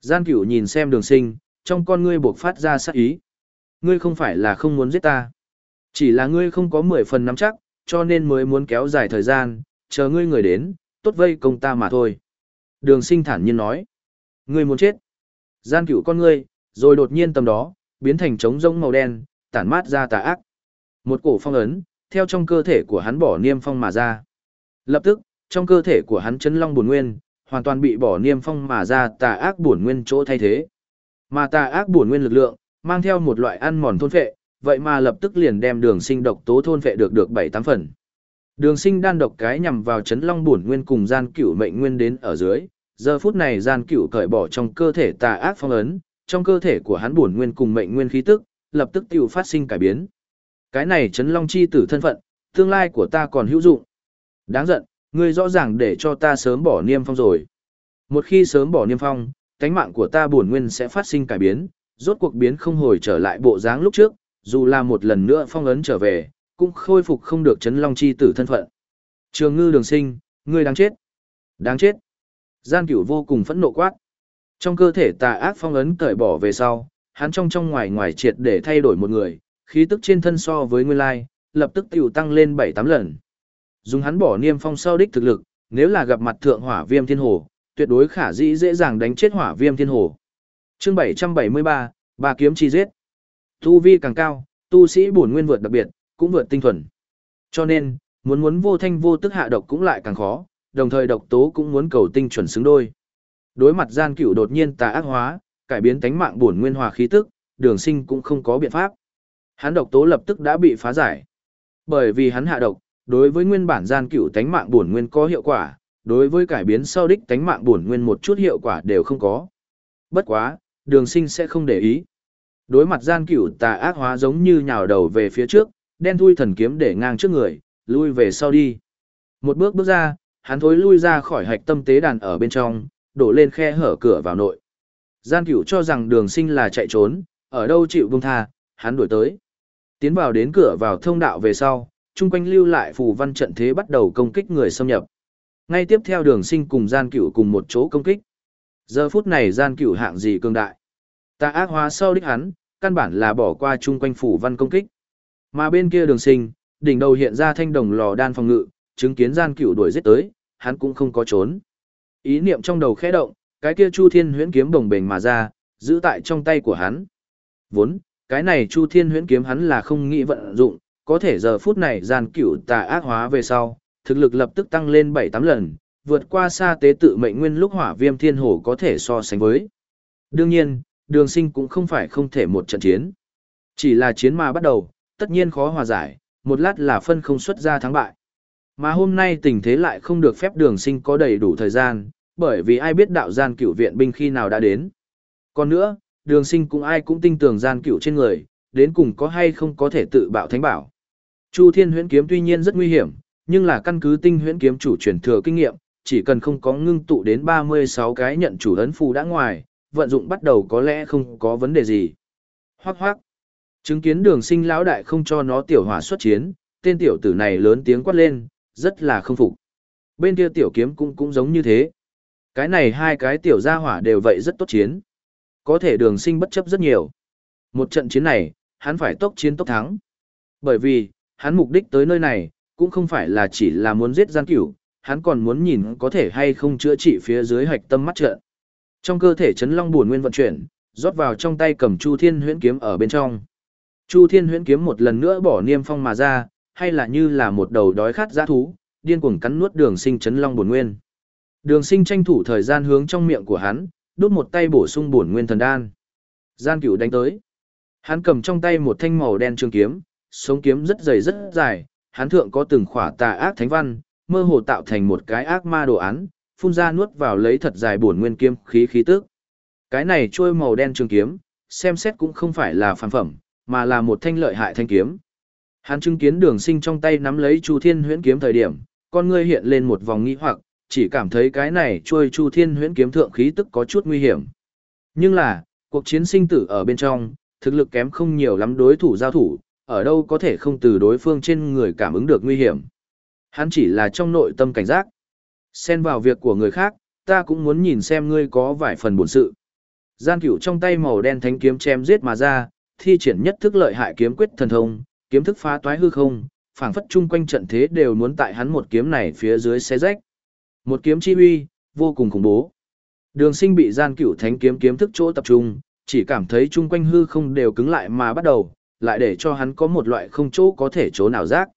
Gian cửu nhìn xem đường sinh, trong con ngươi buộc phát ra sát ý. Ngươi không phải là không muốn giết ta. Chỉ là ngươi không có 10 phần nắm chắc, cho nên mới muốn kéo dài thời gian, chờ ngươi người đến, tốt vây công ta mà thôi. Đường sinh thản nhiên nói. Ngươi muốn chết. Gian cửu con ngươi, rồi đột nhiên tầm đó, biến thành trống rỗng màu đen, tản mát ra tà ác. Một cổ phong ấn, theo trong cơ thể của hắn bỏ niêm phong mà ra. Lập tức, trong cơ thể của hắn chấn long bổn nguyên, hoàn toàn bị bỏ niêm phong mà ra tà ác bổn nguyên chỗ thay thế. Mà tà ác bổn nguyên lực lượng, mang theo một loại ăn mòn thôn phệ, vậy mà lập tức liền đem đường sinh độc tố thôn phệ được được 7-8 phần. Đường sinh đan độc cái nhằm vào chấn long bổn nguyên cùng gian cửu mệnh nguyên đến ở dưới, giờ phút này gian cửu cởi bỏ trong cơ thể tà ác phong ấn, trong cơ thể của hắn bổn nguyên cùng mệnh nguyên khí tức, lập tức tiểu phát sinh cải biến. Cái này chấn long chi tử thân phận, tương lai của ta còn hữu dụng. Đáng giận, ngươi rõ ràng để cho ta sớm bỏ niêm phong rồi. Một khi sớm bỏ niêm phong, cánh mạng của ta bổn nguyên sẽ phát sinh cải biến, rốt cuộc biến không hồi trở lại bộ dáng lúc trước, dù là một lần nữa phong ấn trở về, cũng khôi phục không được chấn long chi tử thân phận. Trường ngư đường sinh, ngươi đáng chết. Đáng chết. Gian cửu vô cùng phẫn nộ quát. Trong cơ thể tà ác phong ấn cởi bỏ về sau, hắn trong trong ngoài ngoài triệt để thay đổi một người, khí tức trên thân so với nguyên lai, lập tức tiểu tăng lên 7-8 lần. Dùng hắn bỏ niêm phong sau đích thực lực, nếu là gặp mặt thượng hỏa viêm thiên hồ, tuyệt đối khả dĩ dễ dàng đánh chết hỏa viêm thiên hồ. Chương 773, ba kiếm chi giết. Tu vi càng cao, tu sĩ bổn nguyên vượt đặc biệt, cũng vượt tinh thuần. Cho nên, muốn muốn vô thanh vô tức hạ độc cũng lại càng khó, đồng thời độc tố cũng muốn cầu tinh chuẩn xứng đôi. Đối mặt gian cửu đột nhiên tà ác hóa, cải biến tánh mạng bổn nguyên hòa khí tức, đường sinh cũng không có biện pháp. Hắn độc tố lập tức đã bị phá giải. Bởi vì hắn hạ độc, đối với nguyên bản gian cửu tánh mạng bổn nguyên có hiệu quả, đối với cải biến sau đích tánh mạng bổn nguyên một chút hiệu quả đều không có. Bất quá, đường sinh sẽ không để ý. Đối mặt gian cửu tà ác hóa giống như nhào đầu về phía trước, đen thui thần kiếm để ngang trước người, lui về sau đi. Một bước bước ra, hắn thối lui ra khỏi hạch tâm tế đàn ở bên trong, đổ lên khe hở cửa vào nội. Gian cửu cho rằng đường sinh là chạy trốn, ở đâu chịu bông tha, hắn đuổi tới. Tiến vào đến cửa vào thông đạo về sau, chung quanh lưu lại phù văn trận thế bắt đầu công kích người xâm nhập. Ngay tiếp theo đường sinh cùng gian cửu cùng một chỗ công kích. Giờ phút này gian cửu hạng gì cương đại. Ta ác hóa sau đích hắn, căn bản là bỏ qua chung quanh phủ văn công kích. Mà bên kia đường sinh, đỉnh đầu hiện ra thanh đồng lò đan phòng ngự, chứng kiến gian cửu đuổi giết tới, hắn cũng không có trốn. Ý niệm trong đầu khẽ động, cái kia Chu Thiên Huyễn kiếm đồng bền mà ra, giữ tại trong tay của hắn. Vốn, cái này Chu Thiên Huyễn kiếm hắn là không nghĩ vận dụng, có thể giờ phút này gian cửu tà ác hóa về sau, thực lực lập tức tăng lên 7-8 lần, vượt qua xa tế tự mệnh nguyên lúc hỏa viêm thiên hổ có thể so sánh với. Đương nhiên, đường sinh cũng không phải không thể một trận chiến. Chỉ là chiến mà bắt đầu, tất nhiên khó hòa giải, một lát là phân không xuất ra thắng bại. Mà hôm nay tình thế lại không được phép đường sinh có đầy đủ thời gian, bởi vì ai biết đạo gian cửu viện binh khi nào đã đến. Còn nữa, đường sinh cũng ai cũng tin tưởng gian cựu trên người, đến cùng có hay không có thể tự bạo thánh bảo. Chu Thiên huyễn kiếm tuy nhiên rất nguy hiểm, nhưng là căn cứ tinh huyễn kiếm chủ truyền thừa kinh nghiệm, chỉ cần không có ngưng tụ đến 36 cái nhận chủ ấn phù đã ngoài, vận dụng bắt đầu có lẽ không có vấn đề gì. Hoác hoác. Chứng kiến đường sinh lão đại không cho nó tiểu hỏa xuất chiến, tên tiểu tử này lớn tiếng quát lên, rất là không phục. Bên kia tiểu kiếm cũng cũng giống như thế. Cái này hai cái tiểu gia hỏa đều vậy rất tốt chiến. Có thể đường sinh bất chấp rất nhiều. Một trận chiến này, hắn phải tốc chiến tốc thắng. Bởi vì, hắn mục đích tới nơi này, cũng không phải là chỉ là muốn giết gian cửu, hắn còn muốn nhìn có thể hay không chữa trị phía dưới hạch tâm mắt trận. Trong cơ thể chấn long buồn nguyên vận chuyển, rót vào trong tay cầm Chu Thiên Huyễn kiếm ở bên trong. Chu Thiên Huyễn kiếm một lần nữa bỏ niêm phong mà ra, hay là như là một đầu đói khát dã thú, điên cuồng cắn nuốt Đường Sinh chấn long buồn nguyên. Đường Sinh tranh thủ thời gian hướng trong miệng của hắn, đút một tay bổ sung bổn nguyên thần đan. Gian Cửu đánh tới. Hắn cầm trong tay một thanh màu đen trường kiếm, sống kiếm rất dày rất dài, hắn thượng có từng khỏa tà ác thánh văn, mơ hồ tạo thành một cái ác ma đồ án, phun ra nuốt vào lấy thật dài bổn nguyên kiếm khí khí tức. Cái này trôi màu đen trường kiếm, xem xét cũng không phải là phàm phẩm, mà là một thanh lợi hại thanh kiếm. Hắn chứng kiến đường sinh trong tay nắm lấy Chu Thiên huyễn kiếm thời điểm, con ngươi hiện lên một vòng nghi hoặc, chỉ cảm thấy cái này trôi Chu Thiên huyễn kiếm thượng khí tức có chút nguy hiểm. Nhưng là, cuộc chiến sinh tử ở bên trong, thực lực kém không nhiều lắm đối thủ giao thủ, ở đâu có thể không từ đối phương trên người cảm ứng được nguy hiểm. Hắn chỉ là trong nội tâm cảnh giác. Xen vào việc của người khác, ta cũng muốn nhìn xem ngươi có vài phần bổn sự. Gian cửu trong tay màu đen thánh kiếm chém giết mà ra, thi triển nhất thức lợi hại kiếm quyết thần thông, kiếm thức phá toái hư không, phảng phất chung quanh trận thế đều muốn tại hắn một kiếm này phía dưới xé rách. Một kiếm chi uy, vô cùng khủng bố. Đường sinh bị gian cửu thánh kiếm kiếm thức chỗ tập trung, chỉ cảm thấy chung quanh hư không đều cứng lại mà bắt đầu, lại để cho hắn có một loại không chỗ có thể chỗ nào rác.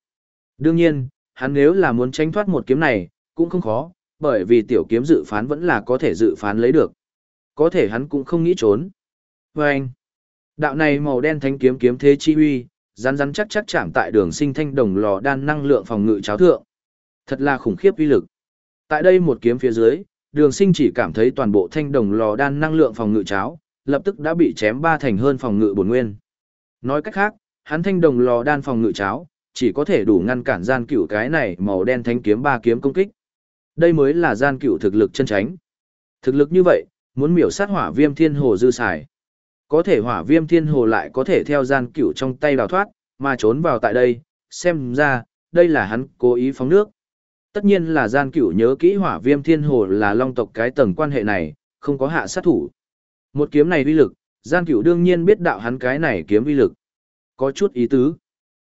Đương nhiên, hắn nếu là muốn tránh thoát một kiếm này, cũng không khó, bởi vì tiểu kiếm dự phán vẫn là có thể dự phán lấy được. Có thể hắn cũng không nghĩ trốn. Và anh, đạo này màu đen thánh kiếm kiếm thế chi huy, rắn rắn chắc chắc chạm tại đường sinh thanh đồng lò đan năng lượng phòng ngự cháo thượng. Thật là khủng khiếp uy lực. Tại đây một kiếm phía dưới, đường sinh chỉ cảm thấy toàn bộ thanh đồng lò đan năng lượng phòng ngự cháo, lập tức đã bị chém ba thành hơn phòng ngự bổn nguyên. Nói cách khác, hắn thanh đồng lò đan phòng ngự cháo, chỉ có thể đủ ngăn cản gian cửu cái này màu đen thanh kiếm ba kiếm công kích. Đây mới là gian cửu thực lực chân tránh. Thực lực như vậy, muốn miểu sát hỏa viêm thiên hồ dư xài. Có thể hỏa viêm thiên hồ lại có thể theo gian cửu trong tay đào thoát, mà trốn vào tại đây, xem ra, đây là hắn cố ý phóng nước. Tất nhiên là gian cửu nhớ kỹ hỏa viêm thiên hồ là long tộc cái tầng quan hệ này, không có hạ sát thủ. Một kiếm này uy lực, gian cửu đương nhiên biết đạo hắn cái này kiếm uy lực. Có chút ý tứ.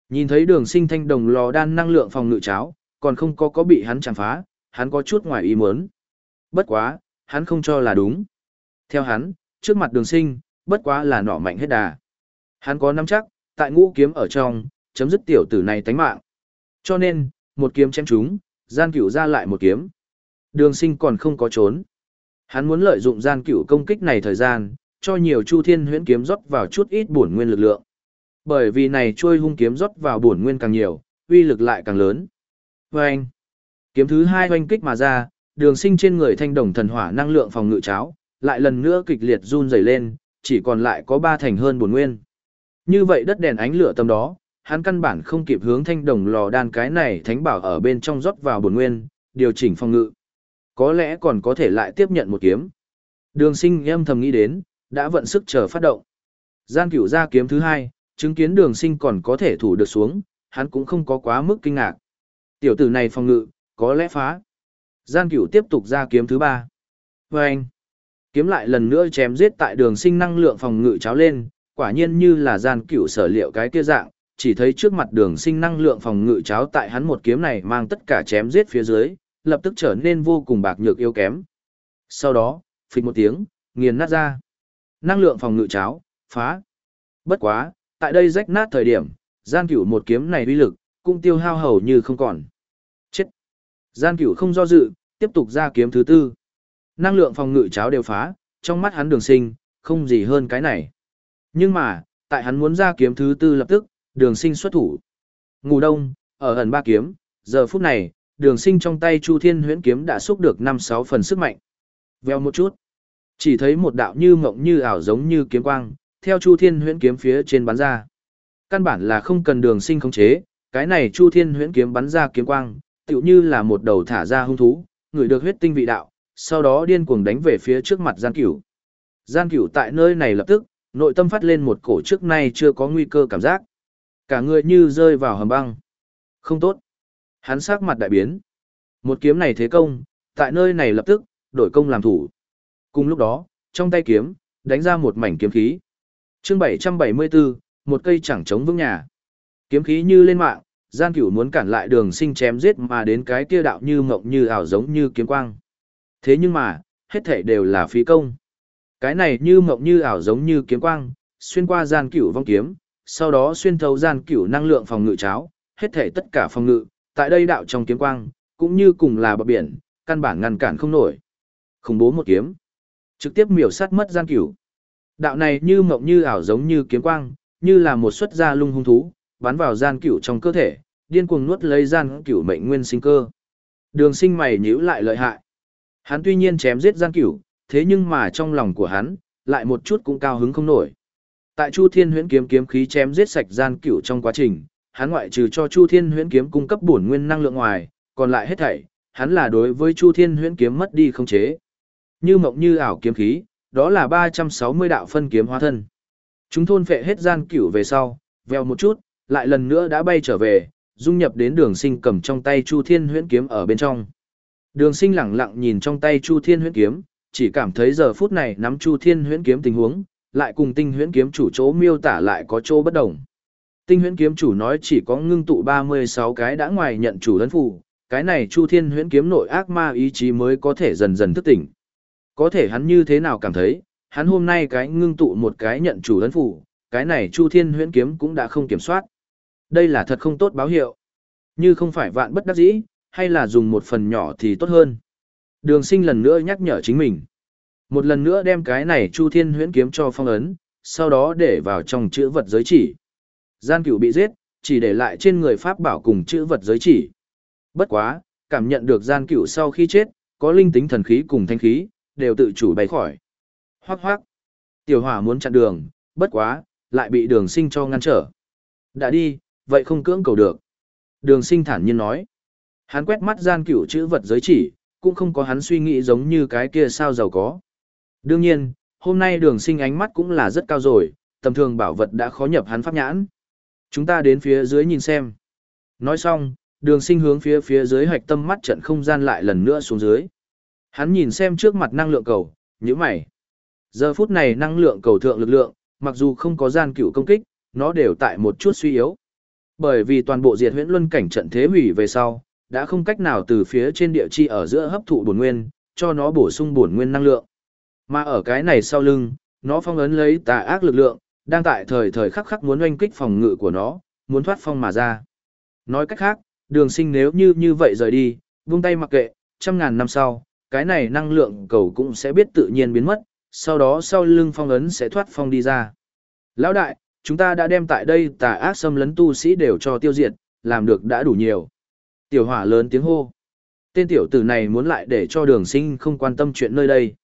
Nhìn thấy đường sinh thanh đồng lò đan năng lượng phòng ngự cháo, còn không có có bị hắn chạm phá, hắn có chút ngoài ý muốn. Bất quá, hắn không cho là đúng. Theo hắn, trước mặt đường sinh, bất quá là nỏ mạnh hết đà. Hắn có nắm chắc, tại ngũ kiếm ở trong, chấm dứt tiểu tử này tánh mạng. Cho nên, một kiếm chém chúng, gian cửu ra lại một kiếm. Đường sinh còn không có trốn. Hắn muốn lợi dụng gian cửu công kích này thời gian, cho nhiều chu thiên huyễn kiếm rót vào chút ít bổn nguyên lực lượng. Bởi vì này trôi hung kiếm rót vào bổn nguyên càng nhiều, uy lực lại càng lớn. Và anh, kiếm thứ hai hoanh kích mà ra, đường sinh trên người thanh đồng thần hỏa năng lượng phòng ngự cháo, lại lần nữa kịch liệt run rẩy lên, chỉ còn lại có ba thành hơn bổn nguyên. Như vậy đất đèn ánh lửa tầm đó, hắn căn bản không kịp hướng thanh đồng lò đan cái này thánh bảo ở bên trong rót vào bổn nguyên, điều chỉnh phòng ngự. Có lẽ còn có thể lại tiếp nhận một kiếm. Đường sinh âm thầm nghĩ đến, đã vận sức chờ phát động. Gian cửu ra kiếm thứ hai, chứng kiến đường sinh còn có thể thủ được xuống, hắn cũng không có quá mức kinh ngạc. Tiểu tử này phòng ngự, có lẽ phá. Gian cửu tiếp tục ra kiếm thứ ba. Và anh, kiếm lại lần nữa chém giết tại đường sinh năng lượng phòng ngự cháo lên, quả nhiên như là gian cửu sở liệu cái kia dạng, chỉ thấy trước mặt đường sinh năng lượng phòng ngự cháo tại hắn một kiếm này mang tất cả chém giết phía dưới, lập tức trở nên vô cùng bạc nhược yếu kém. Sau đó, phịch một tiếng, nghiền nát ra. Năng lượng phòng ngự cháo, phá. Bất quá, tại đây rách nát thời điểm, gian cửu một kiếm này uy lực, cũng tiêu hao hầu như không còn. Chết! Gian cửu không do dự, tiếp tục ra kiếm thứ tư. Năng lượng phòng ngự cháo đều phá, trong mắt hắn đường sinh, không gì hơn cái này. Nhưng mà, tại hắn muốn ra kiếm thứ tư lập tức, đường sinh xuất thủ. Ngủ đông, ở ẩn ba kiếm, giờ phút này, đường sinh trong tay Chu Thiên huyễn kiếm đã xúc được 5-6 phần sức mạnh. Veo một chút. Chỉ thấy một đạo như mộng như ảo giống như kiếm quang, theo Chu Thiên huyễn kiếm phía trên bắn ra. Căn bản là không cần đường sinh khống chế, cái này Chu Thiên huyễn kiếm bắn ra kiếm quang, tựu như là một đầu thả ra hung thú, người được huyết tinh vị đạo, sau đó điên cuồng đánh về phía trước mặt gian cửu. Gian cửu tại nơi này lập tức, nội tâm phát lên một cổ trước nay chưa có nguy cơ cảm giác. Cả người như rơi vào hầm băng. Không tốt. Hắn sắc mặt đại biến. Một kiếm này thế công, tại nơi này lập tức, đổi công làm thủ. Cùng lúc đó, trong tay kiếm, đánh ra một mảnh kiếm khí. chương 774, một cây chẳng chống vững nhà. Kiếm khí như lên mạng, gian cửu muốn cản lại đường sinh chém giết mà đến cái kia đạo như mộng như ảo giống như kiếm quang. Thế nhưng mà, hết thể đều là phí công. Cái này như mộng như ảo giống như kiếm quang, xuyên qua gian cửu vong kiếm, sau đó xuyên thấu gian cửu năng lượng phòng ngự cháo, hết thể tất cả phòng ngự, tại đây đạo trong kiếm quang, cũng như cùng là bờ biển, căn bản ngăn cản không nổi. Khủng bố một kiếm, trực tiếp miểu sát mất gian cửu. Đạo này như mộng như ảo giống như kiếm quang, như là một xuất gia lung hung thú, bắn vào gian cửu trong cơ thể, điên cuồng nuốt lấy gian cửu mệnh nguyên sinh cơ. Đường sinh mày nhíu lại lợi hại. Hắn tuy nhiên chém giết gian cửu, thế nhưng mà trong lòng của hắn, lại một chút cũng cao hứng không nổi. Tại Chu Thiên Huyễn kiếm kiếm khí chém giết sạch gian cửu trong quá trình, hắn ngoại trừ cho Chu Thiên Huyễn kiếm cung cấp bổn nguyên năng lượng ngoài, còn lại hết thảy, hắn là đối với Chu Thiên Huyễn kiếm mất đi không chế. Như mộng như ảo kiếm khí, đó là 360 đạo phân kiếm hóa thân. Chúng thôn phệ hết gian cửu về sau, veo một chút, lại lần nữa đã bay trở về, dung nhập đến đường sinh cầm trong tay Chu Thiên huyễn kiếm ở bên trong. Đường sinh lặng lặng nhìn trong tay Chu Thiên huyễn kiếm, chỉ cảm thấy giờ phút này nắm Chu Thiên huyễn kiếm tình huống, lại cùng tinh huyễn kiếm chủ chỗ miêu tả lại có chỗ bất đồng. Tinh huyễn kiếm chủ nói chỉ có ngưng tụ 36 cái đã ngoài nhận chủ lấn phù, cái này Chu Thiên huyễn kiếm nội ác ma ý chí mới có thể dần dần thức tỉnh. Có thể hắn như thế nào cảm thấy, hắn hôm nay cái ngưng tụ một cái nhận chủ lấn phủ, cái này Chu Thiên huyễn kiếm cũng đã không kiểm soát. Đây là thật không tốt báo hiệu. Như không phải vạn bất đắc dĩ, hay là dùng một phần nhỏ thì tốt hơn. Đường sinh lần nữa nhắc nhở chính mình. Một lần nữa đem cái này Chu Thiên huyễn kiếm cho phong ấn, sau đó để vào trong chữ vật giới chỉ. Gian cửu bị giết, chỉ để lại trên người Pháp bảo cùng chữ vật giới chỉ. Bất quá, cảm nhận được gian cửu sau khi chết, có linh tính thần khí cùng thanh khí, đều tự chủ bay khỏi. Hoác hoác. Tiểu hỏa muốn chặn đường, bất quá, lại bị đường sinh cho ngăn trở. Đã đi, vậy không cưỡng cầu được. Đường sinh thản nhiên nói. Hắn quét mắt gian cửu chữ vật giới chỉ, cũng không có hắn suy nghĩ giống như cái kia sao giàu có. Đương nhiên, hôm nay đường sinh ánh mắt cũng là rất cao rồi, tầm thường bảo vật đã khó nhập hắn pháp nhãn. Chúng ta đến phía dưới nhìn xem. Nói xong, đường sinh hướng phía phía dưới hạch tâm mắt trận không gian lại lần nữa xuống dưới. Hắn nhìn xem trước mặt năng lượng cầu, như mày. Giờ phút này năng lượng cầu thượng lực lượng, mặc dù không có gian cửu công kích, nó đều tại một chút suy yếu. Bởi vì toàn bộ diệt huyễn luân cảnh trận thế hủy về sau, đã không cách nào từ phía trên địa chi ở giữa hấp thụ bổn nguyên, cho nó bổ sung bổn nguyên năng lượng. Mà ở cái này sau lưng, nó phong ấn lấy tà ác lực lượng, đang tại thời thời khắc khắc muốn oanh kích phòng ngự của nó, muốn thoát phong mà ra. Nói cách khác, đường sinh nếu như như vậy rời đi, vung tay mặc kệ, trăm ngàn năm sau, cái này năng lượng cầu cũng sẽ biết tự nhiên biến mất, sau đó sau lưng phong ấn sẽ thoát phong đi ra. Lão đại, chúng ta đã đem tại đây tà ác xâm lấn tu sĩ đều cho tiêu diệt, làm được đã đủ nhiều. Tiểu hỏa lớn tiếng hô. Tên tiểu tử này muốn lại để cho đường sinh không quan tâm chuyện nơi đây.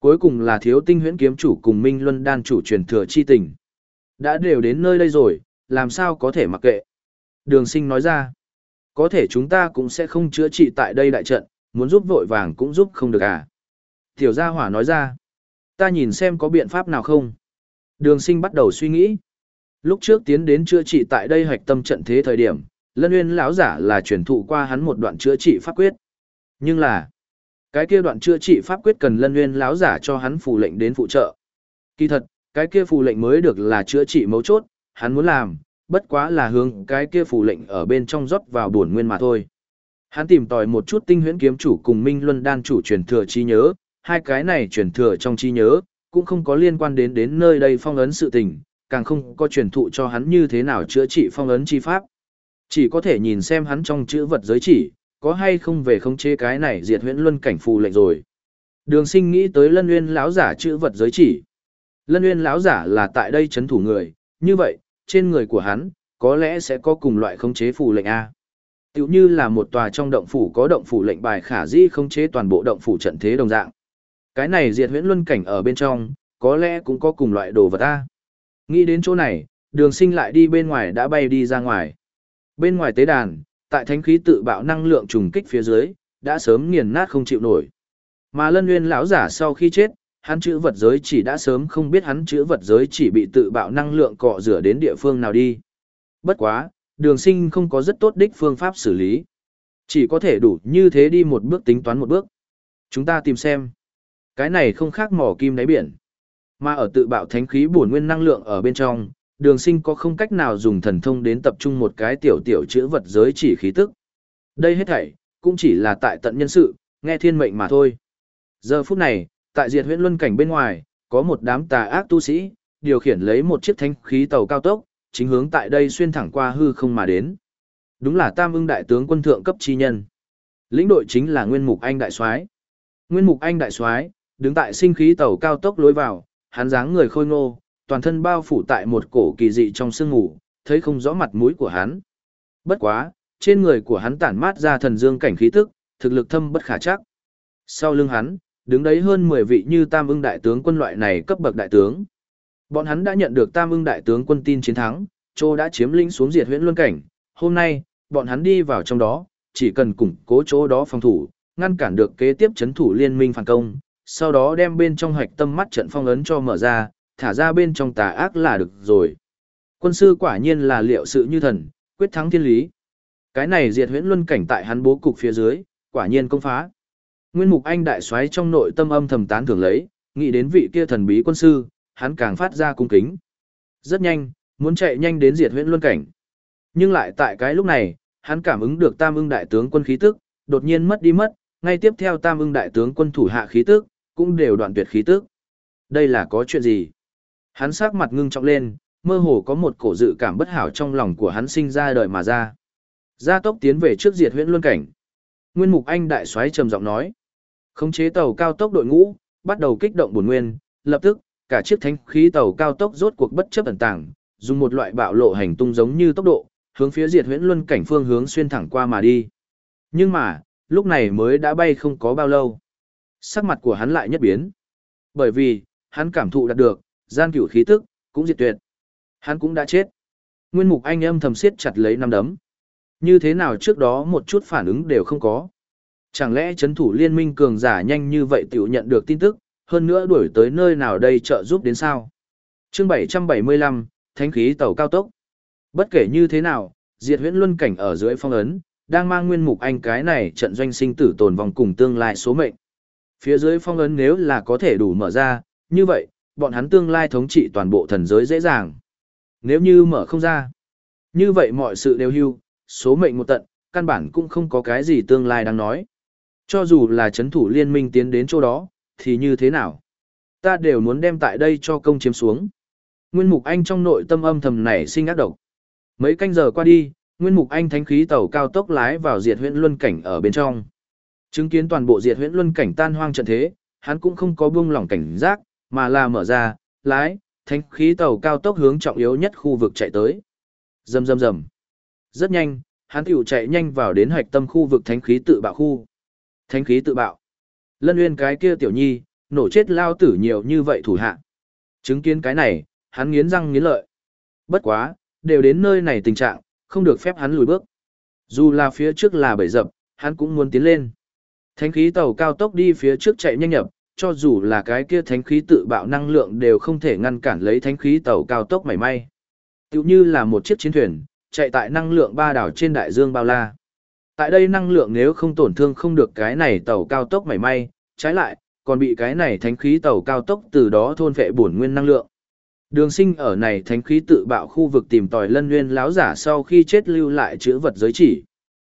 Cuối cùng là thiếu tinh huyễn kiếm chủ cùng Minh Luân đan chủ truyền thừa chi tình. Đã đều đến nơi đây rồi, làm sao có thể mặc kệ. Đường sinh nói ra. Có thể chúng ta cũng sẽ không chữa trị tại đây đại trận, muốn giúp vội vàng cũng giúp không được à. Tiểu gia hỏa nói ra. Ta nhìn xem có biện pháp nào không. Đường sinh bắt đầu suy nghĩ. Lúc trước tiến đến chữa trị tại đây hoạch tâm trận thế thời điểm, Lân uyên lão giả là truyền thụ qua hắn một đoạn chữa trị pháp quyết. Nhưng là, cái kia đoạn chữa trị pháp quyết cần Lân Nguyên lão giả cho hắn phù lệnh đến phụ trợ. Kỳ thật, cái kia phù lệnh mới được là chữa trị mấu chốt, hắn muốn làm, bất quá là hướng cái kia phù lệnh ở bên trong rót vào bổn nguyên mà thôi. Hắn tìm tòi một chút tinh huyễn kiếm chủ cùng Minh Luân đan chủ truyền thừa trí nhớ, hai cái này truyền thừa trong trí nhớ, cũng không có liên quan đến đến nơi đây phong ấn sự tình, càng không có truyền thụ cho hắn như thế nào chữa trị phong ấn chi pháp. Chỉ có thể nhìn xem hắn trong chữ vật giới chỉ, có hay không về khống chế cái này diệt huyễn luân cảnh phù lệnh rồi. Đường sinh nghĩ tới lân Uyên lão giả chữ vật giới chỉ. Lân Uyên lão giả là tại đây chấn thủ người, như vậy, trên người của hắn, có lẽ sẽ có cùng loại khống chế phù lệnh A. Tiểu như là một tòa trong động phủ có động phủ lệnh bài khả di khống chế toàn bộ động phủ trận thế đồng dạng. Cái này diệt huyễn luân cảnh ở bên trong, có lẽ cũng có cùng loại đồ vật A. Nghĩ đến chỗ này, đường sinh lại đi bên ngoài đã bay đi ra ngoài. Bên ngoài tế đàn, tại thánh khí tự bạo năng lượng trùng kích phía dưới, đã sớm nghiền nát không chịu nổi. Mà Lân Nguyên lão giả sau khi chết, hắn chữ vật giới chỉ đã sớm không biết hắn chữ vật giới chỉ bị tự bạo năng lượng cọ rửa đến địa phương nào đi. Bất quá, đường sinh không có rất tốt đích phương pháp xử lý. Chỉ có thể đủ như thế đi một bước tính toán một bước. Chúng ta tìm xem. Cái này không khác mỏ kim đáy biển. Mà ở tự bạo thánh khí bổn nguyên năng lượng ở bên trong, đường sinh có không cách nào dùng thần thông đến tập trung một cái tiểu tiểu chữ vật giới chỉ khí tức. Đây hết thảy, cũng chỉ là tại tận nhân sự, nghe thiên mệnh mà thôi. Giờ phút này, tại diệt huyện luân cảnh bên ngoài, có một đám tà ác tu sĩ, điều khiển lấy một chiếc thanh khí tàu cao tốc, chính hướng tại đây xuyên thẳng qua hư không mà đến. Đúng là Tam ưng đại tướng quân thượng cấp chi nhân. Lĩnh đội chính là Nguyên Mục Anh đại soái. Nguyên Mục Anh đại soái đứng tại sinh khí tàu cao tốc lối vào, hắn dáng người khôi ngô, toàn thân bao phủ tại một cổ kỳ dị trong sương ngủ, thấy không rõ mặt mũi của hắn. Bất quá, trên người của hắn tản mát ra thần dương cảnh khí tức, thực lực thâm bất khả chắc. Sau lưng hắn, đứng đấy hơn 10 vị như Tam ưng đại tướng quân loại này cấp bậc đại tướng. Bọn hắn đã nhận được Tam ưng đại tướng quân tin chiến thắng, Châu đã chiếm lĩnh xuống diệt huyễn luân cảnh. Hôm nay, bọn hắn đi vào trong đó, chỉ cần củng cố chỗ đó phòng thủ, ngăn cản được kế tiếp chấn thủ liên minh phản công, sau đó đem bên trong hoạch tâm mắt trận phong ấn cho mở ra, thả ra bên trong tà ác là được rồi. Quân sư quả nhiên là liệu sự như thần, quyết thắng thiên lý. Cái này diệt huyễn luân cảnh tại hắn bố cục phía dưới, quả nhiên công phá. Nguyên mục anh đại xoáy trong nội tâm âm thầm tán thưởng lấy, nghĩ đến vị kia thần bí quân sư, hắn càng phát ra cung kính. Rất nhanh, muốn chạy nhanh đến diệt huyễn luân cảnh. Nhưng lại tại cái lúc này, hắn cảm ứng được tam ưng đại tướng quân khí tức, đột nhiên mất đi mất, ngay tiếp theo tam ưng đại tướng quân thủ hạ khí tức, cũng đều đoạn tuyệt khí tức. Đây là có chuyện gì? Hắn sắc mặt ngưng trọng lên, mơ hồ có một cổ dự cảm bất hảo trong lòng của hắn sinh ra đời mà ra. Gia tốc tiến về trước diệt huyễn luân cảnh. Nguyên Mục Anh đại soái trầm giọng nói. Khống chế tàu cao tốc đội ngũ, bắt đầu kích động bổn nguyên, lập tức, cả chiếc thánh khí tàu cao tốc rốt cuộc bất chấp ẩn tàng, dùng một loại bạo lộ hành tung giống như tốc độ, hướng phía diệt huyễn luân cảnh phương hướng xuyên thẳng qua mà đi. Nhưng mà, lúc này mới đã bay không có bao lâu. Sắc mặt của hắn lại nhất biến. Bởi vì, hắn cảm thụ đạt được, gian cửu khí tức, cũng diệt tuyệt. Hắn cũng đã chết. Nguyên mục anh âm thầm siết chặt lấy năm đấm. Như thế nào trước đó một chút phản ứng đều không có. Chẳng lẽ chấn thủ liên minh cường giả nhanh như vậy tiểu nhận được tin tức, hơn nữa đuổi tới nơi nào đây trợ giúp đến sao? chương 775, Thánh khí tàu cao tốc. Bất kể như thế nào, diệt huyễn luân cảnh ở dưới phong ấn, đang mang nguyên mục anh cái này trận doanh sinh tử tồn vòng cùng tương lai số mệnh. Phía dưới phong ấn nếu là có thể đủ mở ra, như vậy, bọn hắn tương lai thống trị toàn bộ thần giới dễ dàng. Nếu như mở không ra, như vậy mọi sự đều hưu, số mệnh một tận, căn bản cũng không có cái gì tương lai đang nói. Cho dù là chấn thủ liên minh tiến đến chỗ đó, thì như thế nào? Ta đều muốn đem tại đây cho công chiếm xuống. Nguyên Mục Anh trong nội tâm âm thầm nảy sinh ác độc. Mấy canh giờ qua đi, Nguyên Mục Anh thánh khí tàu cao tốc lái vào diệt huyện luân cảnh ở bên trong. Chứng kiến toàn bộ diệt huyện luân cảnh tan hoang trận thế, hắn cũng không có buông lỏng cảnh giác, mà là mở ra, lái, thánh khí tàu cao tốc hướng trọng yếu nhất khu vực chạy tới. Rầm rầm rầm. Rất nhanh, hắn tiểu chạy nhanh vào đến hạch tâm khu vực thánh khí tự bạo khu. Thánh khí tự bạo. Lân Uyên cái kia tiểu nhi, nổ chết lao tử nhiều như vậy thủ hạ. Chứng kiến cái này, hắn nghiến răng nghiến lợi. Bất quá, đều đến nơi này tình trạng, không được phép hắn lùi bước. Dù là phía trước là bầy dập, hắn cũng muốn tiến lên. Thánh khí tàu cao tốc đi phía trước chạy nhanh nhập, cho dù là cái kia thánh khí tự bạo năng lượng đều không thể ngăn cản lấy thánh khí tàu cao tốc mảy may. tự như là một chiếc chiến thuyền, chạy tại năng lượng ba đảo trên đại dương bao la. Tại đây năng lượng nếu không tổn thương không được cái này tàu cao tốc mảy may, trái lại, còn bị cái này thánh khí tàu cao tốc từ đó thôn phệ bổn nguyên năng lượng. Đường sinh ở này thánh khí tự bạo khu vực tìm tòi lân nguyên láo giả sau khi chết lưu lại chữ vật giới chỉ.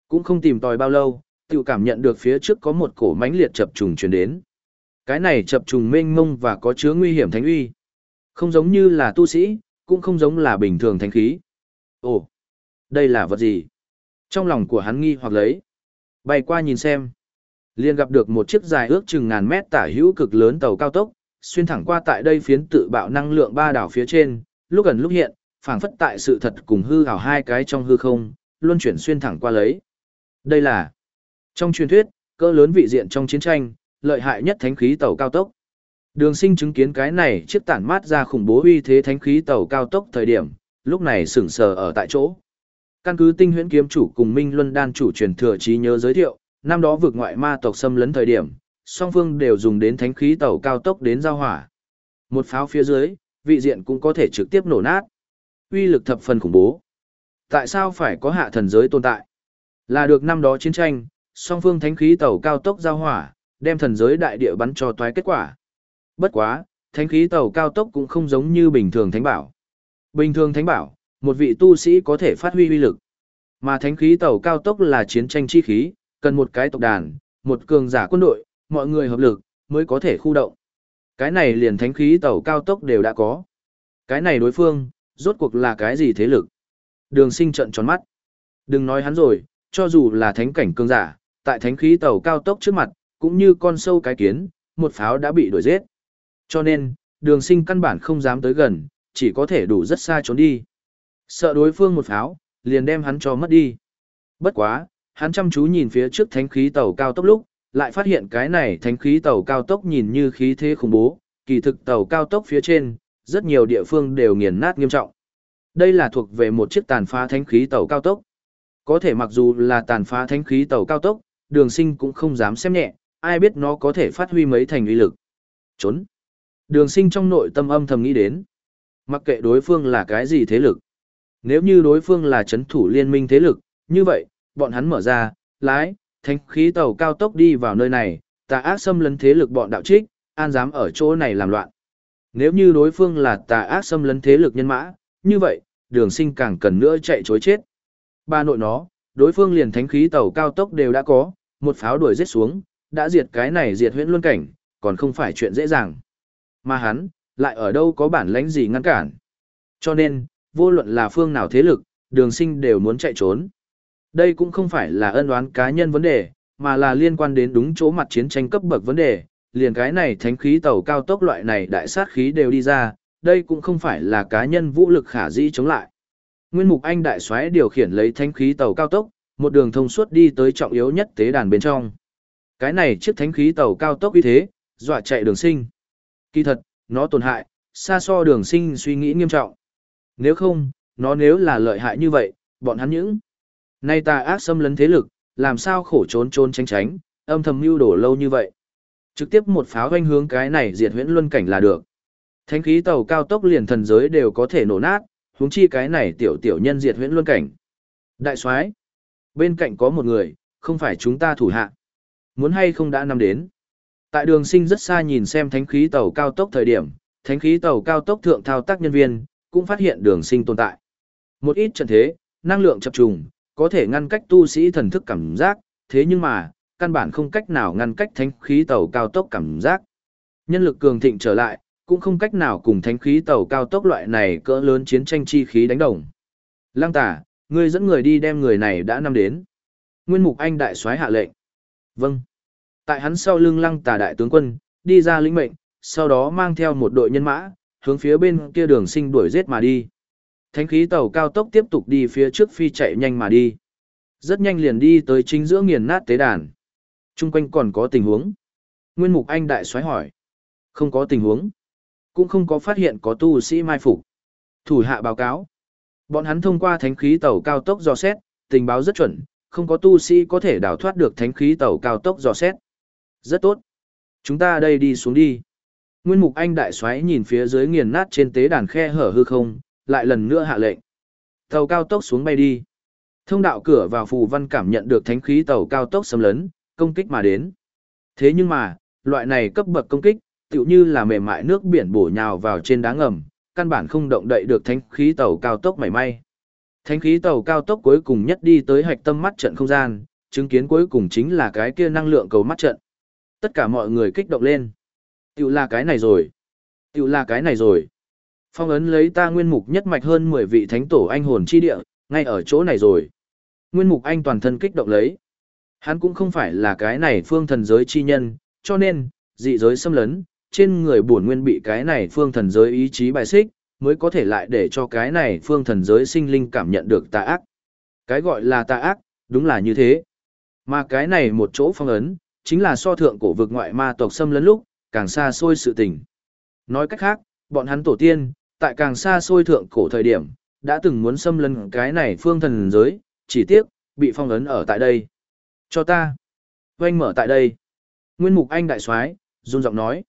Cũng không tìm tòi bao lâu, tự cảm nhận được phía trước có một cổ mãnh liệt chập trùng chuyển đến. Cái này chập trùng mênh mông và có chứa nguy hiểm thánh uy. Không giống như là tu sĩ, cũng không giống là bình thường thánh khí. Ồ, đây là vật gì? Trong lòng của hắn nghi hoặc lấy. Bay qua nhìn xem. liền gặp được một chiếc dài ước chừng ngàn mét tả hữu cực lớn tàu cao tốc, xuyên thẳng qua tại đây phiến tự bạo năng lượng ba đảo phía trên, lúc gần lúc hiện, phảng phất tại sự thật cùng hư ảo hai cái trong hư không, luân chuyển xuyên thẳng qua lấy. Đây là trong truyền thuyết, cỡ lớn vị diện trong chiến tranh, lợi hại nhất thánh khí tàu cao tốc. Đường sinh chứng kiến cái này chiếc tản mát ra khủng bố uy thế thánh khí tàu cao tốc thời điểm, lúc này sửng sờ ở tại chỗ. Căn cứ tinh huyễn kiếm chủ cùng Minh Luân đan chủ truyền thừa trí nhớ giới thiệu, năm đó vượt ngoại ma tộc xâm lấn thời điểm, song phương đều dùng đến thánh khí tàu cao tốc đến giao hỏa. Một pháo phía dưới, vị diện cũng có thể trực tiếp nổ nát. Uy lực thập phần khủng bố. Tại sao phải có hạ thần giới tồn tại? Là được năm đó chiến tranh, song phương thánh khí tàu cao tốc giao hỏa, đem thần giới đại địa bắn cho toái kết quả. Bất quá, thánh khí tàu cao tốc cũng không giống như bình thường thánh bảo. Bình thường thánh bảo, một vị tu sĩ có thể phát huy uy lực. Mà thánh khí tàu cao tốc là chiến tranh chi khí, cần một cái tộc đàn, một cường giả quân đội, mọi người hợp lực, mới có thể khu động. Cái này liền thánh khí tàu cao tốc đều đã có. Cái này đối phương, rốt cuộc là cái gì thế lực? Đường sinh trận tròn mắt. Đừng nói hắn rồi, cho dù là thánh cảnh cường giả, tại thánh khí tàu cao tốc trước mặt, cũng như con sâu cái kiến, một pháo đã bị đuổi giết. Cho nên, đường sinh căn bản không dám tới gần, chỉ có thể đủ rất xa trốn đi. Sợ đối phương một pháo, liền đem hắn cho mất đi. Bất quá, hắn chăm chú nhìn phía trước thánh khí tàu cao tốc lúc, lại phát hiện cái này thánh khí tàu cao tốc nhìn như khí thế khủng bố, kỳ thực tàu cao tốc phía trên, rất nhiều địa phương đều nghiền nát nghiêm trọng. Đây là thuộc về một chiếc tàn phá thánh khí tàu cao tốc. Có thể mặc dù là tàn phá thánh khí tàu cao tốc, đường sinh cũng không dám xem nhẹ, ai biết nó có thể phát huy mấy thành uy lực. Trốn. Đường sinh trong nội tâm âm thầm nghĩ đến. Mặc kệ đối phương là cái gì thế lực. Nếu như đối phương là chấn thủ liên minh thế lực, như vậy, bọn hắn mở ra, lái, thánh khí tàu cao tốc đi vào nơi này, tà ác xâm lấn thế lực bọn đạo trích, an dám ở chỗ này làm loạn. Nếu như đối phương là tà ác xâm lấn thế lực nhân mã, như vậy, đường sinh càng cần nữa chạy chối chết. Ba nội nó, đối phương liền thánh khí tàu cao tốc đều đã có, một pháo đuổi giết xuống, đã diệt cái này diệt huyễn luân cảnh, còn không phải chuyện dễ dàng. Mà hắn, lại ở đâu có bản lãnh gì ngăn cản. Cho nên, vô luận là phương nào thế lực, đường sinh đều muốn chạy trốn. Đây cũng không phải là ân oán cá nhân vấn đề, mà là liên quan đến đúng chỗ mặt chiến tranh cấp bậc vấn đề, liền cái này thánh khí tàu cao tốc loại này đại sát khí đều đi ra, đây cũng không phải là cá nhân vũ lực khả dĩ chống lại. Nguyên Mục Anh đại soái điều khiển lấy thánh khí tàu cao tốc, một đường thông suốt đi tới trọng yếu nhất tế đàn bên trong. Cái này chiếc thánh khí tàu cao tốc uy thế, dọa chạy đường sinh. Kỳ thật, nó tổn hại, xa so đường sinh suy nghĩ nghiêm trọng. Nếu không, nó nếu là lợi hại như vậy, bọn hắn những. Nay ta ác xâm lấn thế lực, làm sao khổ trốn trốn tránh tránh, âm thầm mưu đổ lâu như vậy. Trực tiếp một pháo hoanh hướng cái này diệt huyễn luân cảnh là được. Thánh khí tàu cao tốc liền thần giới đều có thể nổ nát, huống chi cái này tiểu tiểu nhân diệt huyễn luân cảnh. Đại soái bên cạnh có một người, không phải chúng ta thủ hạ. Muốn hay không đã nằm đến. Tại đường sinh rất xa nhìn xem thánh khí tàu cao tốc thời điểm, thánh khí tàu cao tốc thượng thao tác nhân viên, cũng phát hiện đường sinh tồn tại. Một ít trận thế, năng lượng chập trùng, có thể ngăn cách tu sĩ thần thức cảm giác, thế nhưng mà, căn bản không cách nào ngăn cách thánh khí tàu cao tốc cảm giác. Nhân lực cường thịnh trở lại, cũng không cách nào cùng thánh khí tàu cao tốc loại này cỡ lớn chiến tranh chi khí đánh đồng. Lăng tả, ngươi dẫn người đi đem người này đã năm đến. Nguyên mục anh đại soái hạ lệnh. Vâng. Tại hắn sau lưng lăng tả đại tướng quân, đi ra lĩnh mệnh, sau đó mang theo một đội nhân mã, hướng phía bên kia đường sinh đuổi giết mà đi. Thánh khí tàu cao tốc tiếp tục đi phía trước phi chạy nhanh mà đi. Rất nhanh liền đi tới chính giữa nghiền nát tế đàn. Trung quanh còn có tình huống. Nguyên mục anh đại xoáy hỏi. Không có tình huống. Cũng không có phát hiện có tu sĩ mai phục. Thủ hạ báo cáo. Bọn hắn thông qua thánh khí tàu cao tốc dò xét, tình báo rất chuẩn, không có tu sĩ có thể đào thoát được thánh khí tàu cao tốc dò xét. Rất tốt. Chúng ta đây đi xuống đi. Nguyên mục anh đại xoáy nhìn phía dưới nghiền nát trên tế đàn khe hở hư không, lại lần nữa hạ lệnh. Tàu cao tốc xuống bay đi. Thông đạo cửa vào phù văn cảm nhận được thánh khí tàu cao tốc xâm lấn, công kích mà đến. Thế nhưng mà, loại này cấp bậc công kích, tựu như là mềm mại nước biển bổ nhào vào trên đá ngầm, căn bản không động đậy được thánh khí tàu cao tốc mảy may. Thánh khí tàu cao tốc cuối cùng nhất đi tới hạch tâm mắt trận không gian, chứng kiến cuối cùng chính là cái kia năng lượng cầu mắt trận. Tất cả mọi người kích động lên. Tiểu là cái này rồi. Tiểu là cái này rồi. Phong ấn lấy ta nguyên mục nhất mạch hơn 10 vị thánh tổ anh hồn chi địa, ngay ở chỗ này rồi. Nguyên mục anh toàn thân kích động lấy. Hắn cũng không phải là cái này phương thần giới chi nhân, cho nên, dị giới xâm lấn, trên người bổn nguyên bị cái này phương thần giới ý chí bài xích, mới có thể lại để cho cái này phương thần giới sinh linh cảm nhận được tà ác. Cái gọi là tà ác, đúng là như thế. Mà cái này một chỗ phong ấn, chính là so thượng cổ vực ngoại ma tộc xâm lấn lúc, càng xa xôi sự tình. Nói cách khác, bọn hắn tổ tiên, tại càng xa xôi thượng cổ thời điểm, đã từng muốn xâm lấn cái này phương thần giới, chỉ tiếc, bị phong ấn ở tại đây. Cho ta. Oanh mở tại đây. Nguyên mục anh đại soái run giọng nói.